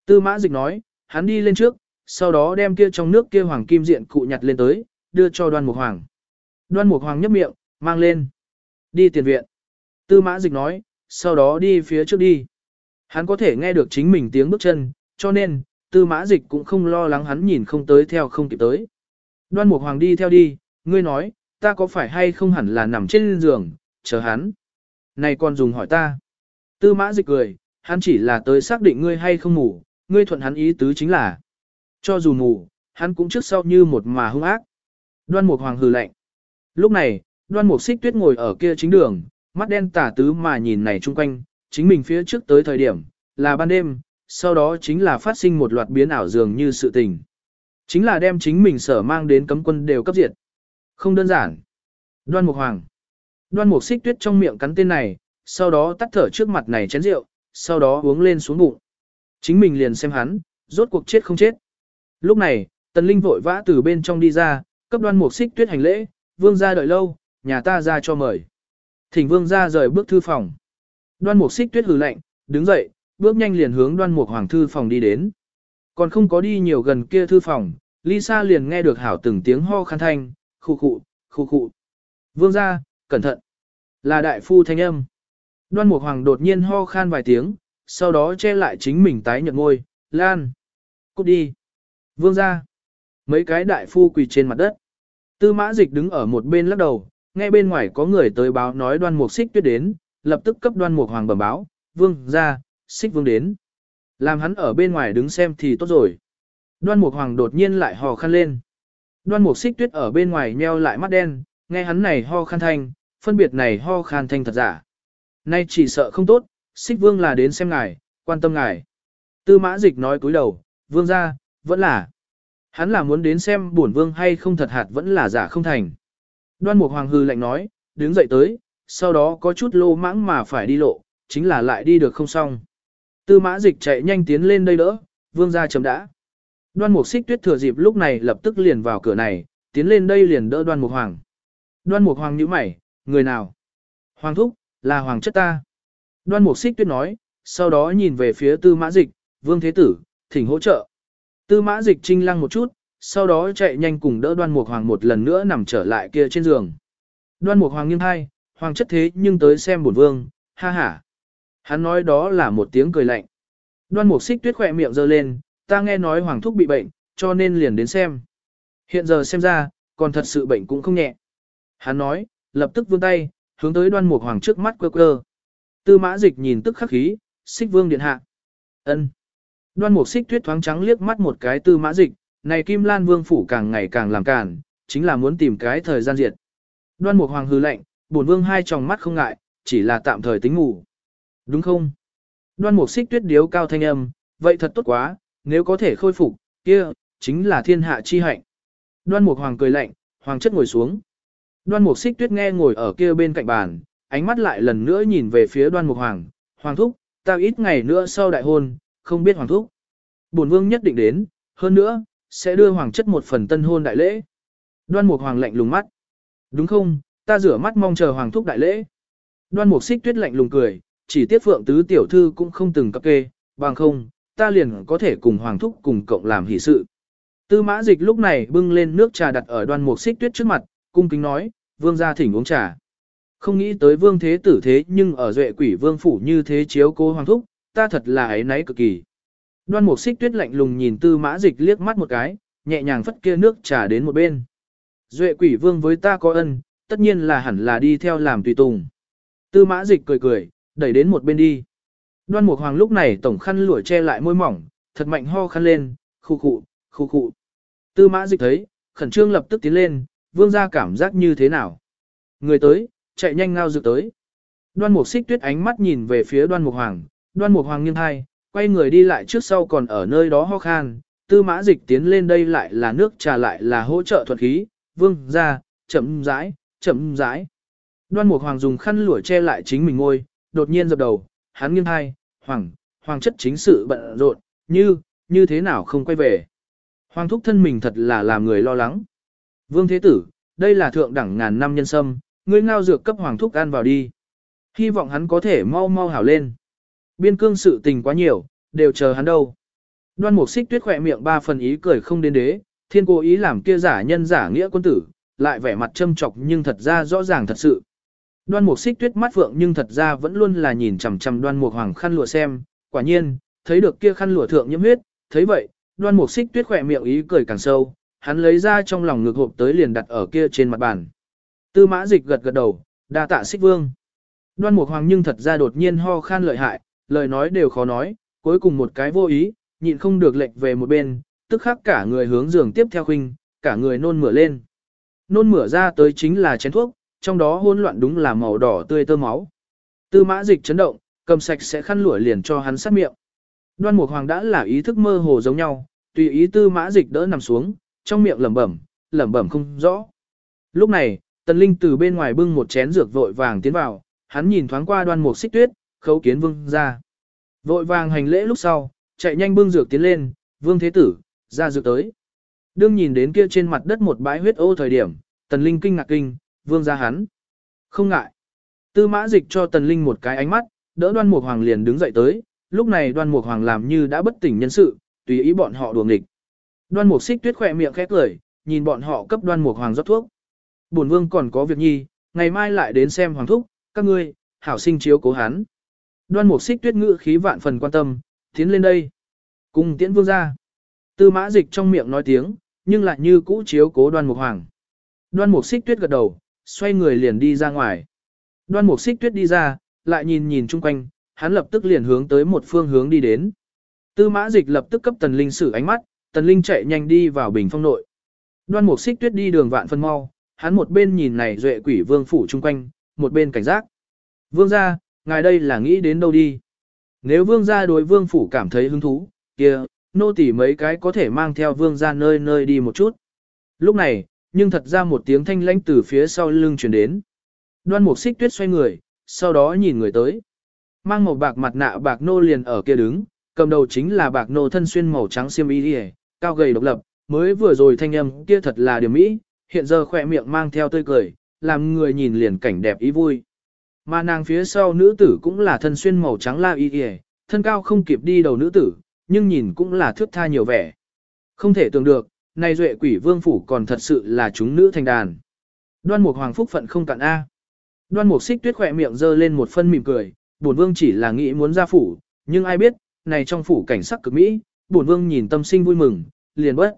Tư mã dịch nói, hắn đi lên trước, sau đó đem kia trong nước kia hoàng kim diện cụ nhặt lên tới, đưa cho đoan mục hoàng. Đoan mục hoàng nhấp miệng, mang lên. Đi tiền viện. Tư mã dịch nói, sau đó đi phía trước đi. Hắn có thể nghe được chính mình tiếng bước chân, cho nên, tư mã dịch cũng không lo lắng hắn nhìn không tới theo không kịp tới. Đoan Mục Hoàng đi theo đi, ngươi nói, ta có phải hay không hẳn là nằm trên giường, chờ hắn. Này còn dùng hỏi ta. Tư mã dịch cười, hắn chỉ là tới xác định ngươi hay không ngủ, ngươi thuận hắn ý tứ chính là. Cho dù ngủ, hắn cũng trước sau như một mà hung ác. Đoan Mục Hoàng hừ lạnh. Lúc này, đoan mục xích tuyết ngồi ở kia chính đường, mắt đen tả tứ mà nhìn này chung quanh, chính mình phía trước tới thời điểm, là ban đêm, sau đó chính là phát sinh một loạt biến ảo dường như sự tình. Chính là đem chính mình sở mang đến cấm quân đều cấp diệt. Không đơn giản. Đoan Mục Hoàng. Đoan Mục Xích Tuyết trong miệng cắn tên này, sau đó tắt thở trước mặt này chén rượu, sau đó uống lên xuống bụng. Chính mình liền xem hắn, rốt cuộc chết không chết. Lúc này, Tần Linh vội vã từ bên trong đi ra, cấp Đoan Mục Xích Tuyết hành lễ, vương gia đợi lâu, nhà ta ra cho mời. Thỉnh vương ra rời bước thư phòng. Đoan Mục Xích Tuyết hừ lạnh, đứng dậy, bước nhanh liền hướng đoan mục hoàng thư phòng đi đến. Còn không có đi nhiều gần kia thư phòng, Lisa liền nghe được hảo từng tiếng ho khăn thanh, khu khụ, khu khụ. Vương ra, cẩn thận. Là đại phu thanh âm. Đoan mục hoàng đột nhiên ho khan vài tiếng, sau đó che lại chính mình tái nhợt ngôi, lan. Cút đi. Vương ra. Mấy cái đại phu quỳ trên mặt đất. Tư mã dịch đứng ở một bên lắc đầu, nghe bên ngoài có người tới báo nói đoan mục xích tuyết đến, lập tức cấp đoan mục hoàng bẩm báo, vương ra, xích vương đến. Làm hắn ở bên ngoài đứng xem thì tốt rồi. Đoan Mục Hoàng đột nhiên lại hò khăn lên. Đoan Mục Xích Tuyết ở bên ngoài nheo lại mắt đen, nghe hắn này ho khan thanh, phân biệt này ho khan thanh thật giả. Nay chỉ sợ không tốt, Xích Vương là đến xem ngài, quan tâm ngài. Tư Mã Dịch nói cúi đầu, Vương gia, vẫn là. Hắn là muốn đến xem bổn vương hay không thật hạt vẫn là giả không thành. Đoan Mục Hoàng hư lạnh nói, đứng dậy tới, sau đó có chút lô mãng mà phải đi lộ, chính là lại đi được không xong. Tư mã dịch chạy nhanh tiến lên đây đỡ, vương gia chấm đã. Đoan mục xích tuyết thừa dịp lúc này lập tức liền vào cửa này, tiến lên đây liền đỡ đoan mục hoàng. Đoan mục hoàng nhíu mày, người nào? Hoàng thúc, là hoàng chất ta. Đoan mục xích tuyết nói, sau đó nhìn về phía tư mã dịch, vương thế tử, thỉnh hỗ trợ. Tư mã dịch trinh lăng một chút, sau đó chạy nhanh cùng đỡ đoan mục hoàng một lần nữa nằm trở lại kia trên giường. Đoan mục hoàng nghiêng hai, hoàng chất thế nhưng tới xem bổn vương, ha ha. Hắn nói đó là một tiếng cười lạnh. Đoan mục xích tuyết khỏe miệng giơ lên, ta nghe nói hoàng thúc bị bệnh, cho nên liền đến xem. Hiện giờ xem ra, còn thật sự bệnh cũng không nhẹ. Hắn nói, lập tức vươn tay, hướng tới đoan mục hoàng trước mắt quơ quơ. Tư mã dịch nhìn tức khắc khí, xích vương điện hạ. ân. Đoan mục xích tuyết thoáng trắng liếc mắt một cái tư mã dịch, này kim lan vương phủ càng ngày càng làm cản, chính là muốn tìm cái thời gian diệt. Đoan mục hoàng hư lệnh, bổn vương hai tròng mắt không ngại, chỉ là tạm thời tính ngủ. Đúng không? Đoan mục xích tuyết điếu cao thanh âm, vậy thật tốt quá, nếu có thể khôi phục, kia, chính là thiên hạ chi hạnh. Đoan mục hoàng cười lạnh, hoàng chất ngồi xuống. Đoan mục xích tuyết nghe ngồi ở kia bên cạnh bàn, ánh mắt lại lần nữa nhìn về phía đoan mục hoàng. Hoàng thúc, ta ít ngày nữa sau đại hôn, không biết hoàng thúc. Bổn vương nhất định đến, hơn nữa, sẽ đưa hoàng chất một phần tân hôn đại lễ. Đoan mục hoàng lạnh lùng mắt. Đúng không, Ta rửa mắt mong chờ hoàng thúc đại lễ. Đoan mục xích tuyết lạnh lùng cười, chỉ Tiết phượng tứ tiểu thư cũng không từng cập kê, bằng không, ta liền có thể cùng hoàng thúc cùng cộng làm hỷ sự. Tư mã dịch lúc này bưng lên nước trà đặt ở đoan mục xích tuyết trước mặt, cung kính nói, vương gia thỉnh uống trà. Không nghĩ tới vương thế tử thế nhưng ở duệ quỷ vương phủ như thế chiếu cố hoàng thúc, ta thật là ấy náy cực kỳ. Đoan mục xích tuyết lạnh lùng nhìn tư mã dịch liếc mắt một cái, nhẹ nhàng phất kia nước trà đến một bên. Duệ quỷ vương với ta có ân, tất nhiên là hẳn là đi theo làm tùy tùng. Tư mã dịch cười cười, đẩy đến một bên đi. Đoan mục hoàng lúc này tổng khăn lụa che lại môi mỏng, thật mạnh ho khăn lên, khu khụ, khu khụ. Tư mã dịch thấy, khẩn trương lập tức tiến lên, vương ra cảm giác như thế nào. Người tới, chạy nhanh ngao dự tới. Đoan mục xích tuyết ánh mắt nhìn về phía đoan mục hoàng, đoan mục hoàng nghiêng thai, quay người đi lại trước sau còn ở nơi đó ho khan, tư mã dịch tiến lên đây lại là nước trà lại là hỗ trợ thuật khí, vương ra, chậm rãi, chậm rãi. Đoan mục hoàng dùng khăn lụa che lại chính mình ngôi, đột nhiên dập đầu, hắn nghiêng hai, hoàng, hoàng chất chính sự bận rộn, như, như thế nào không quay về. Hoàng thúc thân mình thật là làm người lo lắng. Vương Thế Tử, đây là thượng đẳng ngàn năm nhân sâm, ngươi ngao dược cấp hoàng thúc ăn vào đi. Hy vọng hắn có thể mau mau hảo lên. Biên cương sự tình quá nhiều, đều chờ hắn đâu. Đoan mục xích tuyết khỏe miệng ba phần ý cười không đến đế, thiên cố ý làm kia giả nhân giả nghĩa quân tử, lại vẻ mặt châm chọc nhưng thật ra rõ ràng thật sự. Đoan mục xích tuyết mắt vượng nhưng thật ra vẫn luôn là nhìn chằm chằm đoan mục hoàng khăn lụa xem, quả nhiên, thấy được kia khăn lụa thượng nhiễm huyết, thấy vậy, đoan mục xích tuyết khỏe miệng ý cười càng sâu, hắn lấy ra trong lòng ngược hộp tới liền đặt ở kia trên mặt bàn. Tư mã dịch gật gật đầu, đa tạ xích vương. Đoan mục hoàng nhưng thật ra đột nhiên ho khan lợi hại, lời nói đều khó nói, cuối cùng một cái vô ý, nhịn không được lệnh về một bên, tức khắc cả người hướng giường tiếp theo khinh, cả người nôn mửa lên. Nôn mửa ra tới chính là chén thuốc, trong đó hỗn loạn đúng là màu đỏ tươi tơ máu. Tư mã dịch chấn động, cầm sạch sẽ khăn lụa liền cho hắn sát miệng. Đoan Mục Hoàng đã là ý thức mơ hồ giống nhau, tùy ý tư mã dịch đỡ nằm xuống, trong miệng lẩm bẩm, lẩm bẩm không rõ. Lúc này, Tần Linh từ bên ngoài bưng một chén dược vội vàng tiến vào, hắn nhìn thoáng qua Đoan Mục Xích Tuyết, khấu kiến vương ra. Vội vàng hành lễ lúc sau, chạy nhanh bưng dược tiến lên, vương thế tử, ra dược tới. Đương nhìn đến kia trên mặt đất một bãi huyết ô thời điểm, Tần Linh kinh ngạc kinh, vương ra hắn. Không ngại. Tư mã dịch cho Tần Linh một cái ánh mắt, đỡ đoan mục hoàng liền đứng dậy tới, lúc này đoan mục hoàng làm như đã bất tỉnh nhân sự, tùy ý bọn họ đùa nghịch. Đoan mục xích tuyết khỏe miệng khẽ cười, nhìn bọn họ cấp đoan mục hoàng rót thuốc. Bổn vương còn có việc nhi, ngày mai lại đến xem hoàng thúc, các ngươi, hảo sinh chiếu cố hắn. Đoan mục xích tuyết ngự khí vạn phần quan tâm, tiến lên đây. Cùng tiễn vương ra. Tư mã dịch trong miệng nói tiếng, nhưng lại như cũ chiếu cố đoan mục hoàng. Đoan mục xích tuyết gật đầu, xoay người liền đi ra ngoài. Đoan mục xích tuyết đi ra, lại nhìn nhìn chung quanh, hắn lập tức liền hướng tới một phương hướng đi đến. Tư mã dịch lập tức cấp tần linh sử ánh mắt, tần linh chạy nhanh đi vào bình phong nội. Đoan mục xích tuyết đi đường vạn phân mau, hắn một bên nhìn này duệ quỷ vương phủ chung quanh, một bên cảnh giác. Vương gia, ngài đây là nghĩ đến đâu đi? Nếu vương gia đối vương phủ cảm thấy hứng thú, kia, nô tỳ mấy cái có thể mang theo vương gia nơi nơi đi một chút. Lúc này, nhưng thật ra một tiếng thanh lãnh từ phía sau lưng truyền đến. Đoan mục xích tuyết xoay người, sau đó nhìn người tới. Mang một bạc mặt nạ bạc nô liền ở kia đứng, cầm đầu chính là bạc nô thân xuyên màu trắng xiêm y đi cao gầy độc lập, mới vừa rồi thanh âm kia thật là điểm mỹ, hiện giờ khỏe miệng mang theo tươi cười, làm người nhìn liền cảnh đẹp ý vui. Mà nàng phía sau nữ tử cũng là thân xuyên màu trắng la y y, thân cao không kịp đi đầu nữ tử, nhưng nhìn cũng là thước tha nhiều vẻ. Không thể tưởng được, này duệ quỷ vương phủ còn thật sự là chúng nữ thành đàn. Đoan mục hoàng phúc phận không cạn A. Đoan mục xích tuyết khỏe miệng dơ lên một phân mỉm cười, bổn vương chỉ là nghĩ muốn ra phủ, nhưng ai biết, này trong phủ cảnh sắc cực mỹ, bổn vương nhìn tâm sinh vui mừng, liền bất.